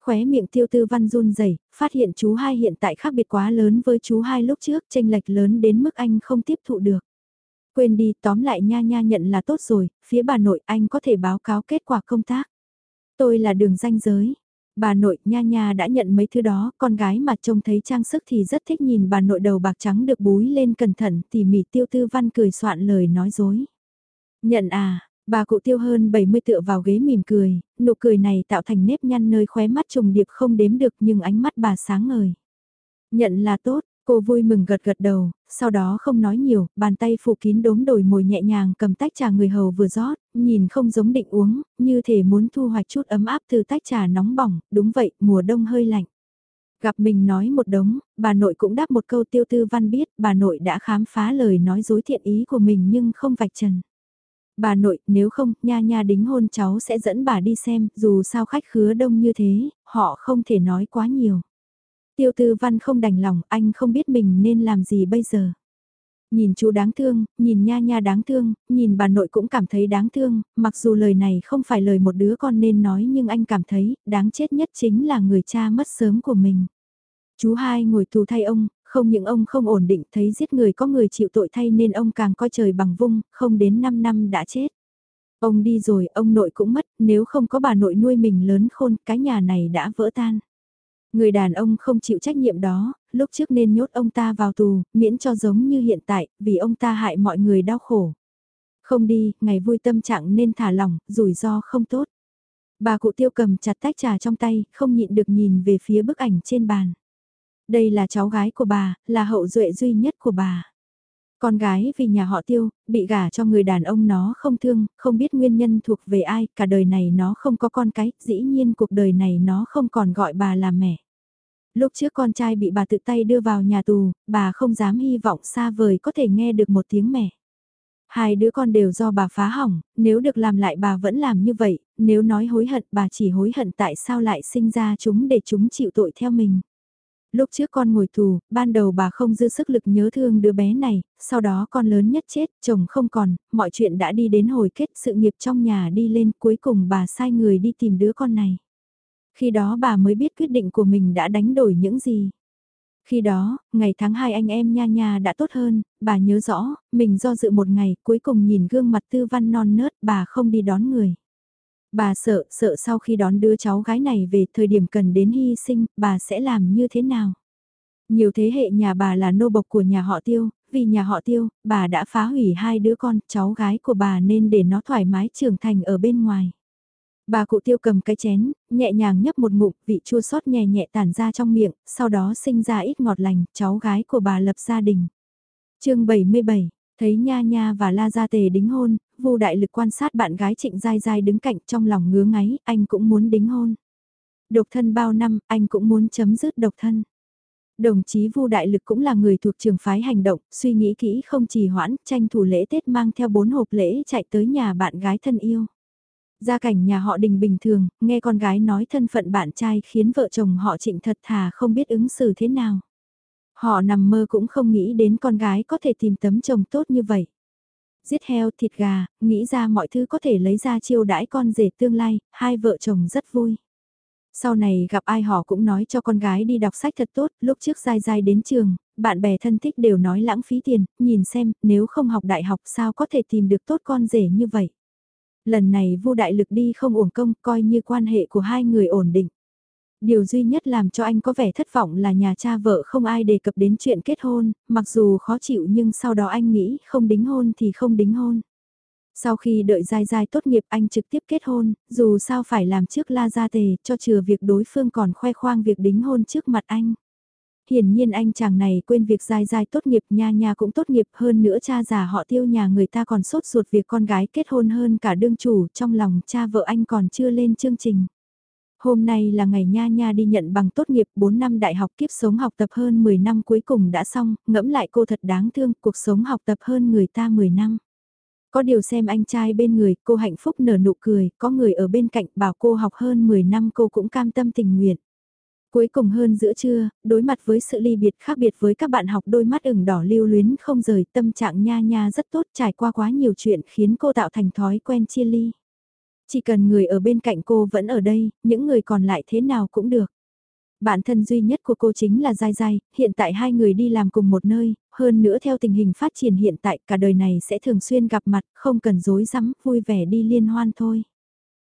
Khóe miệng tiêu tư văn run rẩy phát hiện chú hai hiện tại khác biệt quá lớn với chú hai lúc trước, tranh lệch lớn đến mức anh không tiếp thụ được. Quên đi, tóm lại nha nha nhận là tốt rồi, phía bà nội anh có thể báo cáo kết quả công tác. Tôi là đường danh giới. Bà nội nha nha đã nhận mấy thứ đó, con gái mà trông thấy trang sức thì rất thích nhìn bà nội đầu bạc trắng được búi lên cẩn thận tỉ mỉ tiêu tư văn cười soạn lời nói dối. Nhận à, bà cụ tiêu hơn 70 tựa vào ghế mỉm cười, nụ cười này tạo thành nếp nhăn nơi khóe mắt trùng điệp không đếm được nhưng ánh mắt bà sáng ngời. Nhận là tốt, cô vui mừng gật gật đầu, sau đó không nói nhiều, bàn tay phủ kín đốm đồi mồi nhẹ nhàng cầm tách trà người hầu vừa rót, nhìn không giống định uống, như thể muốn thu hoạch chút ấm áp từ tách trà nóng bỏng, đúng vậy, mùa đông hơi lạnh. Gặp mình nói một đống, bà nội cũng đáp một câu tiêu tư văn biết, bà nội đã khám phá lời nói dối thiện ý của mình nhưng không vạch trần. Bà nội, nếu không, nha nha đính hôn cháu sẽ dẫn bà đi xem, dù sao khách khứa đông như thế, họ không thể nói quá nhiều. Tiêu tư văn không đành lòng, anh không biết mình nên làm gì bây giờ. Nhìn chú đáng thương, nhìn nha nha đáng thương, nhìn bà nội cũng cảm thấy đáng thương, mặc dù lời này không phải lời một đứa con nên nói nhưng anh cảm thấy, đáng chết nhất chính là người cha mất sớm của mình. Chú hai ngồi tù thay ông, không những ông không ổn định thấy giết người có người chịu tội thay nên ông càng coi trời bằng vung, không đến 5 năm đã chết. Ông đi rồi, ông nội cũng mất, nếu không có bà nội nuôi mình lớn khôn, cái nhà này đã vỡ tan. Người đàn ông không chịu trách nhiệm đó, lúc trước nên nhốt ông ta vào tù, miễn cho giống như hiện tại, vì ông ta hại mọi người đau khổ. Không đi, ngày vui tâm trạng nên thả lỏng, rủi ro không tốt. Bà cụ tiêu cầm chặt tách trà trong tay, không nhịn được nhìn về phía bức ảnh trên bàn. Đây là cháu gái của bà, là hậu duệ duy nhất của bà. Con gái vì nhà họ tiêu, bị gả cho người đàn ông nó không thương, không biết nguyên nhân thuộc về ai, cả đời này nó không có con cái, dĩ nhiên cuộc đời này nó không còn gọi bà là mẹ. Lúc trước con trai bị bà tự tay đưa vào nhà tù, bà không dám hy vọng xa vời có thể nghe được một tiếng mẹ. Hai đứa con đều do bà phá hỏng, nếu được làm lại bà vẫn làm như vậy, nếu nói hối hận bà chỉ hối hận tại sao lại sinh ra chúng để chúng chịu tội theo mình. Lúc trước con ngồi tù, ban đầu bà không dư sức lực nhớ thương đứa bé này, sau đó con lớn nhất chết, chồng không còn, mọi chuyện đã đi đến hồi kết sự nghiệp trong nhà đi lên, cuối cùng bà sai người đi tìm đứa con này. Khi đó bà mới biết quyết định của mình đã đánh đổi những gì. Khi đó, ngày tháng hai anh em nha nha đã tốt hơn, bà nhớ rõ, mình do dự một ngày, cuối cùng nhìn gương mặt tư văn non nớt, bà không đi đón người. Bà sợ, sợ sau khi đón đứa cháu gái này về thời điểm cần đến hy sinh, bà sẽ làm như thế nào? Nhiều thế hệ nhà bà là nô bộc của nhà họ tiêu, vì nhà họ tiêu, bà đã phá hủy hai đứa con, cháu gái của bà nên để nó thoải mái trưởng thành ở bên ngoài. Bà cụ tiêu cầm cái chén, nhẹ nhàng nhấp một ngụm, vị chua sót nhẹ nhẹ tản ra trong miệng, sau đó sinh ra ít ngọt lành, cháu gái của bà lập gia đình. chương 77, thấy Nha Nha và La Gia Tề đính hôn, Vu Đại Lực quan sát bạn gái Trịnh Giai Giai đứng cạnh trong lòng ngứa ngáy, anh cũng muốn đính hôn. Độc thân bao năm, anh cũng muốn chấm dứt độc thân. Đồng chí Vu Đại Lực cũng là người thuộc trường phái hành động, suy nghĩ kỹ không trì hoãn, tranh thủ lễ Tết mang theo bốn hộp lễ chạy tới nhà bạn gái thân yêu. Gia cảnh nhà họ đình bình thường, nghe con gái nói thân phận bạn trai khiến vợ chồng họ trịnh thật thà không biết ứng xử thế nào. Họ nằm mơ cũng không nghĩ đến con gái có thể tìm tấm chồng tốt như vậy. Giết heo thịt gà, nghĩ ra mọi thứ có thể lấy ra chiêu đãi con rể tương lai, hai vợ chồng rất vui. Sau này gặp ai họ cũng nói cho con gái đi đọc sách thật tốt, lúc trước dai dai đến trường, bạn bè thân thích đều nói lãng phí tiền, nhìn xem, nếu không học đại học sao có thể tìm được tốt con rể như vậy. Lần này Vu Đại Lực đi không uổng công, coi như quan hệ của hai người ổn định. Điều duy nhất làm cho anh có vẻ thất vọng là nhà cha vợ không ai đề cập đến chuyện kết hôn, mặc dù khó chịu nhưng sau đó anh nghĩ không đính hôn thì không đính hôn. Sau khi đợi dai dai tốt nghiệp anh trực tiếp kết hôn, dù sao phải làm trước la gia tề cho chừa việc đối phương còn khoe khoang việc đính hôn trước mặt anh. Hiển nhiên anh chàng này quên việc dai dai tốt nghiệp nha nha cũng tốt nghiệp hơn nữa cha già họ tiêu nhà người ta còn sốt ruột việc con gái kết hôn hơn cả đương chủ trong lòng cha vợ anh còn chưa lên chương trình. Hôm nay là ngày Nha Nha đi nhận bằng tốt nghiệp 4 năm đại học kiếp sống học tập hơn 10 năm cuối cùng đã xong, ngẫm lại cô thật đáng thương, cuộc sống học tập hơn người ta 10 năm. Có điều xem anh trai bên người, cô hạnh phúc nở nụ cười, có người ở bên cạnh bảo cô học hơn 10 năm cô cũng cam tâm tình nguyện. Cuối cùng hơn giữa trưa, đối mặt với sự ly biệt khác biệt với các bạn học đôi mắt ửng đỏ lưu luyến không rời tâm trạng nha nha rất tốt trải qua quá nhiều chuyện khiến cô tạo thành thói quen chia ly. Chỉ cần người ở bên cạnh cô vẫn ở đây, những người còn lại thế nào cũng được. Bạn thân duy nhất của cô chính là Giai Giai, hiện tại hai người đi làm cùng một nơi, hơn nữa theo tình hình phát triển hiện tại cả đời này sẽ thường xuyên gặp mặt, không cần dối rắm vui vẻ đi liên hoan thôi.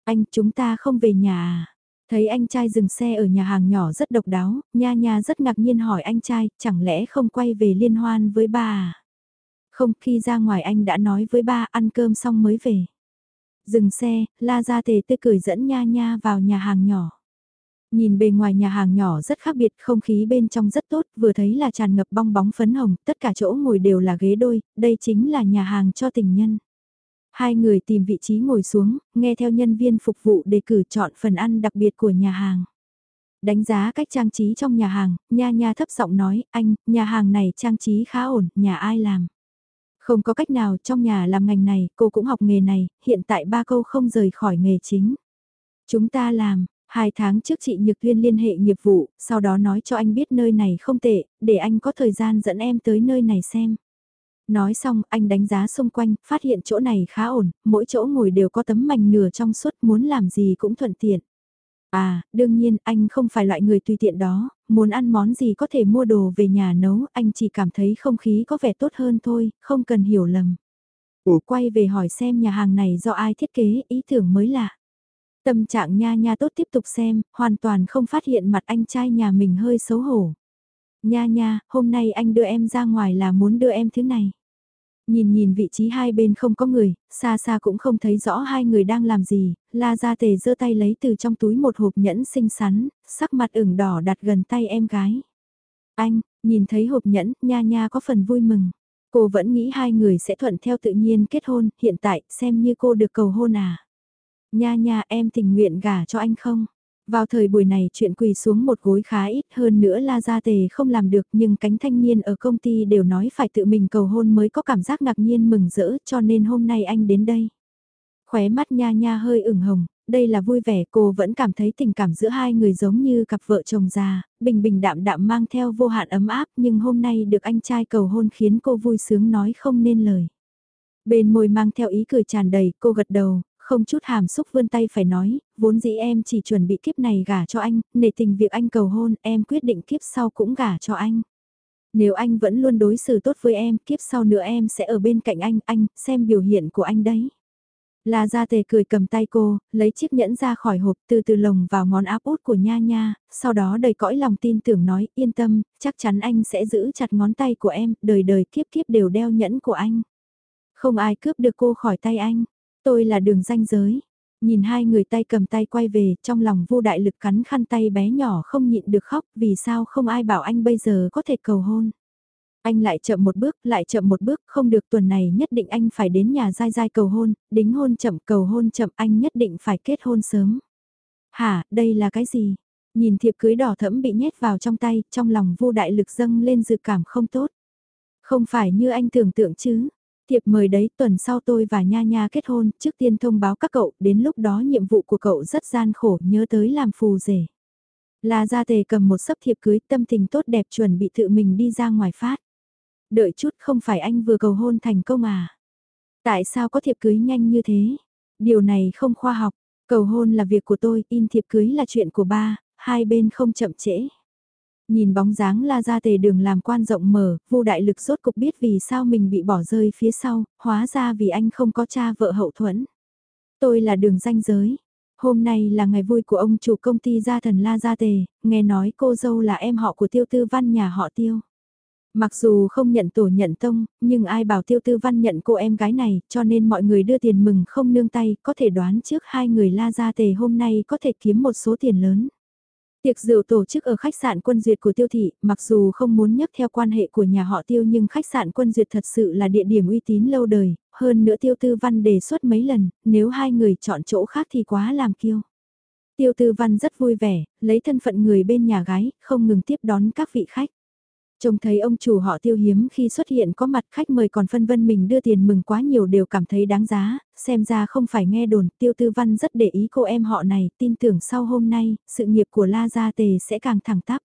Anh, chúng ta không về nhà à? Thấy anh trai dừng xe ở nhà hàng nhỏ rất độc đáo, nha nha rất ngạc nhiên hỏi anh trai, chẳng lẽ không quay về liên hoan với ba à? Không, khi ra ngoài anh đã nói với ba ăn cơm xong mới về. Dừng xe, la ra tề tê cười dẫn nha nha vào nhà hàng nhỏ. Nhìn bề ngoài nhà hàng nhỏ rất khác biệt, không khí bên trong rất tốt, vừa thấy là tràn ngập bong bóng phấn hồng, tất cả chỗ ngồi đều là ghế đôi, đây chính là nhà hàng cho tình nhân. Hai người tìm vị trí ngồi xuống, nghe theo nhân viên phục vụ đề cử chọn phần ăn đặc biệt của nhà hàng. Đánh giá cách trang trí trong nhà hàng, nha nha thấp giọng nói, anh, nhà hàng này trang trí khá ổn, nhà ai làm. Không có cách nào trong nhà làm ngành này, cô cũng học nghề này, hiện tại ba câu không rời khỏi nghề chính. Chúng ta làm, hai tháng trước chị Nhược Thuyên liên hệ nghiệp vụ, sau đó nói cho anh biết nơi này không tệ, để anh có thời gian dẫn em tới nơi này xem. Nói xong, anh đánh giá xung quanh, phát hiện chỗ này khá ổn, mỗi chỗ ngồi đều có tấm mảnh nửa trong suốt, muốn làm gì cũng thuận tiện. À, đương nhiên, anh không phải loại người tùy tiện đó, muốn ăn món gì có thể mua đồ về nhà nấu, anh chỉ cảm thấy không khí có vẻ tốt hơn thôi, không cần hiểu lầm. Ủa quay về hỏi xem nhà hàng này do ai thiết kế, ý tưởng mới lạ. Tâm trạng nha nha tốt tiếp tục xem, hoàn toàn không phát hiện mặt anh trai nhà mình hơi xấu hổ. Nha nha, hôm nay anh đưa em ra ngoài là muốn đưa em thứ này. Nhìn nhìn vị trí hai bên không có người, xa xa cũng không thấy rõ hai người đang làm gì, la ra tề giơ tay lấy từ trong túi một hộp nhẫn xinh xắn, sắc mặt ửng đỏ đặt gần tay em gái. Anh, nhìn thấy hộp nhẫn, nha nha có phần vui mừng. Cô vẫn nghĩ hai người sẽ thuận theo tự nhiên kết hôn, hiện tại xem như cô được cầu hôn à. Nha nha em tình nguyện gả cho anh không? Vào thời buổi này chuyện quỳ xuống một gối khá ít hơn nữa La Gia Tề không làm được nhưng cánh thanh niên ở công ty đều nói phải tự mình cầu hôn mới có cảm giác ngạc nhiên mừng rỡ cho nên hôm nay anh đến đây. Khóe mắt nha nha hơi ửng hồng, đây là vui vẻ cô vẫn cảm thấy tình cảm giữa hai người giống như cặp vợ chồng già, bình bình đạm đạm mang theo vô hạn ấm áp nhưng hôm nay được anh trai cầu hôn khiến cô vui sướng nói không nên lời. Bên môi mang theo ý cười tràn đầy, cô gật đầu, không chút hàm xúc vươn tay phải nói, vốn dĩ em chỉ chuẩn bị kiếp này gả cho anh, nể tình việc anh cầu hôn, em quyết định kiếp sau cũng gả cho anh. Nếu anh vẫn luôn đối xử tốt với em, kiếp sau nữa em sẽ ở bên cạnh anh, anh, xem biểu hiện của anh đấy. La Gia Tề cười cầm tay cô, lấy chiếc nhẫn ra khỏi hộp từ từ lồng vào ngón áp út của Nha Nha, sau đó đầy cõi lòng tin tưởng nói yên tâm, chắc chắn anh sẽ giữ chặt ngón tay của em, đời đời kiếp kiếp đều đeo nhẫn của anh. Không ai cướp được cô khỏi tay anh, tôi là đường danh giới. Nhìn hai người tay cầm tay quay về, trong lòng vô đại lực cắn khăn tay bé nhỏ không nhịn được khóc, vì sao không ai bảo anh bây giờ có thể cầu hôn. Anh lại chậm một bước, lại chậm một bước, không được tuần này nhất định anh phải đến nhà dai dai cầu hôn, đính hôn chậm cầu hôn chậm anh nhất định phải kết hôn sớm. Hả, đây là cái gì? Nhìn thiệp cưới đỏ thẫm bị nhét vào trong tay, trong lòng vô đại lực dâng lên dự cảm không tốt. Không phải như anh tưởng tượng chứ. Thiệp mời đấy tuần sau tôi và Nha Nha kết hôn, trước tiên thông báo các cậu, đến lúc đó nhiệm vụ của cậu rất gian khổ, nhớ tới làm phù rể. La Gia Tề cầm một sấp thiệp cưới tâm tình tốt đẹp chuẩn bị tự mình đi ra ngoài phát. Đợi chút không phải anh vừa cầu hôn thành công à? Tại sao có thiệp cưới nhanh như thế? Điều này không khoa học, cầu hôn là việc của tôi, in thiệp cưới là chuyện của ba, hai bên không chậm trễ. Nhìn bóng dáng la ra tề đường làm quan rộng mở, vô đại lực rốt cục biết vì sao mình bị bỏ rơi phía sau, hóa ra vì anh không có cha vợ hậu thuẫn. Tôi là đường danh giới. Hôm nay là ngày vui của ông chủ công ty gia thần La Gia Tề, nghe nói cô dâu là em họ của tiêu tư văn nhà họ tiêu. Mặc dù không nhận tổ nhận tông, nhưng ai bảo tiêu tư văn nhận cô em gái này, cho nên mọi người đưa tiền mừng không nương tay, có thể đoán trước hai người la gia tề hôm nay có thể kiếm một số tiền lớn. Tiệc rượu tổ chức ở khách sạn quân duyệt của tiêu thị, mặc dù không muốn nhắc theo quan hệ của nhà họ tiêu nhưng khách sạn quân duyệt thật sự là địa điểm uy tín lâu đời, hơn nữa tiêu tư văn đề xuất mấy lần, nếu hai người chọn chỗ khác thì quá làm kiêu. Tiêu tư văn rất vui vẻ, lấy thân phận người bên nhà gái, không ngừng tiếp đón các vị khách. Trông thấy ông chủ họ tiêu hiếm khi xuất hiện có mặt khách mời còn phân vân mình đưa tiền mừng quá nhiều đều cảm thấy đáng giá, xem ra không phải nghe đồn, tiêu tư văn rất để ý cô em họ này, tin tưởng sau hôm nay, sự nghiệp của La Gia Tề sẽ càng thẳng tắp.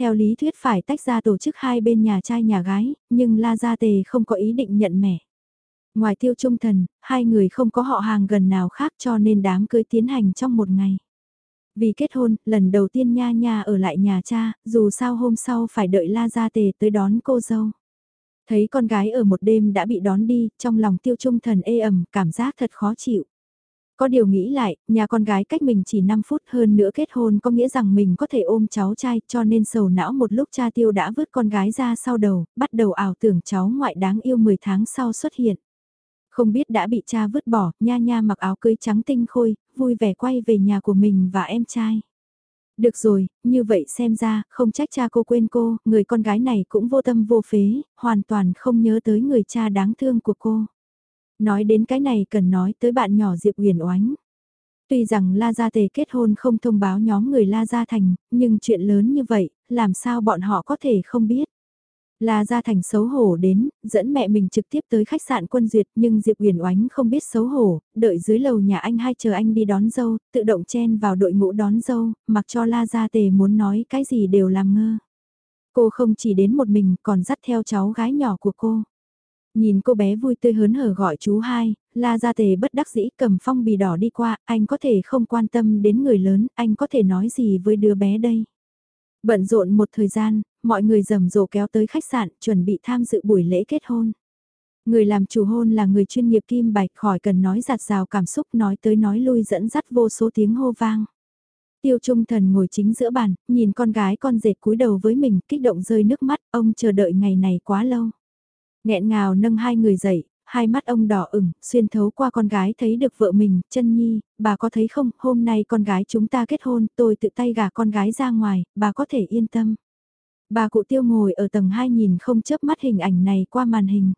Theo lý thuyết phải tách ra tổ chức hai bên nhà trai nhà gái, nhưng La Gia Tề không có ý định nhận mẻ. Ngoài tiêu trung thần, hai người không có họ hàng gần nào khác cho nên đám cưới tiến hành trong một ngày. Vì kết hôn, lần đầu tiên Nha Nha ở lại nhà cha, dù sao hôm sau phải đợi La Gia Tề tới đón cô dâu. Thấy con gái ở một đêm đã bị đón đi, trong lòng tiêu trung thần ê ẩm, cảm giác thật khó chịu. Có điều nghĩ lại, nhà con gái cách mình chỉ 5 phút hơn nữa kết hôn có nghĩa rằng mình có thể ôm cháu trai cho nên sầu não một lúc cha tiêu đã vứt con gái ra sau đầu, bắt đầu ảo tưởng cháu ngoại đáng yêu 10 tháng sau xuất hiện. Không biết đã bị cha vứt bỏ, nha nha mặc áo cưới trắng tinh khôi, vui vẻ quay về nhà của mình và em trai. Được rồi, như vậy xem ra, không trách cha cô quên cô, người con gái này cũng vô tâm vô phế, hoàn toàn không nhớ tới người cha đáng thương của cô. Nói đến cái này cần nói tới bạn nhỏ Diệp Huyền Oánh. Tuy rằng La Gia Tề kết hôn không thông báo nhóm người La Gia Thành, nhưng chuyện lớn như vậy, làm sao bọn họ có thể không biết. La Gia Thành xấu hổ đến, dẫn mẹ mình trực tiếp tới khách sạn quân duyệt nhưng Diệp Huyền Oánh không biết xấu hổ, đợi dưới lầu nhà anh hai chờ anh đi đón dâu, tự động chen vào đội ngũ đón dâu, mặc cho La Gia Tề muốn nói cái gì đều làm ngơ. Cô không chỉ đến một mình còn dắt theo cháu gái nhỏ của cô. Nhìn cô bé vui tươi hớn hở gọi chú hai, La Gia Tề bất đắc dĩ cầm phong bì đỏ đi qua, anh có thể không quan tâm đến người lớn, anh có thể nói gì với đứa bé đây. Bận rộn một thời gian, mọi người rầm rộ kéo tới khách sạn chuẩn bị tham dự buổi lễ kết hôn. Người làm chủ hôn là người chuyên nghiệp kim bạch khỏi cần nói giặt rào cảm xúc nói tới nói lui dẫn dắt vô số tiếng hô vang. Tiêu Trung Thần ngồi chính giữa bàn, nhìn con gái con dệt cúi đầu với mình, kích động rơi nước mắt, ông chờ đợi ngày này quá lâu. nghẹn ngào nâng hai người dậy, hai mắt ông đỏ ửng, xuyên thấu qua con gái thấy được vợ mình, chân nhi, bà có thấy không, hôm nay con gái chúng ta kết hôn, tôi tự tay gả con gái ra ngoài, bà có thể yên tâm. Bà cụ tiêu ngồi ở tầng 2 nhìn không chớp mắt hình ảnh này qua màn hình.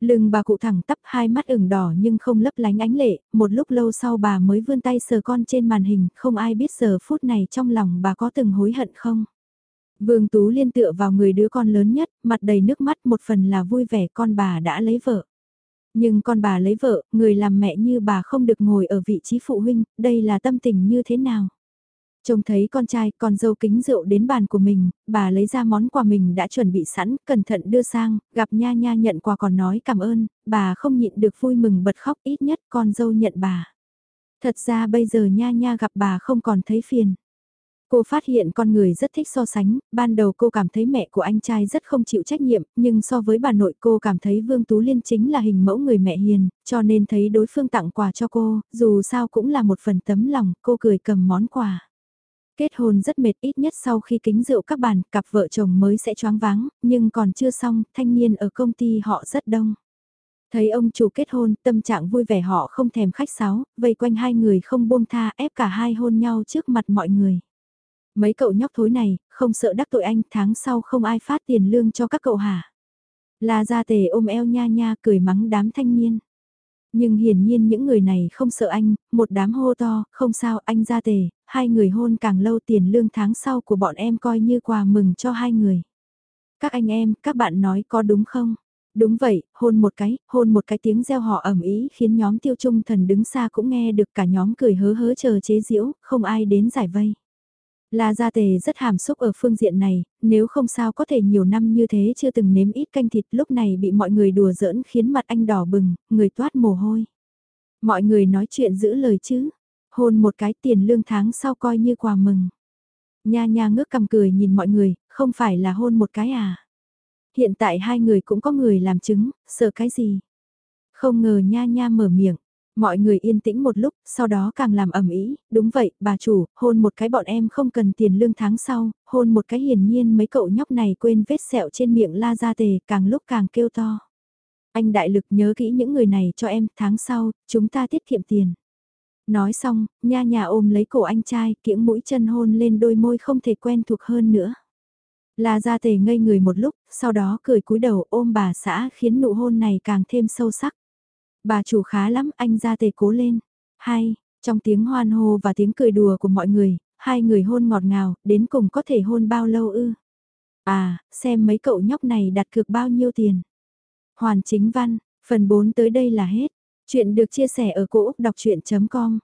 Lưng bà cụ thẳng tắp hai mắt ửng đỏ nhưng không lấp lánh ánh lệ, một lúc lâu sau bà mới vươn tay sờ con trên màn hình, không ai biết giờ phút này trong lòng bà có từng hối hận không. Vương Tú liên tựa vào người đứa con lớn nhất, mặt đầy nước mắt một phần là vui vẻ con bà đã lấy vợ. Nhưng con bà lấy vợ, người làm mẹ như bà không được ngồi ở vị trí phụ huynh, đây là tâm tình như thế nào? Trông thấy con trai, con dâu kính rượu đến bàn của mình, bà lấy ra món quà mình đã chuẩn bị sẵn, cẩn thận đưa sang, gặp nha nha nhận quà còn nói cảm ơn, bà không nhịn được vui mừng bật khóc ít nhất con dâu nhận bà. Thật ra bây giờ nha nha gặp bà không còn thấy phiền. Cô phát hiện con người rất thích so sánh, ban đầu cô cảm thấy mẹ của anh trai rất không chịu trách nhiệm, nhưng so với bà nội cô cảm thấy Vương Tú Liên chính là hình mẫu người mẹ hiền, cho nên thấy đối phương tặng quà cho cô, dù sao cũng là một phần tấm lòng, cô cười cầm món quà. Kết hôn rất mệt ít nhất sau khi kính rượu các bàn, cặp vợ chồng mới sẽ choáng váng, nhưng còn chưa xong, thanh niên ở công ty họ rất đông. Thấy ông chủ kết hôn, tâm trạng vui vẻ họ không thèm khách sáo, vây quanh hai người không buông tha ép cả hai hôn nhau trước mặt mọi người. Mấy cậu nhóc thối này, không sợ đắc tội anh, tháng sau không ai phát tiền lương cho các cậu hả? La Gia Tề ôm eo nha nha cười mắng đám thanh niên. Nhưng hiển nhiên những người này không sợ anh, một đám hô to, không sao anh Gia Tề, hai người hôn càng lâu tiền lương tháng sau của bọn em coi như quà mừng cho hai người. Các anh em, các bạn nói có đúng không? Đúng vậy, hôn một cái, hôn một cái tiếng reo họ ẩm ý khiến nhóm tiêu trung thần đứng xa cũng nghe được cả nhóm cười hớ hớ chờ chế diễu, không ai đến giải vây. La Gia Tề rất hàm xúc ở phương diện này, nếu không sao có thể nhiều năm như thế chưa từng nếm ít canh thịt lúc này bị mọi người đùa giỡn khiến mặt anh đỏ bừng, người toát mồ hôi. Mọi người nói chuyện giữ lời chứ, hôn một cái tiền lương tháng sau coi như quà mừng. Nha nha ngước cầm cười nhìn mọi người, không phải là hôn một cái à. Hiện tại hai người cũng có người làm chứng, sợ cái gì. Không ngờ nha nha mở miệng, Mọi người yên tĩnh một lúc, sau đó càng làm ẩm ý, đúng vậy, bà chủ, hôn một cái bọn em không cần tiền lương tháng sau, hôn một cái hiển nhiên mấy cậu nhóc này quên vết sẹo trên miệng la ra tề, càng lúc càng kêu to. Anh đại lực nhớ kỹ những người này cho em, tháng sau, chúng ta tiết kiệm tiền. Nói xong, nha nhà ôm lấy cổ anh trai, kiễng mũi chân hôn lên đôi môi không thể quen thuộc hơn nữa. La ra tề ngây người một lúc, sau đó cười cúi đầu ôm bà xã khiến nụ hôn này càng thêm sâu sắc. Bà chủ khá lắm, anh ra tề cố lên. hay trong tiếng hoan hô và tiếng cười đùa của mọi người, hai người hôn ngọt ngào, đến cùng có thể hôn bao lâu ư? À, xem mấy cậu nhóc này đặt cược bao nhiêu tiền. Hoàn chính văn, phần 4 tới đây là hết. Chuyện được chia sẻ ở cỗ đọc chuyện.com